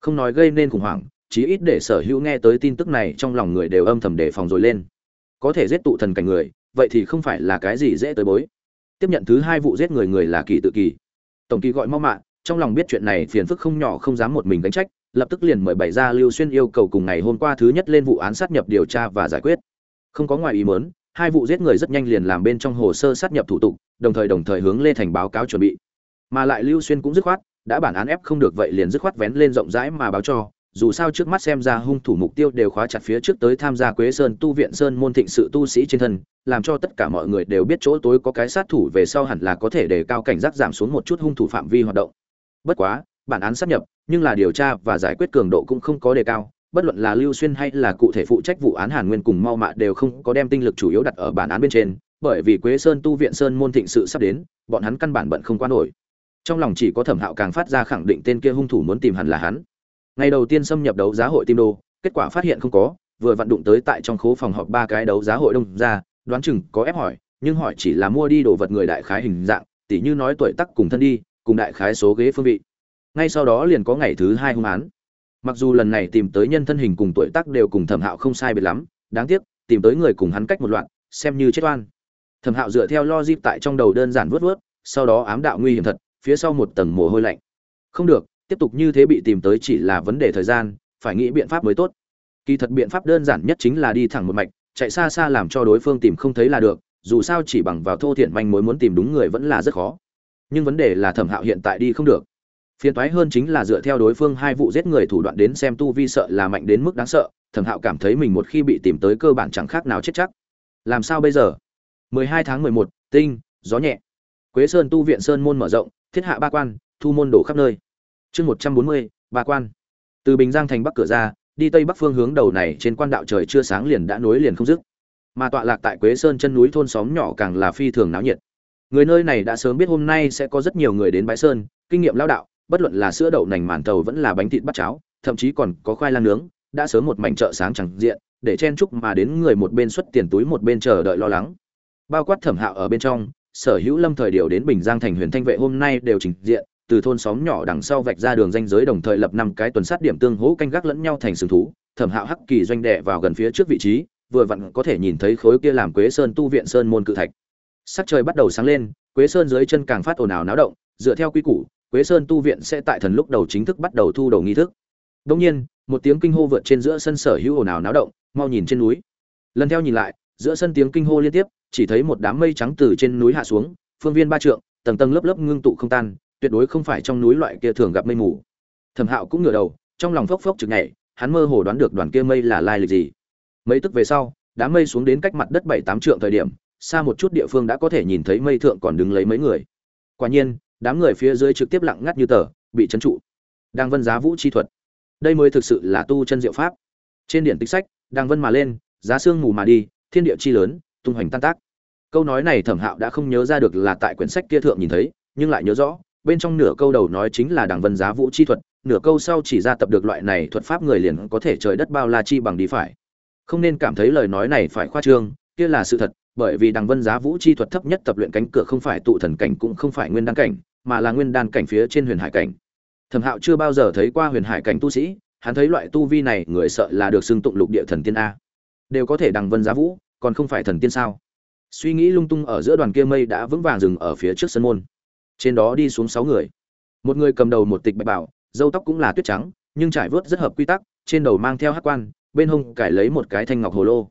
Không nói gây nên khủng hoảng, chí ít để sở hữu nghe tới tin tức này trong lòng người đều âm thầm đề phòng rồi lên. Có thể giết tụ thần cảnh người, vậy thì không phải là cái gì dễ tới bối. Tiếp nhận thứ hai vụ giết người người là kỳ tự kỳ tổng kỳ gọi mau mạ, trong lòng biết chuyện này phiền phức không nhỏ, không dám một mình gánh trách, lập tức liền mời bày ra lưu xuyên yêu cầu cùng ngày hôm qua thứ nhất lên vụ án sát nhập điều tra và giải quyết. Không có ngoài ý muốn, hai vụ giết người rất nhanh liền làm bên trong hồ sơ sát nhập thủ tục, đồng thời đồng thời hướng lê thành báo cáo chuẩn bị. Mà lại lưu xuyên cũng dứt khoát, đã bản án ép không được vậy liền dứt khoát vén lên rộng rãi mà báo cho dù sao trước mắt xem ra hung thủ mục tiêu đều khóa chặt phía trước tới tham gia quế sơn tu viện sơn môn thịnh sự tu sĩ trên thân, làm cho tất cả mọi người đều biết chỗ tối có cái sát thủ về sau hẳn là có thể đề cao cảnh giác giảm xuống một chút hung thủ phạm vi hoạt động. Bất quá, bản án sắp nhập, nhưng là điều tra và giải quyết cường độ cũng không có đề cao, bất luận là lưu xuyên hay là cụ thể phụ trách vụ án hàn nguyên cùng mau mạ đều không có đem tinh lực chủ yếu đặt ở bản án bên trên, bởi vì quế sơn tu viện sơn môn thịnh sự sắp đến, bọn hắn căn bản bận không qua nổi. Trong lòng chỉ có thẩm hạo càng phát ra khẳng định tên kia hung thủ muốn tìm hẳn là hắn ngày đầu tiên xâm nhập đấu giá hội tim đô kết quả phát hiện không có, vừa vặn đụng tới tại trong khố phòng họp ba cái đấu giá hội đông ra, đoán chừng có ép hỏi, nhưng hỏi chỉ là mua đi đồ vật người đại khái hình dạng, tỉ như nói tuổi tắc cùng thân đi, cùng đại khái số ghế phương vị. Ngay sau đó liền có ngày thứ hai hung án. Mặc dù lần này tìm tới nhân thân hình cùng tuổi tác đều cùng thẩm hạo không sai biệt lắm, đáng tiếc, tìm tới người cùng hắn cách một loạt, xem như chết oan. Thẩm hạo dựa theo logic tại trong đầu đơn giản vớt vớt sau đó ám đạo nguy hiểm thật, phía sau một tầng mồ hôi lạnh. Không được tiếp tục như thế bị tìm tới chỉ là vấn đề thời gian phải nghĩ biện pháp mới tốt. Kỳ thật biện pháp đơn giản nhất chính là đi thẳng một mạch chạy xa xa làm cho đối phương tìm không thấy là được dù sao chỉ bằng vào thô thiện manh mối muốn tìm đúng người vẫn là rất khó. Nhưng vấn đề là thẩm hạo hiện tại đi không được. Phiền toái hơn chính là dựa theo đối phương hai vụ giết người thủ đoạn đến xem tu vi sợ là mạnh đến mức đáng sợ thẩm hạo cảm thấy mình một khi bị tìm tới cơ bản chẳng khác nào chết chắc. Làm sao bây giờ? 12 tháng 11, tinh gió nhẹ. Quế sơn tu viện sơn môn mở rộng thiết hạ ba quan thu môn đổ khắp nơi chương 140, ba quan. Từ bình giang thành bắc cửa ra đi tây bắc phương hướng đầu này trên quan đạo trời chưa sáng liền đã nối liền không dứt. Mà tọa lạc tại quế sơn chân núi thôn xóm nhỏ càng là phi thường náo nhiệt. Người nơi này đã sớm biết hôm nay sẽ có rất nhiều người đến bãi sơn kinh nghiệm lão đạo bất luận là sữa đậu nành màn tàu vẫn là bánh thịt bắt cháo thậm chí còn có khoai lang nướng đã sớm một mảnh chợ sáng chẳng diện để chen chúc mà đến người một bên xuất tiền túi một bên chờ đợi lo lắng. Bao quát thẩm hạo ở bên trong sở hữu lâm thời điều đến bình giang thành huyền thanh vệ hôm nay đều trình diện từ thôn xóm nhỏ đằng sau vạch ra đường danh giới đồng thời lập năm cái tuần sát điểm tương hỗ canh gác lẫn nhau thành sừng thú thẩm hạo hắc kỳ doanh đệ vào gần phía trước vị trí vừa vặn có thể nhìn thấy khối kia làm quế sơn tu viện sơn môn cự thạch sắc trời bắt đầu sáng lên quế sơn dưới chân càng phát ồn ào náo động dựa theo quy củ Quế Sơn tu viện sẽ tại thần lúc đầu chính thức bắt đầu thu đầu nghi thức. đông nhiên, một tiếng kinh hô vượt trên giữa sân sở hữu ồn ào náo động, mau nhìn trên núi. Lần theo nhìn lại, giữa sân tiếng kinh hô liên tiếp, chỉ thấy một đám mây trắng từ trên núi hạ xuống, phương viên ba trượng, tầng tầng lớp lớp ngưng tụ không tan, tuyệt đối không phải trong núi loại kia thường gặp mây mù. Thẩm Hạo cũng ngửa đầu, trong lòng phốc phốc chực nhảy, hắn mơ hồ đoán được đoàn kia mây là lai lịch gì. Mấy tức về sau, đám mây xuống đến cách mặt đất bảy tám trượng thời điểm, xa một chút địa phương đã có thể nhìn thấy mây thượng còn đứng lấy mấy người. Quả nhiên, đám người phía dưới trực tiếp lặng ngắt như tờ bị trấn trụ đang vân giá vũ chi thuật đây mới thực sự là tu chân diệu pháp trên điển tích sách đang vân mà lên giá xương mù mà đi thiên địa chi lớn tung hoành tan tác câu nói này thẩm hạo đã không nhớ ra được là tại quyển sách kia thượng nhìn thấy nhưng lại nhớ rõ bên trong nửa câu đầu nói chính là đảng vân giá vũ chi thuật, nửa câu sau chỉ ra tập được loại này thuật pháp người liền có thể trời đất bao la chi bằng đi phải. Không nên cảm thấy lời nói này phải khoa trương, kia là sự thật, bởi vì đằng vân giá vũ chi thuật thấp nhất tập luyện cánh cửa không phải tụ thần cảnh cũng không phải nguyên đan cảnh, mà là nguyên đan cảnh phía trên huyền hải cảnh. Thẩm hạo chưa bao giờ thấy qua huyền hải cảnh tu sĩ, hắn thấy loại tu vi này, người sợ là được xưng tụng lục địa thần tiên a. Đều có thể đằng vân giá vũ, còn không phải thần tiên sao? Suy nghĩ lung tung ở giữa đoàn kia mây đã vững vàng dừng ở phía trước sân môn trên đó đi xuống sáu người. Một người cầm đầu một tịch bạch bảo dâu tóc cũng là tuyết trắng, nhưng trải vớt rất hợp quy tắc, trên đầu mang theo hát quan, bên hông cải lấy một cái thanh ngọc hồ lô.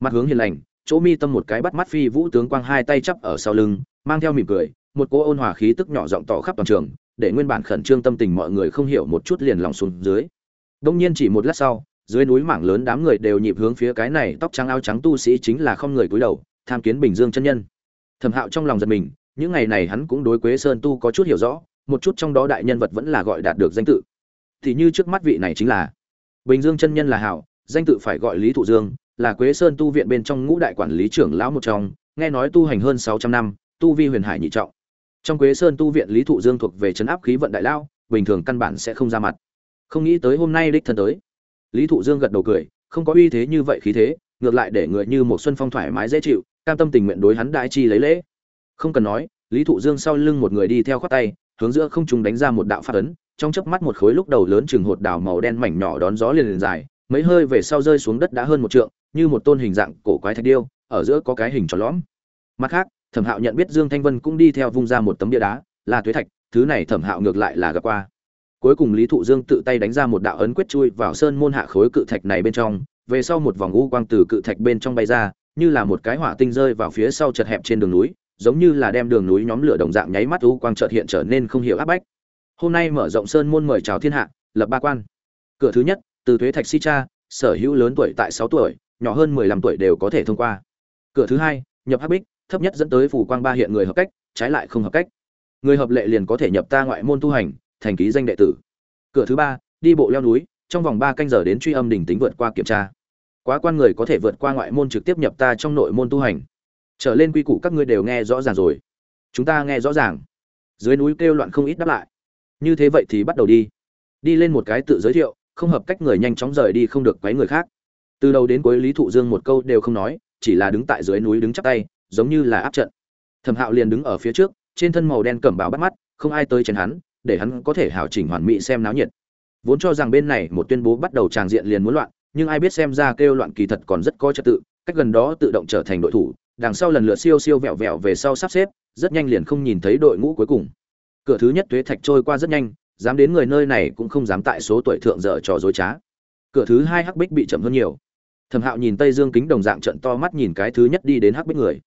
Mặt hướng hiền lành, chỗ mi tâm một cái bắt mắt phi vũ tướng quang hai tay chắp ở sau lưng, mang theo mỉm cười, một cô ôn hòa khí tức nhỏ giọng tỏ khắp toàn trường, để nguyên bản khẩn trương tâm tình mọi người không hiểu một chút liền lòng xuống dưới. Đông nhiên chỉ một lát sau, dưới núi mảng lớn đám người đều nhịp hướng phía cái này tóc trắng áo trắng tu sĩ chính là không người cúi đầu, tham kiến bình dương chân nhân. Thẩm hạo trong lòng giật mình những ngày này hắn cũng đối quế sơn tu có chút hiểu rõ, một chút trong đó đại nhân vật vẫn là gọi đạt được danh tự. Thì như trước mắt vị này chính là bình dương chân nhân là hảo danh tự phải gọi lý thụ dương, là quế sơn tu viện bên trong ngũ đại quản lý trưởng lão một trong, nghe nói tu hành hơn sáu trăm năm, tu vi huyền hải nhị trọng. Trong quế sơn tu viện lý thụ dương thuộc về chấn áp khí vận đại lao, bình thường căn bản sẽ không ra mặt. Không nghĩ tới hôm nay đích thân tới. Lý thụ dương gật đầu cười, không có uy thế như vậy khí thế, ngược lại để người như một xuân phong thoải mái dễ chịu, cam tâm tình nguyện đối hắn đại chi lấy lễ không cần nói, lý thụ dương sau lưng một người đi theo khoát tay, hướng giữa không trung đánh ra một đạo phát ấn, trong chớp mắt một khối lúc đầu lớn chừng hột đào màu đen mảnh nhỏ đón gió liền liền dài, mấy hơi về sau rơi xuống đất đã hơn một trượng, như một tôn hình dạng cổ quái thạch điêu, ở giữa có cái hình tròn lõm. Mặt khác, thẩm hạo nhận biết dương thanh vân cũng đi theo vung ra một tấm bia đá, là tuế thạch, thứ này thẩm hạo ngược lại là gặp qua. Cuối cùng lý thụ dương tự tay đánh ra một đạo ấn quyết chui vào sơn môn hạ khối cự thạch này bên trong, về sau một vòng u quang từ cự thạch bên trong bay ra, như là một cái hỏa tinh rơi vào phía sau chật hẹp trên đường núi giống như là đem đường núi nhóm lửa đồng dạng nháy mắt u quang chợt hiện trở nên không hiểu áp bách. Hôm nay mở rộng sơn môn mời chào thiên hạ, lập ba quan. Cửa thứ nhất, từ thuế thạch si cha, sở hữu lớn tuổi tại sáu tuổi, nhỏ hơn mười lăm tuổi đều có thể thông qua. Cửa thứ hai, nhập hắc bích, thấp nhất dẫn tới phủ quang ba hiện người hợp cách, trái lại không hợp cách. Người hợp lệ liền có thể nhập ta ngoại môn tu hành, thành ký danh đệ tử. Cửa thứ ba, đi bộ leo núi, trong vòng ba canh giờ đến truy âm đỉnh tính vượt qua kiểm tra. Quá quan người có thể vượt qua ngoại môn trực tiếp nhập ta trong nội môn tu hành trở lên quy củ các ngươi đều nghe rõ ràng rồi. Chúng ta nghe rõ ràng. Dưới núi kêu loạn không ít đáp lại. Như thế vậy thì bắt đầu đi. Đi lên một cái tự giới thiệu, không hợp cách người nhanh chóng rời đi không được quấy người khác. Từ đầu đến cuối lý thụ dương một câu đều không nói, chỉ là đứng tại dưới núi đứng chắp tay, giống như là áp trận. Thẩm hạo liền đứng ở phía trước, trên thân màu đen cẩm bào bắt mắt, không ai tới chèn hắn, để hắn có thể hảo chỉnh hoàn mỹ xem náo nhiệt. Vốn cho rằng bên này một tuyên bố bắt đầu tràng diện liền muốn loạn, nhưng ai biết xem ra kêu loạn kỳ thật còn rất có trật tự, cách gần đó tự động trở thành đội thủ đằng sau lần lượt siêu siêu vẹo vẹo về sau sắp xếp, rất nhanh liền không nhìn thấy đội ngũ cuối cùng. Cửa thứ nhất tuế thạch trôi qua rất nhanh, dám đến người nơi này cũng không dám tại số tuổi thượng dở trò dối trá. Cửa thứ hai hắc bích bị chậm hơn nhiều. Thẩm hạo nhìn tây dương kính đồng dạng trận to mắt nhìn cái thứ nhất đi đến hắc bích người.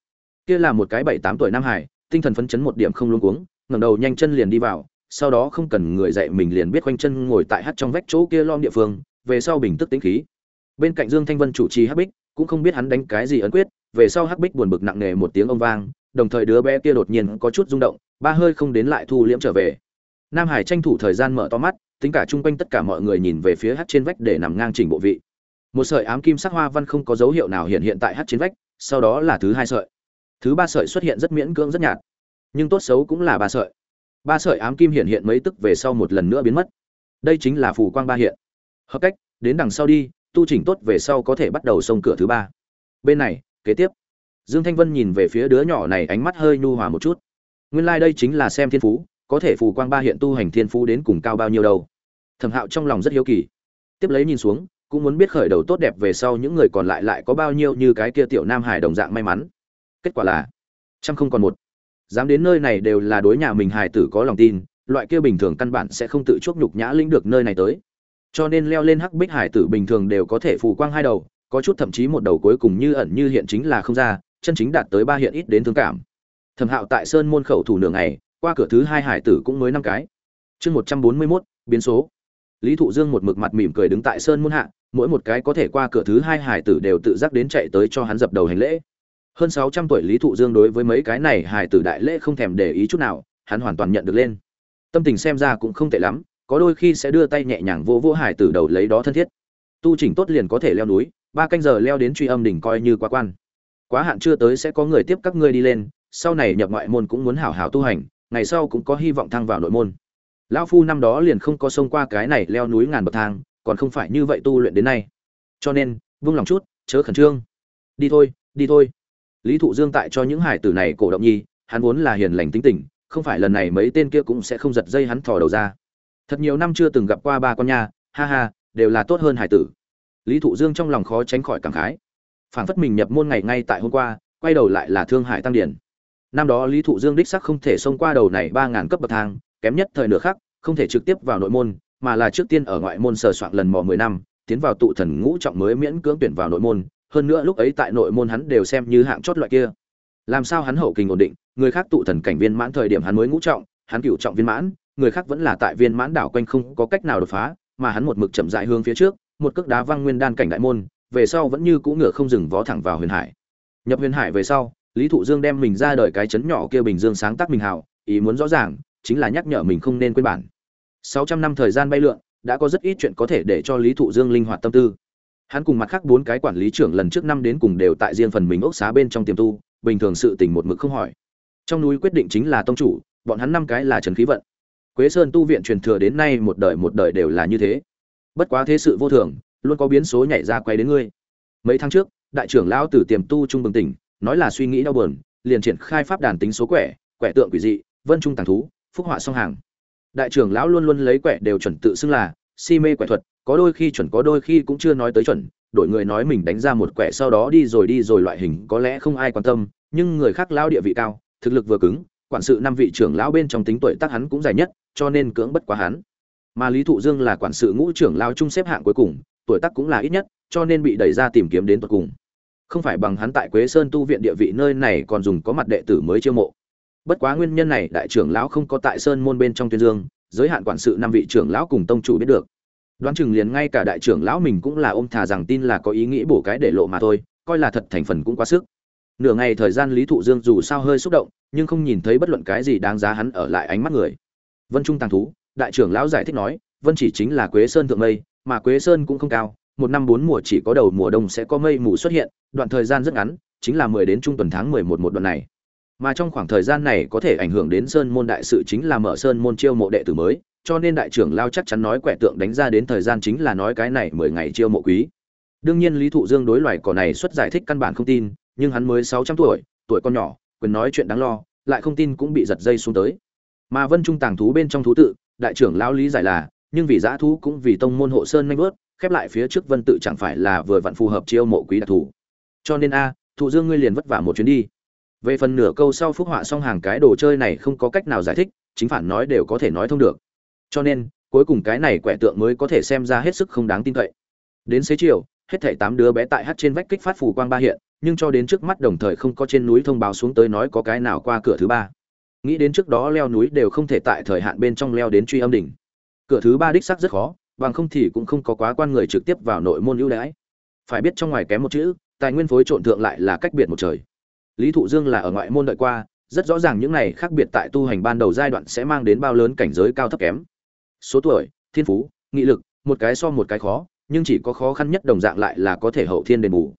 Kia là một cái bảy tám tuổi nam hải, tinh thần phấn chấn một điểm không luôn cuống, ngẩng đầu nhanh chân liền đi vào, sau đó không cần người dạy mình liền biết quanh chân ngồi tại hắt trong vách chỗ kia lom địa phương, về sau bình tức tĩnh khí. Bên cạnh dương thanh vân chủ trì hắc bích, cũng không biết hắn đánh cái gì ấn quyết về sau hắc bích buồn bực nặng nề một tiếng ông vang, đồng thời đứa bé kia đột nhiên có chút rung động, ba hơi không đến lại thu liễm trở về. Nam hải tranh thủ thời gian mở to mắt, tính cả chung quanh tất cả mọi người nhìn về phía hắt trên vách để nằm ngang chỉnh bộ vị. Một sợi ám kim sắc hoa văn không có dấu hiệu nào hiện hiện tại hắt trên vách, sau đó là thứ hai sợi. Thứ ba sợi xuất hiện rất miễn cưỡng rất nhạt, nhưng tốt xấu cũng là ba sợi. Ba sợi ám kim hiện hiện mấy tức về sau một lần nữa biến mất. Đây chính là phù quang ba hiện. Hợp cách, đến đằng sau đi, tu chỉnh tốt về sau có thể bắt đầu xông cửa thứ ba. Bên này kế tiếp, dương thanh vân nhìn về phía đứa nhỏ này ánh mắt hơi nhu hòa một chút. Nguyên lai、like、đây chính là xem thiên phú, có thể phù quang ba hiện tu hành thiên phú đến cùng cao bao nhiêu đâu. Thẩm hạo trong lòng rất hiếu kỳ. Tiếp lấy nhìn xuống, cũng muốn biết khởi đầu tốt đẹp về sau những người còn lại lại có bao nhiêu như cái kia tiểu nam hải đồng dạng may mắn. Kết quả là, trăm không còn một. Dám đến nơi này đều là đối nhà mình Hải tử có lòng tin, loại kia bình thường căn bản sẽ không tự chuốc nhục nhã lĩnh được nơi này tới. Cho nên leo lên hắc bích hải tử bình thường đều có thể phù quang hai đầu có chút thậm chí một đầu cuối cùng như ẩn như hiện chính là không ra, chân chính đạt tới ba hiện ít đến thương cảm. Thẩm hạo tại sơn môn khẩu thủ nửa ngày, qua cửa thứ hai hải tử cũng mới năm cái. Chương một trăm bốn mươi mốt, biến số. Lý thụ dương một mực mặt mỉm cười đứng tại sơn môn hạ, mỗi một cái có thể qua cửa thứ hai hải tử đều tự giác đến chạy tới cho hắn dập đầu hành lễ. Hơn sáu trăm tuổi lý thụ dương đối với mấy cái này hải tử đại lễ không thèm để ý chút nào, hắn hoàn toàn nhận được lên. Tâm tình xem ra cũng không tệ lắm, có đôi khi sẽ đưa tay nhẹ nhàng vô vô hải tử đầu lấy đó thân thiết. Tu chỉnh tốt liền có thể leo núi ba canh giờ leo đến truy âm đỉnh coi như quá quan. Quá hạn chưa tới sẽ có người tiếp các ngươi đi lên, sau này nhập ngoại môn cũng muốn hảo hảo tu hành, ngày sau cũng có hy vọng thăng vào nội môn. Lão phu năm đó liền không có xông qua cái này leo núi ngàn bậc thang, còn không phải như vậy tu luyện đến nay. Cho nên, vung lòng chút, chớ khẩn trương. Đi thôi đi thôi. Lý thụ dương tại cho những hải tử này cổ động nhi, hắn vốn là hiền lành tính tình, không phải lần này mấy tên kia cũng sẽ không giật dây hắn thò đầu ra. Thật nhiều năm chưa từng gặp qua ba con nha, ha ha, đều là tốt hơn hải tử lý thụ dương trong lòng khó tránh khỏi cảm khái. Phảng phất mình nhập môn ngày ngay tại hôm qua, quay đầu lại là thương hải tăng điển. Năm đó lý thụ dương đích sắc không thể xông qua đầu này ba ngàn cấp bậc thang, kém nhất thời nửa khác không thể trực tiếp vào nội môn, mà là trước tiên ở ngoại môn sờ soạn lần mò mười năm, tiến vào tụ thần ngũ trọng mới miễn cưỡng tuyển vào nội môn, hơn nữa lúc ấy tại nội môn hắn đều xem như hạng chót loại kia. Làm sao hắn hậu kinh ổn định, người khác tụ thần cảnh viên mãn thời điểm hắn mới ngũ trọng, hắn cựu trọng viên mãn, người khác vẫn là tại viên mãn đảo quanh không có cách nào đột phá, mà hắn một mực chậm dại hướng phía trước một cước đá văng nguyên đan cảnh đại môn, về sau vẫn như cũ ngựa không dừng vó thẳng vào huyền hải. Nhập huyền hải về sau, lý thụ dương đem mình ra đời cái chấn nhỏ kia bình dương sáng tác mình hảo ý muốn rõ ràng, chính là nhắc nhở mình không nên quên bản. Sáu trăm năm thời gian bay lượn, đã có rất ít chuyện có thể để cho lý thụ dương linh hoạt tâm tư. Hắn cùng mặt khác bốn cái quản lý trưởng lần trước năm đến cùng đều tại riêng phần mình ốc xá bên trong tiềm tu, bình thường sự tình một mực không hỏi. Trong núi quyết định chính là tông chủ, bọn hắn năm cái là trần khí vận. Quế sơn tu viện truyền thừa đến nay một đời một đời đều là như thế bất quá thế sự vô thường, luôn có biến số nhảy ra quay đến ngươi. Mấy tháng trước, đại trưởng lão từ tiềm tu trung bừng tỉnh, nói là suy nghĩ đau buồn, liền triển khai pháp đàn tính số quẻ quẻ tượng quỷ dị, vân trung tàng thú, phúc họa song hàng. Đại trưởng lão luôn luôn lấy quẻ đều chuẩn tự xưng là si mê quẻ thuật, có đôi khi chuẩn, có đôi khi cũng chưa nói tới chuẩn, đổi người nói mình đánh ra một quẻ sau đó đi rồi đi rồi loại hình, có lẽ không ai quan tâm, nhưng người khác lao địa vị cao, thực lực vừa cứng, quản sự năm vị trưởng lão bên trong tính tuổi tác hắn cũng dài nhất, cho nên cưỡng bất quá hắn mà lý thụ dương là quản sự ngũ trưởng lao chung xếp hạng cuối cùng, tuổi tác cũng là ít nhất, cho nên bị đẩy ra tìm kiếm đến tận cùng. Không phải bằng hắn tại quế sơn tu viện địa vị nơi này còn dùng có mặt đệ tử mới chiêu mộ. Bất quá nguyên nhân này đại trưởng lão không có tại sơn môn bên trong tuyên dương, giới hạn quản sự năm vị trưởng lão cùng tông chủ biết được. Đoán chừng liền ngay cả đại trưởng lão mình cũng là ôm thà rằng tin là có ý nghĩ bổ cái để lộ mà thôi, coi là thật thành phần cũng quá sức. Nửa ngày thời gian lý thụ dương dù sao hơi xúc động, nhưng không nhìn thấy bất luận cái gì đáng giá hắn ở lại ánh mắt người. Vân trung tàng thú đại trưởng lão giải thích nói, vân chỉ chính là quế sơn thượng mây, mà quế sơn cũng không cao, một năm bốn mùa chỉ có đầu mùa đông sẽ có mây mù xuất hiện, đoạn thời gian rất ngắn, chính là mười đến trung tuần tháng mười một một đoạn này. Mà trong khoảng thời gian này có thể ảnh hưởng đến sơn môn đại sự chính là mở sơn môn chiêu mộ đệ tử mới, cho nên đại trưởng lao chắc chắn nói quẻ tượng đánh ra đến thời gian chính là nói cái này mười ngày chiêu mộ quý. Đương nhiên lý thụ dương đối loài cỏ này xuất giải thích căn bản không tin, nhưng hắn mới sáu trăm tuổi tuổi con nhỏ, quyền nói chuyện đáng lo, lại không tin cũng bị giật dây xuống tới. Mà vân trung tàng thú bên trong thú tự đại trưởng lão lý giải là, nhưng vì giã thú cũng vì tông môn hộ sơn nhanh vớt, khép lại phía trước vân tự chẳng phải là vừa vặn phù hợp chiêu mộ quý đặc thù. Cho nên a, thụ dương ngươi liền vất vả một chuyến đi. Về phần nửa câu sau phúc họa xong hàng cái đồ chơi này không có cách nào giải thích, chính phản nói đều có thể nói thông được. Cho nên, cuối cùng cái này quẻ tượng mới có thể xem ra hết sức không đáng tin cậy. Đến xế chiều, hết thảy tám đứa bé tại hát trên vách kích phát phù quang ba hiện, nhưng cho đến trước mắt đồng thời không có trên núi thông báo xuống tới nói có cái nào qua cửa thứ ba nghĩ đến trước đó leo núi đều không thể tại thời hạn bên trong leo đến truy âm đỉnh. Cửa thứ ba đích sắc rất khó, bằng không thì cũng không có quá quan người trực tiếp vào nội môn ưu đãi. Phải biết trong ngoài kém một chữ, tài nguyên phối trộn thượng lại là cách biệt một trời. Lý thụ dương là ở ngoại môn đợi qua, rất rõ ràng những này khác biệt tại tu hành ban đầu giai đoạn sẽ mang đến bao lớn cảnh giới cao thấp kém. Số tuổi, thiên phú, nghị lực, một cái so một cái khó, nhưng chỉ có khó khăn nhất đồng dạng lại là có thể hậu thiên đền bù.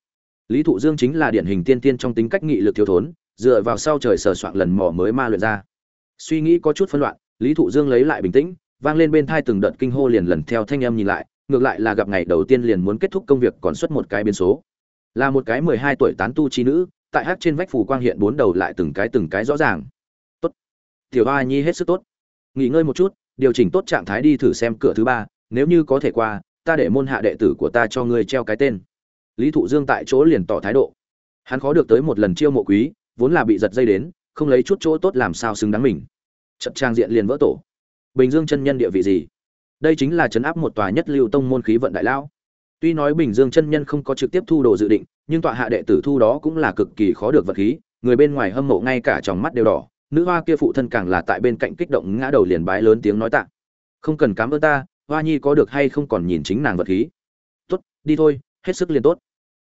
Lý thụ dương chính là điển hình tiên tiên trong tính cách nghị lực thiếu thốn dựa vào sau trời sờ soạn lần mò mới ma luyện ra. Suy nghĩ có chút phân loạn, lý thụ dương lấy lại bình tĩnh, vang lên bên thai từng đợt kinh hô liền lần theo thanh âm nhìn lại, ngược lại là gặp ngày đầu tiên liền muốn kết thúc công việc còn xuất một cái biến số. Là một cái mười hai tuổi tán tu chi nữ, tại hát trên vách phủ quang hiện bốn đầu lại từng cái từng cái rõ ràng. Tốt. Tiểu ba nhi hết sức tốt. Nghỉ ngơi một chút, điều chỉnh tốt trạng thái đi thử xem cửa thứ ba, nếu như có thể qua, ta để môn hạ đệ tử của ta cho ngươi treo cái tên. Lý thụ dương tại chỗ liền tỏ thái độ. Hắn khó được tới một lần chiêu mộ quý vốn là bị giật dây đến, không lấy chút chỗ tốt làm sao xứng đáng mình. Trận trang diện liền vỡ tổ. Bình dương chân nhân địa vị gì? Đây chính là chấn áp một tòa nhất lưu tông môn khí vận đại lão. Tuy nói bình dương chân nhân không có trực tiếp thu đồ dự định, nhưng tọa hạ đệ tử thu đó cũng là cực kỳ khó được vật khí, người bên ngoài hâm mộ ngay cả tròng mắt đều đỏ, nữ hoa kia phụ thân càng là tại bên cạnh kích động ngã đầu liền bái lớn tiếng nói tạ. Không cần cám ơn ta, hoa nhi có được hay không còn nhìn chính nàng vật khí. Tốt, đi thôi, hết sức liền tốt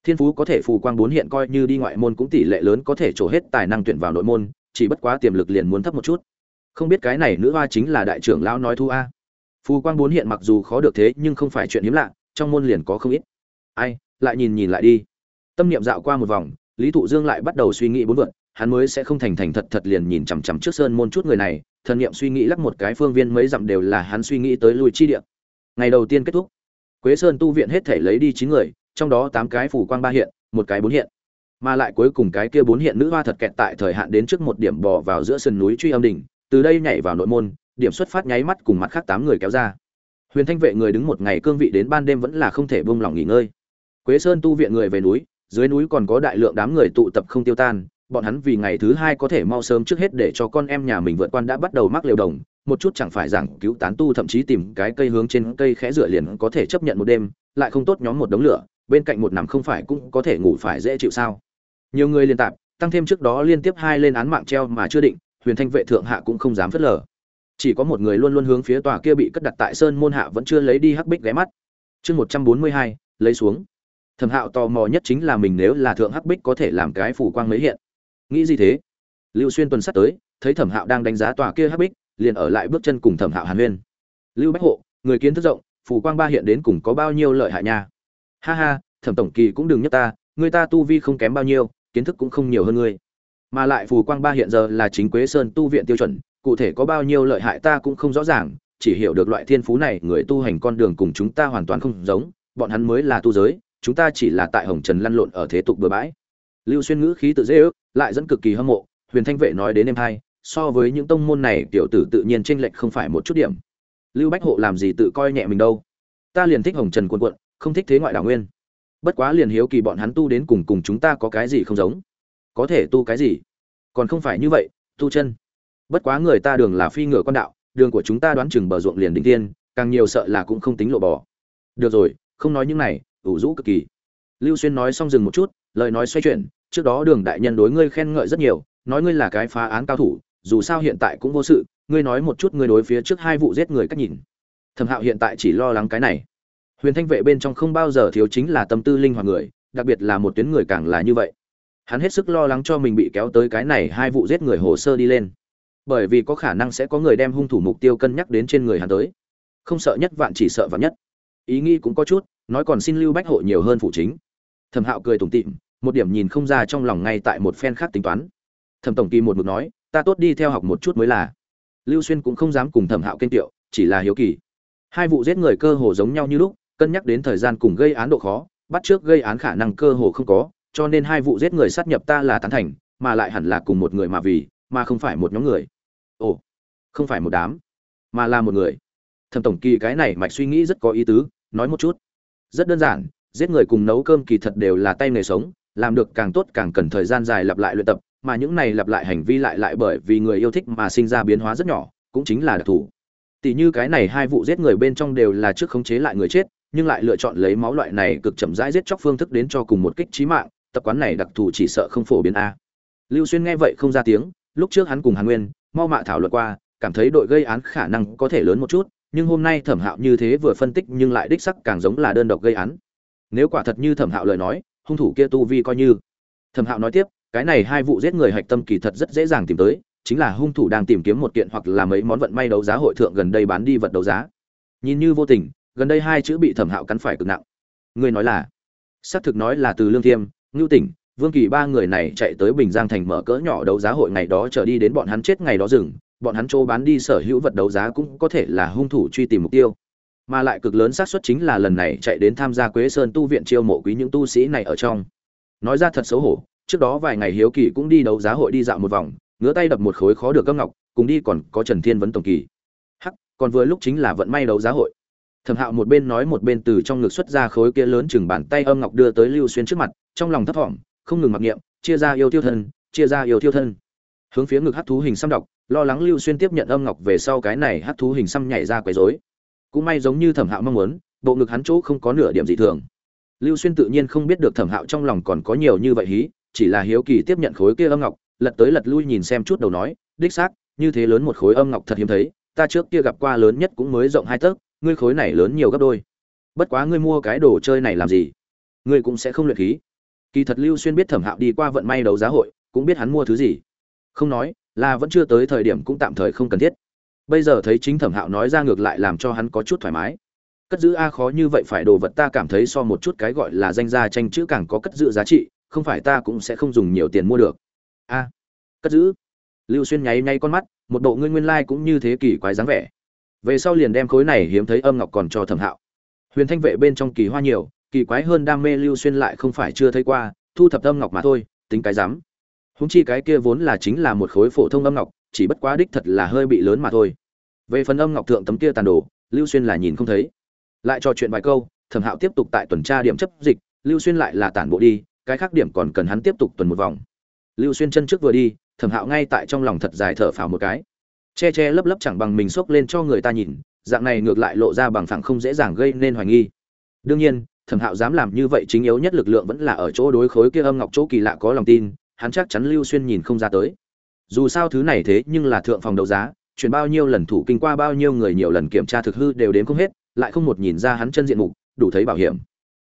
thiên phú có thể phù quang bốn hiện coi như đi ngoại môn cũng tỷ lệ lớn có thể trổ hết tài năng tuyển vào nội môn, chỉ bất quá tiềm lực liền muốn thấp một chút. Không biết cái này nữ hoa chính là đại trưởng lão nói thu a. Phù quang bốn hiện mặc dù khó được thế nhưng không phải chuyện hiếm lạ, trong môn liền có không ít. Ai, lại nhìn nhìn lại đi. Tâm niệm dạo qua một vòng, lý thụ dương lại bắt đầu suy nghĩ bốn vượt hắn mới sẽ không thành thành thật thật liền nhìn chằm chằm trước sơn môn chút người này, thần niệm suy nghĩ lắc một cái phương viên mấy dặm đều là hắn suy nghĩ tới lùi chi địa. Ngày đầu tiên kết thúc. Quế sơn tu viện hết thể lấy đi chín người trong đó tám cái phủ quang ba hiện, một cái bốn hiện. Mà lại cuối cùng cái kia bốn hiện nữ hoa thật kẹt tại thời hạn đến trước một điểm bỏ vào giữa sườn núi truy âm đỉnh, từ đây nhảy vào nội môn, điểm xuất phát nháy mắt cùng mặt khác tám người kéo ra. Huyền thanh vệ người đứng một ngày cương vị đến ban đêm vẫn là không thể buông lỏng nghỉ ngơi. Quế sơn tu viện người về núi, dưới núi còn có đại lượng đám người tụ tập không tiêu tan, bọn hắn vì ngày thứ hai có thể mau sớm trước hết để cho con em nhà mình vượt quan đã bắt đầu mắc liều đồng, một chút chẳng phải giảng cứu tán tu thậm chí tìm cái cây hướng trên cây khẽ rửa liền có thể chấp nhận một đêm, lại không tốt nhóm một đống lửa bên cạnh một nằm không phải cũng có thể ngủ phải dễ chịu sao? Nhiều người liên tạp, tăng thêm trước đó liên tiếp hai lên án mạng treo mà chưa định, huyền thanh vệ thượng hạ cũng không dám phớt lờ. Chỉ có một người luôn luôn hướng phía tòa kia bị cất đặt tại sơn môn hạ vẫn chưa lấy đi hắc bích ghé mắt. Chương một trăm bốn mươi hai, lấy xuống. Thẩm hạo tò mò nhất chính là mình nếu là thượng hắc bích có thể làm cái phủ quang mấy hiện. Nghĩ gì thế? Lưu xuyên tuần sắp tới, thấy thẩm hạo đang đánh giá tòa kia hắc bích, liền ở lại bước chân cùng thẩm hạo hàn huyên. Lưu bách hộ, người kiến thức rộng, phủ quang ba hiện đến cùng có bao nhiêu lợi hại nha? Ha ha, thẩm tổng kỳ cũng đừng nhắc ta, người ta tu vi không kém bao nhiêu, kiến thức cũng không nhiều hơn ngươi. Mà lại phù quang ba hiện giờ là chính quế sơn tu viện tiêu chuẩn, cụ thể có bao nhiêu lợi hại ta cũng không rõ ràng, chỉ hiểu được loại thiên phú này, người tu hành con đường cùng chúng ta hoàn toàn không giống, bọn hắn mới là tu giới, chúng ta chỉ là tại hồng trần lăn lộn ở thế tục bừa bãi. Lưu xuyên ngữ khí tự dễ ước, lại dẫn cực kỳ hâm mộ, huyền thanh vệ nói đến em hai, so với những tông môn này, tiểu tử tự nhiên tranh lệch không phải một chút điểm. Lưu bách hộ làm gì tự coi nhẹ mình đâu? Ta liền thích hồng trần quân quận không thích thế ngoại đảo nguyên. Bất quá liền hiếu kỳ bọn hắn tu đến cùng cùng chúng ta có cái gì không giống? Có thể tu cái gì? Còn không phải như vậy, tu chân. Bất quá người ta đường là phi ngựa con đạo, đường của chúng ta đoán chừng bờ ruộng liền đỉnh tiên, càng nhiều sợ là cũng không tính lộ bò. Được rồi, không nói những này, ủ rũ cực kỳ. Lưu xuyên nói xong dừng một chút, lời nói xoay chuyển, trước đó đường đại nhân đối ngươi khen ngợi rất nhiều, nói ngươi là cái phá án cao thủ, dù sao hiện tại cũng vô sự, ngươi nói một chút ngươi đối phía trước hai vụ giết người cách nhìn. Thẩm hạo hiện tại chỉ lo lắng cái này huyền thanh vệ bên trong không bao giờ thiếu chính là tâm tư linh hoạt người, đặc biệt là một tuyến người càng là như vậy. Hắn hết sức lo lắng cho mình bị kéo tới cái này hai vụ giết người hồ sơ đi lên. Bởi vì có khả năng sẽ có người đem hung thủ mục tiêu cân nhắc đến trên người hắn tới. Không sợ nhất vạn chỉ sợ vạn nhất. Ý nghĩ cũng có chút, nói còn xin lưu bách hộ nhiều hơn phụ chính. Thẩm hạo cười tủm tịm một điểm nhìn không ra trong lòng ngay tại một phen khác tính toán. Thẩm tổng kỳ một mực nói, ta tốt đi theo học một chút mới là. Lưu xuyên cũng không dám cùng thẩm hạo kênh tiệu, chỉ là hiếu kỳ. Hai vụ giết người cơ hồ giống nhau như lúc cân nhắc đến thời gian cùng gây án độ khó, bắt trước gây án khả năng cơ hồ không có, cho nên hai vụ giết người sát nhập ta là tán thành, mà lại hẳn là cùng một người mà vì, mà không phải một nhóm người. Ồ, không phải một đám, mà là một người. Thẩm tổng kỳ cái này mạch suy nghĩ rất có ý tứ, nói một chút. Rất đơn giản, giết người cùng nấu cơm kỳ thật đều là tay nghề sống, làm được càng tốt càng cần thời gian dài lặp lại luyện tập, mà những này lặp lại hành vi lại lại bởi vì người yêu thích mà sinh ra biến hóa rất nhỏ, cũng chính là đặc thù. Tỷ như cái này hai vụ giết người bên trong đều là trước khống chế lại người chết nhưng lại lựa chọn lấy máu loại này cực chậm rãi giết chóc phương thức đến cho cùng một kích trí mạng, tập quán này đặc thù chỉ sợ không phổ biến a. Lưu xuyên nghe vậy không ra tiếng, lúc trước hắn cùng hàn nguyên, mau mạ thảo luận qua, cảm thấy đội gây án khả năng có thể lớn một chút, nhưng hôm nay thẩm hạo như thế vừa phân tích nhưng lại đích sắc càng giống là đơn độc gây án. Nếu quả thật như thẩm hạo lời nói, hung thủ kia tu vi coi như. Thẩm hạo nói tiếp, cái này hai vụ giết người hạch tâm kỳ thật rất dễ dàng tìm tới, chính là hung thủ đang tìm kiếm một kiện hoặc là mấy món vận may đấu giá hội thượng gần đây bán đi vật đấu giá. Nhìn như vô tình gần đây hai chữ bị thẩm hạo cắn phải cực nặng. Người nói là, xác thực nói là từ lương thiêm, ngưu tỉnh, vương kỳ ba người này chạy tới bình giang thành mở cỡ nhỏ đấu giá hội ngày đó trở đi đến bọn hắn chết ngày đó dừng, bọn hắn chỗ bán đi sở hữu vật đấu giá cũng có thể là hung thủ truy tìm mục tiêu. Mà lại cực lớn xác suất chính là lần này chạy đến tham gia quế sơn tu viện chiêu mộ quý những tu sĩ này ở trong. Nói ra thật xấu hổ, trước đó vài ngày hiếu kỳ cũng đi đấu giá hội đi dạo một vòng, ngứa tay đập một khối khó được các ngọc, cùng đi còn có trần thiên vấn tổng kỳ. Hắc, còn vừa lúc chính là vận may đấu giá hội thẩm hạo một bên nói một bên từ trong ngực xuất ra khối kia lớn chừng bàn tay âm ngọc đưa tới lưu xuyên trước mặt, trong lòng thấp thỏm, không ngừng mặc niệm, chia ra yêu tiêu thân, chia ra yêu tiêu thân. Hướng phía ngực hát thú hình xăm đọc, lo lắng lưu xuyên tiếp nhận âm ngọc về sau cái này hát thú hình xăm nhảy ra quấy rối. Cũng may giống như thẩm hạo mong muốn, bộ ngực hắn chỗ không có nửa điểm dị thường. Lưu xuyên tự nhiên không biết được thẩm hạo trong lòng còn có nhiều như vậy hí, chỉ là hiếu kỳ tiếp nhận khối kia âm ngọc, lật tới lật lui nhìn xem chút đầu nói, đích xác, như thế lớn một khối âm ngọc thật hiếm thấy, ta trước kia gặp qua lớn nhất cũng mới rộng hai tấc ngươi khối này lớn nhiều gấp đôi. Bất quá ngươi mua cái đồ chơi này làm gì? Ngươi cũng sẽ không luyện khí. Kỳ thật lưu xuyên biết thẩm hạo đi qua vận may đấu giá hội, cũng biết hắn mua thứ gì. Không nói, là vẫn chưa tới thời điểm cũng tạm thời không cần thiết. Bây giờ thấy chính thẩm hạo nói ra ngược lại làm cho hắn có chút thoải mái. Cất giữ a khó như vậy phải đồ vật ta cảm thấy so một chút cái gọi là danh gia tranh chữ càng có cất giữ giá trị, không phải ta cũng sẽ không dùng nhiều tiền mua được. A, cất giữ. Lưu xuyên nháy nháy con mắt, một bộ ngươi nguyên lai cũng như thế kỷ quái dáng vẻ về sau liền đem khối này hiếm thấy âm ngọc còn cho thẩm hạo. Huyền thanh vệ bên trong kỳ hoa nhiều, kỳ quái hơn đam mê lưu xuyên lại không phải chưa thấy qua, thu thập âm ngọc mà thôi, tính cái dám húng chi cái kia vốn là chính là một khối phổ thông âm ngọc, chỉ bất quá đích thật là hơi bị lớn mà thôi. Về phần âm ngọc thượng tấm kia tàn đồ, lưu xuyên là nhìn không thấy. Lại trò chuyện vài câu, thẩm hạo tiếp tục tại tuần tra điểm chấp dịch, lưu xuyên lại là tản bộ đi, cái khác điểm còn cần hắn tiếp tục tuần một vòng. Lưu xuyên chân trước vừa đi, thẩm hạo ngay tại trong lòng thật dài thở phào một cái che che lấp lấp chẳng bằng mình xốc lên cho người ta nhìn, dạng này ngược lại lộ ra bằng phẳng không dễ dàng gây nên hoài nghi. Đương nhiên, thẩm hạo dám làm như vậy chính yếu nhất lực lượng vẫn là ở chỗ đối khối kia âm ngọc chỗ kỳ lạ có lòng tin, hắn chắc chắn lưu xuyên nhìn không ra tới. Dù sao thứ này thế nhưng là thượng phòng đấu giá, chuyển bao nhiêu lần thủ kinh qua bao nhiêu người nhiều lần kiểm tra thực hư đều đến không hết, lại không một nhìn ra hắn chân diện mục, đủ thấy bảo hiểm.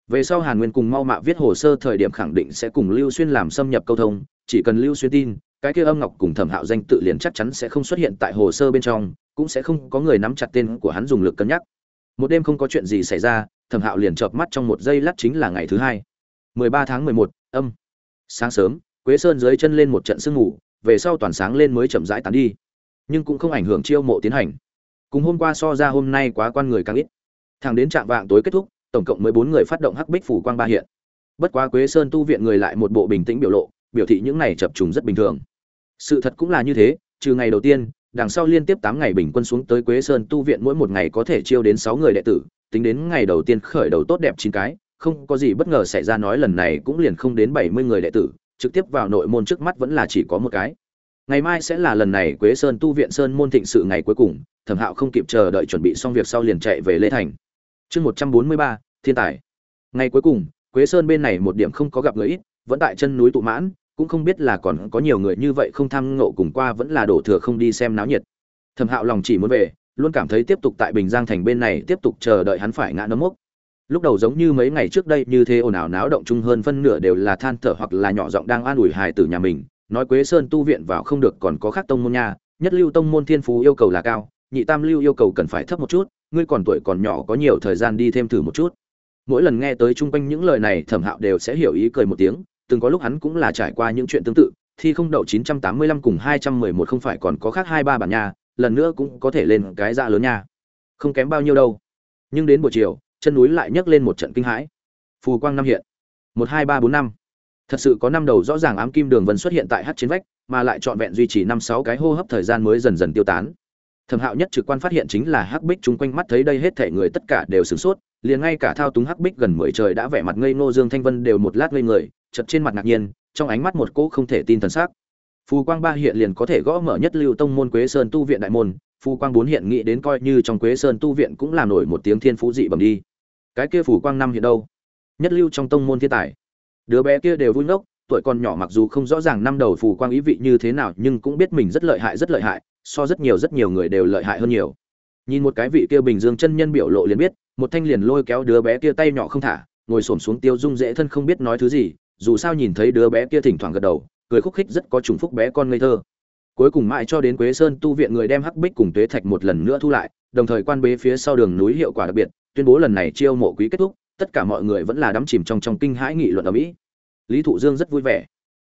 Về sau hàn nguyên cùng mau mạ viết hồ sơ thời điểm khẳng định sẽ cùng lưu xuyên làm xâm nhập câu thông, chỉ cần lưu xuyên tin cái kia âm ngọc cùng thẩm hạo danh tự liền chắc chắn sẽ không xuất hiện tại hồ sơ bên trong, cũng sẽ không có người nắm chặt tên của hắn dùng lực cân nhắc. Một đêm không có chuyện gì xảy ra, thẩm hạo liền chợp mắt trong một giây lát chính là ngày thứ hai. mười ba tháng mười một, âm. Sáng sớm, quế sơn dưới chân lên một trận sương ngủ về sau toàn sáng lên mới chậm rãi tán đi. Nhưng cũng không ảnh hưởng chiêu mộ tiến hành. Cùng hôm qua so ra hôm nay quá quan người càng ít. Thẳng đến trạm vạng tối kết thúc, tổng cộng mới bốn người phát động hắc bích phủ quang ba hiện. Bất quá quế sơn tu viện người lại một bộ bình tĩnh biểu lộ biểu thị những này chập trùng rất bình thường. Sự thật cũng là như thế, trừ ngày đầu tiên, đằng sau liên tiếp tám ngày bình quân xuống tới quế sơn tu viện mỗi một ngày có thể chiêu đến sáu người đệ tử, tính đến ngày đầu tiên khởi đầu tốt đẹp chín cái, không có gì bất ngờ xảy ra nói lần này cũng liền không đến bảy mươi người đệ tử, trực tiếp vào nội môn trước mắt vẫn là chỉ có một cái. Ngày mai sẽ là lần này quế sơn tu viện sơn môn thịnh sự ngày cuối cùng, thẩm hạo không kịp chờ đợi chuẩn bị xong việc sau liền chạy về lê thành. Chương một trăm bốn mươi ba, thiên tài. Ngày cuối cùng, quế sơn bên này một điểm không có gặp người ít, vẫn tại chân núi tụ mãn cũng không biết là còn có nhiều người như vậy không tham ngộ cùng qua vẫn là đổ thừa không đi xem náo nhiệt. Thẩm hạo lòng chỉ muốn về, luôn cảm thấy tiếp tục tại bình giang thành bên này tiếp tục chờ đợi hắn phải ngã nấm mốc. Lúc đầu giống như mấy ngày trước đây như thế ồn ào náo động chung hơn phân nửa đều là than thở hoặc là nhỏ giọng đang an ủi hài tử nhà mình, nói quế sơn tu viện vào không được còn có khác tông môn nha, nhất lưu tông môn thiên phú yêu cầu là cao, nhị tam lưu yêu cầu cần phải thấp một chút, ngươi còn tuổi còn nhỏ có nhiều thời gian đi thêm thử một chút. Mỗi lần nghe tới chung quanh những lời này, thẩm hạo đều sẽ hiểu ý cười một tiếng từng có lúc hắn cũng là trải qua những chuyện tương tự, thi không đậu 985 cùng 211 không phải còn có khác hai ba bản nha, lần nữa cũng có thể lên cái dạ lớn nha. Không kém bao nhiêu đâu. Nhưng đến buổi chiều, chân núi lại nhấc lên một trận kinh hãi. Phù quang năm hiện. Một, hai, ba, bốn, năm. Thật sự có năm đầu rõ ràng ám kim đường vân xuất hiện tại hắc trên vách, mà lại trọn vẹn duy trì năm, sáu cái hô hấp thời gian mới dần dần tiêu tán. Thẩm hạo nhất trực quan phát hiện chính là hắc bích chúng quanh mắt thấy đây hết thể người tất cả đều sửng sốt, liền ngay cả thao túng hắc bích gần mười trời đã vẻ mặt ngây ngô dương thanh vân đều một lát ngây người chật trên mặt ngạc nhiên, trong ánh mắt một cỗ không thể tin thần sắc. Phù quang ba hiện liền có thể gõ mở nhất lưu tông môn quế sơn tu viện đại môn, phù quang bốn hiện nghĩ đến coi như trong quế sơn tu viện cũng làm nổi một tiếng thiên phú dị bẩm đi. Cái kia phù quang năm hiện đâu? Nhất lưu trong tông môn thiên tài. Đứa bé kia đều vui ngốc, tuổi còn nhỏ mặc dù không rõ ràng năm đầu phù quang ý vị như thế nào, nhưng cũng biết mình rất lợi hại, rất lợi hại, so rất nhiều rất nhiều người đều lợi hại hơn nhiều. Nhìn một cái vị kia bình dương chân nhân biểu lộ liền biết, một thanh liền lôi kéo đứa bé kia tay nhỏ không thả, ngồi xổm xuống tiêu dung dễ thân không biết nói thứ gì dù sao nhìn thấy đứa bé kia thỉnh thoảng gật đầu, cười khúc khích rất có trùng phúc bé con ngây thơ. Cuối cùng mãi cho đến quế sơn tu viện người đem hắc bích cùng tuế thạch một lần nữa thu lại, đồng thời quan bế phía sau đường núi hiệu quả đặc biệt, tuyên bố lần này chiêu mộ quý kết thúc, tất cả mọi người vẫn là đắm chìm trong trong kinh hãi nghị luận ở mỹ. Lý thụ dương rất vui vẻ.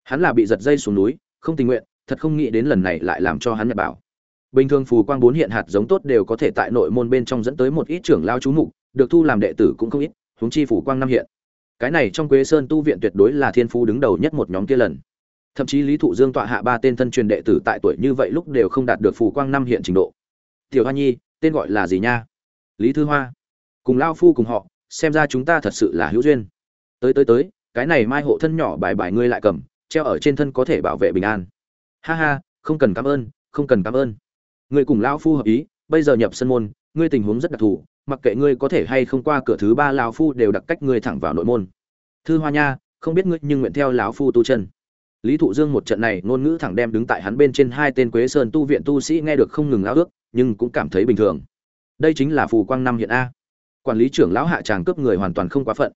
Hắn là bị giật dây xuống núi, không tình nguyện, thật không nghĩ đến lần này lại làm cho hắn nhật bảo. Bình thường phù quang bốn hiện hạt giống tốt đều có thể tại nội môn bên trong dẫn tới một ít trưởng lao chú mục, được thu làm đệ tử cũng không ít, huống chi phù quang năm hiện cái này trong quế sơn tu viện tuyệt đối là thiên phú đứng đầu nhất một nhóm kia lần. Thậm chí lý thụ dương tọa hạ ba tên thân truyền đệ tử tại tuổi như vậy lúc đều không đạt được phù quang năm hiện trình độ. Tiểu hoa nhi, tên gọi là gì nha? Lý thư hoa. Cùng lao phu cùng họ, xem ra chúng ta thật sự là hữu duyên. Tới tới tới, cái này mai hộ thân nhỏ bài bài ngươi lại cầm, treo ở trên thân có thể bảo vệ bình an. Ha ha, không cần cảm ơn, không cần cảm ơn. Ngươi cùng lao phu hợp ý, bây giờ nhập sân môn, ngươi tình huống rất đặc thù mặc kệ ngươi có thể hay không qua cửa thứ ba lão phu đều đặc cách ngươi thẳng vào nội môn. Thư hoa nha, không biết ngươi nhưng nguyện theo lão phu tu chân. Lý thụ dương một trận này, ngôn ngữ thẳng đem đứng tại hắn bên trên hai tên quế sơn tu viện tu sĩ nghe được không ngừng ao ước, nhưng cũng cảm thấy bình thường. Đây chính là phù quang năm hiện a. Quản lý trưởng lão hạ tràng cướp người hoàn toàn không quá phận.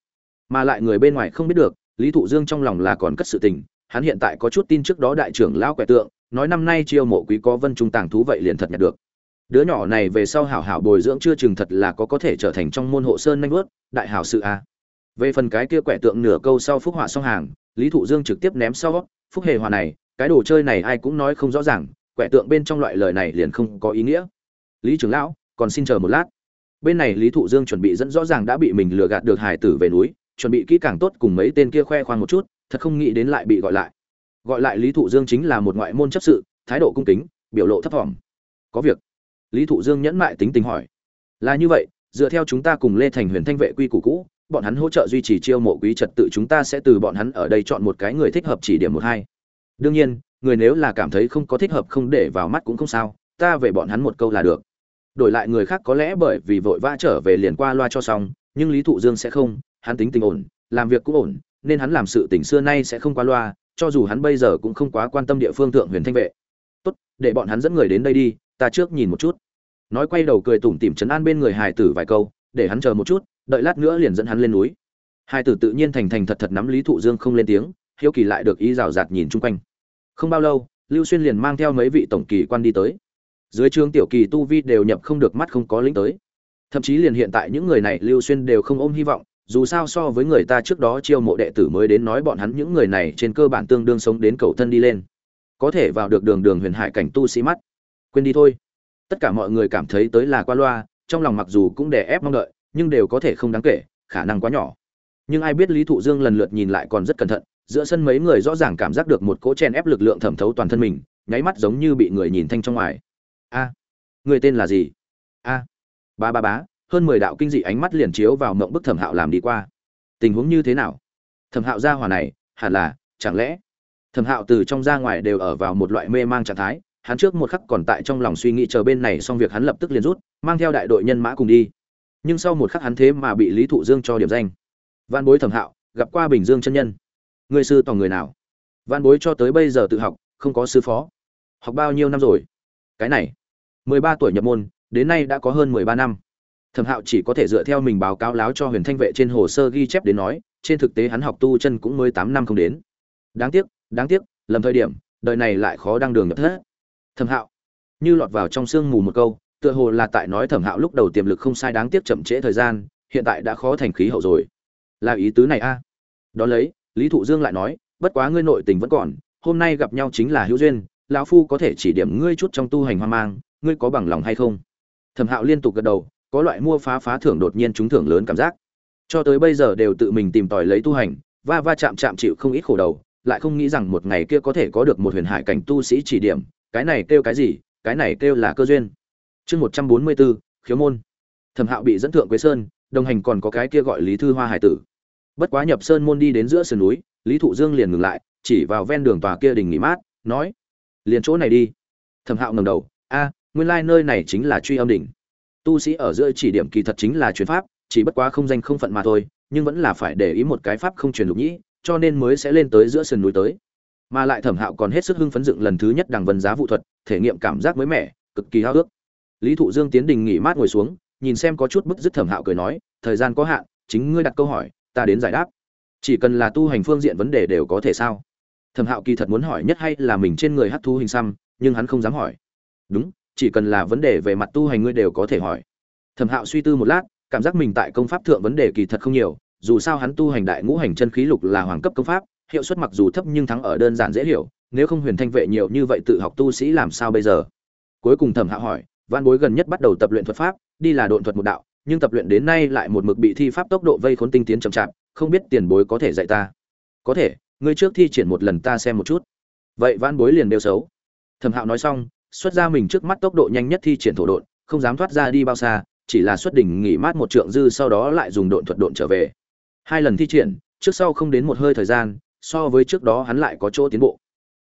Mà lại người bên ngoài không biết được, lý thụ dương trong lòng là còn cất sự tình, hắn hiện tại có chút tin trước đó đại trưởng lão quẻ tượng, nói năm nay chiêu mộ quý có vân trung tàng thú vậy liền thật nhặt được đứa nhỏ này về sau hảo hảo bồi dưỡng chưa chừng thật là có có thể trở thành trong môn hộ sơn nanh vớt đại hảo sự a về phần cái kia quẻ tượng nửa câu sau phúc họa xong hàng, lý thụ dương trực tiếp ném sau, phúc hề hòa này, cái đồ chơi này ai cũng nói không rõ ràng, quẻ tượng bên trong loại lời này liền không có ý nghĩa. Lý trưởng lão, còn xin chờ một lát. Bên này lý thụ dương chuẩn bị dẫn rõ ràng đã bị mình lừa gạt được hải tử về núi, chuẩn bị kỹ càng tốt cùng mấy tên kia khoe khoang một chút, thật không nghĩ đến lại bị gọi lại. Gọi lại lý thụ dương chính là một ngoại môn chấp sự, thái độ cung kính, biểu lộ thấp thỏm. Có việc lý thụ dương nhẫn mại tính tình hỏi. Là như vậy, dựa theo chúng ta cùng lê thành huyền thanh vệ quy củ cũ, bọn hắn hỗ trợ duy trì chiêu mộ quý trật tự chúng ta sẽ từ bọn hắn ở đây chọn một cái người thích hợp chỉ điểm một hai. Đương nhiên, người nếu là cảm thấy không có thích hợp không để vào mắt cũng không sao, ta về bọn hắn một câu là được. Đổi lại người khác có lẽ bởi vì vội vã trở về liền qua loa cho xong, nhưng lý thụ dương sẽ không, hắn tính tình ổn, làm việc cũng ổn, nên hắn làm sự tình xưa nay sẽ không qua loa, cho dù hắn bây giờ cũng không quá quan tâm địa phương thượng huyền thanh vệ. Tốt, để bọn hắn dẫn người đến đây đi ta trước nhìn một chút. Nói quay đầu cười tủm tỉm chấn an bên người hải tử vài câu, để hắn chờ một chút, đợi lát nữa liền dẫn hắn lên núi. Hải tử tự nhiên thành thành thật thật nắm lý thụ dương không lên tiếng, hiếu kỳ lại được ý rào rạt nhìn chung quanh. Không bao lâu, lưu xuyên liền mang theo mấy vị tổng kỳ quan đi tới. Dưới trường tiểu kỳ tu vi đều nhập không được mắt không có lĩnh tới. Thậm chí liền hiện tại những người này lưu xuyên đều không ôm hy vọng, dù sao so với người ta trước đó chiêu mộ đệ tử mới đến nói bọn hắn những người này trên cơ bản tương đương sống đến cầu thân đi lên. Có thể vào được đường đường huyền hải cảnh tu sĩ mắt quên đi thôi. Tất cả mọi người cảm thấy tới là qua loa, trong lòng mặc dù cũng đè ép mong đợi, nhưng đều có thể không đáng kể, khả năng quá nhỏ. Nhưng ai biết lý thụ dương lần lượt nhìn lại còn rất cẩn thận, giữa sân mấy người rõ ràng cảm giác được một cỗ chen ép lực lượng thẩm thấu toàn thân mình, nháy mắt giống như bị người nhìn thanh trong ngoài. A, người tên là gì? A, ba ba bá hơn mười đạo kinh dị ánh mắt liền chiếu vào mộng bức thẩm hạo làm đi qua. Tình huống như thế nào? Thẩm hạo ra hòa này, hẳn là, chẳng lẽ? Thẩm hạo từ trong ra ngoài đều ở vào một loại mê mang trạng thái hắn trước một khắc còn tại trong lòng suy nghĩ chờ bên này xong việc hắn lập tức liền rút, mang theo đại đội nhân mã cùng đi. Nhưng sau một khắc hắn thế mà bị lý thụ dương cho điểm danh. Văn bối thẩm hạo, gặp qua bình dương chân nhân. Người sư toàn người nào? Văn bối cho tới bây giờ tự học, không có sư phó. Học bao nhiêu năm rồi? Cái này, mười ba tuổi nhập môn, đến nay đã có hơn mười ba năm. Thẩm hạo chỉ có thể dựa theo mình báo cáo láo cho huyền thanh vệ trên hồ sơ ghi chép đến nói, trên thực tế hắn học tu chân cũng mới tám năm không đến. Đáng tiếc đáng tiếc, lầm thời điểm, đời này lại khó đăng đường nhập thất thẩm hạo. Như lọt vào trong sương mù một câu, tựa hồ là tại nói thẩm hạo lúc đầu tiềm lực không sai đáng tiếc chậm trễ thời gian, hiện tại đã khó thành khí hậu rồi. Là ý tứ này a. À? đón lấy, lý thụ dương lại nói, bất quá ngươi nội tình vẫn còn, hôm nay gặp nhau chính là hữu duyên, lão phu có thể chỉ điểm ngươi chút trong tu hành hoang mang, ngươi có bằng lòng hay không? Thẩm hạo liên tục gật đầu, có loại mua phá phá thưởng đột nhiên trúng thưởng lớn cảm giác. Cho tới bây giờ đều tự mình tìm tòi lấy tu hành, va va chạm chạm chịu không ít khổ đầu, lại không nghĩ rằng một ngày kia có thể có được một huyền hải cảnh tu sĩ chỉ điểm cái này kêu cái gì, cái này kêu là cơ duyên. Chương một trăm bốn mươi bốn khiếu môn. Thẩm hạo bị dẫn thượng quế sơn, đồng hành còn có cái kia gọi lý thư hoa hải tử. Bất quá nhập sơn môn đi đến giữa sườn núi, lý thụ dương liền ngừng lại, chỉ vào ven đường tòa kia đình nghỉ mát, nói, liền chỗ này đi. Thẩm hạo ngầm đầu, a, nguyên lai nơi này chính là truy âm đỉnh. Tu sĩ ở giữa chỉ điểm kỳ thật chính là chuyến pháp, chỉ bất quá không danh không phận mà thôi, nhưng vẫn là phải để ý một cái pháp không truyền lục nhĩ, cho nên mới sẽ lên tới giữa sườn núi tới mà lại thẩm hạo còn hết sức hưng phấn dựng lần thứ nhất đằng vân giá vụ thuật, thể nghiệm cảm giác mới mẻ, cực kỳ háo ước lý thụ dương tiến đình nghỉ mát ngồi xuống, nhìn xem có chút bức dứt thẩm hạo cười nói, thời gian có hạn, chính ngươi đặt câu hỏi, ta đến giải đáp. Chỉ cần là tu hành phương diện vấn đề đều có thể sao? Thẩm hạo kỳ thật muốn hỏi nhất hay là mình trên người hát thu hình xăm, nhưng hắn không dám hỏi. Đúng, chỉ cần là vấn đề về mặt tu hành ngươi đều có thể hỏi. Thẩm hạo suy tư một lát, cảm giác mình tại công pháp thượng vấn đề kỳ thật không nhiều, dù sao hắn tu hành đại ngũ hành chân khí lục là hoàng cấp công pháp hiệu suất mặc dù thấp nhưng thắng ở đơn giản dễ hiểu, nếu không huyền thanh vệ nhiều như vậy tự học tu sĩ làm sao bây giờ? Cuối cùng thẩm hạo hỏi, văn bối gần nhất bắt đầu tập luyện thuật pháp, đi là độn thuật một đạo, nhưng tập luyện đến nay lại một mực bị thi pháp tốc độ vây khốn tinh tiến chậm chạp, không biết tiền bối có thể dạy ta. Có thể, ngươi trước thi triển một lần ta xem một chút. Vậy văn bối liền đều xấu. Thẩm hạo nói xong, xuất ra mình trước mắt tốc độ nhanh nhất thi triển thổ độn, không dám thoát ra đi bao xa, chỉ là xuất đỉnh nghỉ mát một trượng dư sau đó lại dùng độn thuật độn trở về. Hai lần thi triển, trước sau không đến một hơi thời gian so với trước đó hắn lại có chỗ tiến bộ.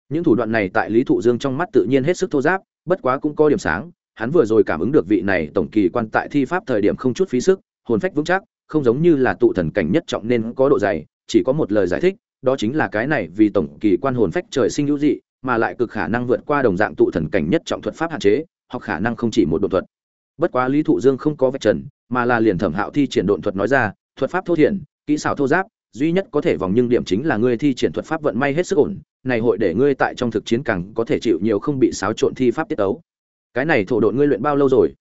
Những thủ đoạn này tại lý thụ dương trong mắt tự nhiên hết sức thô giáp, bất quá cũng có điểm sáng, hắn vừa rồi cảm ứng được vị này tổng kỳ quan tại thi pháp thời điểm không chút phí sức, hồn phách vững chắc, không giống như là tụ thần cảnh nhất trọng nên có độ dày, chỉ có một lời giải thích, đó chính là cái này vì tổng kỳ quan hồn phách trời sinh hữu dị, mà lại cực khả năng vượt qua đồng dạng tụ thần cảnh nhất trọng thuật pháp hạn chế, hoặc khả năng không chỉ một độ thuật. Bất quá lý thụ dương không có vạch trần, mà là liền thẩm hạo thi triển độn thuật nói ra, thuật pháp thô thiển, kỹ xảo thô giáp duy nhất có thể vòng nhưng điểm chính là ngươi thi triển thuật pháp vận may hết sức ổn, này hội để ngươi tại trong thực chiến càng có thể chịu nhiều không bị xáo trộn thi pháp tiết ấu cái này thổ độn ngươi luyện bao lâu rồi?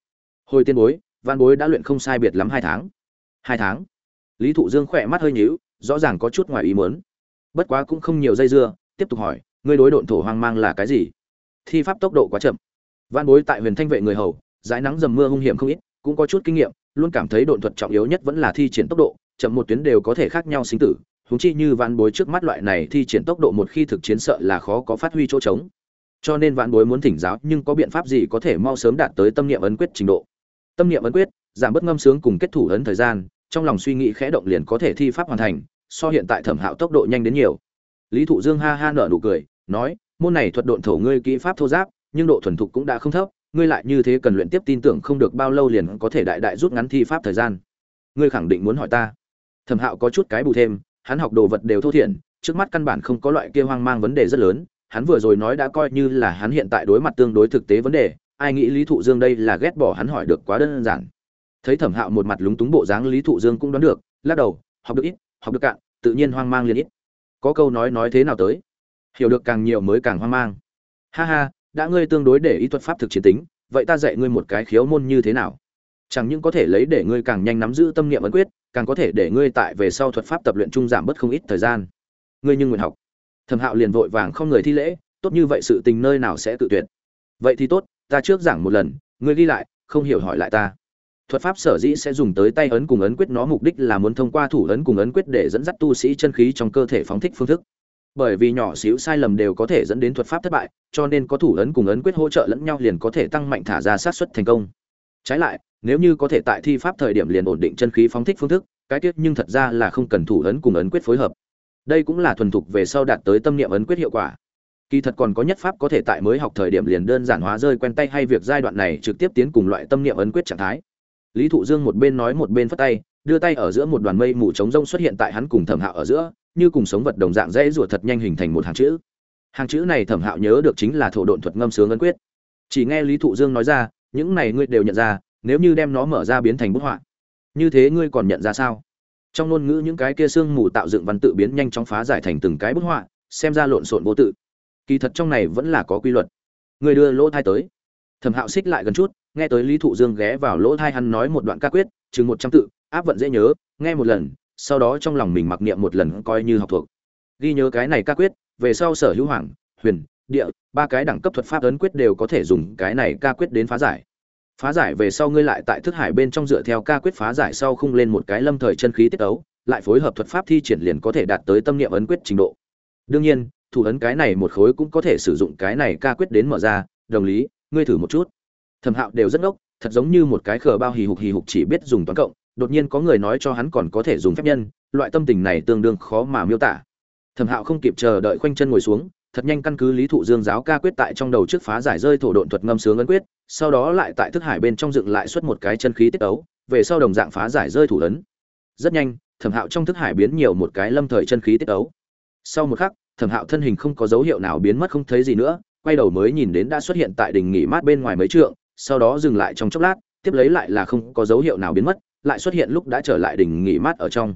Hồi tiên bối, văn bối đã luyện không sai biệt lắm hai tháng. Hai tháng? Lý thụ dương khỏe mắt hơi nhíu, rõ ràng có chút ngoài ý muốn. Bất quá cũng không nhiều dây dưa, tiếp tục hỏi, ngươi đối độn thổ hoang mang là cái gì? Thi pháp tốc độ quá chậm. Văn bối tại huyền thanh vệ người hầu, dãi nắng dầm mưa hung hiểm không ít, cũng có chút kinh nghiệm, luôn cảm thấy độn thuật trọng yếu nhất vẫn là thi triển tốc độ chậm một tuyến đều có thể khác nhau sinh tử, huống chi như vạn bối trước mắt loại này thi triển tốc độ một khi thực chiến sợ là khó có phát huy chỗ trống. Cho nên vạn bối muốn thỉnh giáo, nhưng có biện pháp gì có thể mau sớm đạt tới tâm niệm ấn quyết trình độ? Tâm niệm ấn quyết, giảm bớt ngâm sướng cùng kết thủ ấn thời gian, trong lòng suy nghĩ khẽ động liền có thể thi pháp hoàn thành, so hiện tại thẩm hạo tốc độ nhanh đến nhiều. Lý thụ dương ha ha nở nụ cười, nói, môn này thuật độn thổ ngươi kỹ pháp thô giáp, nhưng độ thuần thục cũng đã không thấp, ngươi lại như thế cần luyện tiếp tin tưởng không được bao lâu liền có thể đại đại rút ngắn thi pháp thời gian. Ngươi khẳng định muốn hỏi ta? Thẩm hạo có chút cái bù thêm, hắn học đồ vật đều thô thiển, trước mắt căn bản không có loại kia hoang mang vấn đề rất lớn, hắn vừa rồi nói đã coi như là hắn hiện tại đối mặt tương đối thực tế vấn đề, ai nghĩ lý thụ dương đây là ghét bỏ hắn hỏi được quá đơn giản. Thấy thẩm hạo một mặt lúng túng bộ dáng lý thụ dương cũng đoán được, lắc đầu, học được ít, học được cạn, tự nhiên hoang mang liền ít. Có câu nói nói thế nào tới? Hiểu được càng nhiều mới càng hoang mang. Ha ha, đã ngươi tương đối để ý thuật pháp thực chiến tính, vậy ta dạy ngươi một cái khiếu môn như thế nào? Chẳng những có thể lấy để ngươi càng nhanh nắm giữ tâm niệm ấn quyết, càng có thể để ngươi tại về sau thuật pháp tập luyện trung giảm bớt không ít thời gian. Ngươi nhưng nguyện học. Thẩm hạo liền vội vàng không người thi lễ, tốt như vậy sự tình nơi nào sẽ tự tuyệt. Vậy thì tốt, ta trước giảng một lần, ngươi ghi lại, không hiểu hỏi lại ta. Thuật pháp sở dĩ sẽ dùng tới tay ấn cùng ấn quyết nó mục đích là muốn thông qua thủ ấn cùng ấn quyết để dẫn dắt tu sĩ chân khí trong cơ thể phóng thích phương thức. Bởi vì nhỏ xíu sai lầm đều có thể dẫn đến thuật pháp thất bại, cho nên có thủ ấn cùng ấn quyết hỗ trợ lẫn nhau liền có thể tăng mạnh thả ra sát xuất thành công. Trái lại nếu như có thể tại thi pháp thời điểm liền ổn định chân khí phóng thích phương thức, cái tiết nhưng thật ra là không cần thủ ấn cùng ấn quyết phối hợp. Đây cũng là thuần thục về sau đạt tới tâm niệm ấn quyết hiệu quả. Kỳ thật còn có nhất pháp có thể tại mới học thời điểm liền đơn giản hóa rơi quen tay hay việc giai đoạn này trực tiếp tiến cùng loại tâm niệm ấn quyết trạng thái. Lý thụ dương một bên nói một bên phất tay, đưa tay ở giữa một đoàn mây mù trống rông xuất hiện tại hắn cùng thẩm hạo ở giữa, như cùng sống vật đồng dạng dễ ruột thật nhanh hình thành một hàng chữ. Hàng chữ này thẩm hạo nhớ được chính là thổ độn thuật ngâm sướng ấn quyết. Chỉ nghe lý thụ dương nói ra, những này ngươi đều nhận ra nếu như đem nó mở ra biến thành bút họa, như thế ngươi còn nhận ra sao? Trong ngôn ngữ những cái kia xương mù tạo dựng văn tự biến nhanh chóng phá giải thành từng cái bút họa, xem ra lộn xộn vô tự. Kỳ thật trong này vẫn là có quy luật. Người đưa lỗ thai tới. Thẩm hạo xích lại gần chút, nghe tới lý thụ dương ghé vào lỗ thai hắn nói một đoạn ca quyết, chừng một trăm tự, áp vận dễ nhớ, nghe một lần, sau đó trong lòng mình mặc niệm một lần coi như học thuộc. Ghi nhớ cái này ca quyết, về sau sở hữu hoàng, huyền, địa, ba cái đẳng cấp thuật pháp ấn quyết đều có thể dùng cái này ca quyết đến phá giải phá giải về sau ngươi lại tại thức hải bên trong dựa theo ca quyết phá giải sau khung lên một cái lâm thời chân khí tiết ấu lại phối hợp thuật pháp thi triển liền có thể đạt tới tâm niệm ấn quyết trình độ. Đương nhiên, thủ ấn cái này một khối cũng có thể sử dụng cái này ca quyết đến mở ra, đồng lý, ngươi thử một chút. Thẩm hạo đều rất ngốc, thật giống như một cái khờ bao hì hục hì hục chỉ biết dùng toán cộng, đột nhiên có người nói cho hắn còn có thể dùng phép nhân, loại tâm tình này tương đương khó mà miêu tả. Thẩm hạo không kịp chờ đợi khoanh chân ngồi xuống thật nhanh căn cứ lý thụ dương giáo ca quyết tại trong đầu trước phá giải rơi thổ độn thuật ngâm sướng ấn quyết, sau đó lại tại thức hải bên trong dựng lại xuất một cái chân khí tiết ấu về sau đồng dạng phá giải rơi thủ ấn. Rất nhanh, thẩm hạo trong thức hải biến nhiều một cái lâm thời chân khí tiết ấu sau một khắc, thẩm hạo thân hình không có dấu hiệu nào biến mất không thấy gì nữa, quay đầu mới nhìn đến đã xuất hiện tại đỉnh nghỉ mát bên ngoài mấy trượng, sau đó dừng lại trong chốc lát, tiếp lấy lại là không có dấu hiệu nào biến mất, lại xuất hiện lúc đã trở lại đỉnh nghỉ mát ở trong.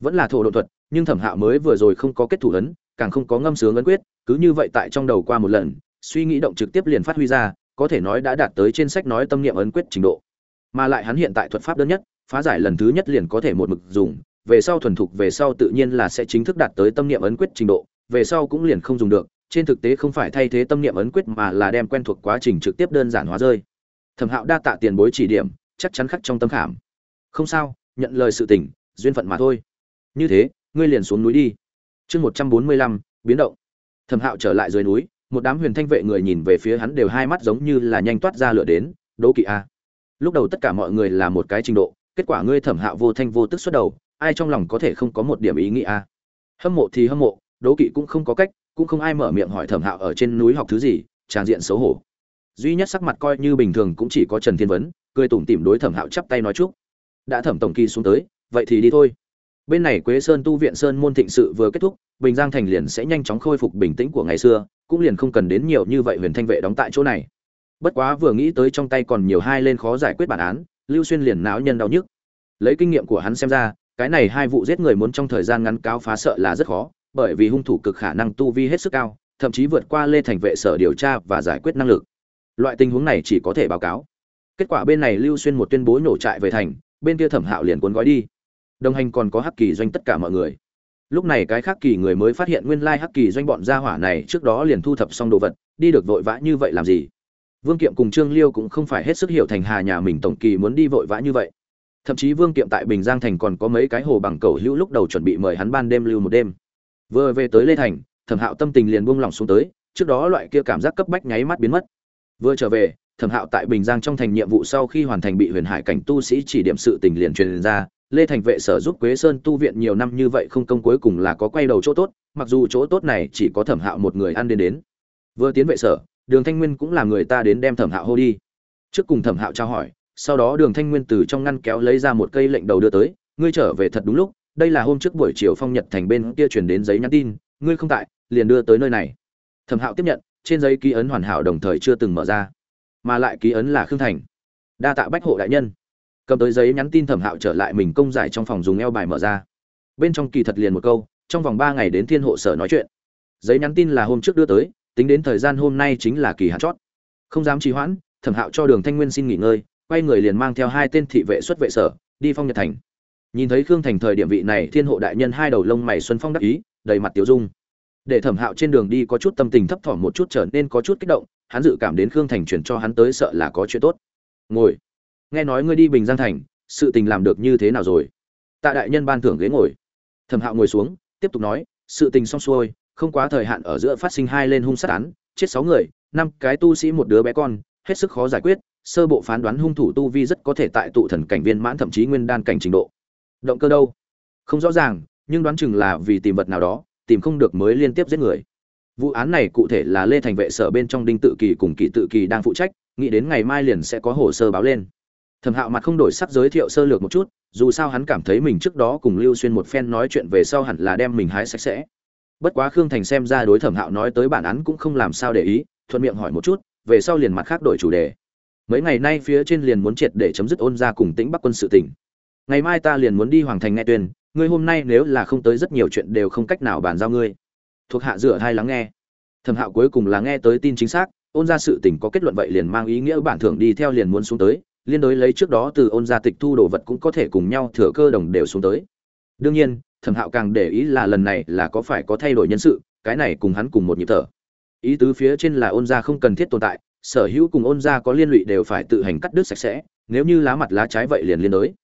Vẫn là thổ độn thuật, nhưng thẩm hạo mới vừa rồi không có kết thủ ấn càng không có ngâm sướng ấn quyết cứ như vậy tại trong đầu qua một lần suy nghĩ động trực tiếp liền phát huy ra có thể nói đã đạt tới trên sách nói tâm niệm ấn quyết trình độ. Mà lại hắn hiện tại thuật pháp đơn nhất phá giải lần thứ nhất liền có thể một mực dùng về sau thuần thục về sau tự nhiên là sẽ chính thức đạt tới tâm niệm ấn quyết trình độ về sau cũng liền không dùng được trên thực tế không phải thay thế tâm niệm ấn quyết mà là đem quen thuộc quá trình trực tiếp đơn giản hóa rơi. Thẩm hạo đa tạ tiền bối chỉ điểm chắc chắn khắc trong tâm khảm. Không sao nhận lời sự tỉnh, duyên phận mà thôi. Như thế ngươi liền xuống núi đi chương một trăm bốn mươi lăm, biến động. Thẩm hạo trở lại dưới núi, một đám huyền thanh vệ người nhìn về phía hắn đều hai mắt giống như là nhanh toát ra lửa đến đố kỵ a, lúc đầu tất cả mọi người là một cái trình độ, kết quả ngươi thẩm hạo vô thanh vô tức xuất đầu, ai trong lòng có thể không có một điểm ý nghĩ a? Hâm mộ thì hâm mộ đố kỵ cũng không có cách, cũng không ai mở miệng hỏi thẩm hạo ở trên núi học thứ gì, tràn diện xấu hổ. Duy nhất sắc mặt coi như bình thường cũng chỉ có trần thiên vấn, cười tủm tỉm đối thẩm hạo chắp tay nói chúc. Đã thẩm tổng kỳ xuống tới, vậy thì đi thôi bên này quế sơn tu viện sơn môn thịnh sự vừa kết thúc, bình giang thành liền sẽ nhanh chóng khôi phục bình tĩnh của ngày xưa, cũng liền không cần đến nhiều như vậy huyền thanh vệ đóng tại chỗ này. Bất quá vừa nghĩ tới trong tay còn nhiều hai lên khó giải quyết bản án, lưu xuyên liền náo nhân đau nhức. Lấy kinh nghiệm của hắn xem ra, cái này hai vụ giết người muốn trong thời gian ngắn cáo phá sợ là rất khó, bởi vì hung thủ cực khả năng tu vi hết sức cao, thậm chí vượt qua lê thành vệ sở điều tra và giải quyết năng lực. Loại tình huống này chỉ có thể báo cáo. Kết quả bên này lưu xuyên một tuyên bố nổ trại về thành, bên kia thẩm hạo liền cuốn gói đi đồng hành còn có hắc kỳ doanh tất cả mọi người. Lúc này cái khác kỳ người mới phát hiện nguyên lai hắc kỳ doanh bọn gia hỏa này trước đó liền thu thập xong đồ vật, đi được vội vã như vậy làm gì? Vương kiệm cùng trương liêu cũng không phải hết sức hiểu thành hà nhà mình tổng kỳ muốn đi vội vã như vậy. Thậm chí vương kiệm tại bình giang thành còn có mấy cái hồ bằng cầu hữu lúc đầu chuẩn bị mời hắn ban đêm lưu một đêm. Vừa về tới lê thành, thẩm hạo tâm tình liền buông lỏng xuống tới, trước đó loại kia cảm giác cấp bách nháy mắt biến mất. Vừa trở về, thẩm hạo tại bình giang trong thành nhiệm vụ sau khi hoàn thành bị huyền hải cảnh tu sĩ chỉ điểm sự tình liền truyền ra lê thành vệ sở giúp quế sơn tu viện nhiều năm như vậy không công cuối cùng là có quay đầu chỗ tốt, mặc dù chỗ tốt này chỉ có thẩm hạo một người ăn đến đến. Vừa tiến vệ sở, đường thanh nguyên cũng là người ta đến đem thẩm hạo hô đi. Trước cùng thẩm hạo trao hỏi, sau đó đường thanh nguyên từ trong ngăn kéo lấy ra một cây lệnh đầu đưa tới, ngươi trở về thật đúng lúc, đây là hôm trước buổi chiều phong nhật thành bên kia chuyển đến giấy nhắn tin, ngươi không tại, liền đưa tới nơi này. Thẩm hạo tiếp nhận, trên giấy ký ấn hoàn hảo đồng thời chưa từng mở ra, mà lại ký ấn là khương thành. Đa tạ bách hộ đại nhân cầm tới giấy nhắn tin thẩm hạo trở lại mình công giải trong phòng dùng eo bài mở ra. Bên trong kỳ thật liền một câu, trong vòng ba ngày đến thiên hộ sở nói chuyện. Giấy nhắn tin là hôm trước đưa tới, tính đến thời gian hôm nay chính là kỳ hạn chót. Không dám trì hoãn, thẩm hạo cho đường thanh nguyên xin nghỉ ngơi, quay người liền mang theo hai tên thị vệ xuất vệ sở, đi phong nhật thành. Nhìn thấy khương thành thời điểm vị này, thiên hộ đại nhân hai đầu lông mày xuân phong đắc ý, đầy mặt tiểu dung. Để thẩm hạo trên đường đi có chút tâm tình thấp thỏm một chút trở nên có chút kích động, hắn dự cảm đến khương thành chuyển cho hắn tới sợ là có chuyện tốt. Ngồi nghe nói ngươi đi bình giang thành, sự tình làm được như thế nào rồi? Tạ đại nhân ban thưởng ghế ngồi. Thẩm hạo ngồi xuống, tiếp tục nói, sự tình xong xuôi, không quá thời hạn ở giữa phát sinh hai lên hung sát án, chết sáu người, năm cái tu sĩ một đứa bé con, hết sức khó giải quyết, sơ bộ phán đoán hung thủ tu vi rất có thể tại tụ thần cảnh viên mãn thậm chí nguyên đan cảnh trình độ. Động cơ đâu? Không rõ ràng, nhưng đoán chừng là vì tìm vật nào đó, tìm không được mới liên tiếp giết người. Vụ án này cụ thể là lê thành vệ sở bên trong đinh tự kỳ cùng kỳ tự kỳ đang phụ trách, nghĩ đến ngày mai liền sẽ có hồ sơ báo lên thẩm hạo mặt không đổi sắc giới thiệu sơ lược một chút, dù sao hắn cảm thấy mình trước đó cùng lưu xuyên một phen nói chuyện về sau hẳn là đem mình hái sạch sẽ. Bất quá khương thành xem ra đối thẩm hạo nói tới bản án cũng không làm sao để ý, thuận miệng hỏi một chút, về sau liền mặt khác đổi chủ đề. Mấy ngày nay phía trên liền muốn triệt để chấm dứt ôn ra cùng tĩnh bắc quân sự tỉnh ngày mai ta liền muốn đi hoàng thành nghe tuyên, ngươi hôm nay nếu là không tới rất nhiều chuyện đều không cách nào bàn giao ngươi. Thuộc hạ dựa hai lắng nghe. Thẩm hạo cuối cùng là nghe tới tin chính xác, ôn ra sự tỉnh có kết luận vậy liền mang ý nghĩa bản thưởng đi theo liền muốn xuống tới liên đối lấy trước đó từ ôn gia tịch thu đồ vật cũng có thể cùng nhau thừa cơ đồng đều xuống tới. Đương nhiên, thẩm hạo càng để ý là lần này là có phải có thay đổi nhân sự, cái này cùng hắn cùng một nhịp thở. Ý tứ phía trên là ôn gia không cần thiết tồn tại, sở hữu cùng ôn gia có liên lụy đều phải tự hành cắt đứt sạch sẽ, nếu như lá mặt lá trái vậy liền liên đối.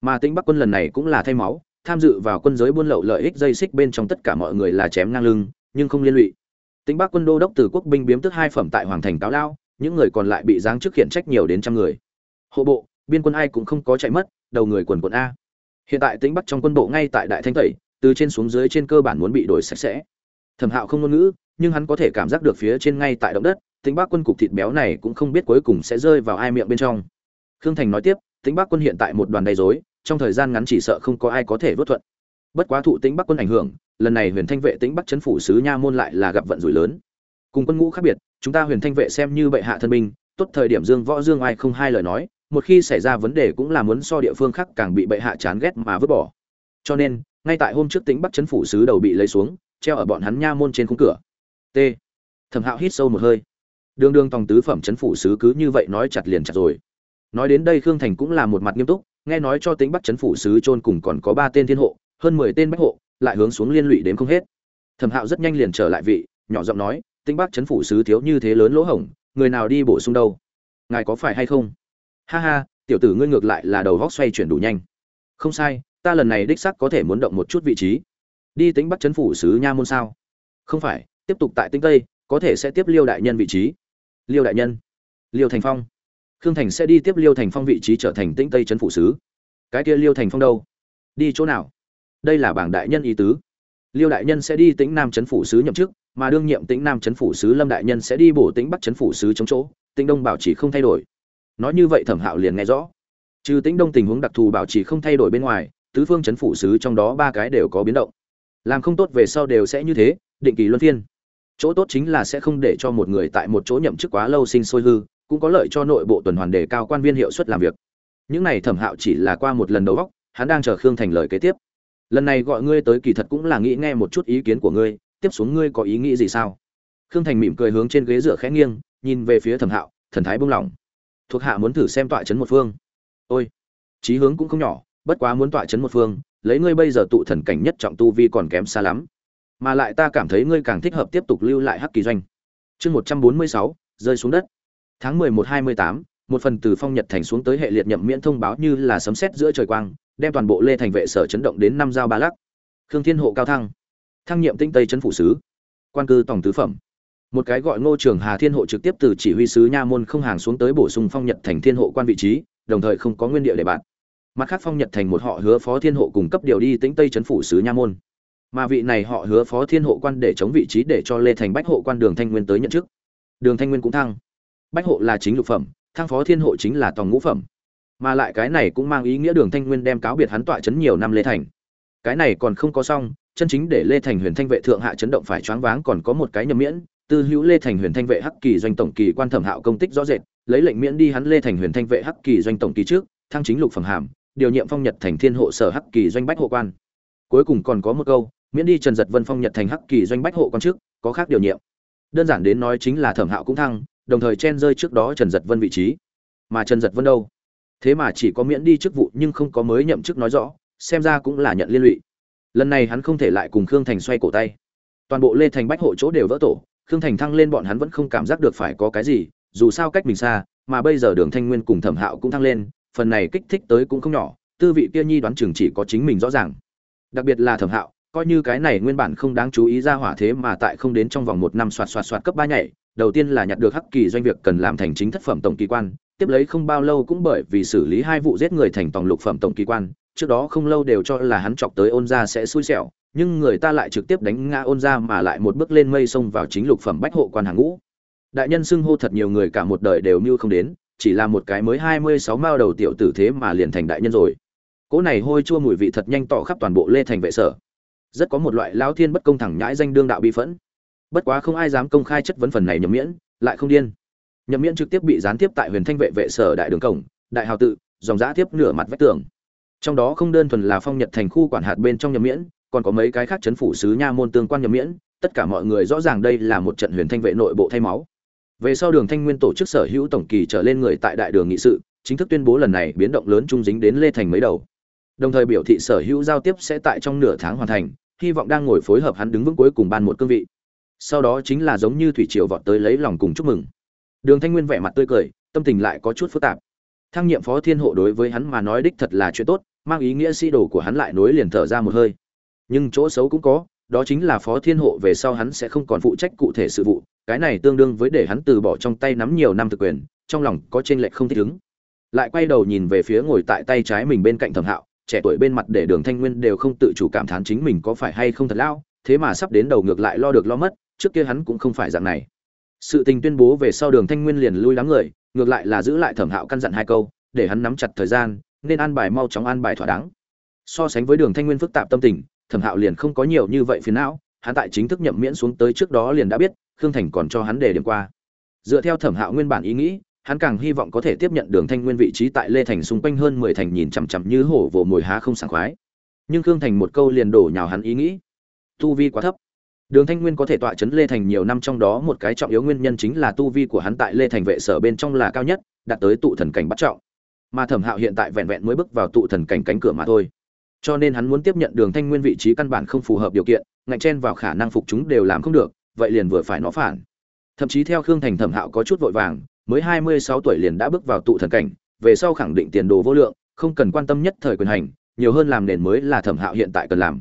Mà tĩnh bắc quân lần này cũng là thay máu, tham dự vào quân giới buôn lậu lợi ích dây xích bên trong tất cả mọi người là chém ngang lưng, nhưng không liên lụy. Tĩnh bắc quân đô đốc từ quốc binh biếm tức hai phẩm tại hoàng thành cáo lao, những người còn lại bị giáng chức khiển trách nhiều đến trăm người hộ bộ, biên quân ai cũng không có chạy mất, đầu người quần quần a. Hiện tại tĩnh bắc trong quân bộ ngay tại đại thanh tẩy, từ trên xuống dưới trên cơ bản muốn bị đổi sạch sẽ. Thẩm hạo không ngôn ngữ, nhưng hắn có thể cảm giác được phía trên ngay tại động đất, tĩnh bắc quân cục thịt béo này cũng không biết cuối cùng sẽ rơi vào ai miệng bên trong. Khương thành nói tiếp, tĩnh bắc quân hiện tại một đoàn đầy dối trong thời gian ngắn chỉ sợ không có ai có thể vớt thuận. Bất quá thụ tĩnh bắc quân ảnh hưởng, lần này huyền thanh vệ tĩnh bắc chấn phủ sứ nha môn lại là gặp vận rủi lớn. Cùng quân ngũ khác biệt, chúng ta huyền thanh vệ xem như bệ hạ thân binh, tốt thời điểm dương võ dương ai không hai lời nói một khi xảy ra vấn đề cũng là muốn so địa phương khác càng bị bệ hạ chán ghét mà vứt bỏ. Cho nên, ngay tại hôm trước tính bắc chấn phủ sứ đầu bị lấy xuống, treo ở bọn hắn nha môn trên khung cửa. T. Thẩm hạo hít sâu một hơi. Đường đường tòng tứ phẩm chấn phủ sứ cứ như vậy nói chặt liền chặt rồi. Nói đến đây khương thành cũng là một mặt nghiêm túc, nghe nói cho tính bắc chấn phủ sứ chôn cùng còn có ba tên thiên hộ, hơn mười tên bách hộ, lại hướng xuống liên lụy đến không hết. Thẩm hạo rất nhanh liền trở lại vị, nhỏ giọng nói, tính bắc chấn phủ sứ thiếu như thế lớn lỗ hổng, người nào đi bổ sung đâu? Ngài có phải hay không? Ha ha, tiểu tử ngươi ngược lại là đầu góc xoay chuyển đủ nhanh. Không sai, ta lần này đích sắc có thể muốn động một chút vị trí. Đi tính bắc chấn phủ sứ nha môn sao? Không phải, tiếp tục tại tinh tây, có thể sẽ tiếp liêu đại nhân vị trí. Liêu đại nhân. Liêu thành phong. Khương thành sẽ đi tiếp liêu thành phong vị trí trở thành tĩnh tây trấn phụ sứ. Cái kia liêu thành phong đâu? Đi chỗ nào? Đây là bảng đại nhân ý tứ. Liêu đại nhân sẽ đi tĩnh nam trấn phủ sứ nhậm chức, mà đương nhiệm tĩnh nam trấn phủ sứ lâm đại nhân sẽ đi bổ tĩnh bắc trấn phủ sứ chống chỗ, tĩnh đông bảo trì không thay đổi nói như vậy thẩm hạo liền nghe rõ. Trừ tĩnh đông tình huống đặc thù bảo trì không thay đổi bên ngoài, tứ phương chấn phủ sứ trong đó ba cái đều có biến động. Làm không tốt về sau đều sẽ như thế, định kỳ luân phiên. Chỗ tốt chính là sẽ không để cho một người tại một chỗ nhậm chức quá lâu sinh sôi hư, cũng có lợi cho nội bộ tuần hoàn đề cao quan viên hiệu suất làm việc. Những này thẩm hạo chỉ là qua một lần đầu góc hắn đang chờ khương thành lời kế tiếp. Lần này gọi ngươi tới kỳ thật cũng là nghĩ nghe một chút ý kiến của ngươi, tiếp xuống ngươi có ý nghĩ gì sao? Khương thành mỉm cười hướng trên ghế dựa khẽ nghiêng, nhìn về phía thẩm hạo, thần thái buông lỏng thuộc hạ muốn thử xem tọa chấn một phương. Ôi, chí hướng cũng không nhỏ, bất quá muốn tọa chấn một phương, lấy ngươi bây giờ tụ thần cảnh nhất trọng tu vi còn kém xa lắm. Mà lại ta cảm thấy ngươi càng thích hợp tiếp tục lưu lại hắc kỳ doanh. Chương một trăm bốn mươi sáu, rơi xuống đất. Tháng mười một hai mươi tám, một phần từ phong nhật thành xuống tới hệ liệt nhậm miễn thông báo như là sấm sét giữa trời quang, đem toàn bộ lê thành vệ sở chấn động đến năm giao ba lắc. Khương thiên hộ cao thăng. Thăng nhiệm tinh tây trấn phủ sứ. Quan cư tổng tứ phẩm một cái gọi ngô trường hà thiên hộ trực tiếp từ chỉ huy sứ nha môn không hàng xuống tới bổ sung phong nhật thành thiên hộ quan vị trí, đồng thời không có nguyên địa để bạn. Mặt khác phong nhật thành một họ hứa phó thiên hộ cùng cấp điều đi tĩnh tây trấn phủ sứ nha môn. Mà vị này họ hứa phó thiên hộ quan để chống vị trí để cho lê thành bách hộ quan đường thanh nguyên tới nhận chức. Đường thanh nguyên cũng thăng. Bách hộ là chính lục phẩm, thăng phó thiên hộ chính là tòng ngũ phẩm. Mà lại cái này cũng mang ý nghĩa đường thanh nguyên đem cáo biệt hắn tọa chấn nhiều năm lê thành. Cái này còn không có xong, chân chính để lê thành huyền thanh vệ thượng hạ chấn động phải choáng váng còn có một cái nhầm miễn tư hữu lê thành huyền thanh vệ hắc kỳ doanh tổng kỳ quan thẩm hạo công tích rõ rệt, lấy lệnh miễn đi hắn lê thành huyền thanh vệ hắc kỳ doanh tổng kỳ trước, thăng chính lục phẩm hàm, điều nhiệm phong nhật thành thiên hộ sở hắc kỳ doanh bách hộ quan. Cuối cùng còn có một câu, miễn đi trần giật vân phong nhật thành hắc kỳ doanh bách hộ quan trước, có khác điều nhiệm. Đơn giản đến nói chính là thẩm hạo cũng thăng, đồng thời chen rơi trước đó trần giật vân vị trí. Mà trần giật vân đâu? Thế mà chỉ có miễn đi chức vụ nhưng không có mới nhậm chức nói rõ, xem ra cũng là nhận liên lụy. Lần này hắn không thể lại cùng khương thành xoay cổ tay. Toàn bộ lê thành bách hộ chỗ đều vỡ tổ khương thành thăng lên bọn hắn vẫn không cảm giác được phải có cái gì, dù sao cách mình xa, mà bây giờ đường thanh nguyên cùng thẩm hạo cũng thăng lên, phần này kích thích tới cũng không nhỏ, tư vị kia nhi đoán chừng chỉ có chính mình rõ ràng. Đặc biệt là thẩm hạo, coi như cái này nguyên bản không đáng chú ý ra hỏa thế mà tại không đến trong vòng một năm soạt soạt soạt cấp ba nhảy, đầu tiên là nhặt được hắc kỳ doanh việc cần làm thành chính thất phẩm tổng kỳ quan, tiếp lấy không bao lâu cũng bởi vì xử lý hai vụ giết người thành tòng lục phẩm tổng kỳ quan trước đó không lâu đều cho là hắn chọc tới ôn gia sẽ xui xẻo, nhưng người ta lại trực tiếp đánh ngã ôn gia mà lại một bước lên mây xông vào chính lục phẩm bách hộ quan hàng ngũ. Đại nhân xưng hô thật nhiều người cả một đời đều mưu không đến, chỉ là một cái mới hai mươi sáu mao đầu tiểu tử thế mà liền thành đại nhân rồi. Cỗ này hôi chua mùi vị thật nhanh tỏ khắp toàn bộ lê thành vệ sở. Rất có một loại lao thiên bất công thẳng nhãi danh đương đạo bi phẫn. Bất quá không ai dám công khai chất vấn phần này nhậm miễn, lại không điên. Nhậm miễn trực tiếp bị gián tiếp tại huyền thanh vệ vệ sở đại đường cổng, đại hào tự, dòng giã tiếp nửa mặt vách tường trong đó không đơn thuần là phong nhật thành khu quản hạt bên trong nhậm miễn, còn có mấy cái khác chấn phủ sứ nha môn tương quan nhậm miễn, tất cả mọi người rõ ràng đây là một trận huyền thanh vệ nội bộ thay máu. Về sau đường thanh nguyên tổ chức sở hữu tổng kỳ trở lên người tại đại đường nghị sự, chính thức tuyên bố lần này biến động lớn trung dính đến lê thành mấy đầu. Đồng thời biểu thị sở hữu giao tiếp sẽ tại trong nửa tháng hoàn thành, hy vọng đang ngồi phối hợp hắn đứng vững cuối cùng ban một cương vị. Sau đó chính là giống như thủy triều vọt tới lấy lòng cùng chúc mừng. Đường thanh nguyên vẻ mặt tươi cười, tâm tình lại có chút phức tạp thăng nhiệm phó thiên hộ đối với hắn mà nói đích thật là chuyện tốt, mang ý nghĩa sĩ đồ của hắn lại nối liền thở ra một hơi. Nhưng chỗ xấu cũng có, đó chính là phó thiên hộ về sau hắn sẽ không còn phụ trách cụ thể sự vụ, cái này tương đương với để hắn từ bỏ trong tay nắm nhiều năm thực quyền, trong lòng có t r ê n lệch không thích ứng. Lại quay đầu nhìn về phía ngồi tại tay trái mình bên cạnh thẩm hạo, trẻ tuổi bên mặt để đường thanh nguyên đều không tự chủ cảm thán chính mình có phải hay không thật lao, thế mà sắp đến đầu ngược lại lo được lo mất, trước kia hắn cũng không phải dạng này. Sự tình tuyên bố về sau đường thanh nguyên liền lui lắm người ngược lại là giữ lại thẩm hạo căn dặn hai câu, để hắn nắm chặt thời gian, nên an bài mau chóng an bài thỏa đáng. So sánh với đường thanh nguyên phức tạp tâm tình, thẩm hạo liền không có nhiều như vậy phiền não, hắn tại chính thức nhậm miễn xuống tới trước đó liền đã biết, khương thành còn cho hắn để điểm qua. Dựa theo thẩm hạo nguyên bản ý nghĩ, hắn càng hy vọng có thể tiếp nhận đường thanh nguyên vị trí tại lê thành xung quanh hơn mười thành nhìn chằm chằm như hổ vồ mồi há không sảng khoái. Nhưng khương thành một câu liền đổ nhào hắn ý nghĩ. Tu vi quá thấp đường thanh nguyên có thể tọa chấn lê thành nhiều năm trong đó một cái trọng yếu nguyên nhân chính là tu vi của hắn tại lê thành vệ sở bên trong là cao nhất, đạt tới tụ thần cảnh bắt trọng. Mà thẩm hạo hiện tại vẹn vẹn mới bước vào tụ thần cảnh cánh cửa mà thôi. Cho nên hắn muốn tiếp nhận đường thanh nguyên vị trí căn bản không phù hợp điều kiện, ngạnh chen vào khả năng phục chúng đều làm không được, vậy liền vừa phải nó phản. Thậm chí theo khương thành thẩm hạo có chút vội vàng, mới hai mươi sáu tuổi liền đã bước vào tụ thần cảnh, về sau khẳng định tiền đồ vô lượng, không cần quan tâm nhất thời quyền hành, nhiều hơn làm nền mới là thẩm hạo hiện tại cần làm.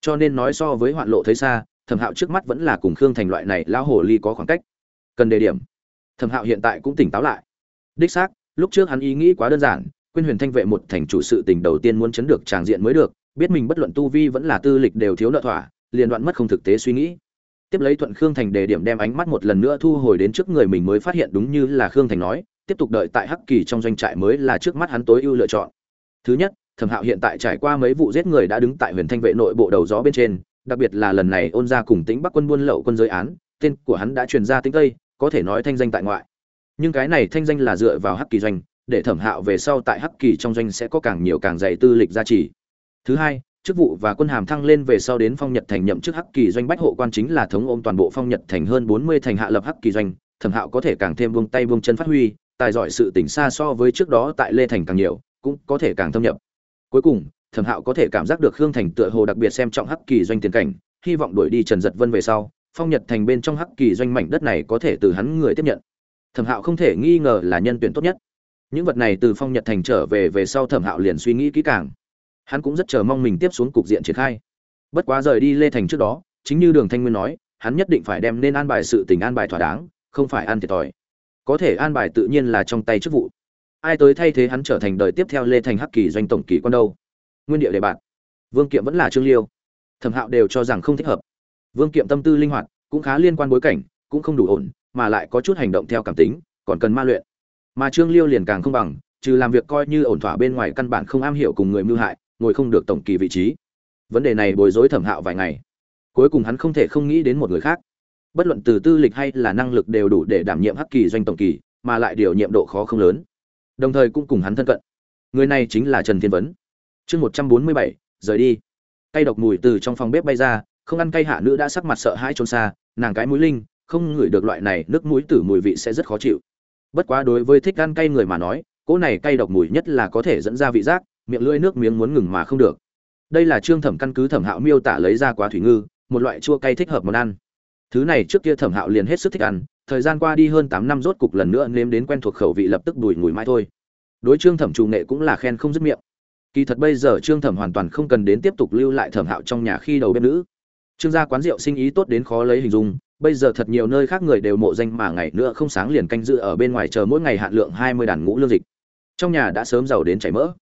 Cho nên nói so với hoạn lộ thấy xa thẩm hạo trước mắt vẫn là cùng khương thành loại này lão hồ ly có khoảng cách. Cần đề điểm. Thẩm hạo hiện tại cũng tỉnh táo lại. Đích xác, lúc trước hắn ý nghĩ quá đơn giản quyên huyền thanh vệ một thành chủ sự tình đầu tiên muốn chấn được tràng diện mới được, biết mình bất luận tu vi vẫn là tư lịch đều thiếu nợ thỏa, liền đoạn mất không thực tế suy nghĩ. Tiếp lấy thuận khương thành đề điểm đem ánh mắt một lần nữa thu hồi đến trước người mình mới phát hiện đúng như là khương thành nói, tiếp tục đợi tại hắc kỳ trong doanh trại mới là trước mắt hắn tối ưu lựa chọn. Thứ nhất, thẩm hạo hiện tại trải qua mấy vụ giết người đã đứng tại huyền thanh vệ nội bộ đầu gió bên trên đặc biệt là lần này ôn ra cùng tính bắc quân buôn lậu quân giới án, tên của hắn đã truyền ra tính tây, có thể nói thanh danh tại ngoại. Nhưng cái này thanh danh là dựa vào hắc kỳ doanh, để thẩm hạo về sau tại hắc kỳ trong doanh sẽ có càng nhiều càng dạy tư lịch gia trì. Thứ hai, chức vụ và quân hàm thăng lên về sau đến phong nhật thành nhậm chức hắc kỳ doanh bách hộ quan chính là thống ôm toàn bộ phong nhật thành hơn bốn mươi thành hạ lập hắc kỳ doanh, thẩm hạo có thể càng thêm buông tay buông chân phát huy, tài giỏi sự tỉnh xa so với trước đó tại lê thành càng nhiều, cũng có thể càng thâm nhập. Cuối cùng thẩm hạo có thể cảm giác được khương thành tựa hồ đặc biệt xem trọng hắc kỳ doanh tiền cảnh, hy vọng đuổi đi trần giật vân về sau, phong nhật thành bên trong hắc kỳ doanh mảnh đất này có thể từ hắn người tiếp nhận. Thẩm hạo không thể nghi ngờ là nhân tuyển tốt nhất. Những vật này từ phong nhật thành trở về về sau thẩm hạo liền suy nghĩ kỹ càng. Hắn cũng rất chờ mong mình tiếp xuống cục diện triển khai. Bất quá rời đi lê thành trước đó, chính như đường thanh nguyên nói, hắn nhất định phải đem nên an bài sự tình an bài thỏa đáng, không phải ăn thiệt thòi. Có thể an bài tự nhiên là trong tay chức vụ. Ai tới thay thế hắn trở thành đời tiếp theo lê thành hắc kỳ doanh tổng kỳ quan đâu? Nguyên địa đề bạt. Vương kiệm vẫn là trương liêu. Thẩm hạo đều cho rằng không thích hợp. Vương kiệm tâm tư linh hoạt, cũng khá liên quan bối cảnh, cũng không đủ ổn, mà lại có chút hành động theo cảm tính, còn cần ma luyện. Mà trương liêu liền càng không bằng, trừ làm việc coi như ổn thỏa bên ngoài căn bản không am hiểu cùng người mưu hại, ngồi không được tổng kỳ vị trí. Vấn đề này bối rối thẩm hạo vài ngày. Cuối cùng hắn không thể không nghĩ đến một người khác. Bất luận từ tư lịch hay là năng lực đều đủ để đảm nhiệm hắc kỳ doanh tổng kỳ, mà lại điều nhiệm độ khó không lớn. Đồng thời cũng cùng hắn thân cận. Người này chính là trần thiên vấn chương một trăm bốn mươi bảy, rời đi. Cây độc mùi từ trong phòng bếp bay ra, không ăn cay hạ nữ đã sắc mặt sợ hãi trốn xa, nàng cái mũi linh, không ngửi được loại này nước mũi tử mùi vị sẽ rất khó chịu. Bất quá đối với thích ăn cay người mà nói, cỗ này cay độc mùi nhất là có thể dẫn ra vị giác, miệng lưỡi nước miếng muốn ngừng mà không được. Đây là trương thẩm căn cứ thẩm hạo miêu tả lấy ra quá thủy ngư, một loại chua cay thích hợp món ăn. Thứ này trước kia thẩm hạo liền hết sức thích ăn, thời gian qua đi hơn tám năm rốt cục lần nữa nếm đến quen thuộc khẩu vị lập tức đùi mùi mãi thôi. Đối trương thẩm chủ nghệ cũng là khen không dứt miệng kỳ thật bây giờ trương thẩm hoàn toàn không cần đến tiếp tục lưu lại thẩm hạo trong nhà khi đầu bếp nữ. Trương gia quán rượu sinh ý tốt đến khó lấy hình dung, bây giờ thật nhiều nơi khác người đều mộ danh mà ngày nữa không sáng liền canh dự ở bên ngoài chờ mỗi ngày hạn lượng hai mươi đàn ngũ lương dịch. Trong nhà đã sớm giàu đến chảy mỡ.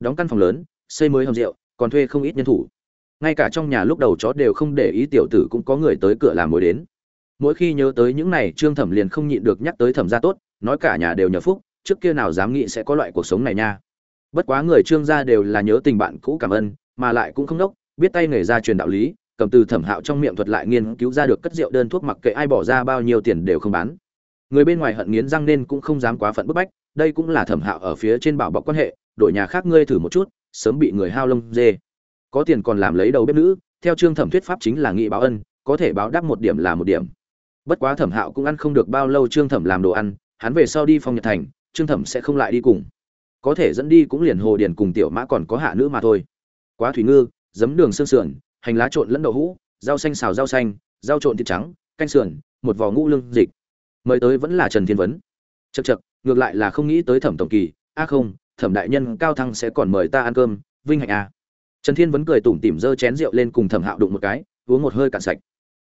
Đóng căn phòng lớn, xây mới hầm rượu, còn thuê không ít nhân thủ. Ngay cả trong nhà lúc đầu chó đều không để ý tiểu tử cũng có người tới cửa làm mối đến. Mỗi khi nhớ tới những này, trương thẩm liền không nhịn được nhắc tới thẩm gia tốt, nói cả nhà đều nhờ phúc, trước kia nào dám nghĩ sẽ có loại cuộc sống này nha bất quá người trương gia đều là nhớ tình bạn cũ cảm ơn, mà lại cũng không đốc, biết tay nghề ra truyền đạo lý, cầm từ thẩm hạo trong miệng thuật lại nghiên cứu ra được cất rượu đơn thuốc mặc kệ ai bỏ ra bao nhiêu tiền đều không bán. Người bên ngoài hận nghiến răng nên cũng không dám quá phận bức bách, đây cũng là thẩm hạo ở phía trên bảo bọc quan hệ, đổi nhà khác ngươi thử một chút, sớm bị người hao lông dê. Có tiền còn làm lấy đầu bếp nữ, theo trương thẩm thuyết pháp chính là nghị báo ân, có thể báo đáp một điểm là một điểm. Bất quá thẩm hạo cũng ăn không được bao lâu trương thẩm làm đồ ăn, hắn về sau đi phong nhật thành trương thẩm sẽ không lại đi cùng có thể dẫn đi cũng liền hồ điền cùng tiểu mã còn có hạ nữ mà thôi. Quá thủy ngư, giấm đường xương sườn, hành lá trộn lẫn đậu hũ, rau xanh xào rau xanh, rau trộn thịt trắng, canh sườn, một vò ngũ lương dịch. Mời tới vẫn là trần thiên vấn. Chật chật ngược lại là không nghĩ tới thẩm tổng kỳ. A không, thẩm đại nhân cao thăng sẽ còn mời ta ăn cơm, vinh hạnh à. trần thiên vấn cười tủm tỉm giơ chén rượu lên cùng thẩm hạo đụng một cái, uống một hơi cạn sạch.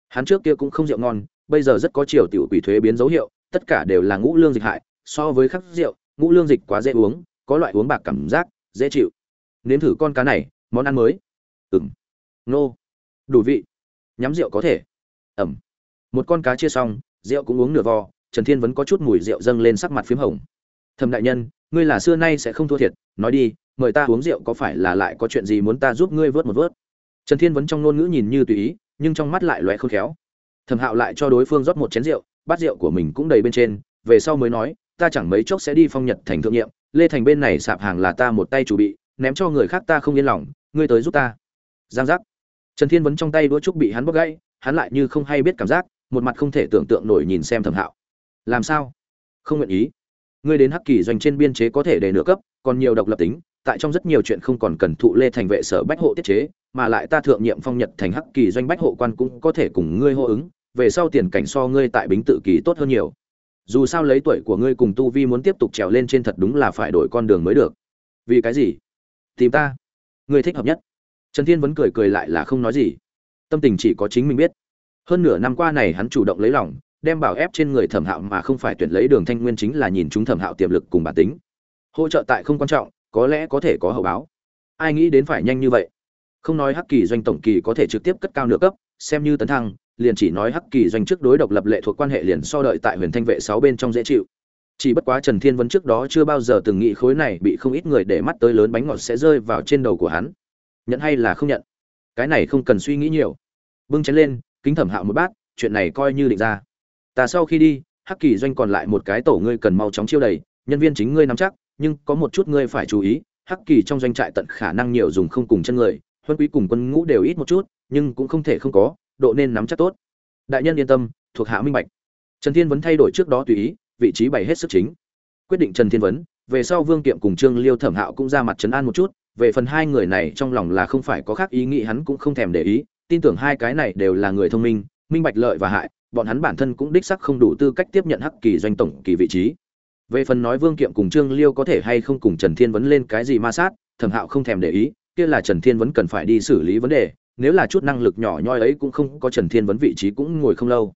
Hắn trước kia cũng không rượu ngon, bây giờ rất có chiều tiểu quỷ thuế biến dấu hiệu, tất cả đều là ngũ lương dịch hại, so với khắc rượu, ngũ lương dịch quá dễ uống có loại uống bạc cảm giác, dễ chịu. Nếm thử con cá này, món ăn mới. Ừng nô. Đủ vị. Nhắm rượu có thể. Ẩm. Một con cá chia xong, rượu cũng uống nửa vò, trần thiên vẫn có chút mùi rượu dâng lên sắc mặt p h í m hồng. Thầm đại nhân, ngươi là xưa nay sẽ không thua thiệt, nói đi, mời ta uống rượu có phải là lại có chuyện gì muốn ta giúp ngươi vớt một vớt? Trần thiên vẫn trong ngôn ngữ nhìn như tùy ý, nhưng trong mắt lại loé khôn khéo. Thẩm hạo lại cho đối phương rót một chén rượu, bát rượu của mình cũng đầy bên trên, về sau mới nói, ta chẳng mấy chốc sẽ đi phong nhật thành thượng nhiệm lê thành bên này sạp hàng là ta một tay chủ bị, ném cho người khác ta không yên lòng, ngươi tới giúp ta. Giang giác. Trần thiên vấn trong tay đũa trúc bị hắn bóc gãy, hắn lại như không hay biết cảm giác, một mặt không thể tưởng tượng nổi nhìn xem thẩm hạo. Làm sao? Không nguyện ý. Ngươi đến hắc kỳ doanh trên biên chế có thể để nửa cấp, còn nhiều độc lập tính, tại trong rất nhiều chuyện không còn cần thụ lê thành vệ sở bách hộ tiết chế, mà lại ta thượng nhiệm phong nhật thành hắc kỳ doanh bách hộ quan cũng có thể cùng ngươi hô ứng, về sau tiền cảnh so ngươi tại bính tự kỳ tốt hơn nhiều dù sao lấy tuổi của ngươi cùng tu vi muốn tiếp tục trèo lên trên thật đúng là phải đổi con đường mới được. Vì cái gì? Tìm ta. Ngươi thích hợp nhất. Trần thiên vẫn cười cười lại là không nói gì. Tâm tình chỉ có chính mình biết. Hơn nửa năm qua này hắn chủ động lấy lòng, đem bảo ép trên người thẩm hạo mà không phải tuyển lấy đường thanh nguyên chính là nhìn chúng thẩm hạo tiềm lực cùng bản tính. Hỗ trợ tại không quan trọng, có lẽ có thể có hậu báo. Ai nghĩ đến phải nhanh như vậy? Không nói hắc kỳ doanh tổng kỳ có thể trực tiếp cất cao nửa cấp, xem như tấn thăng liền chỉ nói hắc kỳ doanh trước đối độc lập lệ thuộc quan hệ liền so đợi tại huyền thanh vệ sáu bên trong dễ chịu. Chỉ bất quá trần thiên vân trước đó chưa bao giờ từng nghĩ khối này bị không ít người để mắt tới lớn bánh ngọt sẽ rơi vào trên đầu của hắn. Nhận hay là không nhận? Cái này không cần suy nghĩ nhiều. Bưng chén lên, kính thẩm hạo một bát, chuyện này coi như định ra. Ta sau khi đi, hắc kỳ doanh còn lại một cái tổ ngươi cần mau chóng chiêu đầy, nhân viên chính ngươi nắm chắc, nhưng có một chút ngươi phải chú ý, hắc kỳ trong doanh trại tận khả năng nhiều dùng không cùng chân người, huân quý cùng quân ngũ đều ít một chút, nhưng cũng không thể không có độ nên nắm chắc tốt. Đại nhân yên tâm, thuộc hạ minh bạch. Trần thiên vấn thay đổi trước đó tùy ý, vị trí bày hết sức chính. Quyết định trần thiên vấn, về sau vương kiệm cùng trương liêu thẩm hạo cũng ra mặt trấn an một chút, về phần hai người này trong lòng là không phải có khác ý nghĩ hắn cũng không thèm để ý, tin tưởng hai cái này đều là người thông minh minh bạch lợi và hại, bọn hắn bản thân cũng đích sắc không đủ tư cách tiếp nhận hắc kỳ doanh tổng kỳ vị trí. Về phần nói vương kiệm cùng trương liêu có thể hay không cùng trần thiên vấn lên cái gì ma sát, thẩm hạo không thèm để ý, kia là trần thiên vấn cần phải đi xử lý vấn đề nếu là chút năng lực nhỏ nhoi ấy cũng không có trần thiên vấn vị trí cũng ngồi không lâu.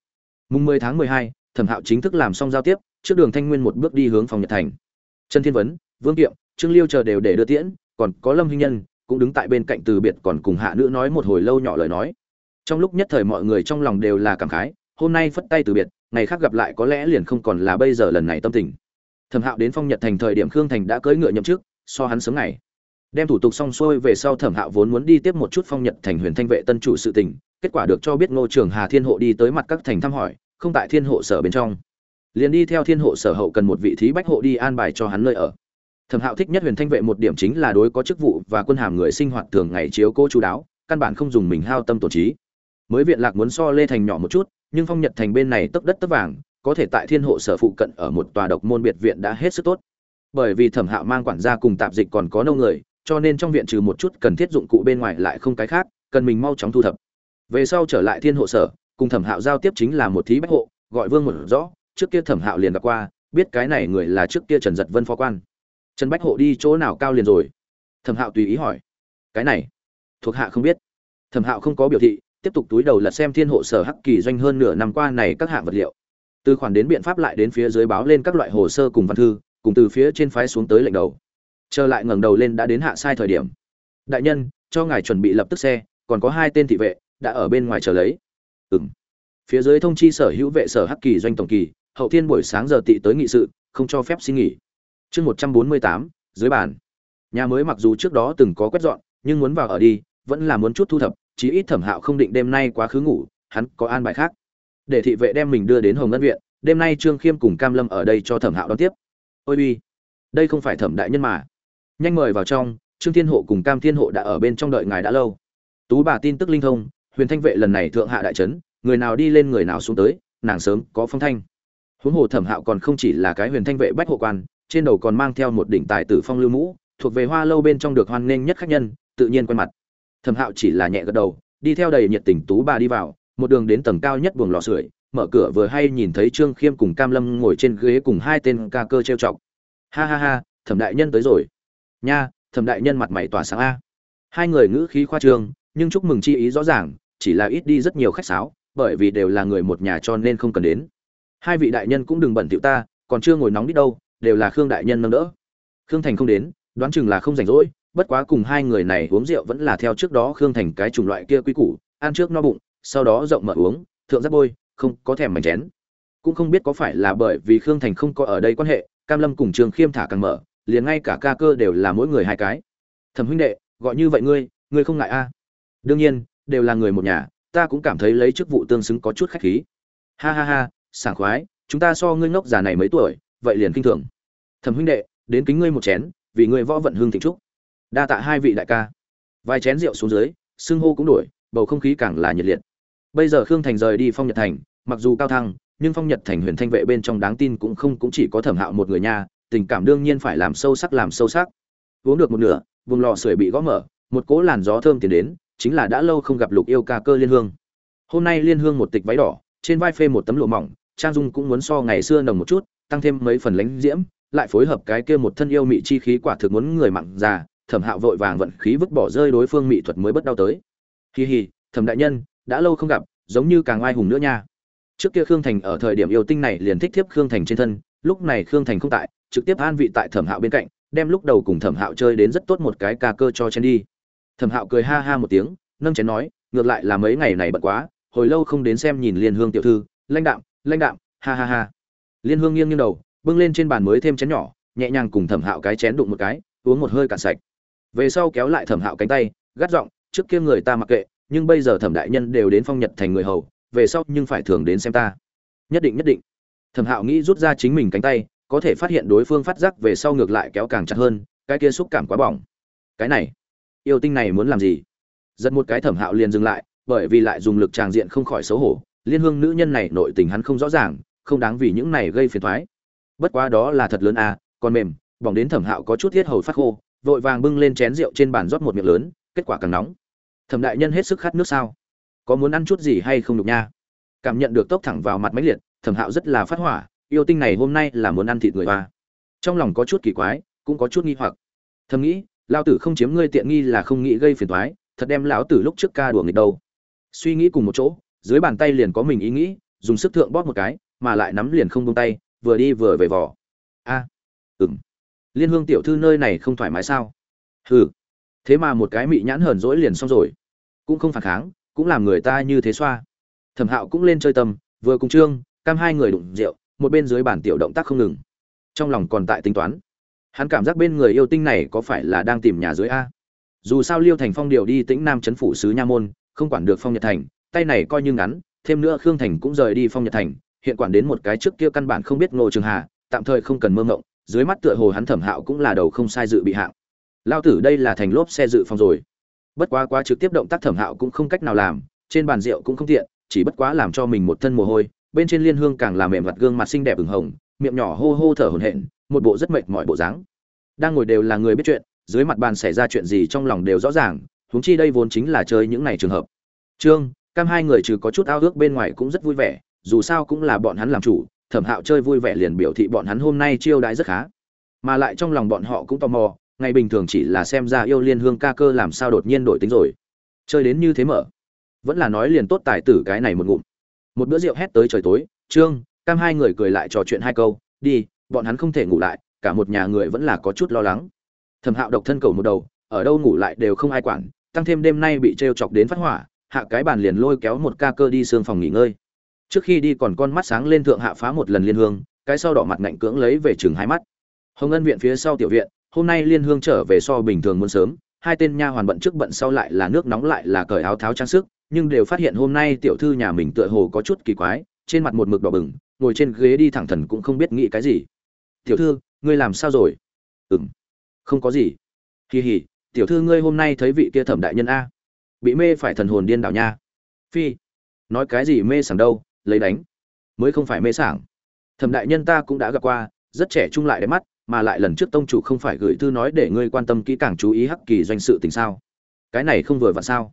Mùng mười tháng mười hai, thẩm hạo chính thức làm xong giao tiếp, trước đường thanh nguyên một bước đi hướng phòng nhật thành. Trần thiên vấn, vương kiệm, trương liêu chờ đều để đưa tiễn, còn có lâm hinh nhân, cũng đứng tại bên cạnh từ biệt còn cùng hạ nữ nói một hồi lâu nhỏ lời nói. Trong lúc nhất thời mọi người trong lòng đều là cảm khái, hôm nay phất tay từ biệt, ngày khác gặp lại có lẽ liền không còn là bây giờ lần này tâm tình. Thẩm hạo đến phong nhật thành thời điểm khương thành đã cưỡi ngựa nhậm chức, so hắn sớm ngày đem thủ tục xong xuôi về sau thẩm hạo vốn muốn đi tiếp một chút phong nhật thành huyền thanh vệ tân chủ sự tình, kết quả được cho biết ngô trường hà thiên hộ đi tới mặt các thành thăm hỏi, không tại thiên hộ sở bên trong. Liền đi theo thiên hộ sở hậu cần một vị thí bách hộ đi an bài cho hắn nơi ở. Thẩm hạo thích nhất huyền thanh vệ một điểm chính là đối có chức vụ và quân hàm người sinh hoạt thường ngày chiếu cô chú đáo, căn bản không dùng mình hao tâm tổ trí. Mới viện lạc muốn so lê thành nhỏ một chút, nhưng phong nhật thành bên này tấp đất tấp vàng, có thể tại thiên hộ sở phụ cận ở một tòa độc môn biệt viện đã hết sức tốt. Bởi vì thẩm hạo mang quản gia cùng tạp dịch còn có nâu người cho nên trong viện trừ một chút cần thiết dụng cụ bên ngoài lại không cái khác, cần mình mau chóng thu thập. Về sau trở lại thiên hộ sở, cùng thẩm hạo giao tiếp chính là một thí bách hộ, gọi vương một rõ, trước kia thẩm hạo liền gặp qua, biết cái này người là trước kia trần giật vân phó quan. Trần bách hộ đi chỗ nào cao liền rồi? Thẩm hạo tùy ý hỏi. Cái này, thuộc hạ không biết. Thẩm hạo không có biểu thị, tiếp tục túi đầu lật xem thiên hộ sở hắc kỳ doanh hơn nửa năm qua này các hạng vật liệu. Từ khoản đến biện pháp lại đến phía dưới báo lên các loại hồ sơ cùng văn thư, cùng từ phía trên phái xuống tới lệnh đầu trở lại ngẩng đầu lên đã đến hạ sai thời điểm. Đại nhân, cho ngài chuẩn bị lập tức xe, còn có hai tên thị vệ, đã ở bên ngoài chờ lấy. Ừng phía dưới thông chi sở hữu vệ sở hắc kỳ doanh tổng kỳ, hậu thiên buổi sáng giờ tị tới nghị sự, không cho phép xin nghỉ. Chương một trăm bốn mươi tám, dưới bàn. Nhà mới mặc dù trước đó từng có quét dọn, nhưng muốn vào ở đi, vẫn là muốn chút thu thập, chí ít thẩm hạo không định đêm nay quá khứ ngủ, hắn có an bài khác. Để thị vệ đem mình đưa đến hồng ngân viện, đêm nay trương khiêm cùng cam lâm ở đây cho thẩm hạo đón tiếp. Ôi uy, đây không phải thẩm đại nhân mà nhanh mời vào trong, trương thiên hộ cùng cam thiên hộ đã ở bên trong đợi ngài đã lâu. Tú bà tin tức linh thông, huyền thanh vệ lần này thượng hạ đại trấn, người nào đi lên người nào xuống tới, nàng sớm có phong thanh. Huống hồ thẩm hạo còn không chỉ là cái huyền thanh vệ bách hộ quan, trên đầu còn mang theo một đỉnh tài tử phong lưu mũ, thuộc về hoa lâu bên trong được hoan nghênh nhất khách nhân, tự nhiên quen mặt. Thẩm hạo chỉ là nhẹ gật đầu, đi theo đầy nhiệt tình tú bà đi vào, một đường đến tầng cao nhất buồng lò sưởi, mở cửa vừa hay nhìn thấy trương khiêm cùng cam lâm ngồi trên ghế cùng hai tên ca cơ trêu chọc. Ha ha ha, thẩm đại nhân tới rồi nha, thẩm đại nhân mặt mày tỏa sáng a. Hai người ngữ khí khoa trương, nhưng chúc mừng chi ý rõ ràng, chỉ là ít đi rất nhiều khách sáo, bởi vì đều là người một nhà cho nên không cần đến. Hai vị đại nhân cũng đừng bẩn tiểu ta, còn chưa ngồi nóng đi đâu, đều là khương đại nhân nâng đỡ. Khương thành không đến, đoán chừng là không rảnh rỗi, bất quá cùng hai người này uống rượu vẫn là theo trước đó khương thành cái chủng loại kia quý củ, ăn trước no bụng, sau đó rộng mở uống, thượng giáp bôi, không có thèm mảnh chén. Cũng không biết có phải là bởi vì khương thành không có ở đây quan hệ, cam lâm cùng trường khiêm thả càng mở liền ngay cả ca cơ đều là mỗi người hai cái. Thẩm huynh đệ, gọi như vậy ngươi ngươi không ngại a? Đương nhiên, đều là người một nhà, ta cũng cảm thấy lấy chức vụ tương xứng có chút khách khí. Ha ha ha, sảng khoái, chúng ta so ngươi ngốc già này mấy tuổi, vậy liền kinh thường. Thẩm huynh đệ, đến kính ngươi một chén, vì ngươi võ vận hương thịnh trúc đa tạ hai vị đại ca. Vài chén rượu xuống dưới, xưng hô cũng đổi, bầu không khí càng là nhiệt liệt. Bây giờ khương thành rời đi phong nhật thành, mặc dù cao thăng, nhưng phong nhật thành huyền thanh vệ bên trong đáng tin cũng không cũng chỉ có thẩm hạo một người nha tình cảm đương nhiên phải làm sâu sắc, làm sâu sắc. Uống được một nửa, vùng lò sưởi bị gõ mở, một cỗ làn gió thơm tiến đến, chính là đã lâu không gặp lục yêu ca cơ liên hương. Hôm nay liên hương một tịch váy đỏ, trên vai phê một tấm lụa mỏng, trang dung cũng muốn so ngày xưa nồng một chút, tăng thêm mấy phần lánh diễm, lại phối hợp cái kia một thân yêu mị chi khí quả thực muốn người mặn già, thẩm hạo vội vàng vận khí vứt bỏ rơi đối phương mị thuật mới bất đau tới. Hì hì thẩm đại nhân, đã lâu không gặp, giống như càng ai hùng nữa nha. Trước kia khương thành ở thời điểm yêu tinh này liền thích thiếp khương thành trên thân, lúc này khương thành không tại trực tiếp an vị tại thẩm hạo bên cạnh, đem lúc đầu cùng thẩm hạo chơi đến rất tốt một cái ca cơ cho chen đi. Thẩm hạo cười ha ha một tiếng, nâng chén nói, ngược lại là mấy ngày này bận quá, hồi lâu không đến xem nhìn liên hương tiểu thư, lãnh đạm lãnh đạm, ha ha ha. Liên hương nghiêng nghiêng đầu, bưng lên trên bàn mới thêm chén nhỏ, nhẹ nhàng cùng thẩm hạo cái chén đụng một cái, uống một hơi cạn sạch. Về sau kéo lại thẩm hạo cánh tay, gắt giọng, trước kia người ta mặc kệ, nhưng bây giờ thẩm đại nhân đều đến phong nhật thành người hầu, về sau nhưng phải thường đến xem ta. Nhất định nhất định. Thẩm hạo nghĩ rút ra chính mình cánh tay có thể phát hiện đối phương phát giác về sau ngược lại kéo càng chặt hơn, cái kia xúc cảm quá bỏng. Cái này, yêu tinh này muốn làm gì? Giật một cái thẩm hạo liền dừng lại, bởi vì lại dùng lực tràng diện không khỏi xấu hổ, liên hương nữ nhân này nội tình hắn không rõ ràng, không đáng vì những này gây phiền thoái bất quá đó là thật lớn à còn mềm, bỏng đến thẩm hạo có chút thiết hầu phát khô, vội vàng bưng lên chén rượu trên bàn rót một miệng lớn, kết quả càng nóng. Thẩm đại nhân hết sức khát nước sao? Có muốn ăn chút gì hay không được nha? Cảm nhận được tốc thẳng vào mặt máy liệt, thẩm hạo rất là phát hỏa yêu tinh này hôm nay là muốn ăn thịt người hoa. Trong lòng có chút kỳ quái cũng có chút nghi hoặc. Thầm nghĩ lao tử không chiếm ngươi tiện nghi là không nghĩ gây phiền toái thật đem lão tử lúc trước ca đùa nghịch đâu. Suy nghĩ cùng một chỗ dưới bàn tay liền có mình ý nghĩ dùng sức thượng bóp một cái mà lại nắm liền không buông tay vừa đi vừa về vỏ a à, ừng liên hương tiểu thư nơi này không thoải mái sao? Hừ. Thế mà một cái mị nhãn hờn dỗi liền xong rồi. Cũng không phản kháng cũng làm người ta như thế xoa. Thẩm hạo cũng lên chơi tâm vừa cùng trương cam hai người đụng rượu một bên dưới bàn tiểu động tác không ngừng. Trong lòng còn tại tính toán. Hắn cảm giác bên người yêu tinh này có phải là đang tìm nhà dưới a? Dù sao liêu thành phong điều đi tĩnh nam chấn phủ sứ nha môn, không quản được phong nhật thành, tay này coi như ngắn, thêm nữa khương thành cũng rời đi phong nhật thành, hiện quản đến một cái trước kia căn bản không biết ngô trường hà, tạm thời không cần mơ ngộng, dưới mắt tựa hồ hắn thẩm hạo cũng là đầu không sai dự bị hạng. Lao tử đây là thành lốp xe dự phòng rồi. Bất quá quá trực tiếp động tác thẩm hạo cũng không cách nào làm, trên bàn rượu cũng không tiện, chỉ bất quá làm cho mình một thân mồ hôi bên trên liên hương càng làm mềm mặt gương mặt xinh đẹp ửng hồng, miệng nhỏ hô hô thở hổn hển, một bộ rất mệt mỏi bộ dáng. Đang ngồi đều là người biết chuyện, dưới mặt bàn xảy ra chuyện gì trong lòng đều rõ ràng, huống chi đây vốn chính là chơi những này trường hợp. Trương, cam hai người trừ có chút ao ước bên ngoài cũng rất vui vẻ, dù sao cũng là bọn hắn làm chủ, thẩm hạo chơi vui vẻ liền biểu thị bọn hắn hôm nay chiêu đãi rất khá. Mà lại trong lòng bọn họ cũng tò mò, ngày bình thường chỉ là xem ra yêu liên hương ca cơ làm sao đột nhiên đổi tính rồi. Chơi đến như thế mở. Vẫn là nói liền tốt tài tử cái này một ngụm một bữa rượu hét tới trời tối, trương, cam hai người cười lại trò chuyện hai câu, đi, bọn hắn không thể ngủ lại, cả một nhà người vẫn là có chút lo lắng. Thẩm hạo độc thân cầu một đầu, ở đâu ngủ lại đều không ai quản, tăng thêm đêm nay bị t r e o chọc đến phát hỏa, hạ cái bàn liền lôi kéo một ca cơ đi xương phòng nghỉ ngơi. Trước khi đi còn con mắt sáng lên thượng hạ phá một lần liên hương, cái sau đỏ mặt ngạnh cưỡng lấy về chừng hai mắt. Hồng ân viện phía sau tiểu viện, hôm nay liên hương trở về so bình thường muốn sớm, hai tên nha hoàn bận trước bận sau lại là nước nóng lại là cởi áo tháo trang sức nhưng đều phát hiện hôm nay tiểu thư nhà mình tựa hồ có chút kỳ quái, trên mặt một mực đỏ bừng, ngồi trên ghế đi thẳng thần cũng không biết nghĩ cái gì. Tiểu thư, ngươi làm sao rồi? Ừm, không có gì. Kỳ hỉ tiểu thư ngươi hôm nay thấy vị kia thẩm đại nhân a? Bị mê phải thần hồn điên đảo nha. Phi, nói cái gì mê sảng đâu, lấy đánh. Mới không phải mê sảng. Thẩm đại nhân ta cũng đã gặp qua, rất trẻ trung lại đẹp mắt, mà lại lần trước tông chủ không phải gửi thư nói để ngươi quan tâm kỹ càng chú ý hắc kỳ doanh sự tình sao? Cái này không vừa vặn sao?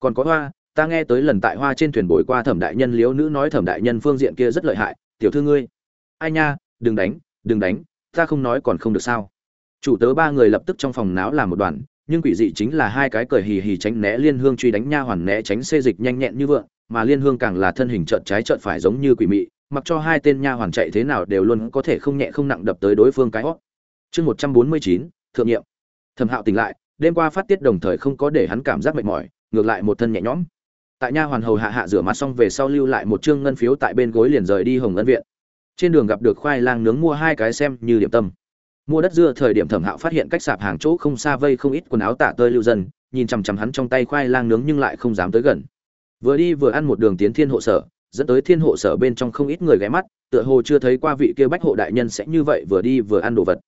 Còn có hoa ta nghe tới lần tại hoa trên thuyền bồi qua thẩm đại nhân liếu nữ nói thẩm đại nhân phương diện kia rất lợi hại, tiểu thư ngươi. Ai nha, đừng đánh đừng đánh, ta không nói còn không được sao. Chủ tớ ba người lập tức trong phòng náo làm một đoàn, nhưng quỷ dị chính là hai cái cởi hì hì tránh né liên hương truy đánh nha hoàn né tránh xê dịch nhanh nhẹn như vượng, mà liên hương càng là thân hình trợn trái trợn phải giống như quỷ mị, mặc cho hai tên nha hoàn chạy thế nào đều luôn có thể không nhẹ không nặng đập tới đối phương cái hót. Chương một trăm bốn mươi chín, thượng nhiệm. Thẩm hạo tỉnh lại, đêm qua phát tiết đồng thời không có để hắn cảm giác mệt mỏi, ngược lại một thân nhẹ nhõm tại nha hoàn hầu hạ hạ rửa mặt xong về sau lưu lại một chương ngân phiếu tại bên gối liền rời đi hồng ngân viện. Trên đường gặp được khoai lang nướng mua hai cái xem như điểm tâm. Mua đất dưa thời điểm thẩm hạo phát hiện cách sạp hàng chỗ không xa vây không ít quần áo tạ tơi lưu dân, nhìn chằm chằm hắn trong tay khoai lang nướng nhưng lại không dám tới gần. Vừa đi vừa ăn một đường tiến thiên hộ sở, dẫn tới thiên hộ sở bên trong không ít người ghé mắt, tựa hồ chưa thấy qua vị kia bách hộ đại nhân sẽ như vậy vừa đi vừa ăn đồ vật.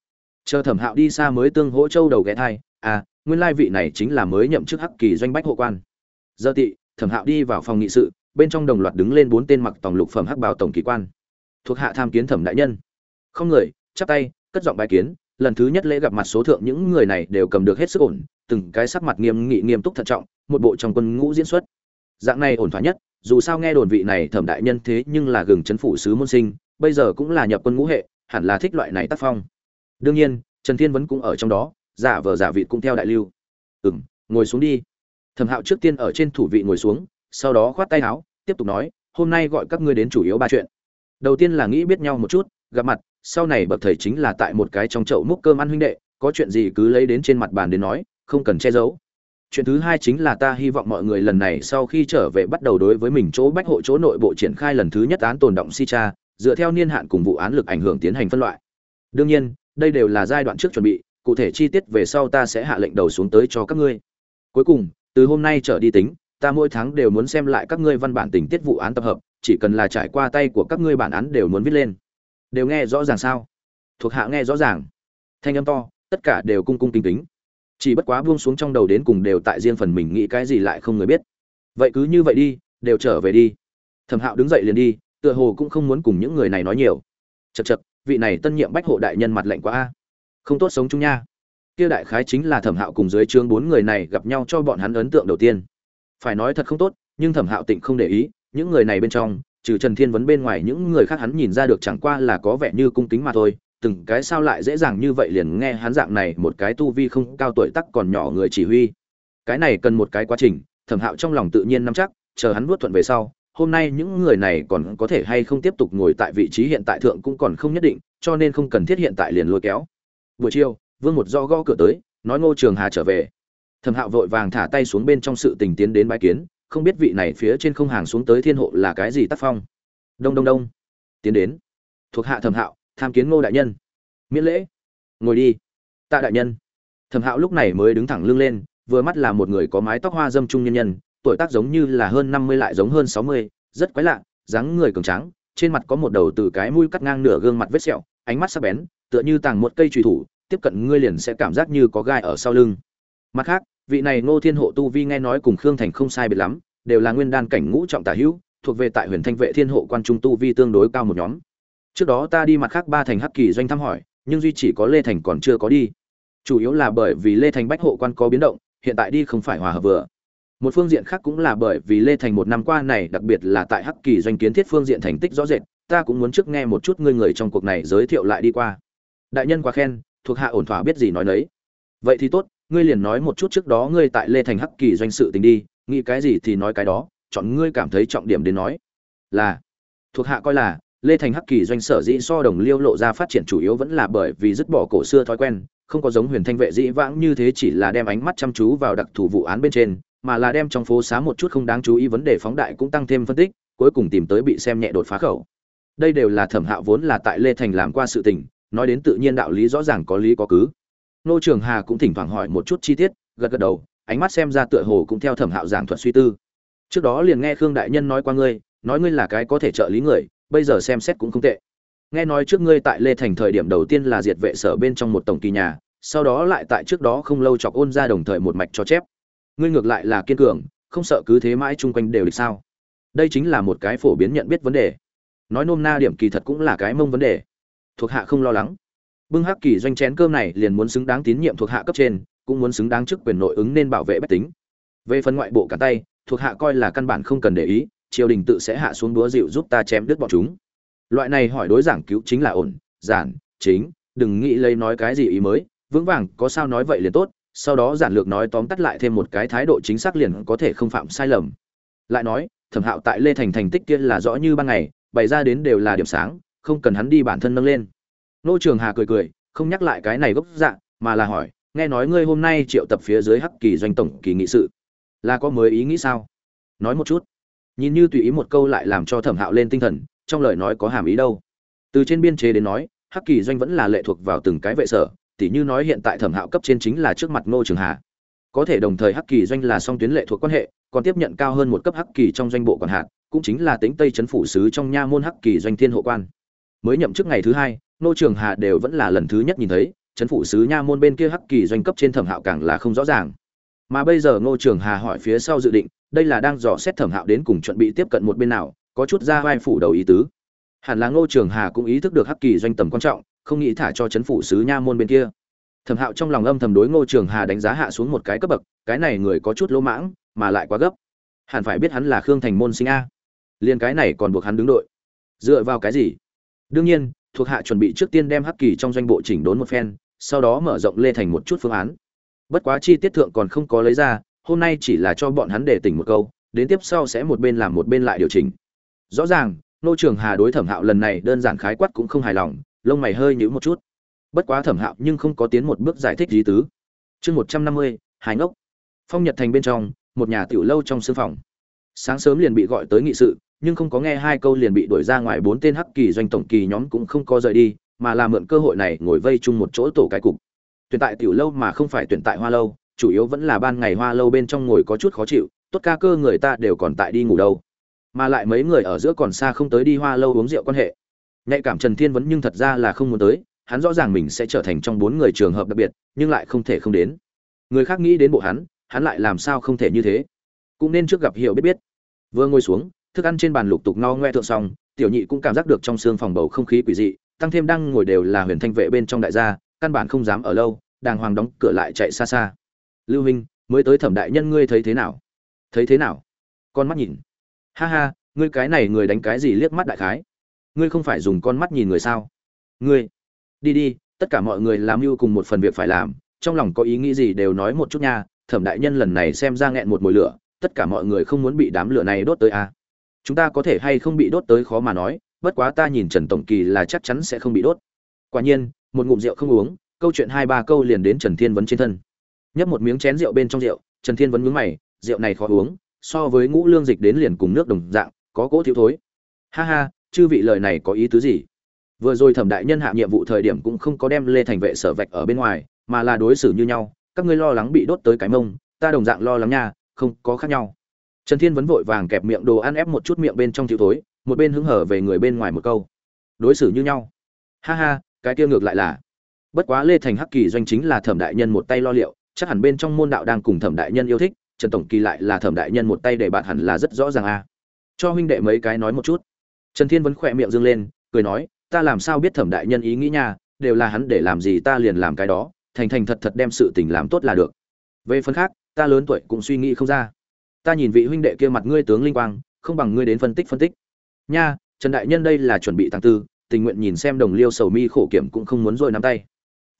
Chờ thẩm hạo đi xa mới tương hỗ châu đầu ghé thai à nguyên lai vị này chính là mới nhậm chức hắc kỳ doanh bách hộ quan. Giờ tị thẩm hạo đi vào phòng nghị sự, bên trong đồng loạt đứng lên bốn tên mặc tòng lục phẩm hắc bào tổng kỳ quan, thuộc hạ tham kiến thẩm đại nhân. Không người, chắp tay, cất giọng bài kiến, lần thứ nhất lễ gặp mặt số thượng những người này đều cầm được hết sức ổn, từng cái sắc mặt nghiêm nghị nghiêm túc thận trọng, một bộ trong quân ngũ diễn xuất. Dạng này ổn thỏa nhất, dù sao nghe đồn vị này thẩm đại nhân thế nhưng là gừng chấn phủ sứ môn sinh, bây giờ cũng là nhập quân ngũ hệ, hẳn là thích loại này tác phong. Đương nhiên, trần thiên vẫn cũng ở trong đó, giả vờ giả vị cũng theo đại lưu. Ừ ngồi xuống đi thẩm hạo trước tiên ở trên thủ vị ngồi xuống, sau đó khoát tay áo, tiếp tục nói, hôm nay gọi các ngươi đến chủ yếu ba chuyện. Đầu tiên là nghĩ biết nhau một chút, gặp mặt, sau này bậc thầy chính là tại một cái trong chậu múc cơm ăn huynh đệ, có chuyện gì cứ lấy đến trên mặt bàn đến nói, không cần che giấu. Chuyện thứ hai chính là ta hy vọng mọi người lần này sau khi trở về bắt đầu đối với mình chỗ bách hộ chỗ nội bộ triển khai lần thứ nhất án tồn động si cha, dựa theo niên hạn cùng vụ án lực ảnh hưởng tiến hành phân loại. Đương nhiên, đây đều là giai đoạn trước chuẩn bị, cụ thể chi tiết về sau ta sẽ hạ lệnh đầu xuống tới cho các ngươi. Cuối cùng từ hôm nay trở đi tính, ta mỗi tháng đều muốn xem lại các ngươi văn bản tình tiết vụ án tập hợp, chỉ cần là trải qua tay của các ngươi bản án đều muốn viết lên. Đều nghe rõ ràng sao? Thuộc hạ nghe rõ ràng. Thanh âm to, tất cả đều cung cung kính kính. Chỉ bất quá buông xuống trong đầu đến cùng đều tại riêng phần mình nghĩ cái gì lại không người biết. Vậy cứ như vậy đi, đều trở về đi. Thẩm hạo đứng dậy liền đi, tựa hồ cũng không muốn cùng những người này nói nhiều. Chật chật vị này tân nhiệm bách hộ đại nhân mặt lạnh quá a. Không tốt sống chung nha kia đại khái chính là thẩm hạo cùng dưới trướng bốn người này gặp nhau cho bọn hắn ấn tượng đầu tiên. Phải nói thật không tốt, nhưng thẩm hạo tịnh không để ý, những người này bên trong, trừ trần thiên vấn bên ngoài những người khác hắn nhìn ra được chẳng qua là có vẻ như cung kính mà thôi, từng cái sao lại dễ dàng như vậy liền nghe hắn dạng này một cái tu vi không cao tuổi tắc còn nhỏ người chỉ huy. Cái này cần một cái quá trình, thẩm hạo trong lòng tự nhiên nắm chắc, chờ hắn vuốt thuận về sau, hôm nay những người này còn có thể hay không tiếp tục ngồi tại vị trí hiện tại thượng cũng còn không nhất định, cho nên không cần thiết hiện tại liền lôi kéo. Buổi chiều vương một do gõ cửa tới, nói ngô trường hà trở về. Thẩm hạo vội vàng thả tay xuống bên trong sự tình tiến đến bãi kiến, không biết vị này phía trên không hàng xuống tới thiên hộ là cái gì tác phong. Đông đông đông. Tiến đến. Thuộc hạ thẩm hạo, tham kiến ngô đại nhân. Miễn lễ. Ngồi đi. Tạ đại nhân. Thẩm hạo lúc này mới đứng thẳng lưng lên, vừa mắt là một người có mái tóc hoa dâm trung nhân nhân, tuổi tác giống như là hơn năm mươi lại giống hơn sáu mươi, rất quái lạ, dáng người cường tráng, trên mặt có một đầu từ cái mũi cắt ngang nửa gương mặt vết sẹo, ánh mắt sắc bén, tựa như tàng một cây trùy thủ tiếp cận ngươi liền sẽ cảm giác như có gai ở sau lưng. Mặt khác, vị này ngô thiên hộ tu vi nghe nói cùng khương thành không sai biệt lắm, đều là nguyên đan cảnh ngũ trọng tả hữu, thuộc về tại huyền thanh vệ thiên hộ quan trung tu vi tương đối cao một nhóm. Trước đó ta đi mặt khác ba thành hắc kỳ doanh thăm hỏi, nhưng duy chỉ có lê thành còn chưa có đi. Chủ yếu là bởi vì lê thành bách hộ quan có biến động, hiện tại đi không phải hòa hợp vừa. Một phương diện khác cũng là bởi vì lê thành một năm qua này, đặc biệt là tại hắc kỳ doanh kiến thiết phương diện thành tích rõ rệt, ta cũng muốn trước nghe một chút ngươi người trong cuộc này giới thiệu lại đi qua. Đại nhân quá khen thuộc hạ ổn thỏa biết gì nói nấy. Vậy thì tốt, ngươi liền nói một chút trước đó ngươi tại lê thành hắc kỳ doanh sự tình đi, nghĩ cái gì thì nói cái đó, chọn ngươi cảm thấy trọng điểm đến nói. Là, thuộc hạ coi là, lê thành hắc kỳ doanh sở dĩ so đồng liêu lộ ra phát triển chủ yếu vẫn là bởi vì dứt bỏ cổ xưa thói quen, không có giống huyền thanh vệ dĩ vãng như thế chỉ là đem ánh mắt chăm chú vào đặc thù vụ án bên trên, mà là đem trong phố xá một chút không đáng chú ý vấn đề phóng đại cũng tăng thêm phân tích, cuối cùng tìm tới bị xem nhẹ đột phá khẩu. Đây đều là thẩm hạo vốn là tại lê thành làm qua sự tình nói đến tự nhiên đạo lý rõ ràng có lý có cứ. Nô trường hà cũng thỉnh thoảng hỏi một chút chi tiết, gật gật đầu, ánh mắt xem ra tựa hồ cũng theo thẩm hạo giảng thuật suy tư. Trước đó liền nghe khương đại nhân nói qua ngươi, nói ngươi là cái có thể trợ lý người, bây giờ xem xét cũng không tệ. Nghe nói trước ngươi tại lê thành thời điểm đầu tiên là diệt vệ sở bên trong một tổng kỳ nhà, sau đó lại tại trước đó không lâu chọc ôn ra đồng thời một mạch cho chép. Ngươi ngược lại là kiên cường, không sợ cứ thế mãi chung quanh đều được sao? Đây chính là một cái phổ biến nhận biết vấn đề. Nói nôm na điểm kỳ thật cũng là cái mông vấn đề thuộc hạ không lo lắng. Bưng hắc kỳ doanh chén cơm này liền muốn xứng đáng tín nhiệm thuộc hạ cấp trên, cũng muốn xứng đáng chức quyền nội ứng nên bảo vệ bách tính. Về phần ngoại bộ cả tay, thuộc hạ coi là căn bản không cần để ý, triều đình tự sẽ hạ xuống đúa dịu giúp ta chém đứt bọn chúng. Loại này hỏi đối giảng cứu chính là ổn, giản, chính, đừng nghĩ lấy nói cái gì ý mới, vững vàng, có sao nói vậy liền tốt, sau đó giản lược nói tóm tắt lại thêm một cái thái độ chính xác liền có thể không phạm sai lầm. Lại nói, thẩm hạo tại lê thành thành tích kia là rõ như ban ngày, bày ra đến đều là điểm sáng không cần hắn đi bản thân nâng lên. Nô trường hà cười cười, không nhắc lại cái này gốc dạng mà là hỏi, nghe nói ngươi hôm nay triệu tập phía dưới hắc kỳ doanh tổng kỳ nghị sự. Là có mới ý nghĩ sao? Nói một chút. Nhìn như tùy ý một câu lại làm cho thẩm hạo lên tinh thần, trong lời nói có hàm ý đâu. Từ trên biên chế đến nói, hắc kỳ doanh vẫn là lệ thuộc vào từng cái vệ sở, tỉ như nói hiện tại thẩm hạo cấp trên chính là trước mặt ngô trường hà. Có thể đồng thời hắc kỳ doanh là song tuyến lệ thuộc quan hệ, còn tiếp nhận cao hơn một cấp hắc kỳ trong doanh bộ quản hạt, cũng chính là tính tây chấn phủ sứ trong nha môn hắc kỳ doanh thiên hộ quan mới nhậm chức ngày thứ hai ngô trường hà đều vẫn là lần thứ nhất nhìn thấy, chấn phủ sứ nha môn bên kia hắc kỳ doanh cấp trên thẩm hạo càng là không rõ ràng. Mà bây giờ ngô trường hà hỏi phía sau dự định, đây là đang dò xét thẩm hạo đến cùng chuẩn bị tiếp cận một bên nào, có chút ra vai phủ đầu ý tứ. Hẳn là ngô trường hà cũng ý thức được hắc kỳ doanh tầm quan trọng, không nghĩ thả cho chấn phủ sứ nha môn bên kia. Thẩm hạo trong lòng âm thầm đối ngô trường hà đánh giá hạ xuống một cái cấp bậc, cái này người có chút lỗ mãng, mà lại quá gấp. Hẳn phải biết hắn là khương thành môn sinh a. Liền cái này còn buộc hắn đứng đội. Dựa vào cái gì? Đương nhiên, thuộc hạ chuẩn bị trước tiên đem hắc kỳ trong doanh bộ chỉnh đốn một phen, sau đó mở rộng lê thành một chút phương án. Bất quá chi tiết thượng còn không có lấy ra, hôm nay chỉ là cho bọn hắn để tỉnh một câu, đến tiếp sau sẽ một bên làm một bên lại điều chỉnh. Rõ ràng, nô trường hà đối thẩm hạo lần này đơn giản khái quát cũng không hài lòng, lông mày hơi nhíu một chút. Bất quá thẩm hạo nhưng không có tiến một bước giải thích lý tứ. Chương một trăm năm mươi hài ngốc. Phong nhật thành bên trong, một nhà tiểu lâu trong sương phòng. Sáng sớm liền bị gọi tới nghị sự nhưng không có nghe hai câu liền bị đuổi ra ngoài bốn tên hắc kỳ doanh tổng kỳ nhóm cũng không có rời đi, mà là mượn cơ hội này ngồi vây chung một chỗ tổ cái cục. Tuyển tại tiểu lâu mà không phải tuyển tại hoa lâu, chủ yếu vẫn là ban ngày hoa lâu bên trong ngồi có chút khó chịu, tốt ca cơ người ta đều còn tại đi ngủ đâu. Mà lại mấy người ở giữa còn xa không tới đi hoa lâu uống rượu quan hệ. Nhạy cảm trần thiên vẫn nhưng thật ra là không muốn tới, hắn rõ ràng mình sẽ trở thành trong bốn người trường hợp đặc biệt, nhưng lại không thể không đến. Người khác nghĩ đến bộ hắn hắn lại làm sao không thể như thế? Cũng nên trước gặp hiểu biết biết. Vừa ngồi xuống thức ăn trên bàn lục tục no ngoe thượng xong, tiểu nhị cũng cảm giác được trong xương phòng bầu không khí quỷ dị, tăng thêm đang ngồi đều là huyền thanh vệ bên trong đại gia, căn bản không dám ở lâu, đàng hoàng đóng cửa lại chạy xa xa. Lưu huynh mới tới thẩm đại nhân ngươi thấy thế nào? Thấy thế nào? Con mắt nhìn. Ha ha, ngươi cái này người đánh cái gì liếc mắt đại khái? Ngươi không phải dùng con mắt nhìn người sao? Ngươi. Đi đi, tất cả mọi người làm mưu cùng một phần việc phải làm, trong lòng có ý nghĩ gì đều nói một chút nha, thẩm đại nhân lần này xem ra nghẹn một mồi lửa, tất cả mọi người không muốn bị đám lửa này đốt tới à chúng ta có thể hay không bị đốt tới khó mà nói, bất quá ta nhìn trần tổng kỳ là chắc chắn sẽ không bị đốt. Quả nhiên, một ngụm rượu không uống, câu chuyện hai ba câu liền đến trần thiên vấn trên thân. Nhấp một miếng chén rượu bên trong rượu, trần thiên vấn nhướng mày, rượu này khó uống, so với ngũ lương dịch đến liền cùng nước đồng dạng, có cỗ thiếu thối. Ha ha, chư vị lời này có ý tứ gì? Vừa rồi thẩm đại nhân hạ nhiệm vụ thời điểm cũng không có đem lê thành vệ sở vạch ở bên ngoài, mà là đối xử như nhau, các ngươi lo lắng bị đốt tới cái mông, ta đồng dạng lo lắng nha, không có khác nhau trần thiên vẫn vội vàng kẹp miệng đồ ăn ép một chút miệng bên trong thiếu thối, một bên hứng hở về người bên ngoài một câu. Đối xử như nhau. Ha ha, cái kia ngược lại là. Bất quá lê thành hắc kỳ doanh chính là thẩm đại nhân một tay lo liệu, chắc hẳn bên trong môn đạo đang cùng thẩm đại nhân yêu thích, trần tổng kỳ lại là thẩm đại nhân một tay để bạn hẳn là rất rõ ràng a. Cho huynh đệ mấy cái nói một chút. Trần thiên vẫn khỏe miệng dương lên, cười nói, ta làm sao biết thẩm đại nhân ý nghĩ nha, đều là hắn để làm gì ta liền làm cái đó, thành thành thật thật đem sự tình làm tốt là được. Về phần khác, ta lớn tuổi cũng suy nghĩ không ra ta nhìn vị huynh đệ kia mặt ngươi tướng linh quang, không bằng ngươi đến phân tích phân tích. Nha, trần đại nhân đây là chuẩn bị tăng tư, tình nguyện nhìn xem đồng liêu sầu mi khổ kiểm cũng không muốn rồi nắm tay.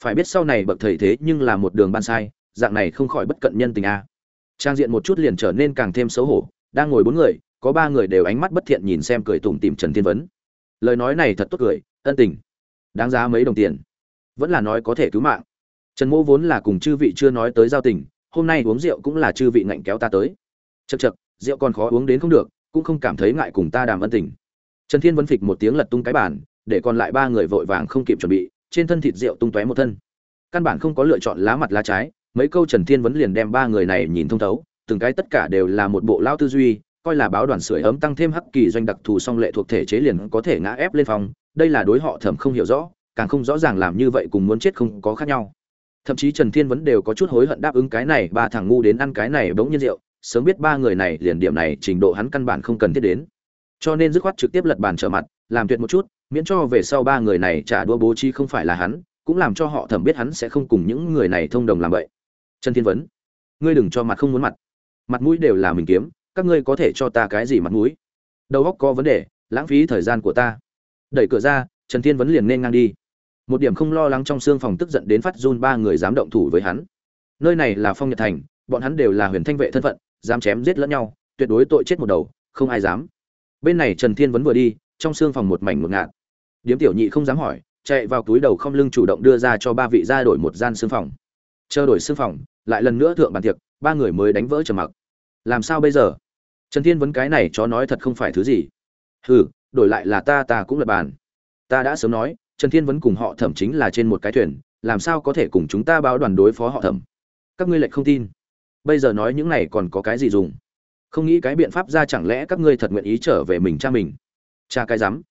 Phải biết sau này bậc thầy thế nhưng là một đường ban sai, dạng này không khỏi bất cận nhân tình a. Trang diện một chút liền trở nên càng thêm xấu hổ, đang ngồi bốn người, có ba người đều ánh mắt bất thiện nhìn xem cười tủm tìm trần thiên vấn. Lời nói này thật tốt cười, ân tình. Đáng giá mấy đồng tiền. Vẫn là nói có thể cứu mạng. Trần mô vốn là cùng chư vị chưa nói tới giao tình, hôm nay uống rượu cũng là chư vị ngạnh kéo ta tới chật chật, rượu còn khó uống đến không được, cũng không cảm thấy ngại cùng ta đàm ân tình. Trần thiên vân phịch một tiếng lật tung cái bàn, để còn lại ba người vội vàng không kịp chuẩn bị, trên thân thịt rượu tung tóe một thân. Căn bản không có lựa chọn lá mặt lá trái, mấy câu trần thiên vấn liền đem ba người này nhìn thông thấu, từng cái tất cả đều là một bộ lao tư duy, coi là báo đoàn sưởi ấm tăng thêm hắc kỳ doanh đặc thù song lệ thuộc thể chế liền có thể ngã ép lên phòng, đây là đối họ thẩm không hiểu rõ, càng không rõ ràng làm như vậy cùng muốn chết không có khác nhau. Thậm chí trần thiên vấn đều có chút hối hận đáp ứng cái này, ba thằng ngu đến ăn cái này bỗng nhiên rượu sớm biết ba người này liền điểm này trình độ hắn căn bản không cần thiết đến. Cho nên dứt khoát trực tiếp lật bàn trở mặt, làm tuyệt một chút, miễn cho về sau ba người này trả đua bố trí không phải là hắn, cũng làm cho họ thẩm biết hắn sẽ không cùng những người này thông đồng làm vậy. Trần thiên vấn, ngươi đừng cho mặt không muốn mặt. Mặt mũi đều là mình kiếm, các ngươi có thể cho ta cái gì mặt mũi? Đầu óc có vấn đề, lãng phí thời gian của ta. Đẩy cửa ra, trần thiên vấn liền nên ngang đi. Một điểm không lo lắng trong xương phòng tức giận đến phát run ba người dám động thủ với hắn. Nơi này là phong nhật thành, bọn hắn đều là huyền thanh vệ thân phận dám chém giết lẫn nhau, tuyệt đối tội chết một đầu, không ai dám. Bên này trần thiên vấn vừa đi, trong xương phòng một mảnh một ngạt. Điếm tiểu nhị không dám hỏi, chạy vào túi đầu không lưng chủ động đưa ra cho ba vị ra đổi một gian xương phòng. Chờ đổi xương phòng, lại lần nữa thượng bàn tiệc, ba người mới đánh vỡ trầm mặc. Làm sao bây giờ? Trần thiên vấn cái này chó nói thật không phải thứ gì. Hừ, đổi lại là ta ta cũng lập bàn. Ta đã sớm nói, trần thiên vấn cùng họ thẩm chính là trên một cái thuyền, làm sao có thể cùng chúng ta báo đoàn đối phó họ thẩm? Các ngươi lại không tin bây giờ nói những này còn có cái gì dùng? Không nghĩ cái biện pháp ra chẳng lẽ các ngươi thật nguyện ý trở về mình cha mình? Cha cái dám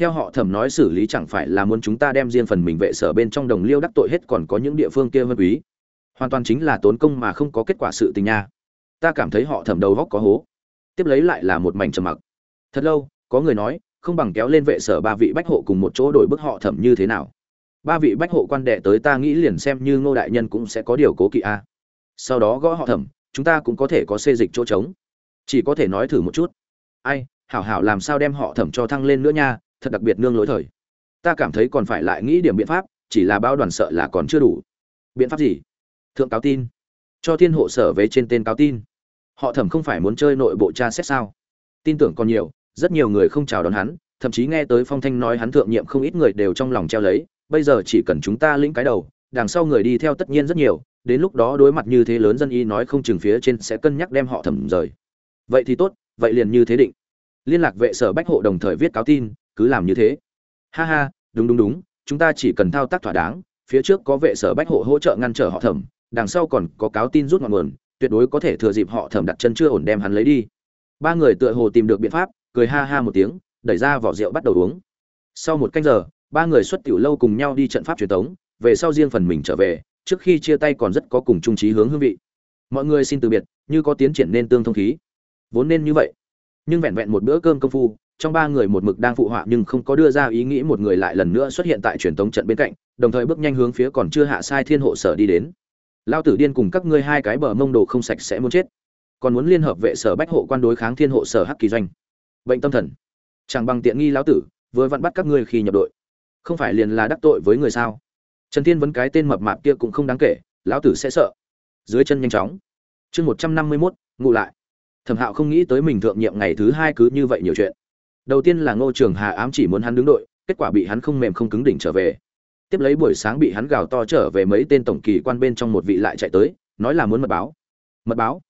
theo họ thẩm nói xử lý chẳng phải là muốn chúng ta đem riêng phần mình vệ sở bên trong đồng liêu đắc tội hết còn có những địa phương kia vân quý. Hoàn toàn chính là tốn công mà không có kết quả sự tình nha. Ta cảm thấy họ thẩm đầu góc có hố. Tiếp lấy lại là một mảnh trầm mặc. Thật lâu, có người nói, không bằng kéo lên vệ sở ba vị bách hộ cùng một chỗ đổi bức họ thẩm như thế nào? Ba vị bách hộ quan đệ tới ta nghĩ liền xem như ngô đại nhân cũng sẽ có điều cố kỵ a sau đó gõ họ thẩm, chúng ta cũng có thể có xê dịch chỗ trống. Chỉ có thể nói thử một chút. Ai, hảo hảo làm sao đem họ thẩm cho thăng lên nữa nha, thật đặc biệt nương lối thời. Ta cảm thấy còn phải lại nghĩ điểm biện pháp, chỉ là bao đoàn sợ là còn chưa đủ. Biện pháp gì? Thượng cáo tin. Cho thiên hộ sở về trên tên cáo tin. Họ thẩm không phải muốn chơi nội bộ tra xét sao? Tin tưởng còn nhiều, rất nhiều người không chào đón hắn, thậm chí nghe tới phong thanh nói hắn thượng nhiệm không ít người đều trong lòng treo lấy, bây giờ chỉ cần chúng ta lĩnh cái đầu, đằng sau người đi theo tất nhiên rất nhiều đến lúc đó đối mặt như thế lớn dân y nói không chừng phía trên sẽ cân nhắc đem họ thẩm rời. Vậy thì tốt, vậy liền như thế định. Liên lạc vệ sở bách hộ đồng thời viết cáo tin, cứ làm như thế. Ha ha, đúng đúng đúng, chúng ta chỉ cần thao tác thỏa đáng, phía trước có vệ sở bách hộ hỗ trợ ngăn trở họ thẩm, đằng sau còn có cáo tin rút ngọn nguồn, tuyệt đối có thể thừa dịp họ thẩm đặt chân chưa ổn đem hắn lấy đi. Ba người tựa hồ tìm được biện pháp, cười ha ha một tiếng, đẩy ra vỏ rượu bắt đầu uống. Sau một canh giờ, ba người xuất tiểu lâu cùng nhau đi trận pháp truyền thống về sau riêng phần mình trở về trước khi chia tay còn rất có cùng trung trí hướng hương vị. Mọi người xin từ biệt, như có tiến triển nên tương thông khí. Vốn nên như vậy. Nhưng vẹn vẹn một bữa cơm công phu, trong ba người một mực đang phụ họa nhưng không có đưa ra ý nghĩ một người lại lần nữa xuất hiện tại truyền thống trận bên cạnh, đồng thời bước nhanh hướng phía còn chưa hạ sai thiên hộ sở đi đến. Lao tử điên cùng các ngươi hai cái bờ mông đồ không sạch sẽ muốn chết. Còn muốn liên hợp vệ sở bách hộ quan đối kháng thiên hộ sở hắc kỳ doanh. Bệnh tâm thần. Chẳng bằng tiện nghi lão tử, vừa vặn bắt các ngươi khi nhập đội. Không phải liền là đắc tội với người sao? Trần thiên vấn cái tên mập mạp kia cũng không đáng kể, lão tử sẽ sợ. Dưới chân nhanh chóng. Chương một trăm năm mươi mốt ngụ lại. Thẩm hạo không nghĩ tới mình thượng nhiệm ngày thứ hai cứ như vậy nhiều chuyện. Đầu tiên là ngô trường hà ám chỉ muốn hắn đứng đội, kết quả bị hắn không mềm không cứng đỉnh trở về. Tiếp lấy buổi sáng bị hắn gào to trở về mấy tên tổng kỳ quan bên trong một vị lại chạy tới, nói là muốn mật báo. Mật báo?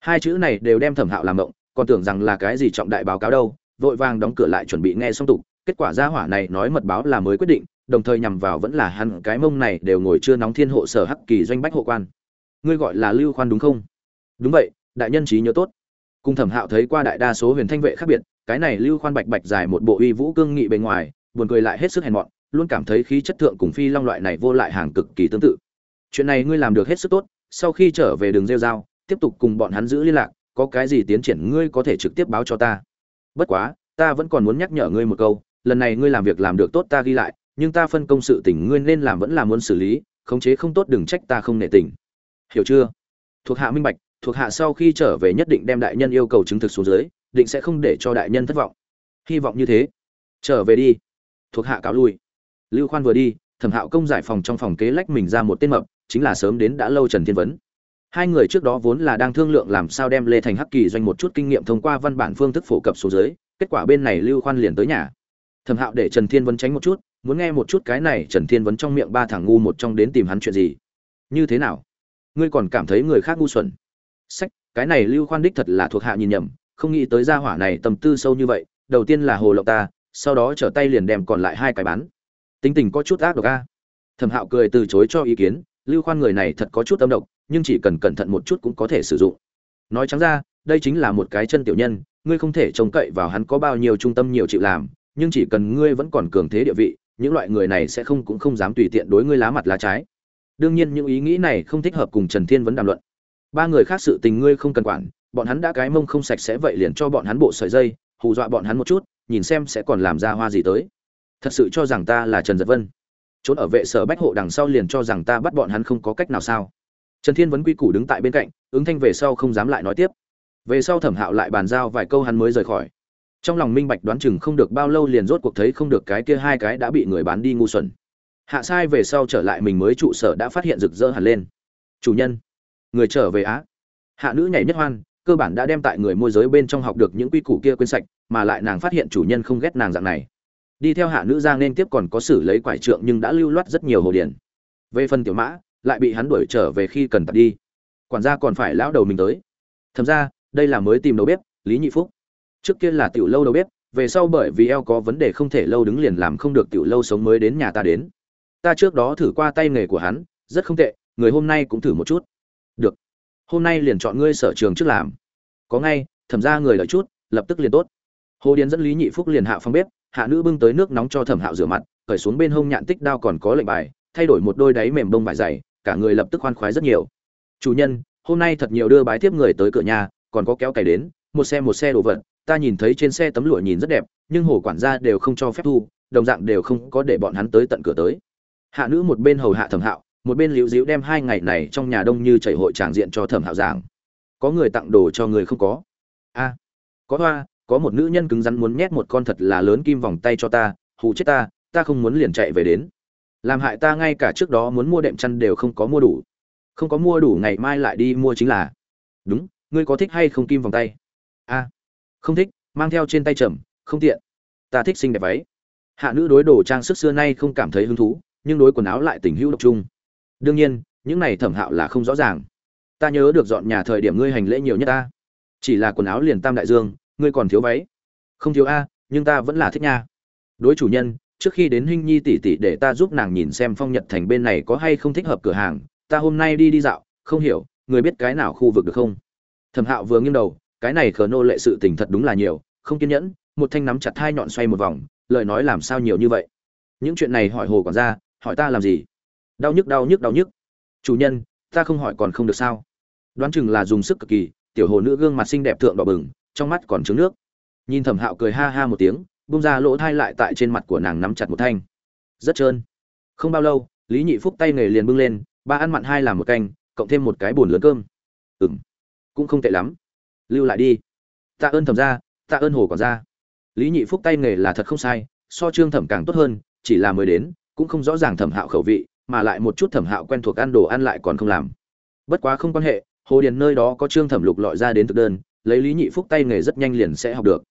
Hai chữ này đều đem thẩm hạo làm động, còn tưởng rằng là cái gì trọng đại báo cáo đâu, vội vàng đóng cửa lại chuẩn bị nghe xong tục. Kết quả gia hỏa này nói mật báo là mới quyết định đồng thời nhằm vào vẫn là hắn, cái mông này đều ngồi chưa nóng thiên hộ sở hắc kỳ doanh bách hộ quan. Ngươi gọi là lưu khoan đúng không? Đúng vậy, đại nhân trí nhớ tốt. Cùng thẩm hạo thấy qua đại đa số huyền thanh vệ khác biệt, cái này lưu khoan bạch bạch dài một bộ uy vũ cương nghị bề ngoài, buồn cười lại hết sức hèn mọn, luôn cảm thấy khí chất thượng cùng phi long loại này vô lại hàng cực kỳ tương tự. Chuyện này ngươi làm được hết sức tốt, sau khi trở về đường rêu dao tiếp tục cùng bọn hắn giữ liên lạc, có cái gì tiến triển ngươi có thể trực tiếp báo cho ta. Bất quá, ta vẫn còn muốn nhắc nhở ngươi một câu, lần này ngươi làm việc làm được tốt ta ghi lại nhưng ta phân công sự tình ngươi nên làm vẫn là muốn xử lý, khống chế không tốt đừng trách ta không nể tình. Hiểu chưa? Thuộc hạ minh bạch, thuộc hạ sau khi trở về nhất định đem đại nhân yêu cầu chứng thực xuống dưới, định sẽ không để cho đại nhân thất vọng. Hy vọng như thế. Trở về đi. Thuộc hạ cáo lui. Lưu khoan vừa đi, thẩm hạo công giải phòng trong phòng kế lách mình ra một tên mập, chính là sớm đến đã lâu trần thiên vấn. Hai người trước đó vốn là đang thương lượng làm sao đem lê thành hắc kỳ doanh một chút kinh nghiệm thông qua văn bản phương thức phổ cập số dưới, kết quả bên này lưu khoan liền tới nhà thẩm hạo để trần thiên vấn tránh một chút, muốn nghe một chút cái này trần thiên vấn trong miệng ba thằng ngu một trong đến tìm hắn chuyện gì. Như thế nào? Ngươi còn cảm thấy người khác ngu xuẩn? Sách, cái này lưu khoan đích thật là thuộc hạ nhìn nhầm, không nghĩ tới gia hỏa này tầm tư sâu như vậy, đầu tiên là hồ lộng ta, sau đó trở tay liền đem còn lại hai cái bán. Tính tình có chút ác độc a. Thẩm hạo cười từ chối cho ý kiến, lưu khoan người này thật có chút âm độc, nhưng chỉ cần cẩn thận một chút cũng có thể sử dụng. Nói trắng ra, đây chính là một cái chân tiểu nhân, ngươi không thể trông cậy vào hắn có bao nhiêu trung tâm nhiều chịu làm nhưng chỉ cần ngươi vẫn còn cường thế địa vị, những loại người này sẽ không cũng không dám tùy tiện đối ngươi lá mặt lá trái. Đương nhiên những ý nghĩ này không thích hợp cùng trần thiên vấn đàm luận. Ba người khác sự tình ngươi không cần quản, bọn hắn đã cái mông không sạch sẽ vậy liền cho bọn hắn bộ sợi dây, hù dọa bọn hắn một chút, nhìn xem sẽ còn làm ra hoa gì tới. Thật sự cho rằng ta là trần giật vân. Trốn ở vệ sở bách hộ đằng sau liền cho rằng ta bắt bọn hắn không có cách nào sao. Trần thiên vấn quy củ đứng tại bên cạnh, ứng thanh về sau không dám lại nói tiếp. Về sau thẩm hạo lại bàn giao vài câu hắn mới rời khỏi trong lòng minh bạch đoán chừng không được bao lâu liền rốt cuộc thấy không được cái kia hai cái đã bị người bán đi ngu xuẩn. Hạ sai về sau trở lại mình mới trụ sở đã phát hiện rực rỡ hẳn lên. Chủ nhân, người trở về á? Hạ nữ nhảy nhất hoan, cơ bản đã đem tại người môi giới bên trong học được những quy củ kia quên sạch, mà lại nàng phát hiện chủ nhân không ghét nàng dạng này. Đi theo hạ nữ ra nên tiếp còn có xử lấy quải trượng nhưng đã lưu loát rất nhiều hồ điển về phần tiểu mã, lại bị hắn đuổi trở về khi cần tập đi. Quản gia còn phải lão đầu mình tới. Thầm ra đây là mới tìm đầu bếp, lý nhị phúc trước kia là tiểu lâu đầu bếp, về sau bởi vì eo có vấn đề không thể lâu đứng liền làm không được tiểu lâu sống mới đến nhà ta đến. Ta trước đó thử qua tay nghề của hắn, rất không tệ, người hôm nay cũng thử một chút. Được. Hôm nay liền chọn ngươi sở trường trước làm. Có ngay, thẩm ra người lợi chút, lập tức liền tốt. Hồ điền dẫn lý nhị phúc liền hạ phòng bếp, hạ nữ bưng tới nước nóng cho thẩm hạo rửa mặt, cởi xuống bên hông nhạn tích đao còn có lệnh bài, thay đổi một đôi đáy mềm bông vải dày, cả người lập tức khoan khoái rất nhiều. Chủ nhân, hôm nay thật nhiều đưa bái tiếp người tới cửa nhà, còn có kéo cày đến, một xe một xe đồ vật ta nhìn thấy trên xe tấm lụa nhìn rất đẹp, nhưng hồ quản gia đều không cho phép thu, đồng dạng đều không có để bọn hắn tới tận cửa tới. Hạ nữ một bên hầu hạ thẩm hạo, một bên liễu diễu đem hai ngày này trong nhà đông như chảy hội tràng diện cho thẩm hạo giảng. Có người tặng đồ cho người không có? A, có hoa, có một nữ nhân cứng rắn muốn nhét một con thật là lớn kim vòng tay cho ta, hù chết ta ta không muốn liền chạy về đến. Làm hại ta ngay cả trước đó muốn mua đệm chăn đều không có mua đủ. Không có mua đủ ngày mai lại đi mua chính là. Đúng, ngươi có thích hay không kim vòng tay? A không thích, mang theo trên tay trầm, không tiện. Ta thích xinh đẹp váy. Hạ nữ đối đồ trang sức xưa nay không cảm thấy hứng thú, nhưng đối quần áo lại tình hữu độc trung đương nhiên, những này thẩm hạo là không rõ ràng. Ta nhớ được dọn nhà thời điểm ngươi hành lễ nhiều nhất ta. Chỉ là quần áo liền tam đại dương, ngươi còn thiếu váy. Không thiếu a, nhưng ta vẫn là thích nha. Đối chủ nhân, trước khi đến huynh nhi tỷ tỷ để ta giúp nàng nhìn xem phong nhật thành bên này có hay không thích hợp cửa hàng. Ta hôm nay đi đi dạo, không hiểu, người biết cái nào khu vực được không? Thẩm hạo vừa nghiêng đầu cái này khờ nô lệ sự tình thật đúng là nhiều, không kiên nhẫn, một thanh nắm chặt hai nhọn xoay một vòng, lời nói làm sao nhiều như vậy? Những chuyện này hỏi hồ còn ra hỏi ta làm gì? Đau nhức đau nhức đau nhức. Chủ nhân, ta không hỏi còn không được sao? Đoán chừng là dùng sức cực kỳ, tiểu hồ nữ gương mặt xinh đẹp thượng đỏ bừng, trong mắt còn trứng nước. Nhìn thẩm hạo cười ha ha một tiếng, bung ra lỗ thai lại tại trên mặt của nàng nắm chặt một thanh. Rất trơn. Không bao lâu, lý nhị phúc tay nghề liền bưng lên, ba ăn mặn hai làm một canh, cộng thêm một cái bùn lớn cơm. Ừng cũng không tệ lắm lưu lại đi. Tạ ơn thẩm ra tạ ơn hồ còn ra lý nhị phúc tay nghề là thật không sai, so trương thẩm càng tốt hơn, chỉ là mới đến, cũng không rõ ràng thẩm hạo khẩu vị, mà lại một chút thẩm hạo quen thuộc ăn đồ ăn lại còn không làm. Bất quá không quan hệ, hồ điền nơi đó có trương thẩm lục lọi ra đến thực đơn, lấy lý nhị phúc tay nghề rất nhanh liền sẽ học được.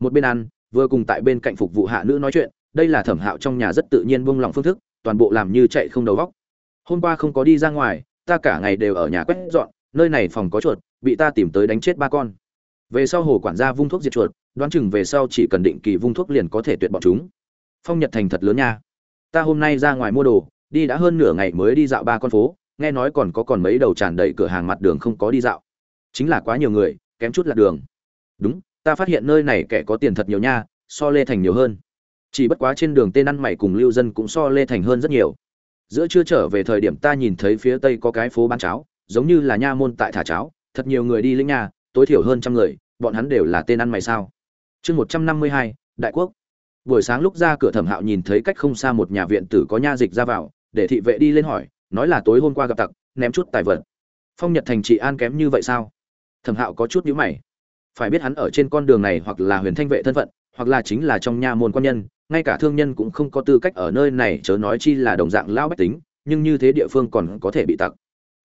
Một bên ăn, vừa cùng tại bên cạnh phục vụ hạ nữ nói chuyện, đây là thẩm hạo trong nhà rất tự nhiên buông lòng phương thức, toàn bộ làm như chạy không đầu góc hôm qua không có đi ra ngoài, ta cả ngày đều ở nhà quét dọn, nơi này phòng có chuột bị ta tìm tới đánh chết ba con. Về sau hồ quản gia vung thuốc diệt chuột, đoán chừng về sau chỉ cần định kỳ vung thuốc liền có thể tuyệt bọn chúng. Phong nhật thành thật lớn nha. Ta hôm nay ra ngoài mua đồ, đi đã hơn nửa ngày mới đi dạo ba con phố, nghe nói còn có còn mấy đầu tràn đầy cửa hàng mặt đường không có đi dạo. Chính là quá nhiều người, kém chút lạc đường. Đúng, ta phát hiện nơi này kẻ có tiền thật nhiều nha, so lê thành nhiều hơn. Chỉ bất quá trên đường tên ăn mày cùng lưu dân cũng so lê thành hơn rất nhiều. Giữa chưa trở về thời điểm ta nhìn thấy phía tây có cái phố bán cháo, giống như là nha môn tại thả cháo thật nhiều người đi lĩnh nhà, tối thiểu hơn trăm người, bọn hắn đều là tên ăn mày sao. Chương một trăm năm mươi hai, đại quốc. Buổi sáng lúc ra cửa thẩm hạo nhìn thấy cách không xa một nhà viện tử có nha dịch ra vào, để thị vệ đi lên hỏi, nói là tối hôm qua gặp tặc, ném chút tài vật. Phong nhật thành trị an kém như vậy sao? Thẩm hạo có chút nhữ mày. Phải biết hắn ở trên con đường này hoặc là huyền thanh vệ thân phận, hoặc là chính là trong nha môn quan nhân, ngay cả thương nhân cũng không có tư cách ở nơi này chớ nói chi là đồng dạng lao bách tính, nhưng như thế địa phương còn có thể bị tặc.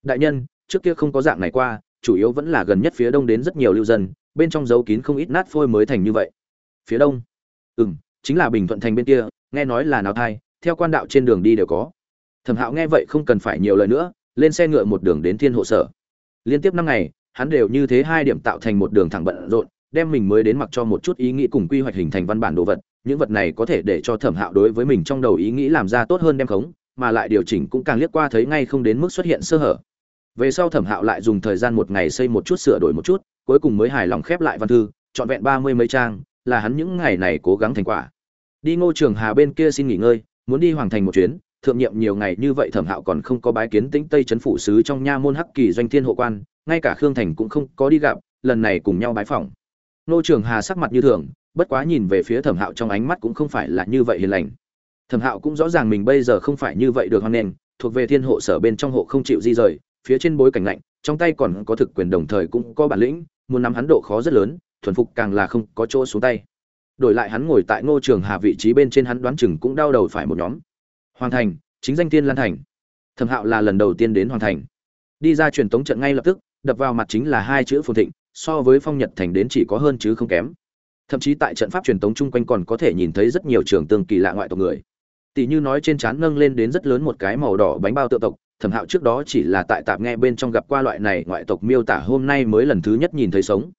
Đại nhân, trước kia không có dạng này qua chủ yếu vẫn là gần nhất phía đông đến rất nhiều lưu dân, bên trong dấu kín không ít nát phôi mới thành như vậy. Phía đông? Ừ m chính là bình thuận thành bên kia, nghe nói là nào thai, theo quan đạo trên đường đi đều có. Thẩm hạo nghe vậy không cần phải nhiều lời nữa, lên xe ngựa một đường đến thiên hộ sở. Liên tiếp năm ngày, hắn đều như thế hai điểm tạo thành một đường thẳng bận rộn, đem mình mới đến mặc cho một chút ý nghĩ cùng quy hoạch hình thành văn bản đồ vật, những vật này có thể để cho thẩm hạo đối với mình trong đầu ý nghĩ làm ra tốt hơn đem khống, mà lại điều chỉnh cũng càng liếc qua thấy ngay không đến mức xuất hiện sơ hở về sau thẩm hạo lại dùng thời gian một ngày xây một chút, sửa đổi một chút, cuối cùng mới hài lòng khép lại văn thư, trọn vẹn ba mươi mấy trang, là hắn những ngày này cố gắng thành quả. Đi ngô trường hà bên kia xin nghỉ ngơi, muốn đi hoàng thành một chuyến, thượng nhiệm nhiều ngày như vậy thẩm hạo còn không có bái kiến tĩnh tây trấn phủ sứ trong nha môn hắc kỳ doanh thiên hộ quan, ngay cả khương thành cũng không có đi gặp, lần này cùng nhau bái phỏng. Ngô trường hà sắc mặt như thường, bất quá nhìn về phía thẩm hạo trong ánh mắt cũng không phải là như vậy hiền lành. Thẩm hạo cũng rõ ràng mình bây giờ không phải như vậy được hoan nghênh, thuộc về thiên hộ sở bên trong hộ không chịu di rời phía trên bối cảnh lạnh, trong tay còn có thực quyền đồng thời cũng có bản lĩnh, muốn nắm hắn độ khó rất lớn, thuần phục càng là không có chỗ xuống tay. Đổi lại hắn ngồi tại ngô trường hà vị trí bên trên hắn đoán chừng cũng đau đầu phải một nhóm. Hoàng thành, chính danh tiên lan thành. Thẩm hạo là lần đầu tiên đến hoàng thành. Đi ra truyền tống trận ngay lập tức, đập vào mặt chính là hai chữ phồn thịnh, so với phong nhật thành đến chỉ có hơn chứ không kém. Thậm chí tại trận pháp truyền tống chung quanh còn có thể nhìn thấy rất nhiều trường tương kỳ lạ ngoại tộc người. Tỷ như nói trên trán nâng lên đến rất lớn một cái màu đỏ bánh bao tự tộc thẩm hạo trước đó chỉ là tại tạp nghe bên trong gặp qua loại này ngoại tộc miêu tả hôm nay mới lần thứ nhất nhìn thấy sống.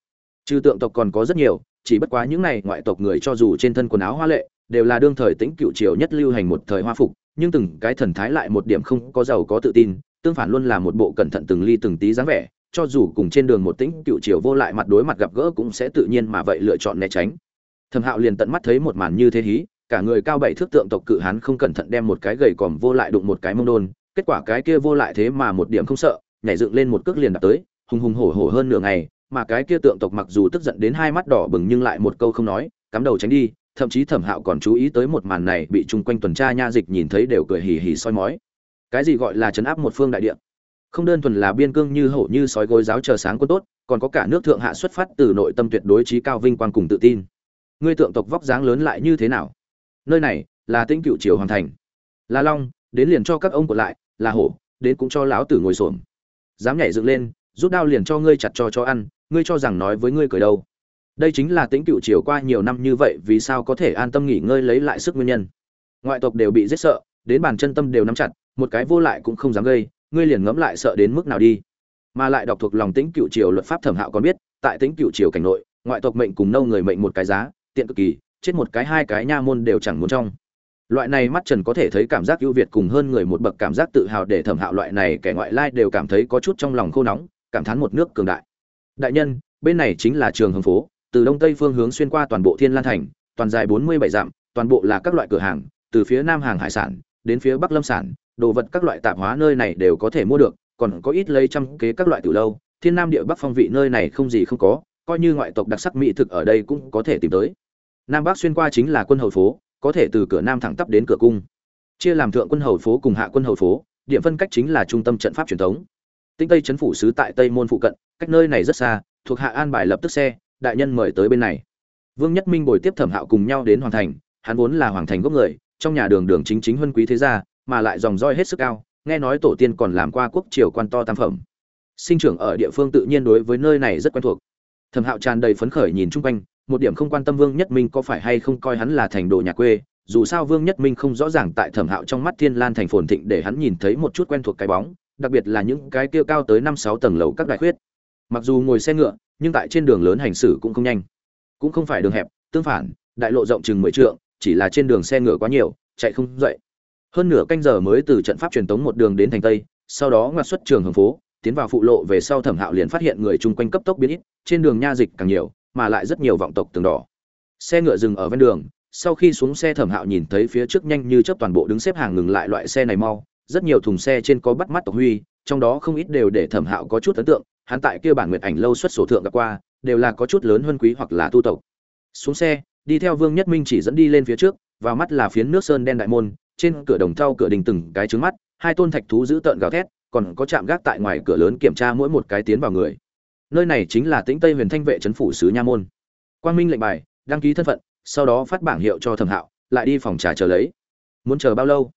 Trừ tượng tộc còn có rất nhiều, chỉ bất quá những này ngoại tộc người cho dù trên thân quần áo hoa lệ, đều là đương thời tĩnh cựu triều nhất lưu hành một thời hoa phục, nhưng từng cái thần thái lại một điểm không có giàu có tự tin, tương phản luôn là một bộ cẩn thận từng ly từng tí dáng vẻ, cho dù cùng trên đường một tĩnh cựu triều vô lại mặt đối mặt gặp gỡ cũng sẽ tự nhiên mà vậy lựa chọn né tránh. Thẩm hạo liền tận mắt thấy một màn như thế hí, cả người cao bảy thước tượng tộc cự hán không cẩn thận đem một cái gầy còm vô lại đụng một cái mông đôn kết quả cái kia vô lại thế mà một điểm không sợ, nhảy dựng lên một cước liền đạp tới, hùng hùng hổ hổ hơn nửa ngày, mà cái kia tượng tộc mặc dù tức giận đến hai mắt đỏ bừng nhưng lại một câu không nói, cắm đầu tránh đi, thậm chí thẩm hạo còn chú ý tới một màn này bị chung quanh tuần tra nha dịch nhìn thấy đều cười hì hì soi mói. Cái gì gọi là chấn áp một phương đại địa? Không đơn thuần là biên cương như hổ như sói gối giáo chờ sáng quân tốt, còn có cả nước thượng hạ xuất phát từ nội tâm tuyệt đối trí cao vinh quang cùng tự tin. Ngươi tượng tộc vóc dáng lớn lại như thế nào? Nơi này là tinh cựu triều hoàn thành. La long, đến liền cho các ông của lại là hổ, đến cũng cho lão tử ngồi xổm. Dám nhảy dựng lên, rút đao liền cho ngươi chặt cho cho ăn, ngươi cho rằng nói với ngươi cười đâu. Đây chính là tính cựu triều qua nhiều năm như vậy, vì sao có thể an tâm nghỉ ngơi lấy lại sức nguyên nhân? Ngoại tộc đều bị giết sợ, đến bàn chân tâm đều nắm chặt, một cái vô lại cũng không dám gây, ngươi liền ngẫm lại sợ đến mức nào đi. Mà lại đọc thuộc lòng tính cựu triều luật pháp thẩm hạo còn biết, tại tính cựu triều cảnh nội, ngoại tộc mệnh cùng nâu người mệnh một cái giá, tiện cực kỳ, chết một cái hai cái nha môn đều chẳng muốn trong loại này mắt trần có thể thấy cảm giác ưu việt cùng hơn người một bậc cảm giác tự hào để thẩm hạo loại này kẻ ngoại lai đều cảm thấy có chút trong lòng khô nóng, cảm thán một nước cường đại. Đại nhân, bên này chính là trường hồng phố, từ đông tây phương hướng xuyên qua toàn bộ thiên lan thành, toàn dài bốn mươi bảy dặm, toàn bộ là các loại cửa hàng, từ phía nam hàng hải sản, đến phía bắc lâm sản, đồ vật các loại tạp hóa nơi này đều có thể mua được, còn có ít lấy trăm kế các loại từ lâu, thiên nam địa bắc phong vị nơi này không gì không có, coi như ngoại tộc đặc sắc mỹ thực ở đây cũng có thể tìm tới. Nam bắc xuyên qua chính là quân hầu phố có thể từ cửa nam thẳng tắp đến cửa cung. Chia làm thượng quân hầu phố cùng hạ quân hầu phố, điểm phân cách chính là trung tâm trận pháp truyền thống. Tinh tây chấn phủ sứ tại tây môn phụ cận, cách nơi này rất xa, thuộc hạ an bài lập tức xe, đại nhân mời tới bên này. Vương nhất minh bồi tiếp thẩm hạo cùng nhau đến hoàng thành, hắn vốn là hoàng thành gốc người, trong nhà đường đường chính chính huân quý thế gia, mà lại dòng roi hết sức cao, nghe nói tổ tiên còn làm qua quốc triều quan to tam phẩm. Sinh trưởng ở địa phương tự nhiên đối với nơi này rất quen thuộc. Thẩm hạo tràn đầy phấn khởi nhìn chung quanh một điểm không quan tâm vương nhất minh có phải hay không coi hắn là thành đồ nhà quê, dù sao vương nhất minh không rõ ràng tại thẩm hạo trong mắt thiên lan thành phồn thịnh để hắn nhìn thấy một chút quen thuộc cái bóng, đặc biệt là những cái kia cao tới năm sáu tầng lầu các đại khuyết. Mặc dù ngồi xe ngựa, nhưng tại trên đường lớn hành xử cũng không nhanh. Cũng không phải đường hẹp, tương phản, đại lộ rộng chừng mười trượng, chỉ là trên đường xe ngựa quá nhiều, chạy không dậy. Hơn nửa canh giờ mới từ trận pháp truyền tống một đường đến thành tây, sau đó ngoặt xuất trường hồng phố, tiến vào phụ lộ về sau thẩm hạo liền phát hiện người chung quanh cấp tốc biến ít, trên đường nha dịch càng nhiều mà lại rất nhiều vọng tộc tường đỏ. Xe ngựa dừng ở ven đường, sau khi xuống xe thẩm hạo nhìn thấy phía trước nhanh như chớp toàn bộ đứng xếp hàng ngừng lại loại xe này mau, rất nhiều thùng xe trên có bắt mắt tộc huy, trong đó không ít đều để thẩm hạo có chút ấn tượng, hắn tại kia bản nguyệt ảnh lâu xuất sổ thượng gặp qua, đều là có chút lớn hơn quý hoặc là tu tộc. Xuống xe, đi theo vương nhất minh chỉ dẫn đi lên phía trước, vào mắt là phiến nước sơn đen đại môn, trên cửa đồng thau cửa đình từng cái trứng mắt, hai tôn thạch thú giữ tợn gào thét, còn có chạm gác tại ngoài cửa lớn kiểm tra mỗi một cái tiến vào người nơi này chính là tĩnh tây huyền thanh vệ trấn phủ sứ nha môn. Quang minh lệnh bài, đăng ký thân phận, sau đó phát bảng hiệu cho thẩm hạo, lại đi phòng trà chờ lấy. Muốn chờ bao lâu?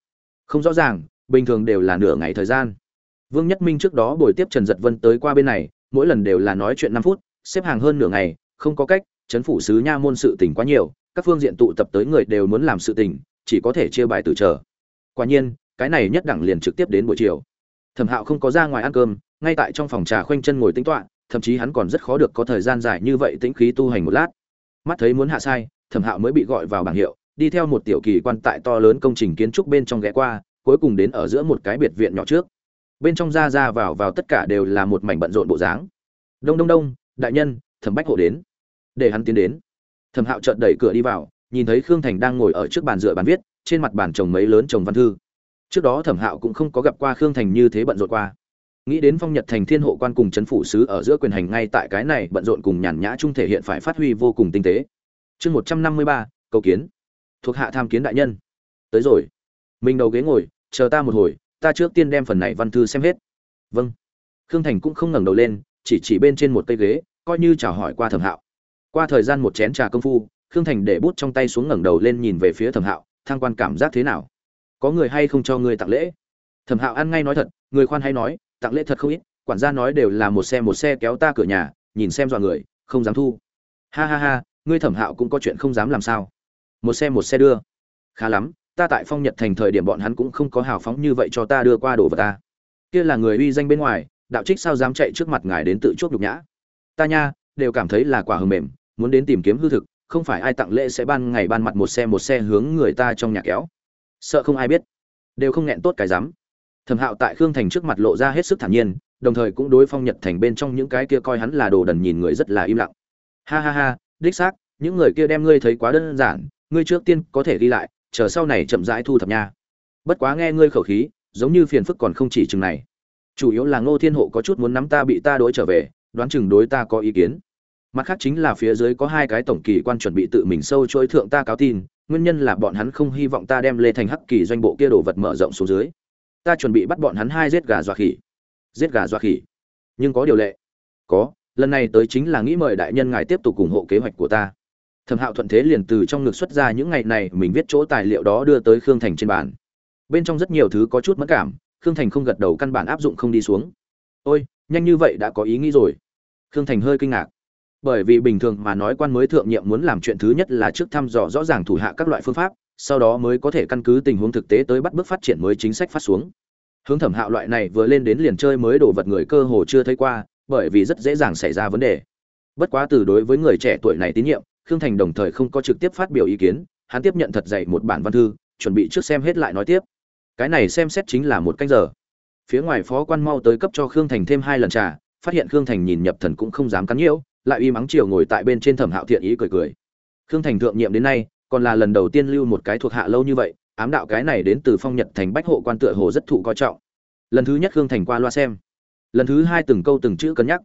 Không rõ ràng, bình thường đều là nửa ngày thời gian. Vương nhất minh trước đó buổi tiếp trần giật vân tới qua bên này, mỗi lần đều là nói chuyện năm phút, xếp hàng hơn nửa ngày, không có cách trấn phủ sứ nha môn sự tình quá nhiều, các phương diện tụ tập tới người đều muốn làm sự tình, chỉ có thể chia bài từ chờ. Quả nhiên, cái này nhất đẳng liền trực tiếp đến buổi chiều. Thẩm hạo không có ra ngoài ăn cơm, ngay tại trong phòng trà khoanh chân ngồi tính toạ thậm chí hắn còn rất khó được có thời gian dài như vậy tĩnh khí tu hành một lát. Mắt thấy muốn hạ sai, thẩm hạo mới bị gọi vào bảng hiệu, đi theo một tiểu kỳ quan tại to lớn công trình kiến trúc bên trong ghé qua, cuối cùng đến ở giữa một cái biệt viện nhỏ trước. Bên trong ra ra vào vào tất cả đều là một mảnh bận rộn bộ dáng. Đông đông đông, đại nhân, thẩm bách hộ đến. Để hắn tiến đến. Thẩm hạo chợt đẩy cửa đi vào, nhìn thấy khương thành đang ngồi ở trước bàn dựa bàn viết, trên mặt bàn chồng mấy lớn chồng văn thư. Trước đó thẩm hạo cũng không có gặp qua khương thành như thế bận rộn qua nghĩ đến phong nhật thành thiên hộ quan cùng chấn phủ sứ ở giữa quyền hành ngay tại cái này bận rộn cùng nhàn nhã trung thể hiện phải phát huy vô cùng tinh tế. Chương một trăm năm mươi ba, cầu kiến. Thuộc hạ tham kiến đại nhân. Tới rồi. Mình đầu ghế ngồi, chờ ta một hồi, ta trước tiên đem phần này văn thư xem hết. Vâng. Khương thành cũng không ngẩng đầu lên, chỉ chỉ bên trên một cây ghế, coi như chào hỏi qua thẩm hạo. Qua thời gian một chén trà công phu, khương thành để bút trong tay xuống ngẩng đầu lên nhìn về phía thẩm hạo thang quan cảm giác thế nào? Có người hay không cho người tặng lễ? Thẩm hạo ăn ngay nói thật, người khoan hay nói tặng lễ thật không ít, quản gia nói đều là một xe một xe kéo ta cửa nhà, nhìn xem dọa người, không dám thu. Ha ha ha, ngươi thẩm hạo cũng có chuyện không dám làm sao? Một xe một xe đưa. Khá lắm, ta tại phong nhật thành thời điểm bọn hắn cũng không có hào phóng như vậy cho ta đưa qua đồ vật ta. Kia là người uy danh bên ngoài, đạo trích sao dám chạy trước mặt ngài đến tự chuốc nhục nhã? Ta nha, đều cảm thấy là quả hờ mềm, muốn đến tìm kiếm hư thực, không phải ai tặng lễ sẽ ban ngày ban mặt một xe một xe hướng người ta trong nhà kéo. Sợ không ai biết. Đều không nghẹn tốt cái dám thẩm hạo tại khương thành trước mặt lộ ra hết sức thản nhiên, đồng thời cũng đối phong nhật thành bên trong những cái kia coi hắn là đồ đần nhìn người rất là im lặng. Ha ha ha, đích xác, những người kia đem ngươi thấy quá đơn giản, ngươi trước tiên có thể đi lại, chờ sau này chậm rãi thu thập nha. Bất quá nghe ngươi khẩu khí, giống như phiền phức còn không chỉ chừng này. Chủ yếu là ngô thiên hộ có chút muốn nắm ta bị ta đối trở về, đoán chừng đối ta có ý kiến. Mặt khác chính là phía dưới có hai cái tổng kỳ quan chuẩn bị tự mình sâu chuỗi thượng ta cáo tin, nguyên nhân là bọn hắn không hy vọng ta đem lê thành hắc kỳ doanh bộ kia đồ vật mở rộng xuống dưới ta chuẩn bị bắt bọn hắn hai giết gà dọa khỉ. Giết gà dọa khỉ. Nhưng có điều lệ. Có, lần này tới chính là nghĩ mời đại nhân ngài tiếp tục ủng hộ kế hoạch của ta. Thẩm hạo thuận thế liền từ trong ngực xuất ra những ngày này, mình viết chỗ tài liệu đó đưa tới khương thành trên bàn. Bên trong rất nhiều thứ có chút mất cảm, khương thành không gật đầu căn bản áp dụng không đi xuống. Ôi, nhanh như vậy đã có ý nghĩ rồi. Khương thành hơi kinh ngạc. Bởi vì bình thường mà nói quan mới thượng nhiệm muốn làm chuyện thứ nhất là trước thăm dò rõ ràng thủ hạ các loại phương pháp sau đó mới có thể căn cứ tình huống thực tế tới bắt bước phát triển mới chính sách phát xuống. Hướng thẩm hạo loại này vừa lên đến liền chơi mới đổ vật người cơ hồ chưa thấy qua, bởi vì rất dễ dàng xảy ra vấn đề. Bất quá từ đối với người trẻ tuổi này tín nhiệm, khương thành đồng thời không có trực tiếp phát biểu ý kiến, hắn tiếp nhận thật dạy một bản văn thư, chuẩn bị trước xem hết lại nói tiếp. Cái này xem xét chính là một canh giờ. Phía ngoài phó quan mau tới cấp cho khương thành thêm hai lần trà, phát hiện khương thành nhìn nhập thần cũng không dám cắn nhiễu, lại uy mắng chiều ngồi tại bên trên thẩm hạo thiện ý cười cười. Khương thành thượng nhiệm đến nay còn là lần đầu tiên lưu một cái thuộc hạ lâu như vậy, ám đạo cái này đến từ phong nhật thành bách hộ quan tựa hồ rất thụ coi trọng. Lần thứ nhất khương thành qua loa xem. Lần thứ hai từng câu từng chữ cân nhắc.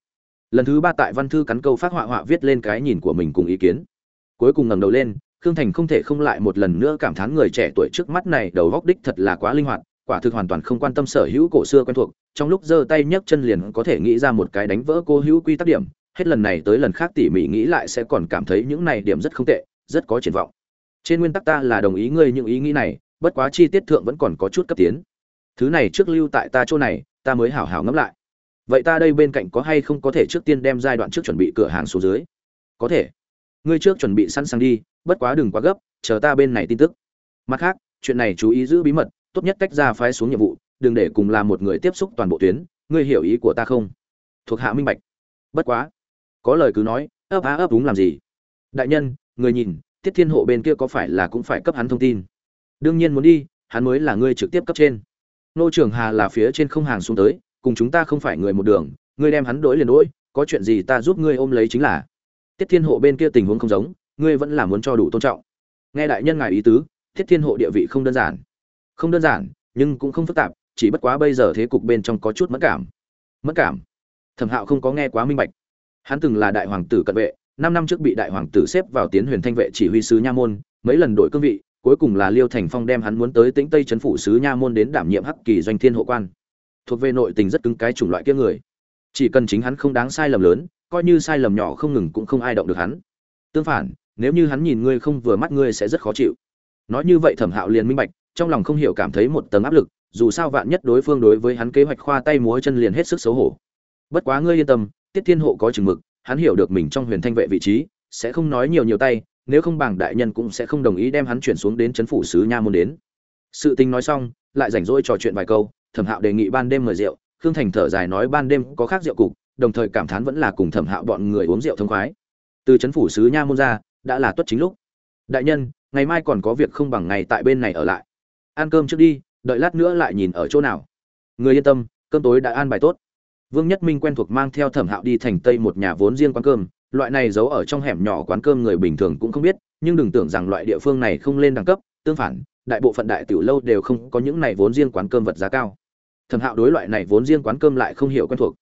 Lần thứ ba tại văn thư cắn câu phát họa họa viết lên cái nhìn của mình cùng ý kiến. Cuối cùng ngẩng đầu lên, khương thành không thể không lại một lần nữa cảm thán người trẻ tuổi trước mắt này đầu góc đích thật là quá linh hoạt, quả thực hoàn toàn không quan tâm sở hữu cổ xưa quen thuộc, trong lúc giơ tay nhấc chân liền có thể nghĩ ra một cái đánh vỡ cô hữu quy tắc điểm, hết lần này tới lần khác tỉ mỉ nghĩ lại sẽ còn cảm thấy những này điểm rất không tệ, rất có triển vọng trên nguyên tắc ta là đồng ý ngươi những ý nghĩ này, bất quá chi tiết thượng vẫn còn có chút cấp tiến. Thứ này trước lưu tại ta chỗ này, ta mới hảo hảo ngẫm lại. Vậy ta đây bên cạnh có hay không có thể trước tiên đem giai đoạn trước chuẩn bị cửa hàng xuống dưới? Có thể. Ngươi trước chuẩn bị sẵn sàng đi, bất quá đừng quá gấp, chờ ta bên này tin tức. Mặt khác, chuyện này chú ý giữ bí mật, tốt nhất tách ra phái xuống nhiệm vụ, đừng để cùng làm một người tiếp xúc toàn bộ tuyến, ngươi hiểu ý của ta không? Thuộc hạ minh bạch. Bất quá. Có lời cứ nói, ấp á ấp đúng làm gì? Đại nhân, người nhìn tiết thiên hộ bên kia có phải là cũng phải cấp hắn thông tin? Đương nhiên muốn đi, hắn mới là ngươi trực tiếp cấp trên. Nô trưởng hà là phía trên không hàng xuống tới, cùng chúng ta không phải người một đường, ngươi đem hắn đổi liền đổi, có chuyện gì ta giúp ngươi ôm lấy chính là. Tiết thiên hộ bên kia tình huống không giống, ngươi vẫn là muốn cho đủ tôn trọng. Nghe đại nhân ngài ý tứ, tiết thiên hộ địa vị không đơn giản. Không đơn giản, nhưng cũng không phức tạp, chỉ bất quá bây giờ thế cục bên trong có chút mất cảm. Mất cảm? Thẩm hạo không có nghe quá minh bạch. Hắn từng là đại hoàng tử cận vệ năm năm trước bị đại hoàng tử xếp vào tiến huyền thanh vệ chỉ huy sứ nha môn, mấy lần đổi cương vị, cuối cùng là liêu thành phong đem hắn muốn tới tĩnh tây trấn phủ sứ nha môn đến đảm nhiệm hắc kỳ doanh thiên hộ quan. Thuộc về nội tình rất cứng cái chủng loại kia người. Chỉ cần chính hắn không đáng sai lầm lớn, coi như sai lầm nhỏ không ngừng cũng không ai động được hắn. Tương phản, nếu như hắn nhìn ngươi không vừa mắt ngươi sẽ rất khó chịu. Nói như vậy thẩm hạo liền minh bạch, trong lòng không hiểu cảm thấy một tầng áp lực, dù sao vạn nhất đối phương đối với hắn kế hoạch khoa tay múa chân liền hết sức xấu hổ. Bất quá ngươi yên tâm, tiết thiên hộ có chừng mực hắn hiểu được mình trong huyền thanh vệ vị trí, sẽ không nói nhiều nhiều tay, nếu không bảng đại nhân cũng sẽ không đồng ý đem hắn chuyển xuống đến chấn phủ sứ nha môn đến. Sự tình nói xong, lại rảnh rỗi trò chuyện vài câu, thẩm hạo đề nghị ban đêm mời rượu, khương thành thở dài nói ban đêm có khác rượu cục, đồng thời cảm thán vẫn là cùng thẩm hạo bọn người uống rượu thông khoái. Từ chấn phủ sứ nha môn ra, đã là tuất chính lúc. Đại nhân, ngày mai còn có việc không bằng ngày tại bên này ở lại. Ăn cơm trước đi, đợi lát nữa lại nhìn ở chỗ nào. Người yên tâm, cơm tối đã an bài tốt vương nhất minh quen thuộc mang theo thẩm hạo đi thành tây một nhà vốn riêng quán cơm. Loại này giấu ở trong hẻm nhỏ quán cơm người bình thường cũng không biết, nhưng đừng tưởng rằng loại địa phương này không lên đẳng cấp, tương phản, đại bộ phận đại tiểu lâu đều không có những này vốn riêng quán cơm vật giá cao. Thẩm hạo đối loại này vốn riêng quán cơm lại không hiểu quen thuộc.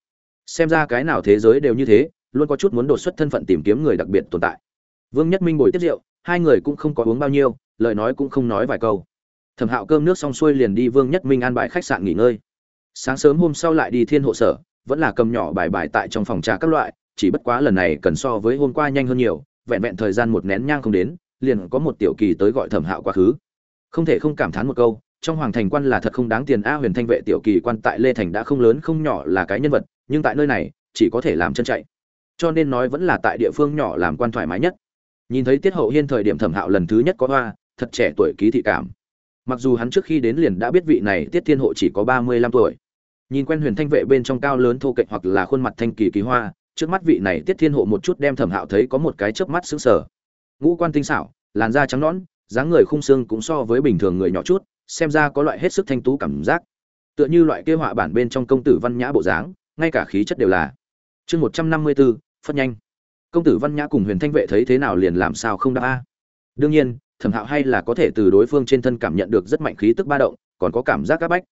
Xem ra cái nào thế giới đều như thế, luôn có chút muốn đột xuất thân phận tìm kiếm người đặc biệt tồn tại. Vương nhất minh ngồi tiếp rượu, hai người cũng không có uống bao nhiêu, lời nói cũng không nói vài câu. Thẩm hạo cơm nước xong xuôi liền đi vương nhất minh an bài khách sạn nghỉ ngơi. Sáng sớm hôm sau lại đi thiên hộ sở vẫn là cầm nhỏ bài bài tại trong phòng trà các loại, chỉ bất quá lần này cần so với hôm qua nhanh hơn nhiều, vẹn vẹn thời gian một nén nhang không đến, liền có một tiểu kỳ tới gọi thẩm hạo quá khứ. Không thể không cảm thán một câu, trong hoàng thành quan là thật không đáng tiền a huyền thanh vệ tiểu kỳ quan tại lê thành đã không lớn không nhỏ là cái nhân vật, nhưng tại nơi này, chỉ có thể làm chân chạy. Cho nên nói vẫn là tại địa phương nhỏ làm quan thoải mái nhất. Nhìn thấy tiết hậu hiên thời điểm thẩm hạo lần thứ nhất có hoa, thật trẻ tuổi ký thị cảm. Mặc dù hắn trước khi đến liền đã biết vị này tiết thiên hộ chỉ có ba mươi lăm tuổi nhìn quen huyền thanh vệ bên trong cao lớn thô kệch hoặc là khuôn mặt thanh kỳ kỳ hoa, trước mắt vị này tiết thiên hộ một chút đem thẩm hạo thấy có một cái chớp mắt xứng sở ngũ quan tinh xảo, làn da trắng nõn, dáng người khung xương cũng so với bình thường người nhỏ chút, xem ra có loại hết sức thanh tú cảm giác. Tựa như loại kêu họa bản bên trong công tử văn nhã bộ dáng, ngay cả khí chất đều là. Chương một trăm năm mươi bốn phất nhanh. Công tử văn nhã cùng huyền thanh vệ thấy thế nào liền làm sao không đáp a? Đương nhiên, thẩm hạo hay là có thể từ đối phương trên thân cảm nhận được rất mạnh khí tức ba động, còn có cảm giác áp bách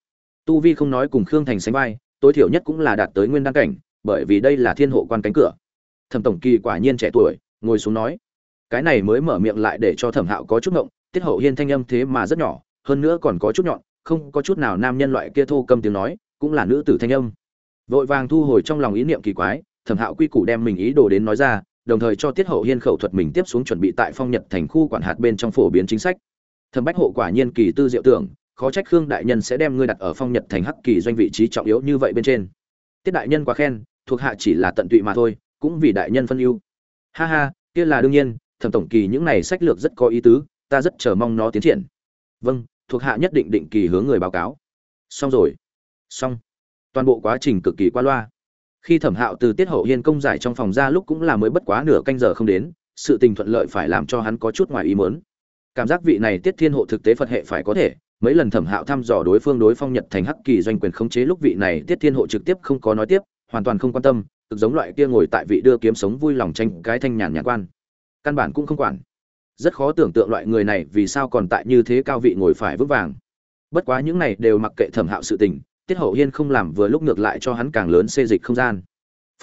tu vi không nói cùng khương thành sánh vai, tối thiểu nhất cũng là đạt tới nguyên đăng cảnh, bởi vì đây là thiên hộ quan cánh cửa. Thẩm tổng kỳ quả nhiên trẻ tuổi, ngồi xuống nói, cái này mới mở miệng lại để cho thẩm hạo có chút ngộng, tiết hậu hiên thanh âm thế mà rất nhỏ, hơn nữa còn có chút nhọn, không có chút nào nam nhân loại kia thô cầm tiếng nói, cũng là nữ tử thanh âm. Vội vàng thu hồi trong lòng ý niệm kỳ quái, thẩm hạo quy củ đem mình ý đồ đến nói ra, đồng thời cho tiết hậu hiên khẩu thuật mình tiếp xuống chuẩn bị tại phong nhật thành khu quản hạt bên trong phổ biến chính sách. Thẩm bách hộ quả nhiên kỳ tư diệu tưởng khó trách khương đại nhân sẽ đem ngươi đặt ở phong nhật thành hắc kỳ doanh vị trí trọng yếu như vậy bên trên. Tiết đại nhân quá khen, thuộc hạ chỉ là tận tụy mà thôi, cũng vì đại nhân phân ưu. Ha ha, kia là đương nhiên, thẩm tổng kỳ những này sách lược rất có ý tứ, ta rất chờ mong nó tiến triển. Vâng thuộc hạ nhất định định kỳ hướng người báo cáo. Xong rồi. Xong. Toàn bộ quá trình cực kỳ qua loa. Khi thẩm hạo từ tiết hậu hiên công giải trong phòng ra lúc cũng là mới bất quá nửa canh giờ không đến, sự tình thuận lợi phải làm cho hắn có chút ngoài ý mớn cảm giác vị này tiết thiên hộ thực tế phật hệ phải có thể mấy lần thẩm hạo thăm dò đối phương đối phong nhật thành hắc kỳ doanh quyền khống chế lúc vị này, tiết thiên hộ trực tiếp không có nói tiếp, hoàn toàn không quan tâm, cực giống loại kia ngồi tại vị đưa kiếm sống vui lòng tranh cái thanh nhàn nhàn quan. Căn bản cũng không quản. Rất khó tưởng tượng loại người này vì sao còn tại như thế cao vị ngồi phải vững vàng. Bất quá những này đều mặc kệ thẩm hạo sự tình, tiết hậu hiên không làm vừa lúc ngược lại cho hắn càng lớn xê dịch không gian.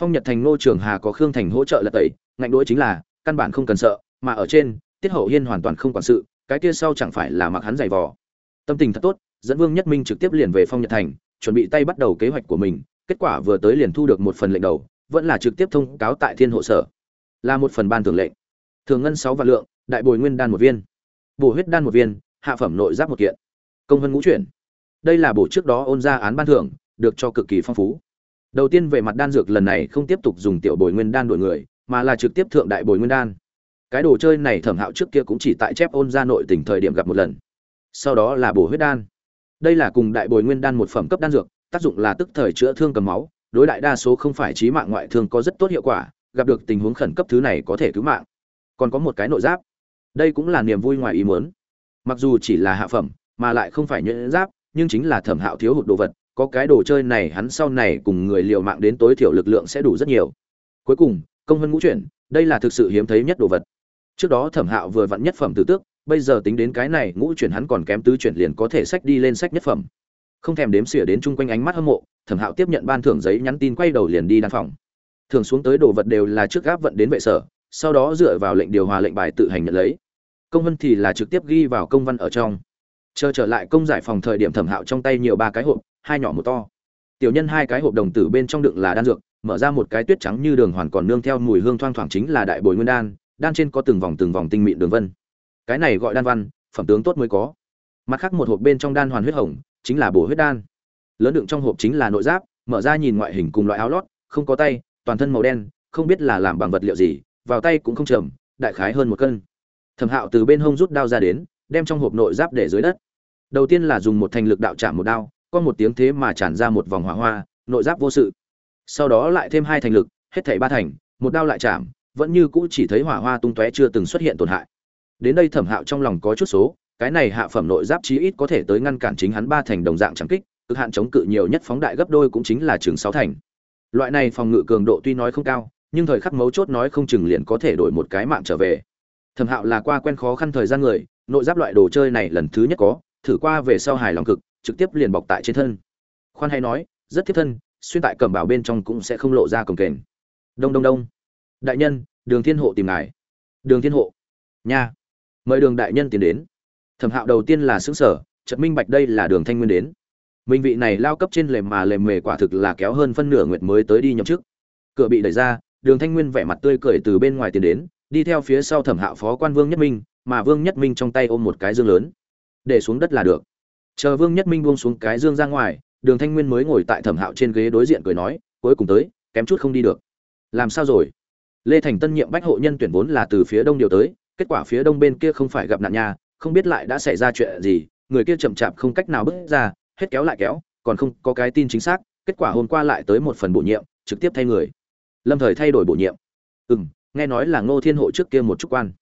Phong nhật thành ngô trường hà có khương thành hỗ trợ lật tẩy, ngạnh đỗi chính là, căn bản không cần sợ, mà ở trên, tiết hậu hiên hoàn toàn không quản sự, cái kia sau chẳng phải là mặc hắn giày vò tâm tình thật tốt, dẫn vương nhất minh trực tiếp liền về phong nhật thành, chuẩn bị tay bắt đầu kế hoạch của mình, kết quả vừa tới liền thu được một phần lệnh đầu, vẫn là trực tiếp thông cáo tại thiên hộ sở. Là một phần ban thường lệnh. Thường ngân sáu vạn lượng, đại bồi nguyên đan một viên. Bổ huyết đan một viên, hạ phẩm nội giáp một kiện. Công vân ngũ chuyển. Đây là bổ trước đó ôn ra án ban thưởng, được cho cực kỳ phong phú. Đầu tiên về mặt đan dược lần này không tiếp tục dùng tiểu bồi nguyên đan đổi người, mà là trực tiếp thượng đại bồi nguyên đan. Cái đồ chơi này thẩm hạo trước kia cũng chỉ tại chép ôn ra nội tỉnh thời điểm gặp một lần sau đó là bổ huyết đan. Đây là cùng đại bồi nguyên đan một phẩm cấp đan dược, tác dụng là tức thời chữa thương cầm máu, đối đại đa số không phải trí mạng ngoại thương có rất tốt hiệu quả, gặp được tình huống khẩn cấp thứ này có thể cứu mạng. Còn có một cái nội giáp. Đây cũng là niềm vui ngoài ý muốn. Mặc dù chỉ là hạ phẩm, mà lại không phải nhuyễn giáp, nhưng chính là thẩm hạo thiếu hụt đồ vật, có cái đồ chơi này hắn sau này cùng người liều mạng đến tối thiểu lực lượng sẽ đủ rất nhiều. Cuối cùng, công hơn ngũ chuyển, đây là thực sự hiếm thấy nhất đồ vật. Trước đó thẩm hạo vừa vặn nhất phẩm từ tước bây giờ tính đến cái này, ngũ chuyển hắn còn kém tứ chuyển liền có thể sách đi lên sách nhất phẩm. Không thèm đếm xỉa đến chung quanh ánh mắt hâm mộ, thẩm hạo tiếp nhận ban thưởng giấy nhắn tin quay đầu liền đi đan phòng. Thường xuống tới đồ vật đều là trước gáp vận đến vệ sở, sau đó dựa vào lệnh điều hòa lệnh bài tự hành nhận lấy. Công văn thì là trực tiếp ghi vào công văn ở trong. Chờ trở lại công giải phòng thời điểm thẩm hạo trong tay nhiều ba cái hộp, hai nhỏ một to. Tiểu nhân hai cái hộp đồng tử bên trong đựng là đan dược, mở ra một cái tuyết trắng như đường hoàn còn nương theo mùi hương thoang thoảng chính là đại bồi nguyên đan đan trên có từng vòng từng vòng tinh mịn đường vân cái này gọi đan văn, phẩm tướng tốt mới có. Mặt khác một hộp bên trong đan hoàn huyết hồng, chính là bổ huyết đan. Lớn đựng trong hộp chính là nội giáp, mở ra nhìn ngoại hình cùng loại áo lót, không có tay, toàn thân màu đen, không biết là làm bằng vật liệu gì, vào tay cũng không trầm đại khái hơn một cân. Thẩm hạo từ bên hông rút đao ra đến, đem trong hộp nội giáp để dưới đất. Đầu tiên là dùng một thành lực đạo chạm một đao, có một tiếng thế mà tràn ra một vòng hỏa hoa, nội giáp vô sự. Sau đó lại thêm hai thành lực, hết thảy ba thành, một đao lại chạm, vẫn như cũ chỉ thấy hỏa hoa tung tóe chưa từng xuất hiện tổn hại đến đây thẩm hạo trong lòng có chút số, cái này hạ phẩm nội giáp chí ít có thể tới ngăn cản chính hắn ba thành đồng dạng chẳng kích, cực hạn chống cự nhiều nhất phóng đại gấp đôi cũng chính là chừng sáu thành. Loại này phòng ngự cường độ tuy nói không cao, nhưng thời khắc mấu chốt nói không chừng liền có thể đổi một cái mạng trở về. Thẩm hạo là qua quen khó khăn thời gian người, nội giáp loại đồ chơi này lần thứ nhất có, thử qua về sau hài lòng cực, trực tiếp liền bọc tại trên thân. Khoan hay nói, rất thiết thân, xuyên tại cẩm bảo bên trong cũng sẽ không lộ ra cồng kềnh. Đông đông đông. Đại nhân, đường thiên hộ tìm ngài. Đường thiên hộ. Nha mời đường đại nhân tiến đến. Thẩm hạo đầu tiên là xứng sở chợt minh bạch đây là đường thanh nguyên đến. Minh vị này lao cấp trên lề mà lề mề quả thực là kéo hơn phân nửa nguyệt mới tới đi nhậm chức. Cửa bị đẩy ra, đường thanh nguyên vẻ mặt tươi cười từ bên ngoài tiến đến, đi theo phía sau thẩm hạo phó quan vương nhất minh, mà vương nhất minh trong tay ôm một cái dương lớn. Để xuống đất là được. Chờ vương nhất minh buông xuống cái dương ra ngoài, đường thanh nguyên mới ngồi tại thẩm hạo trên ghế đối diện cười nói, cuối cùng tới, kém chút không đi được. Làm sao rồi? Lê thành tân nhiệm bách hộ nhân tuyển vốn là từ phía đông điều tới kết quả phía đông bên kia không phải gặp nạn nhà không biết lại đã xảy ra chuyện gì, người kia chậm chạp không cách nào bước ra, hết kéo lại kéo, còn không có cái tin chính xác, kết quả hôm qua lại tới một phần bổ nhiệm, trực tiếp thay người. Lâm thời thay đổi bổ nhiệm. Ừ m nghe nói là ngô thiên hộ trước kia một chút quan.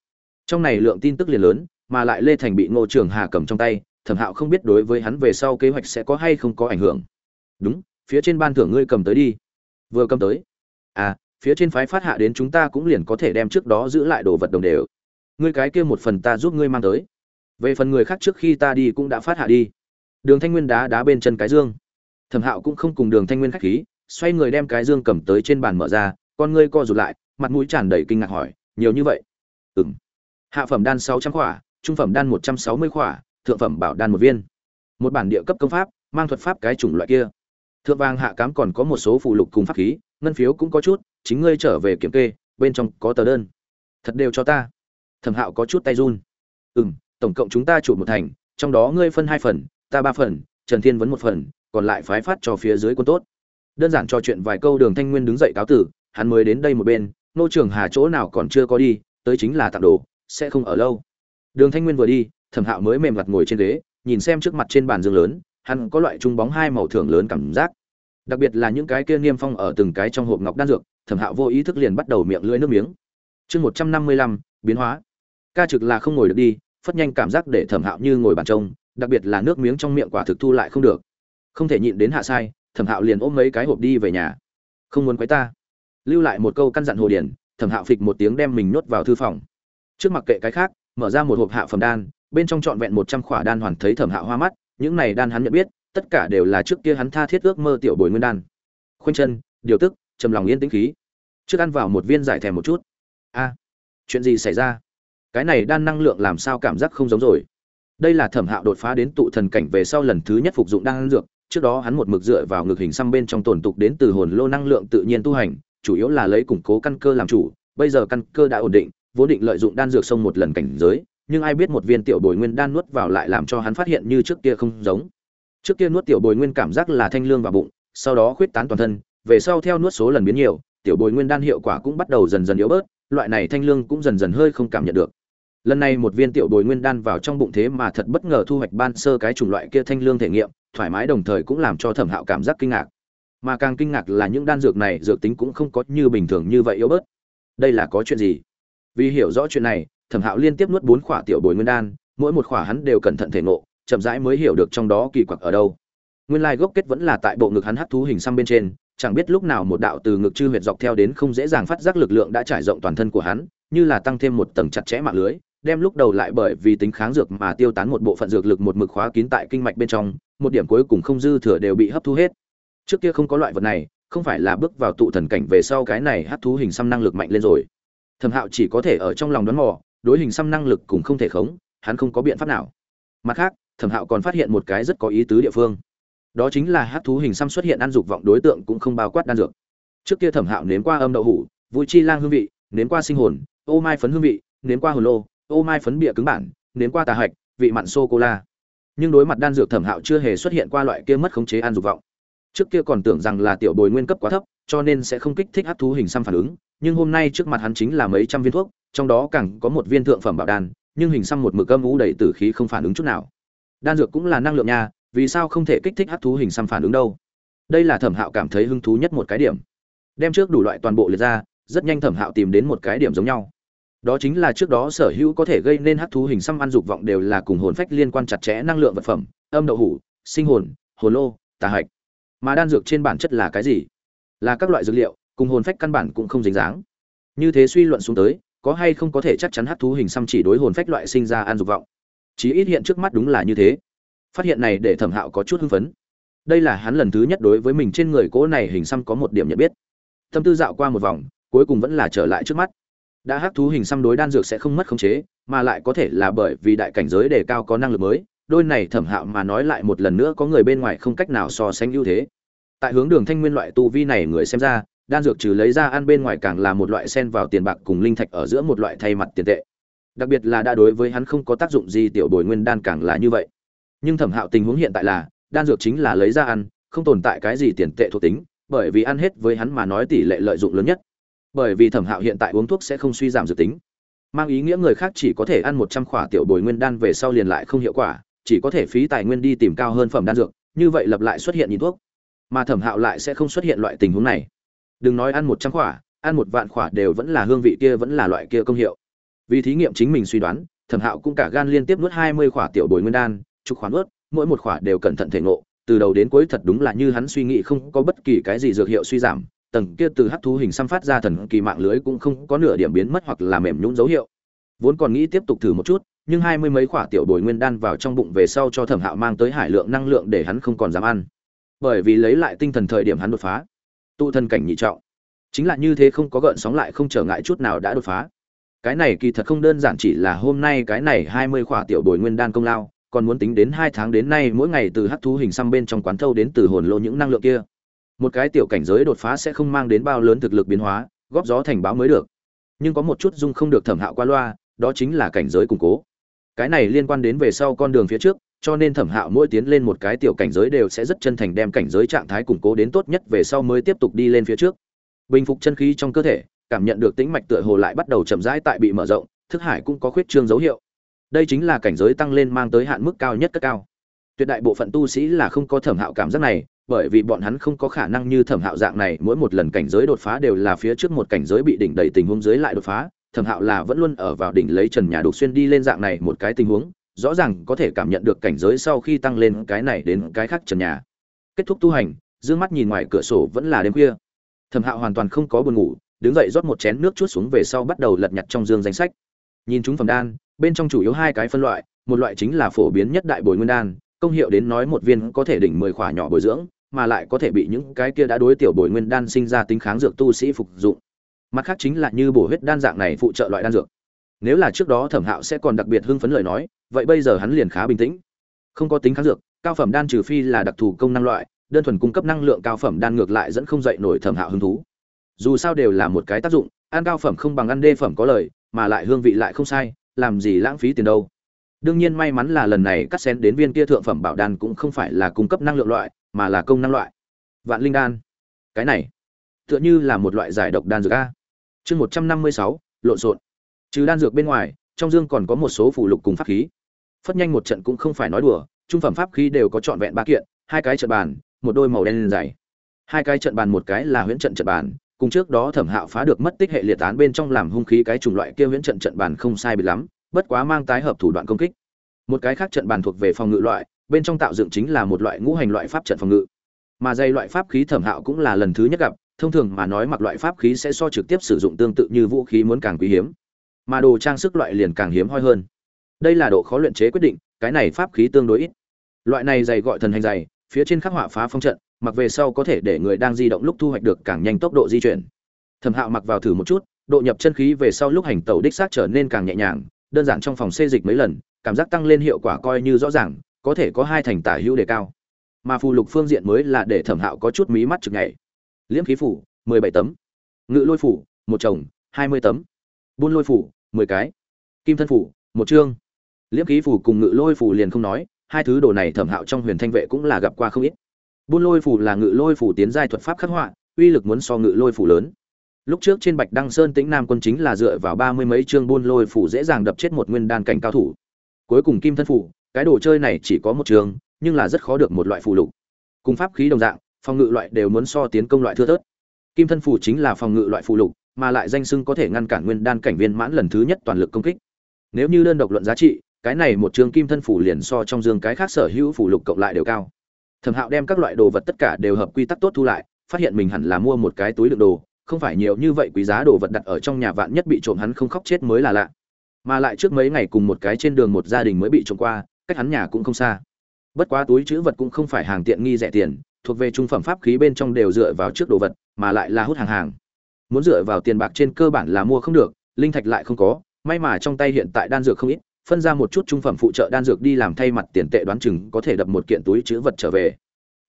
Trong này lượng tin tức liền lớn, mà lại lê thành bị ngô trường hà cầm trong tay, thẩm hạo không biết đối với hắn về sau kế hoạch sẽ có hay không có ảnh hưởng. Đúng, phía trên ban thưởng ngươi cầm tới đi. Vừa cầm tới. À phía trên phái phát hạ đến chúng ta cũng liền có thể đem trước đó giữ lại đồ vật đồng đều ngươi cái kia một phần ta giúp ngươi mang tới. Về phần người khác trước khi ta đi cũng đã phát hạ đi. Đường thanh nguyên đá đá bên chân cái dương. Thẩm hạo cũng không cùng đường thanh nguyên khách khí, xoay người đem cái dương cầm tới trên bàn mở ra, con ngươi co rụt lại, mặt mũi tràn đầy kinh ngạc hỏi, nhiều như vậy? Ừ m hạ phẩm đan sáu trăm khỏa, trung phẩm đan một trăm sáu mươi khỏa, thượng phẩm bảo đan một viên. Một bản địa cấp công pháp, mang thuật pháp cái chủng loại kia. Thượng vàng hạ cám còn có một số phụ lục cùng pháp khí, ngân phiếu cũng có chút, chính ngươi trở về kiểm kê, bên trong có tờ đơn. Thật đều cho ta thẩm hạo có chút tay run. Ừ m tổng cộng chúng ta chủ một thành, trong đó ngươi phân hai phần, ta ba phần, trần thiên vấn một phần, còn lại phái phát cho phía dưới quân tốt. Đơn giản trò chuyện vài câu đường thanh nguyên đứng dậy cáo tử, hắn mới đến đây một bên, nô trường hà chỗ nào còn chưa có đi, tới chính là tặng đồ, sẽ không ở lâu. Đường thanh nguyên vừa đi, thẩm hạo mới mềm mặt ngồi trên ghế, nhìn xem trước mặt trên bàn giường lớn, hắn có loại trung bóng hai màu thưởng lớn cảm giác. Đặc biệt là những cái kia niêm phong ở từng cái trong hộp ngọc đan dược, thẩm hạo vô ý thức liền bắt đầu miệng lưỡi nước miếng. Chương một trăm năm mươi lăm, biến hóa ca trực là không ngồi được đi, phất nhanh cảm giác để thẩm hạo như ngồi bàn trông, đặc biệt là nước miếng trong miệng quả thực thu lại không được. Không thể nhịn đến hạ sai, thẩm hạo liền ôm mấy cái hộp đi về nhà. Không muốn quấy ta. Lưu lại một câu căn dặn hồ điển, thẩm hạo phịch một tiếng đem mình nhốt vào thư phòng. Trước mặt kệ cái khác, mở ra một hộp hạ phẩm đan, bên trong trọn vẹn một trăm khỏa đan hoàn thấy thẩm hạo hoa mắt, những này đan hắn nhận biết, tất cả đều là trước kia hắn tha thiết ước mơ tiểu bồi nguyên đan. Khoanh chân, điều tức, trầm lòng yên tĩnh khí. Trước ăn vào một viên giải thèm một chút. A, chuyện gì xảy ra? Cái này đan năng lượng làm sao cảm giác không giống rồi. Đây là thẩm hạo đột phá đến tụ thần cảnh về sau lần thứ nhất phục dụng đan dược, trước đó hắn một mực dựa vào ngực hình xăm bên trong tổn tục đến từ hồn lô năng lượng tự nhiên tu hành, chủ yếu là lấy củng cố căn cơ làm chủ, bây giờ căn cơ đã ổn định, vốn định lợi dụng đan dược sông một lần cảnh giới, nhưng ai biết một viên tiểu bồi nguyên đan nuốt vào lại làm cho hắn phát hiện như trước kia không giống. Trước kia nuốt tiểu bồi nguyên cảm giác là thanh lương vào bụng, sau đó khuyết tán toàn thân, về sau theo nuốt số lần biến nhiều, tiểu bồi nguyên đan hiệu quả cũng bắt đầu dần dần yếu bớt, loại này thanh lương cũng dần dần hơi không cảm nhận được lần này một viên tiểu bồi nguyên đan vào trong bụng thế mà thật bất ngờ thu hoạch ban sơ cái chủng loại kia thanh lương thể nghiệm, thoải mái đồng thời cũng làm cho thẩm hạo cảm giác kinh ngạc. Mà càng kinh ngạc là những đan dược này dược tính cũng không có như bình thường như vậy yếu bớt. Đây là có chuyện gì? Vì hiểu rõ chuyện này, thẩm hạo liên tiếp nuốt bốn khỏa tiểu bồi nguyên đan, mỗi một khỏa hắn đều cẩn thận thể ngộ, chậm rãi mới hiểu được trong đó kỳ quặc ở đâu. Nguyên lai gốc kết vẫn là tại bộ ngực hắn hấp thú hình xăm bên trên, chẳng biết lúc nào một đạo từ ngực chư huyệt dọc theo đến không dễ dàng phát giác lực lượng đã trải rộng toàn thân của hắn, như là tăng thêm một tầng chặt chẽ mạng lưới đem lúc đầu lại bởi vì tính kháng dược mà tiêu tán một bộ phận dược lực một mực khóa kín tại kinh mạch bên trong, một điểm cuối cùng không dư thừa đều bị hấp thu hết. Trước kia không có loại vật này, không phải là bước vào tụ thần cảnh về sau cái này hấp thú hình xăm năng lực mạnh lên rồi. Thẩm hạo chỉ có thể ở trong lòng đoán mò, đối hình xăm năng lực cũng không thể khống, hắn không có biện pháp nào. Mặt khác, thẩm hạo còn phát hiện một cái rất có ý tứ địa phương. Đó chính là hấp thú hình xăm xuất hiện ăn dục vọng đối tượng cũng không bao quát đan dược. Trước kia thẩm hạo nếm qua âm đậu hủ, vui chi lang hương vị, nếm qua sinh hồn, ô mai phấn hương vị, nếm qua hồn lô ô mai phấn bịa cứng bản, nếm qua tà hạch, vị mặn sô cô la nhưng đối mặt đan dược thẩm hạo chưa hề xuất hiện qua loại kia mất khống chế ăn dục vọng. Trước kia còn tưởng rằng là tiểu bồi nguyên cấp quá thấp, cho nên sẽ không kích thích hấp thú hình xăm phản ứng, nhưng hôm nay trước mặt hắn chính là mấy trăm viên thuốc, trong đó càng có một viên thượng phẩm bảo đan, nhưng hình xăm một mực âm ú đầy tử khí không phản ứng chút nào. Đan dược cũng là năng lượng nha, vì sao không thể kích thích hấp thú hình xăm phản ứng đâu? Đây là thẩm hạo cảm thấy hứng thú nhất một cái điểm. Đem trước đủ loại toàn bộ liệt ra, rất nhanh thẩm hạo tìm đến một cái điểm giống nhau đó chính là trước đó sở hữu có thể gây nên hắc thú hình xăm ăn dục vọng đều là cùng hồn phách liên quan chặt chẽ năng lượng vật phẩm, âm đậu hủ, sinh hồn hồn lô, tà hạch. Mà đan dược trên bản chất là cái gì? Là các loại dược liệu, cùng hồn phách căn bản cũng không dính dáng. Như thế suy luận xuống tới, có hay không có thể chắc chắn hắc thú hình xăm chỉ đối hồn phách loại sinh ra ăn dục vọng? Chí ít hiện trước mắt đúng là như thế. Phát hiện này để thẩm hạo có chút hưng phấn. Đây là hắn lần thứ nhất đối với mình trên người cỗ này hình xăm có một điểm nhận biết. Tâm tư dạo qua một vòng, cuối cùng vẫn là trở lại trước mắt đã hấp thú hình xăm đối đan dược sẽ không mất khống chế, mà lại có thể là bởi vì đại cảnh giới đề cao có năng lực mới, đôi này thẩm hạo mà nói lại một lần nữa có người bên ngoài không cách nào so sánh ưu thế. Tại hướng đường thanh nguyên loại tu vi này người xem ra, đan dược trừ lấy ra ăn bên ngoài càng là một loại sen vào tiền bạc cùng linh thạch ở giữa một loại thay mặt tiền tệ. Đặc biệt là đã đối với hắn không có tác dụng gì tiểu bồi nguyên đan càng là như vậy. Nhưng thẩm hạo tình huống hiện tại là, đan dược chính là lấy ra ăn, không tồn tại cái gì tiền tệ thuộc tính, bởi vì ăn hết với hắn mà nói tỷ lệ lợi dụng lớn nhất bởi vì thẩm hạo hiện tại uống thuốc sẽ không suy giảm dự tính. Mang ý nghĩa người khác chỉ có thể ăn một trăm khỏa tiểu bồi nguyên đan về sau liền lại không hiệu quả, chỉ có thể phí tài nguyên đi tìm cao hơn phẩm đan dược, như vậy lập lại xuất hiện nhịn thuốc. Mà thẩm hạo lại sẽ không xuất hiện loại tình huống này. Đừng nói ăn một trăm khỏa, ăn một vạn khỏa đều vẫn là hương vị kia vẫn là loại kia công hiệu. Vì thí nghiệm chính mình suy đoán, thẩm hạo cũng cả gan liên tiếp nuốt hai mươi khỏa tiểu bồi nguyên đan, chục khoản ướt mỗi một khỏa đều cẩn thận thể ngộ, từ đầu đến cuối thật đúng là như hắn suy nghĩ không có bất kỳ cái gì dược hiệu suy giảm tầng kia từ hắc thú hình xăm phát ra thần kỳ mạng lưới cũng không có nửa điểm biến mất hoặc là mềm nhũn dấu hiệu. Vốn còn nghĩ tiếp tục thử một chút, nhưng hai mươi mấy quả tiểu bồi nguyên đan vào trong bụng về sau cho thẩm hạo mang tới hải lượng năng lượng để hắn không còn dám ăn. Bởi vì lấy lại tinh thần thời điểm hắn đột phá. Tụ thân cảnh nhị trọng. Chính là như thế không có gợn sóng lại không trở ngại chút nào đã đột phá. Cái này kỳ thật không đơn giản chỉ là hôm nay cái này hai mươi quả tiểu bồi nguyên đan công lao, còn muốn tính đến hai tháng đến nay mỗi ngày từ hắc thú hình xăm bên trong quán thâu đến từ hồn lô những năng lượng kia một cái tiểu cảnh giới đột phá sẽ không mang đến bao lớn thực lực biến hóa, góp gió thành báo mới được. Nhưng có một chút dung không được thẩm hạo qua loa, đó chính là cảnh giới củng cố. Cái này liên quan đến về sau con đường phía trước, cho nên thẩm hạo mỗi tiến lên một cái tiểu cảnh giới đều sẽ rất chân thành đem cảnh giới trạng thái củng cố đến tốt nhất về sau mới tiếp tục đi lên phía trước. Bình phục chân khí trong cơ thể, cảm nhận được tĩnh mạch tựa hồ lại bắt đầu chậm rãi tại bị mở rộng, thức hải cũng có khuyết trương dấu hiệu. Đây chính là cảnh giới tăng lên mang tới hạn mức cao nhất cất cao. Tuyệt đại bộ phận tu sĩ là không có thẩm hạo cảm giác này bởi vì bọn hắn không có khả năng như thẩm hạo dạng này, mỗi một lần cảnh giới đột phá đều là phía trước một cảnh giới bị đỉnh đầy tình huống dưới lại đột phá. Thẩm hạo là vẫn luôn ở vào đỉnh lấy trần nhà đục xuyên đi lên dạng này một cái tình huống, rõ ràng có thể cảm nhận được cảnh giới sau khi tăng lên cái này đến cái khác trần nhà. Kết thúc tu hành d mắt nhìn ngoài cửa sổ vẫn là đêm khuya. Thẩm hạo hoàn toàn không có buồn ngủ, đứng dậy rót một chén nước chút xuống về sau bắt đầu lật nhặt trong dương danh sách. Nhìn chúng phẩm đan, bên trong chủ yếu hai cái phân loại, một loại chính là phổ biến nhất đại bồi nguyên đan, công hiệu đến nói một viên có thể đỉnh mười khỏa nhỏ bồi dưỡng mà lại có thể bị những cái kia đã đối tiểu bồi nguyên đan sinh ra tính kháng dược tu sĩ phục dụng. Mặt khác chính là như bổ huyết đan dạng này phụ trợ loại đan dược. Nếu là trước đó thẩm hạo sẽ còn đặc biệt hưng phấn lời nói, vậy bây giờ hắn liền khá bình tĩnh. Không có tính kháng dược, cao phẩm đan trừ phi là đặc thù công năng loại, đơn thuần cung cấp năng lượng cao phẩm đan ngược lại dẫn không dậy nổi thẩm hạo hứng thú. Dù sao đều là một cái tác dụng, ăn cao phẩm không bằng ăn đê phẩm có lời, mà lại hương vị lại không sai, làm gì lãng phí tiền đâu. Đương nhiên may mắn là lần này cắt xén đến viên kia thượng phẩm bảo đan cũng không phải là cung cấp năng lượng loại mà là công năng loại. Vạn linh đan. Cái này, tựa như là một loại giải độc đan dược a. Chương một trăm năm mươi sáu, lộn xộn. Trừ đan dược bên ngoài, trong dương còn có một số phụ lục cùng pháp khí. Phất nhanh một trận cũng không phải nói đùa, trung phẩm pháp khí đều có trọn vẹn ba kiện, hai cái trận bàn, một đôi màu đen dày. Hai cái trận bàn một cái là huyễn trận trận bàn, cùng trước đó thẩm hạo phá được mất tích hệ liệt án bên trong làm hung khí cái chủng loại kia huyễn trận trận bàn không sai biệt lắm, bất quá mang tái hợp thủ đoạn công kích. Một cái khác trận bàn thuộc về phòng ngự loại bên trong tạo dựng chính là một loại ngũ hành loại pháp trận phòng ngự. Mà dây loại pháp khí thẩm hạo cũng là lần thứ nhất gặp, thông thường mà nói mặc loại pháp khí sẽ so trực tiếp sử dụng tương tự như vũ khí muốn càng quý hiếm. Mà đồ trang sức loại liền càng hiếm hoi hơn. Đây là độ khó luyện chế quyết định, cái này pháp khí tương đối ít. Loại này dày gọi thần hành dày, phía trên khắc họa phá phong trận, mặc về sau có thể để người đang di động lúc thu hoạch được càng nhanh tốc độ di chuyển. Thẩm hạo mặc vào thử một chút, độ nhập chân khí về sau lúc hành tàu đích xác trở nên càng nhẹ nhàng, đơn giản trong phòng xê dịch mấy lần, cảm giác tăng lên hiệu quả coi như rõ ràng có thể có hai thành tả hữu đề cao. Mà phù lục phương diện mới là để thẩm hạo có chút mí mắt chực nhảy. Liễm khí phủ, mười bảy tấm. Ngự lôi phủ, một chồng, hai mươi tấm. Buôn lôi phủ, mười cái. Kim thân phủ, một chương. Liễm khí phủ cùng ngự lôi phủ liền không nói, hai thứ đồ này thẩm hạo trong huyền thanh vệ cũng là gặp qua không ít. Buôn lôi phủ là ngự lôi phủ tiến giai thuật pháp khắc họa, uy lực muốn so ngự lôi phủ lớn. Lúc trước trên bạch đăng sơn tĩnh nam quân chính là dựa vào ba mươi mấy chương buôn lôi phủ dễ dàng đập chết một nguyên đan cảnh cao thủ. Cuối cùng kim thân phủ cái đồ chơi này chỉ có một trường, nhưng là rất khó được một loại phù lục. Cùng pháp khí đồng dạng, phòng ngự loại đều muốn so tiến công loại thưa thớt. Kim thân phù chính là phòng ngự loại phù lục, mà lại danh sưng có thể ngăn cản nguyên đan cảnh viên mãn lần thứ nhất toàn lực công kích. Nếu như đơn độc luận giá trị, cái này một trường kim thân phủ liền so trong dương cái khác sở hữu phủ lục cộng lại đều cao. Thẩm hạo đem các loại đồ vật tất cả đều hợp quy tắc tốt thu lại, phát hiện mình hẳn là mua một cái túi đựng đồ, không phải nhiều như vậy quý giá đồ vật đặt ở trong nhà vạn nhất bị trộm hắn không khóc chết mới là lạ. Mà lại trước mấy ngày cùng một cái trên đường một gia đình mới bị trộm qua cách hắn nhà cũng không xa. Bất quá túi chữ vật cũng không phải hàng tiện nghi rẻ tiền, thuộc về trung phẩm pháp khí bên trong đều dựa vào trước đồ vật, mà lại là hút hàng hàng. Muốn dựa vào tiền bạc trên cơ bản là mua không được, linh thạch lại không có, may mà trong tay hiện tại đan dược không ít, phân ra một chút trung phẩm phụ trợ đan dược đi làm thay mặt tiền tệ đoán chừng có thể đập một kiện túi chữ vật trở về.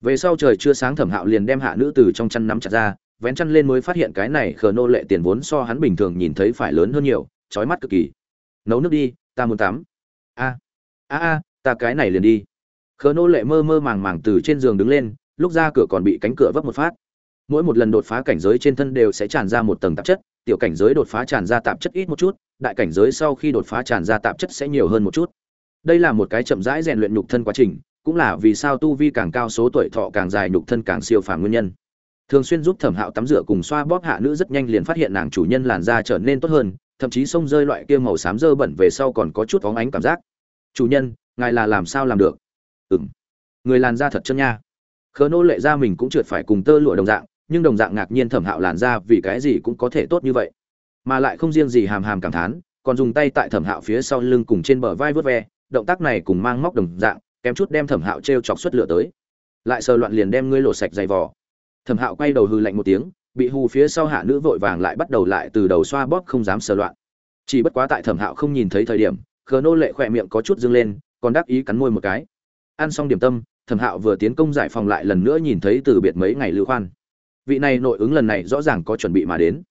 Về sau trời chưa sáng thẩm hạo liền đem hạ nữ từ trong chăn nắm chặt ra, vén chăn lên mới phát hiện cái này khờ nô lệ tiền vốn so hắn bình thường nhìn thấy phải lớn hơn nhiều trói mắt cực kỳ. Nấu nước đi, ta muốn tắm. A a a ta cái này liền đi. Khờ nô lệ mơ mơ màng màng từ trên giường đứng lên, lúc ra cửa còn bị cánh cửa vấp một phát. Mỗi một lần đột phá cảnh giới trên thân đều sẽ tràn ra một tầng tạp chất, tiểu cảnh giới đột phá tràn ra tạp chất ít một chút, đại cảnh giới sau khi đột phá tràn ra tạp chất sẽ nhiều hơn một chút. Đây là một cái chậm rãi rèn luyện nhục thân quá trình, cũng là vì sao tu vi càng cao số tuổi thọ càng dài nhục thân càng siêu phàm nguyên nhân. Thường xuyên giúp thẩm hạo tắm rửa cùng xoa bóp hạ nữ rất nhanh liền phát hiện nàng chủ nhân làn da trở nên tốt hơn, thậm chí sông rơi loại kia màu xám dơ bẩn về sau còn có chút phóng ánh cảm giác chủ nhân, ngài là làm sao làm được? Ừng người làn da thật chân nha. Khớ nô lệ ra mình cũng trượt phải cùng tơ lụa đồng dạng, nhưng đồng dạng ngạc nhiên thẩm hạo làn da vì cái gì cũng có thể tốt như vậy. Mà lại không riêng gì hàm hàm cảm thán, còn dùng tay tại thẩm hạo phía sau lưng cùng trên bờ vai vớt ve, động tác này cùng mang móc đồng dạng, kém chút đem thẩm hạo t r e o chọc xuất lửa tới. Lại sờ loạn liền đem ngươi lột sạch dày vỏ thẩm hạo quay đầu hư lạnh một tiếng, bị hù phía sau hạ nữ vội vàng lại bắt đầu lại từ đầu xoa bóp không dám sờ loạn. Chỉ bất quá tại thẩm hạo không nhìn thấy thời điểm cờ nô lệ khỏe miệng có chút dâng lên, còn đắc ý cắn môi một cái. Ăn xong điểm tâm, thẩm hạo vừa tiến công giải phòng lại lần nữa nhìn thấy từ biệt mấy ngày lưu khoan. Vị này nội ứng lần này rõ ràng có chuẩn bị mà đến.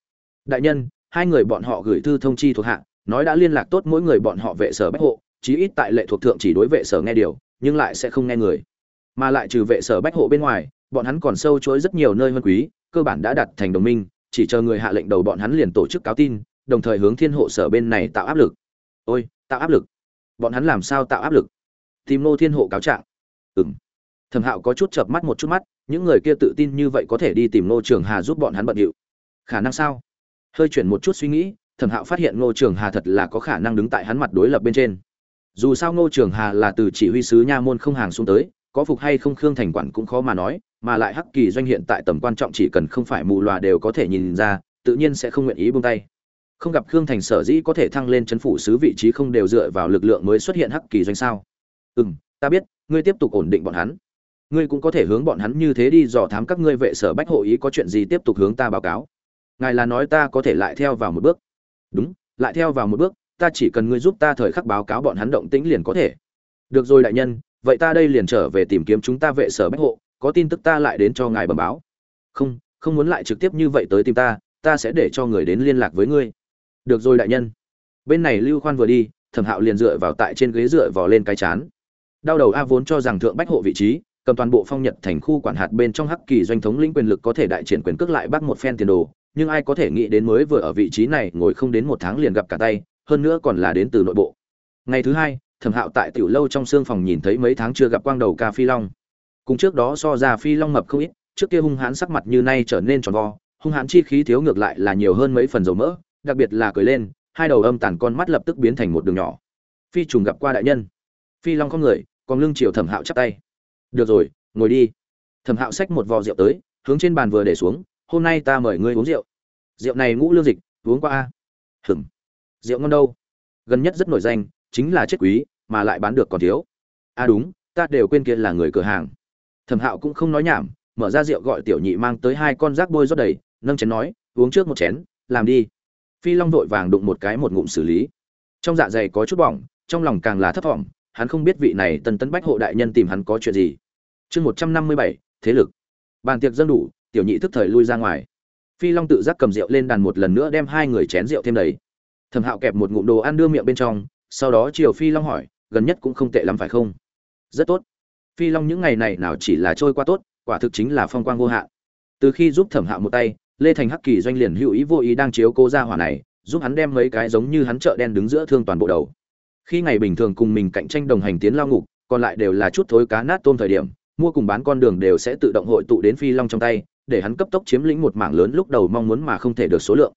Đại nhân, hai người bọn họ gửi thư thông chi thuộc hạ, nói đã liên lạc tốt mỗi người bọn họ vệ sở bách hộ, chí ít tại lệ thuộc thượng chỉ đối vệ sở nghe điều, nhưng lại sẽ không nghe người. Mà lại trừ vệ sở bách hộ bên ngoài, bọn hắn còn sâu chối rất nhiều nơi hơn quý, cơ bản đã đặt thành đồng minh, chỉ chờ người hạ lệnh đầu bọn hắn liền tổ chức cáo tin, đồng thời hướng thiên hộ sở bên này tạo áp lực. Ôi tạo áp lực. Bọn hắn làm sao tạo áp lực? Tìm nô thiên hộ cáo trạng. Ừng thẩm hạo có chút chợp mắt một chút mắt, những người kia tự tin như vậy có thể đi tìm ngô trường hà giúp bọn hắn bận điệu. Khả năng sao? Hơi chuyển một chút suy nghĩ, thẩm hạo phát hiện ngô trường hà thật là có khả năng đứng tại hắn mặt đối lập bên trên. Dù sao ngô trường hà là từ chỉ huy sứ nha môn không hàng xuống tới, có phục hay không khương thành quản cũng khó mà nói, mà lại hắc kỳ doanh hiện tại tầm quan trọng chỉ cần không phải mù loà đều có thể nhìn ra, tự nhiên sẽ không nguyện ý buông tay không gặp khương thành sở dĩ có thể thăng lên chấn phủ sứ vị trí không đều dựa vào lực lượng mới xuất hiện hắc kỳ doanh sao? Ừ m ta biết, ngươi tiếp tục ổn định bọn hắn. Ngươi cũng có thể hướng bọn hắn như thế đi dò thám các ngươi vệ sở bách hộ ý có chuyện gì tiếp tục hướng ta báo cáo. Ngài là nói ta có thể lại theo vào một bước. Đúng, lại theo vào một bước, ta chỉ cần ngươi giúp ta thời khắc báo cáo bọn hắn động tĩnh liền có thể. Được rồi đại nhân, vậy ta đây liền trở về tìm kiếm chúng ta vệ sở bách hộ, có tin tức ta lại đến cho ngài bẩm báo. Không không muốn lại trực tiếp như vậy tới tìm ta ta sẽ để cho người đến liên lạc với ngươi được rồi đại nhân. Bên này lưu khoan vừa đi, thẩm hạo liền dựa vào tại trên ghế dựa vò lên cái chán. Đau đầu a vốn cho rằng thượng bách hộ vị trí, cầm toàn bộ phong nhật thành khu quản hạt bên trong hắc kỳ doanh thống lĩnh quyền lực có thể đại triển quyền cước lại bắt một phen tiền đồ, nhưng ai có thể nghĩ đến mới vừa ở vị trí này ngồi không đến một tháng liền gặp cả tay, hơn nữa còn là đến từ nội bộ. Ngày thứ hai, thẩm hạo tại tiểu lâu trong xương phòng nhìn thấy mấy tháng chưa gặp quang đầu ca phi long. Cùng trước đó so ra phi long mập không ít, trước kia hung hãn sắc mặt như nay trở nên tròn vo, hung hãn chi khí thiếu ngược lại là nhiều hơn mấy phần dầu mỡ đặc biệt là cười lên, hai đầu âm tàn con mắt lập tức biến thành một đường nhỏ. Phi trùng gặp qua đại nhân. Phi long không người, còn lưng chiều thẩm hạo chắp tay. Được rồi, ngồi đi. Thẩm hạo xách một vò rượu tới, hướng trên bàn vừa để xuống, hôm nay ta mời ngươi uống rượu. Rượu này ngũ lương dịch, uống qua a. Hừng rượu ngon đâu? Gần nhất rất nổi danh, chính là chết quý, mà lại bán được còn thiếu. A, đúng, ta đều quên kia là người cửa hàng. Thẩm hạo cũng không nói nhảm, mở ra rượu gọi tiểu nhị mang tới hai con rác bôi rót đầy, nâng chén nói, uống trước một chén, làm đi phi long vội vàng đụng một cái một ngụm xử lý. Trong dạ dày có chút bỏng, trong lòng càng là thấp thỏm, hắn không biết vị này tần tấn bách hộ đại nhân tìm hắn có chuyện gì. Chương một trăm năm mươi bảy, thế lực. Bàn tiệc dân đủ, tiểu nhị thức thời lui ra ngoài. Phi long tự giác cầm rượu lên đàn một lần nữa đem hai người chén rượu thêm đầy. Thẩm hạo kẹp một ngụm đồ ăn đưa miệng bên trong, sau đó chiều phi long hỏi, gần nhất cũng không tệ lắm phải không? Rất tốt. Phi long những ngày này nào chỉ là trôi qua tốt, quả thực chính là phong quang vô hạn. Từ khi giúp thẩm hạo một tay lê thành hắc kỳ doanh liền hữu ý vô ý đang chiếu cố ra hỏa này, giúp hắn đem mấy cái giống như hắn chợ đen đứng giữa thương toàn bộ đầu. Khi ngày bình thường cùng mình cạnh tranh đồng hành tiến lao ngục, còn lại đều là chút thối cá nát tôm thời điểm, mua cùng bán con đường đều sẽ tự động hội tụ đến phi long trong tay, để hắn cấp tốc chiếm lĩnh một mảng lớn lúc đầu mong muốn mà không thể được số lượng.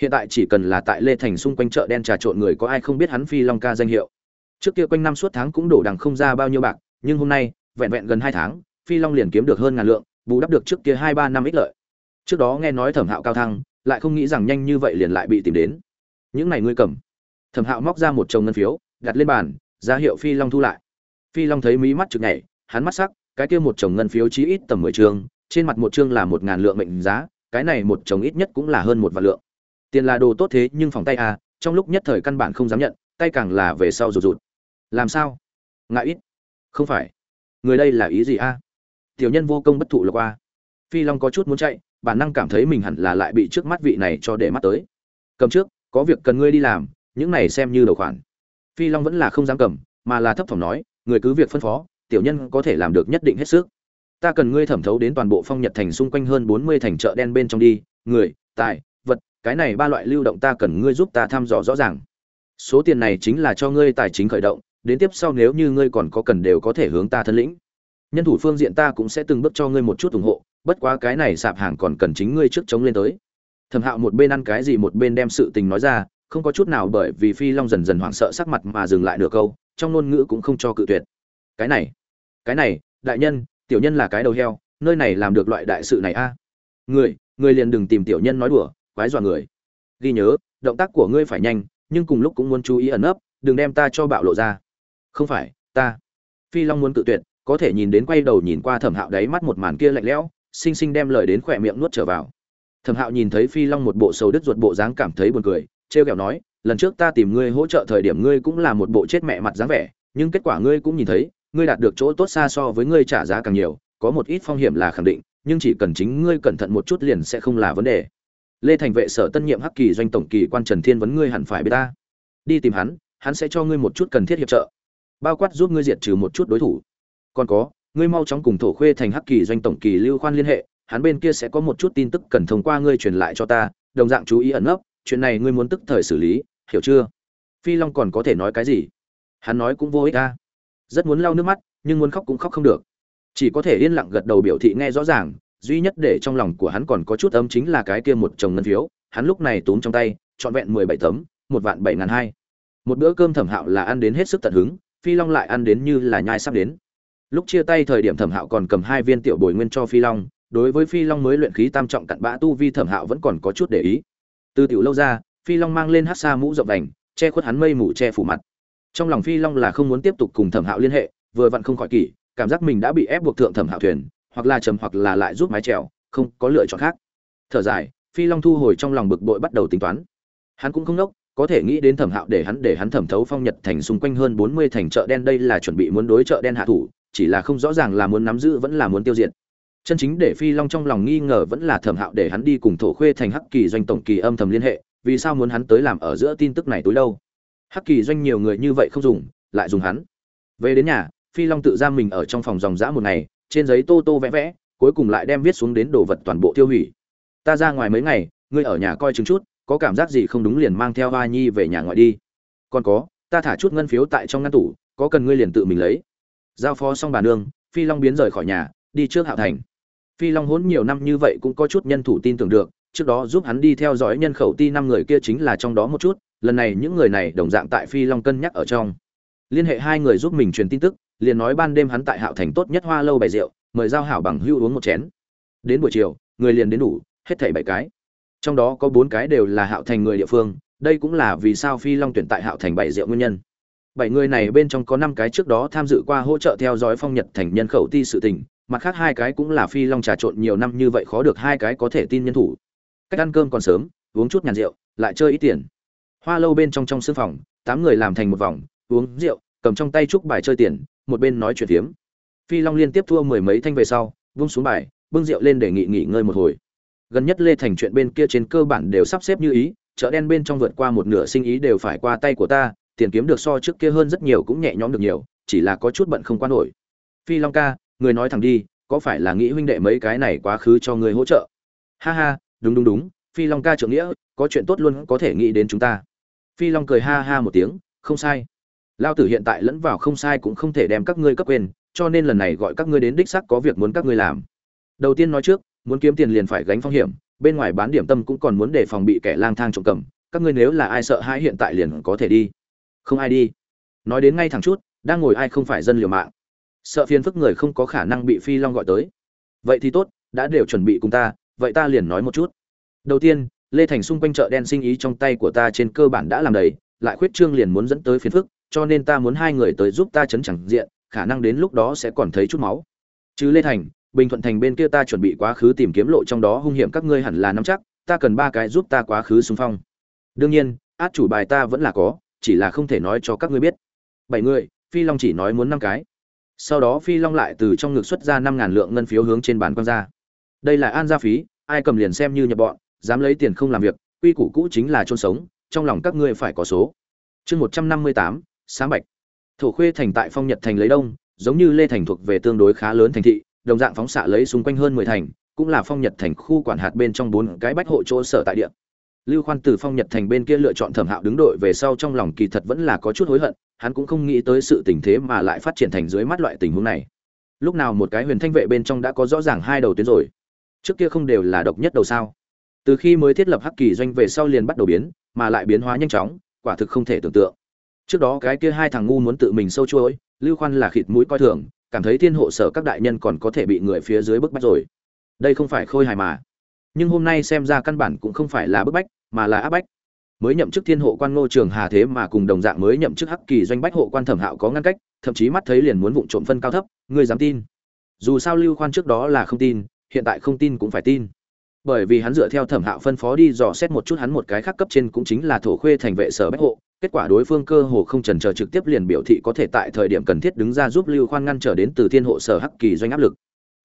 Hiện tại chỉ cần là tại lê thành xung quanh chợ đen trà trộn người có ai không biết hắn phi long ca danh hiệu. Trước kia quanh năm suốt tháng cũng đổ đằng không ra bao nhiêu bạc, nhưng hôm nay, vẹn vẹn gần hai tháng, phi long liền kiếm được hơn ngàn lượng, bù đắp được trước kia hai ba năm ích lợi trước đó nghe nói thẩm hạo cao thăng, lại không nghĩ rằng nhanh như vậy liền lại bị tìm đến. Những này ngươi cầm. Thẩm hạo móc ra một chồng ngân phiếu, đặt lên bàn, ra hiệu phi long thu lại. Phi long thấy mí mắt chực nhảy, hắn mắt sắc, cái kia một chồng ngân phiếu chí ít tầm mười chương trên mặt một chương là một ngàn lượng mệnh giá, cái này một chồng ít nhất cũng là hơn một vạn lượng. Tiền là đồ tốt thế, nhưng phòng tay à trong lúc nhất thời căn bản không dám nhận, tay càng là về sau rụt rụt. Làm sao? Ngại ít. Không phải. Người đây là ý gì a? Tiểu nhân vô công bất thụ lộc a phi long có chút muốn chạy, bản năng cảm thấy mình hẳn là lại bị trước mắt vị này cho để mắt tới. Cầm trước, có việc cần ngươi đi làm, những này xem như đầu khoản. Phi long vẫn là không dám cầm, mà là thấp thỏm nói, người cứ việc phân phó, tiểu nhân có thể làm được nhất định hết sức. Ta cần ngươi thẩm thấu đến toàn bộ phong nhật thành xung quanh hơn bốn mươi thành chợ đen bên trong đi, người, tài, vật, cái này ba loại lưu động ta cần ngươi giúp ta thăm dò rõ ràng. Số tiền này chính là cho ngươi tài chính khởi động, đến tiếp sau nếu như ngươi còn có cần đều có thể hướng ta thân lĩnh. Nhân thủ phương diện ta cũng sẽ từng bước cho ngươi một chút ủng hộ bất quá cái này sạp hàng còn cần chính ngươi trước chống lên tới. Thẩm hạo một bên ăn cái gì một bên đem sự tình nói ra, không có chút nào bởi vì phi long dần dần hoảng sợ sắc mặt mà dừng lại nửa câu, trong ngôn ngữ cũng không cho cự tuyệt. Cái này cái này, đại nhân, tiểu nhân là cái đầu heo, nơi này làm được loại đại sự này a? Người người liền đừng tìm tiểu nhân nói đùa, quái dọa người. Ghi nhớ, động tác của ngươi phải nhanh, nhưng cùng lúc cũng muốn chú ý ẩn ấp đừng đem ta cho bạo lộ ra. Không phải, ta. Phi long muốn cự tuyệt, có thể nhìn đến quay đầu nhìn qua thẩm hạo đáy mắt một màn kia lạnh lẽo xinh xinh đem lời đến khỏe miệng nuốt trở vào. Thẩm hạo nhìn thấy phi long một bộ sầu đứt ruột bộ dáng cảm thấy buồn cười, trêu kẹo nói, lần trước ta tìm ngươi hỗ trợ thời điểm ngươi cũng là một bộ chết mẹ mặt dáng vẻ, nhưng kết quả ngươi cũng nhìn thấy, ngươi đạt được chỗ tốt xa so với ngươi trả giá càng nhiều, có một ít phong hiểm là khẳng định, nhưng chỉ cần chính ngươi cẩn thận một chút liền sẽ không là vấn đề. Lê thành vệ sở tân nhiệm hắc kỳ doanh tổng kỳ quan trần thiên vấn ngươi hẳn phải biết ta. Đi tìm hắn hắn sẽ cho ngươi một chút cần thiết hiệp trợ, bao quát giúp ngươi diệt trừ một chút đối thủ. Còn có ngươi mau chóng cùng thổ khuê thành hắc kỳ doanh tổng kỳ lưu khoan liên hệ, hắn bên kia sẽ có một chút tin tức cần thông qua ngươi truyền lại cho ta, đồng dạng chú ý ẩn nấp, chuyện này ngươi muốn tức thời xử lý, hiểu chưa? Phi long còn có thể nói cái gì? Hắn nói cũng vô ích ta rất muốn lau nước mắt, nhưng muốn khóc cũng khóc không được. Chỉ có thể yên lặng gật đầu biểu thị nghe rõ ràng, duy nhất để trong lòng của hắn còn có chút ấm chính là cái kia một chồng ngân phiếu, hắn lúc này túm trong tay, trọn vẹn mười bảy tấm, một vạn bảy ngàn hai. Một bữa cơm thẩm hạo là ăn đến hết sức tận hứng, phi long lại ăn đến như là nhai sắp đến lúc chia tay thời điểm thẩm hạo còn cầm hai viên tiểu bồi nguyên cho phi long, đối với phi long mới luyện khí tam trọng cặn bã tu vi thẩm hạo vẫn còn có chút để ý. Từ tiểu lâu ra, phi long mang lên hát xa mũ rộng đành, che khuất hắn mây mù che phủ mặt. Trong lòng phi long là không muốn tiếp tục cùng thẩm hạo liên hệ, vừa vặn không khỏi kỷ, cảm giác mình đã bị ép buộc thượng thẩm hạo thuyền, hoặc là trầm hoặc là lại giúp mái trèo không có lựa chọn khác. Thở dài, phi long thu hồi trong lòng bực bội bắt đầu tính toán. Hắn cũng không nốc, có thể nghĩ đến thẩm hạo để hắn để hắn thẩm thấu phong nhật thành xung quanh hơn bốn mươi thành chợ đen, đây là chuẩn bị muốn đối chợ đen hạ thủ chỉ là không rõ ràng là muốn nắm giữ vẫn là muốn tiêu diệt. Chân chính để phi long trong lòng nghi ngờ vẫn là thẩm hạo để hắn đi cùng thổ khuê thành hắc kỳ doanh tổng kỳ âm thầm liên hệ, vì sao muốn hắn tới làm ở giữa tin tức này tối lâu? Hắc kỳ doanh nhiều người như vậy không dùng, lại dùng hắn. Về đến nhà, phi long tự giam mình ở trong phòng dòng dã một ngày, trên giấy tô tô vẽ vẽ, cuối cùng lại đem viết xuống đến đồ vật toàn bộ tiêu hủy. Ta ra ngoài mấy ngày, ngươi ở nhà coi chứng chút, có cảm giác gì không đúng liền mang theo hoa nhi về nhà ngoại đi. Còn có, ta thả chút ngân phiếu tại trong ngăn tủ, có cần ngươi liền tự mình lấy giao phó xong bà nương, phi long biến rời khỏi nhà, đi trước hạo thành. Phi long hốn nhiều năm như vậy cũng có chút nhân thủ tin tưởng được, trước đó giúp hắn đi theo dõi nhân khẩu ti năm người kia chính là trong đó một chút, lần này những người này đồng dạng tại phi long cân nhắc ở trong. Liên hệ hai người giúp mình truyền tin tức, liền nói ban đêm hắn tại hạo thành tốt nhất hoa lâu bày rượu, mời giao hảo bằng hưu uống một chén. Đến buổi chiều, người liền đến đủ, hết thảy bảy cái. Trong đó có bốn cái đều là hạo thành người địa phương, đây cũng là vì sao phi long tuyển tại hạo thành bảy rượu nguyên nhân bảy người này bên trong có năm cái trước đó tham dự qua hỗ trợ theo dõi phong nhật thành nhân khẩu ti sự tình, mặt khác hai cái cũng là phi long trà trộn nhiều năm như vậy khó được hai cái có thể tin nhân thủ. Cách ăn cơm còn sớm, uống chút nhàn rượu, lại chơi ít tiền. Hoa lâu bên trong trong sưng phòng, tám người làm thành một vòng, uống rượu, cầm trong tay chúc bài chơi tiền, một bên nói chuyện phiếm. Phi long liên tiếp thua mười mấy thanh về sau, vung xuống bài, bưng rượu lên để nghỉ nghỉ ngơi một hồi. Gần nhất lê thành chuyện bên kia trên cơ bản đều sắp xếp như ý, chợ đen bên trong vượt qua một nửa sinh ý đều phải qua tay của ta tiền kiếm được so trước kia hơn rất nhiều cũng nhẹ nhõm được nhiều, chỉ là có chút bận không quan nổi. Phi long ca, người nói thẳng đi, có phải là nghĩ huynh đệ mấy cái này quá khứ cho người hỗ trợ? Ha ha, đúng đúng đúng, phi long ca trưởng nghĩa, có chuyện tốt luôn có thể nghĩ đến chúng ta. Phi long cười ha ha một tiếng, không sai. Lao tử hiện tại lẫn vào không sai cũng không thể đem các ngươi cấp quên, cho nên lần này gọi các ngươi đến đích sắc có việc muốn các ngươi làm. Đầu tiên nói trước, muốn kiếm tiền liền phải gánh phong hiểm, bên ngoài bán điểm tâm cũng còn muốn đề phòng bị kẻ lang thang trộm cầm, các ngươi nếu là ai sợ hãi hiện tại liền có thể đi không ai đi. Nói đến ngay thẳng chút, đang ngồi ai không phải dân liều mạng. Sợ phiền phức người không có khả năng bị phi long gọi tới. Vậy thì tốt, đã đều chuẩn bị cùng ta, vậy ta liền nói một chút. Đầu tiên, lê thành xung quanh chợ đen sinh ý trong tay của ta trên cơ bản đã làm đầy, lại khuyết trương liền muốn dẫn tới phiền phức, cho nên ta muốn hai người tới giúp ta chấn chẳng diện, khả năng đến lúc đó sẽ còn thấy chút máu. Chứ lê thành, bình thuận thành bên kia ta chuẩn bị quá khứ tìm kiếm lộ trong đó hung hiểm các ngươi hẳn là nắm chắc, ta cần ba cái giúp ta quá khứ xung phong. Đương nhiên, át chủ bài ta vẫn là có chỉ là không thể nói cho các ngươi biết. Bảy người, phi long chỉ nói muốn năm cái. Sau đó phi long lại từ trong ngực xuất ra năm ngàn lượng ngân phiếu hướng trên bàn quan ra. Đây là an gia phí, ai cầm liền xem như nhập bọn, dám lấy tiền không làm việc, quy củ cũ chính là chôn sống, trong lòng các ngươi phải có số. Chương một trăm năm mươi tám sáng bạch. Thổ khuê thành tại phong nhật thành lấy đông, giống như lê thành thuộc về tương đối khá lớn thành thị, đồng dạng phóng xạ lấy xung quanh hơn mười thành, cũng là phong nhật thành khu quản hạt bên trong bốn cái bách hộ chỗ sở tại địa lưu khoan từ phong nhật thành bên kia lựa chọn thẩm hạo đứng đội về sau trong lòng kỳ thật vẫn là có chút hối hận, hắn cũng không nghĩ tới sự tình thế mà lại phát triển thành dưới mắt loại tình huống này. Lúc nào một cái huyền thanh vệ bên trong đã có rõ ràng hai đầu tuyến rồi. Trước kia không đều là độc nhất đầu sao? Từ khi mới thiết lập hắc kỳ doanh về sau liền bắt đầu biến, mà lại biến hóa nhanh chóng, quả thực không thể tưởng tượng. Trước đó cái kia hai thằng ngu muốn tự mình sâu chuỗi, lưu khoan là khịt mũi coi thường, cảm thấy thiên hộ sở các đại nhân còn có thể bị người phía dưới bức bách rồi. Đây không phải khôi hài mà nhưng hôm nay xem ra căn bản cũng không phải là bức bách, mà là áp bách. Mới nhậm chức thiên hộ quan ngô trường hà thế mà cùng đồng dạng mới nhậm chức hắc kỳ doanh bách hộ quan thẩm hạo có ngăn cách, thậm chí mắt thấy liền muốn vụng trộm phân cao thấp, ngươi dám tin? Dù sao lưu khoan trước đó là không tin, hiện tại không tin cũng phải tin. Bởi vì hắn dựa theo thẩm hạo phân phó đi dò xét một chút hắn một cái khác cấp trên cũng chính là thổ khuê thành vệ sở bách hộ, kết quả đối phương cơ hồ không trần chờ trực tiếp liền biểu thị có thể tại thời điểm cần thiết đứng ra giúp lưu khoan ngăn trở đến từ thiên hộ sở hắc kỳ doanh áp lực.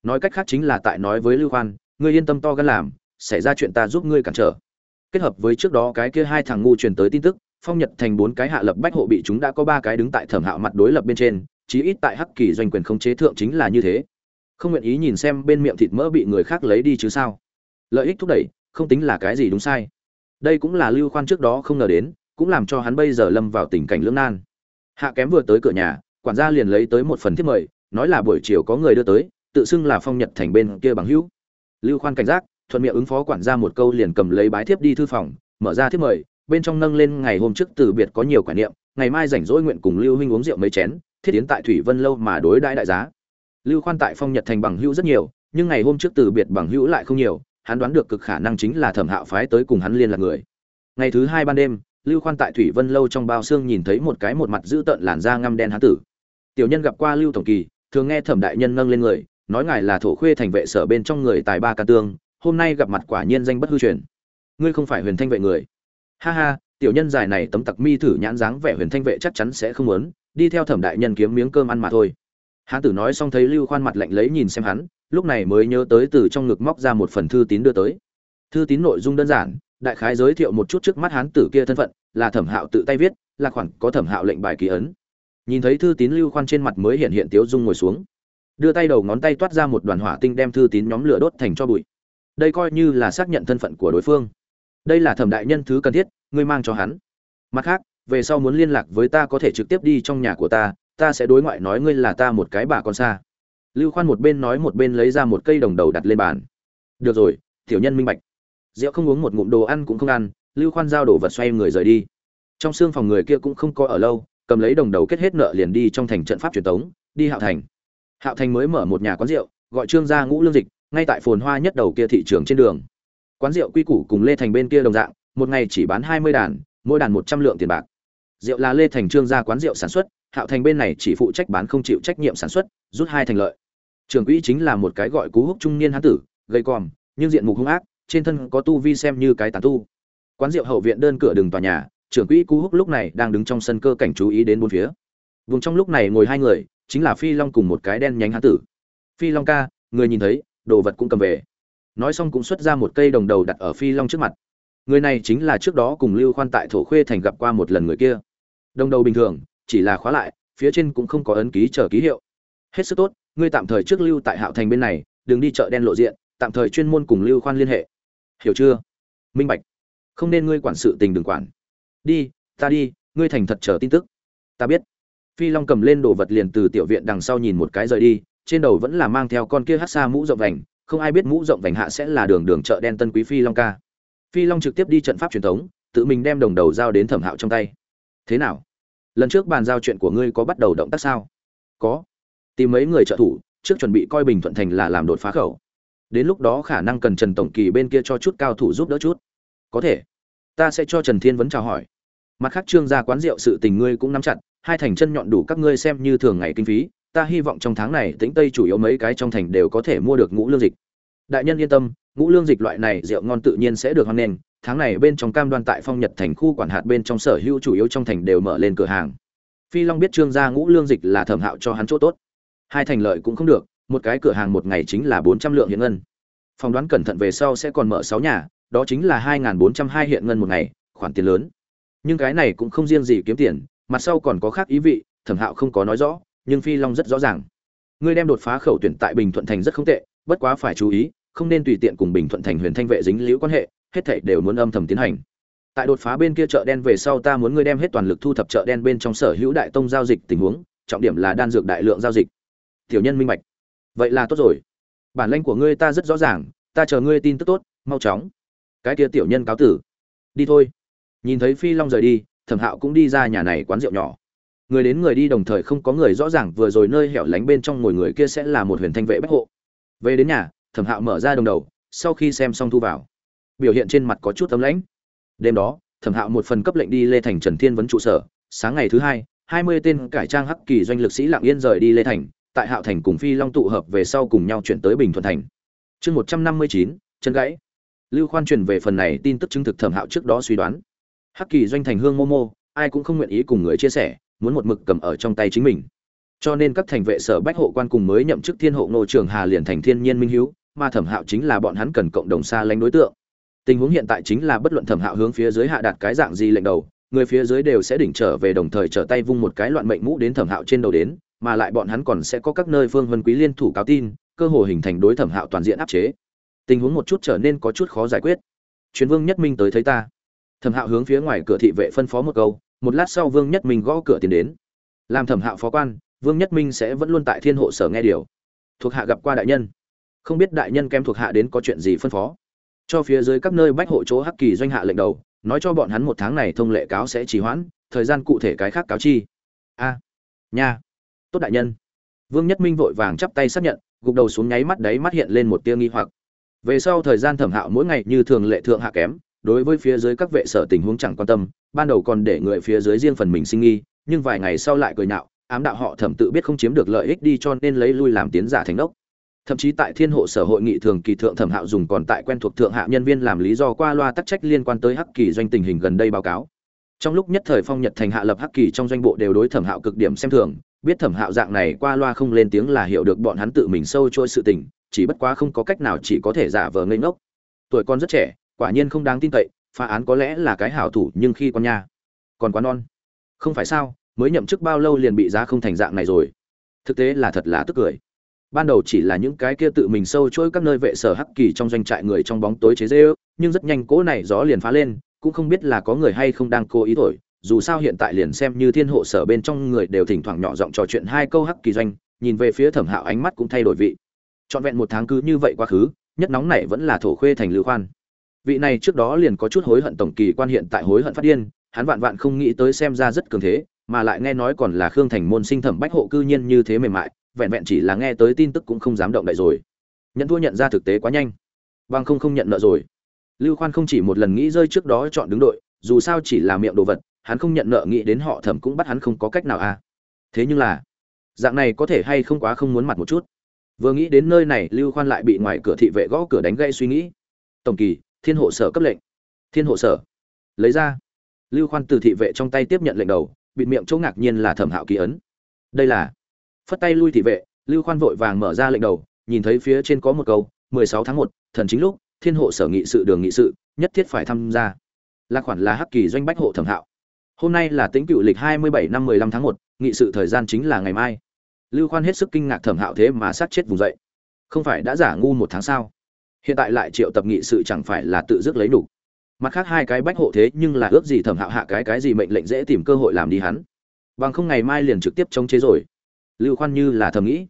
Nói cách khác chính là tại nói với lưu khoan ngươi yên tâm to gan làm, xảy ra chuyện ta giúp ngươi cản trở. Kết hợp với trước đó cái kia hai thằng ngu truyền tới tin tức, phong nhật thành bốn cái hạ lập bách hộ bị chúng đã có ba cái đứng tại thẩm hạo mặt đối lập bên trên, chí ít tại hắc kỳ doanh quyền không chế thượng chính là như thế. Không nguyện ý nhìn xem bên miệng thịt mỡ bị người khác lấy đi chứ sao? Lợi ích thúc đẩy, không tính là cái gì đúng sai. Đây cũng là lưu khoan trước đó không ngờ đến, cũng làm cho hắn bây giờ lâm vào tình cảnh lưỡng nan. Hạ kém vừa tới cửa nhà, quản gia liền lấy tới một phần thiết mời, nói là buổi chiều có người đưa tới, tự xưng là phong nhật thành bên kia bằng hữu lưu khoan cảnh giác, thuận miệng ứng phó quản gia một câu liền cầm lấy bái thiếp đi thư phòng, mở ra thiếp mời, bên trong nâng lên ngày hôm trước từ biệt có nhiều quả niệm, ngày mai rảnh rỗi nguyện cùng lưu huynh uống rượu mấy chén, thiết yến tại thủy vân lâu mà đối đãi đại giá. Lưu khoan tại phong nhật thành bằng hữu rất nhiều, nhưng ngày hôm trước từ biệt bằng hữu lại không nhiều, hắn đoán được cực khả năng chính là thẩm hạo phái tới cùng hắn liên lạc người. Ngày thứ hai ban đêm, lưu khoan tại thủy vân lâu trong bao xương nhìn thấy một cái một mặt dữ tợn làn da ngăm đen hán tử. Tiểu nhân gặp qua lưu tổng kỳ, thường nghe thẩm đại nhân nâng lên người nói ngài là thổ khuê thành vệ sở bên trong người tài ba ca tương, hôm nay gặp mặt quả nhiên danh bất hư truyền. Ngươi không phải huyền thanh vệ người. Ha ha, tiểu nhân dài này tấm tặc mi thử nhãn dáng vẻ huyền thanh vệ chắc chắn sẽ không muốn, đi theo thẩm đại nhân kiếm miếng cơm ăn mà thôi. Hán tử nói xong thấy lưu khoan mặt lạnh lấy nhìn xem hắn, lúc này mới nhớ tới từ trong ngực móc ra một phần thư tín đưa tới. Thư tín nội dung đơn giản, đại khái giới thiệu một chút trước mắt hán tử kia thân phận, là thẩm hạo tự tay viết, là khoản có thẩm hạo lệnh bài ký ấn. Nhìn thấy thư tín lưu khoan trên mặt mới hiện hiện tiếu dung ngồi xuống đưa tay đầu ngón tay toát ra một đoàn hỏa tinh đem thư tín nhóm lửa đốt thành cho bụi. Đây coi như là xác nhận thân phận của đối phương. Đây là thẩm đại nhân thứ cần thiết, ngươi mang cho hắn. Mặt khác, về sau muốn liên lạc với ta có thể trực tiếp đi trong nhà của ta ta sẽ đối ngoại nói ngươi là ta một cái bà con xa. Lưu khoan một bên nói một bên lấy ra một cây đồng đầu đặt lên bàn. Được rồi, tiểu nhân minh bạch. Rượu không uống một ngụm đồ ăn cũng không ăn, lưu khoan giao đồ vật xoay người rời đi. Trong xương phòng người kia cũng không có ở lâu, cầm lấy đồng đầu kết hết nợ liền đi trong thành trận pháp truyền tống, đi hạo thành hạo thành mới mở một nhà quán rượu, gọi trương gia ngũ lương dịch, ngay tại phồn hoa nhất đầu kia thị trường trên đường. Quán rượu quy củ cùng lê thành bên kia đồng dạng, một ngày chỉ bán hai mươi đàn, mỗi đàn một trăm lượng tiền bạc. Rượu là lê thành trương gia quán rượu sản xuất, hạo thành bên này chỉ phụ trách bán không chịu trách nhiệm sản xuất, rút hai thành lợi. Trường quỹ chính là một cái gọi cú húc trung niên hán tử gây còm, nhưng diện mục hung ác, trên thân có tu vi xem như cái tàn tu. Quán rượu hậu viện đơn cửa đường tòa nhà, trưởng quỹ cú húc lúc này đang đứng trong sân cơ cảnh chú ý đến bốn phía. Vùng trong lúc này ngồi hai người chính là phi long cùng một cái đen nhánh hán tử. Phi long ca, người nhìn thấy, đồ vật cũng cầm về. Nói xong cũng xuất ra một cây đồng đầu đặt ở phi long trước mặt. Người này chính là trước đó cùng lưu khoan tại thổ khuê thành gặp qua một lần người kia. Đồng đầu bình thường, chỉ là khóa lại, phía trên cũng không có ấn ký chờ ký hiệu. Hết sức tốt, ngươi tạm thời trước lưu tại hạo thành bên này, đừng đi chợ đen lộ diện, tạm thời chuyên môn cùng lưu khoan liên hệ. Hiểu chưa? Minh bạch. Không nên ngươi quản sự tình đừng quản. Đi, ta đi, ngươi thành thật chờ tin tức. Ta biết phi long cầm lên đồ vật liền từ tiểu viện đằng sau nhìn một cái rời đi, trên đầu vẫn là mang theo con kia hát xa mũ rộng vành, không ai biết mũ rộng vành hạ sẽ là đường đường chợ đen tân quý phi long ca. Phi long trực tiếp đi trận pháp truyền thống, tự mình đem đồng đầu giao đến thẩm hạo trong tay. Thế nào? Lần trước bàn giao chuyện của ngươi có bắt đầu động tác sao? Có. Tìm mấy người trợ thủ, trước chuẩn bị coi bình thuận thành là làm đột phá khẩu. Đến lúc đó khả năng cần trần tổng kỳ bên kia cho chút cao thủ giúp đỡ chút. Có thể. Ta sẽ cho trần thiên vấn chào hỏi. Mặt khác trương gia quán rượu sự tình ngươi cũng nắm chặt hai thành chân nhọn đủ các ngươi xem như thường ngày kinh phí, ta hy vọng trong tháng này tĩnh tây chủ yếu mấy cái trong thành đều có thể mua được ngũ lương dịch. Đại nhân yên tâm, ngũ lương dịch loại này rượu ngon tự nhiên sẽ được hoan nghênh, tháng này bên trong cam đoan tại phong nhật thành khu quản hạt bên trong sở hữu chủ yếu trong thành đều mở lên cửa hàng. Phi long biết trương gia ngũ lương dịch là thẩm hạo cho hắn chỗ tốt. Hai thành lợi cũng không được, một cái cửa hàng một ngày chính là bốn trăm lượng hiện ngân. Phỏng đoán cẩn thận về sau sẽ còn mở sáu nhà, đó chính là hai bốn trăm hai hiện ngân một ngày, khoản tiền lớn. Nhưng cái này cũng không riêng gì kiếm tiền mặt sau còn có khác ý vị, thẩm hạo không có nói rõ, nhưng phi long rất rõ ràng. Ngươi đem đột phá khẩu tuyển tại bình thuận thành rất không tệ, bất quá phải chú ý, không nên tùy tiện cùng bình thuận thành huyền thanh vệ dính liễu quan hệ, hết thảy đều muốn âm thầm tiến hành. Tại đột phá bên kia chợ đen về sau ta muốn ngươi đem hết toàn lực thu thập chợ đen bên trong sở hữu đại tông giao dịch tình huống, trọng điểm là đan dược đại lượng giao dịch. Tiểu nhân minh bạch. Vậy là tốt rồi. Bản lĩnh của ngươi ta rất rõ ràng, ta chờ ngươi tin tức tốt, mau chóng. Cái kia tiểu nhân cáo tử. Đi thôi. Nhìn thấy phi long rời đi thẩm hạo cũng đi ra nhà này quán rượu nhỏ. Người đến người đi đồng thời không có người rõ ràng, vừa rồi nơi hẻo lánh bên trong ngồi người kia sẽ là một huyền thanh vệ bách hộ. Về đến nhà, thẩm hạo mở ra đồng đầu, sau khi xem xong thu vào. Biểu hiện trên mặt có chút tấm lãnh. Đêm đó, thẩm hạo một phần cấp lệnh đi lê thành trần thiên vấn trụ sở. Sáng ngày thứ hai hai mươi tên cải trang hắc kỳ doanh lực sĩ lạng yên rời đi lê thành, tại hạo thành cùng phi long tụ hợp về sau cùng nhau chuyển tới bình thuận thành. Chương một trăm năm mươi chín, chân gãy. Lưu khoan truyền về phần này tin tức chứng thực thẩm hạo trước đó suy đoán hắc kỳ doanh thành hương momo, ai cũng không nguyện ý cùng người chia sẻ, muốn một mực cầm ở trong tay chính mình. Cho nên các thành vệ sở bách hộ quan cùng mới nhậm chức thiên hộ nô trường hà liền thành thiên nhiên minh hiếu, mà thẩm hạo chính là bọn hắn cần cộng đồng xa lánh đối tượng. Tình huống hiện tại chính là bất luận thẩm hạo hướng phía dưới hạ đạt cái dạng gì lệnh đầu, người phía dưới đều sẽ đỉnh trở về đồng thời trở tay vung một cái loạn mệnh mũ đến thẩm hạo trên đầu đến, mà lại bọn hắn còn sẽ có các nơi phương vân quý liên thủ cáo tin, cơ hồ hình thành đối thẩm hạo toàn diện áp chế. Tình huống một chút trở nên có chút khó giải quyết. Truyền vương nhất minh tới thấy ta thẩm hạo hướng phía ngoài cửa thị vệ phân phó một câu, một lát sau vương nhất minh gõ cửa tiến đến. Làm thẩm hạo phó quan, vương nhất minh sẽ vẫn luôn tại thiên hộ sở nghe điều. Thuộc hạ gặp qua đại nhân. Không biết đại nhân kém thuộc hạ đến có chuyện gì phân phó. Cho phía dưới các nơi bách hộ chỗ hắc kỳ doanh hạ lệnh đầu, nói cho bọn hắn một tháng này thông lệ cáo sẽ trì hoãn, thời gian cụ thể cái khác cáo chi. A, nha. Tốt đại nhân. Vương nhất minh vội vàng chắp tay xác nhận, gục đầu xuống nháy mắt đấy mắt hiện lên một tia nghi hoặc. Về sau thời gian thẩm hạo mỗi ngày như thường lệ thượng hạ kém đối với phía dưới các vệ sở tình huống chẳng quan tâm, ban đầu còn để người phía dưới riêng phần mình sinh nghi nhưng vài ngày sau lại cười nhạo, ám đạo họ thẩm tự biết không chiếm được lợi ích đi cho nên lấy lui làm tiến giả thành đốc. Thậm chí tại thiên hộ sở hội nghị thường kỳ thượng thẩm hạo dùng còn tại quen thuộc thượng hạ nhân viên làm lý do qua loa tắc trách liên quan tới hắc kỳ doanh tình hình gần đây báo cáo. Trong lúc nhất thời phong nhật thành hạ lập hắc kỳ trong doanh bộ đều đối thẩm hạo cực điểm xem thường, biết thẩm hạo dạng này qua loa không lên tiếng là hiểu được bọn hắn tự mình sâu trôi sự tình, chỉ bất quá không có cách nào chỉ có thể giả vờ ngây ngốc. Tuổi con rất trẻ quả nhiên không đáng tin cậy, phá án có lẽ là cái hảo thủ nhưng khi con nha, còn quá non. Không phải sao, mới nhậm chức bao lâu liền bị giá không thành dạng này rồi. Thực tế là thật là tức cười. Ban đầu chỉ là những cái kia tự mình sâu chuỗi các nơi vệ sở hắc kỳ trong doanh trại người trong bóng tối chế dê nhưng rất nhanh cỗ này gió liền phá lên, cũng không biết là có người hay không đang cố ý thổi, dù sao hiện tại liền xem như thiên hộ sở bên trong người đều thỉnh thoảng nhỏ giọng trò chuyện hai câu hắc kỳ doanh, nhìn về phía thẩm hạo ánh mắt cũng thay đổi vị. Trọn vẹn một tháng cứ như vậy quá khứ, nhất nóng này vẫn là thổ khuê thành lưu khoan vị này trước đó liền có chút hối hận tổng kỳ quan hiện tại hối hận phát điên, hắn vạn vạn không nghĩ tới xem ra rất cường thế, mà lại nghe nói còn là khương thành môn sinh thẩm bách hộ cư nhiên như thế mềm mại, vẹn vẹn chỉ là nghe tới tin tức cũng không dám động đại rồi. Nhận thua nhận ra thực tế quá nhanh. Bằng không không nhận nợ rồi. Lưu khoan không chỉ một lần nghĩ rơi trước đó chọn đứng đội, dù sao chỉ là miệng đồ vật, hắn không nhận nợ nghĩ đến họ thẩm cũng bắt hắn không có cách nào à. Thế nhưng là, dạng này có thể hay không quá không muốn mặt một chút. Vừa nghĩ đến nơi này, lưu khoan lại bị ngoài cửa thị vệ gõ cửa đánh gây suy nghĩ. Tổng kỳ thiên hộ sở cấp lệnh. Thiên hộ sở. Lấy ra. Lưu khoan từ thị vệ trong tay tiếp nhận lệnh đầu, bịt miệng chỗ ngạc nhiên là thẩm hạo ký ấn. Đây là. Phất tay lui thị vệ, lưu khoan vội vàng mở ra lệnh đầu, nhìn thấy phía trên có một câu, mười sáu tháng một, thần chính lúc, thiên hộ sở nghị sự đường nghị sự, nhất thiết phải tham gia. Là khoản là hắc kỳ doanh bách hộ thẩm hạo. Hôm nay là tính cựu lịch hai mươi bảy năm mười lăm tháng một, nghị sự thời gian chính là ngày mai. Lưu khoan hết sức kinh ngạc thẩm hạo thế mà sát chết vùng dậy. Không phải đã giả ngu một tháng sao? Hiện tại lại triệu tập nghị sự chẳng phải là tự dứt lấy đủ mặt khác hai cái bách hộ thế nhưng là ước gì thẩm hạo hạ cái cái gì mệnh lệnh dễ tìm cơ hội làm đi hắn. Bằng không ngày mai liền trực tiếp chống chế rồi. Lưu khoan như là thầm nghĩ.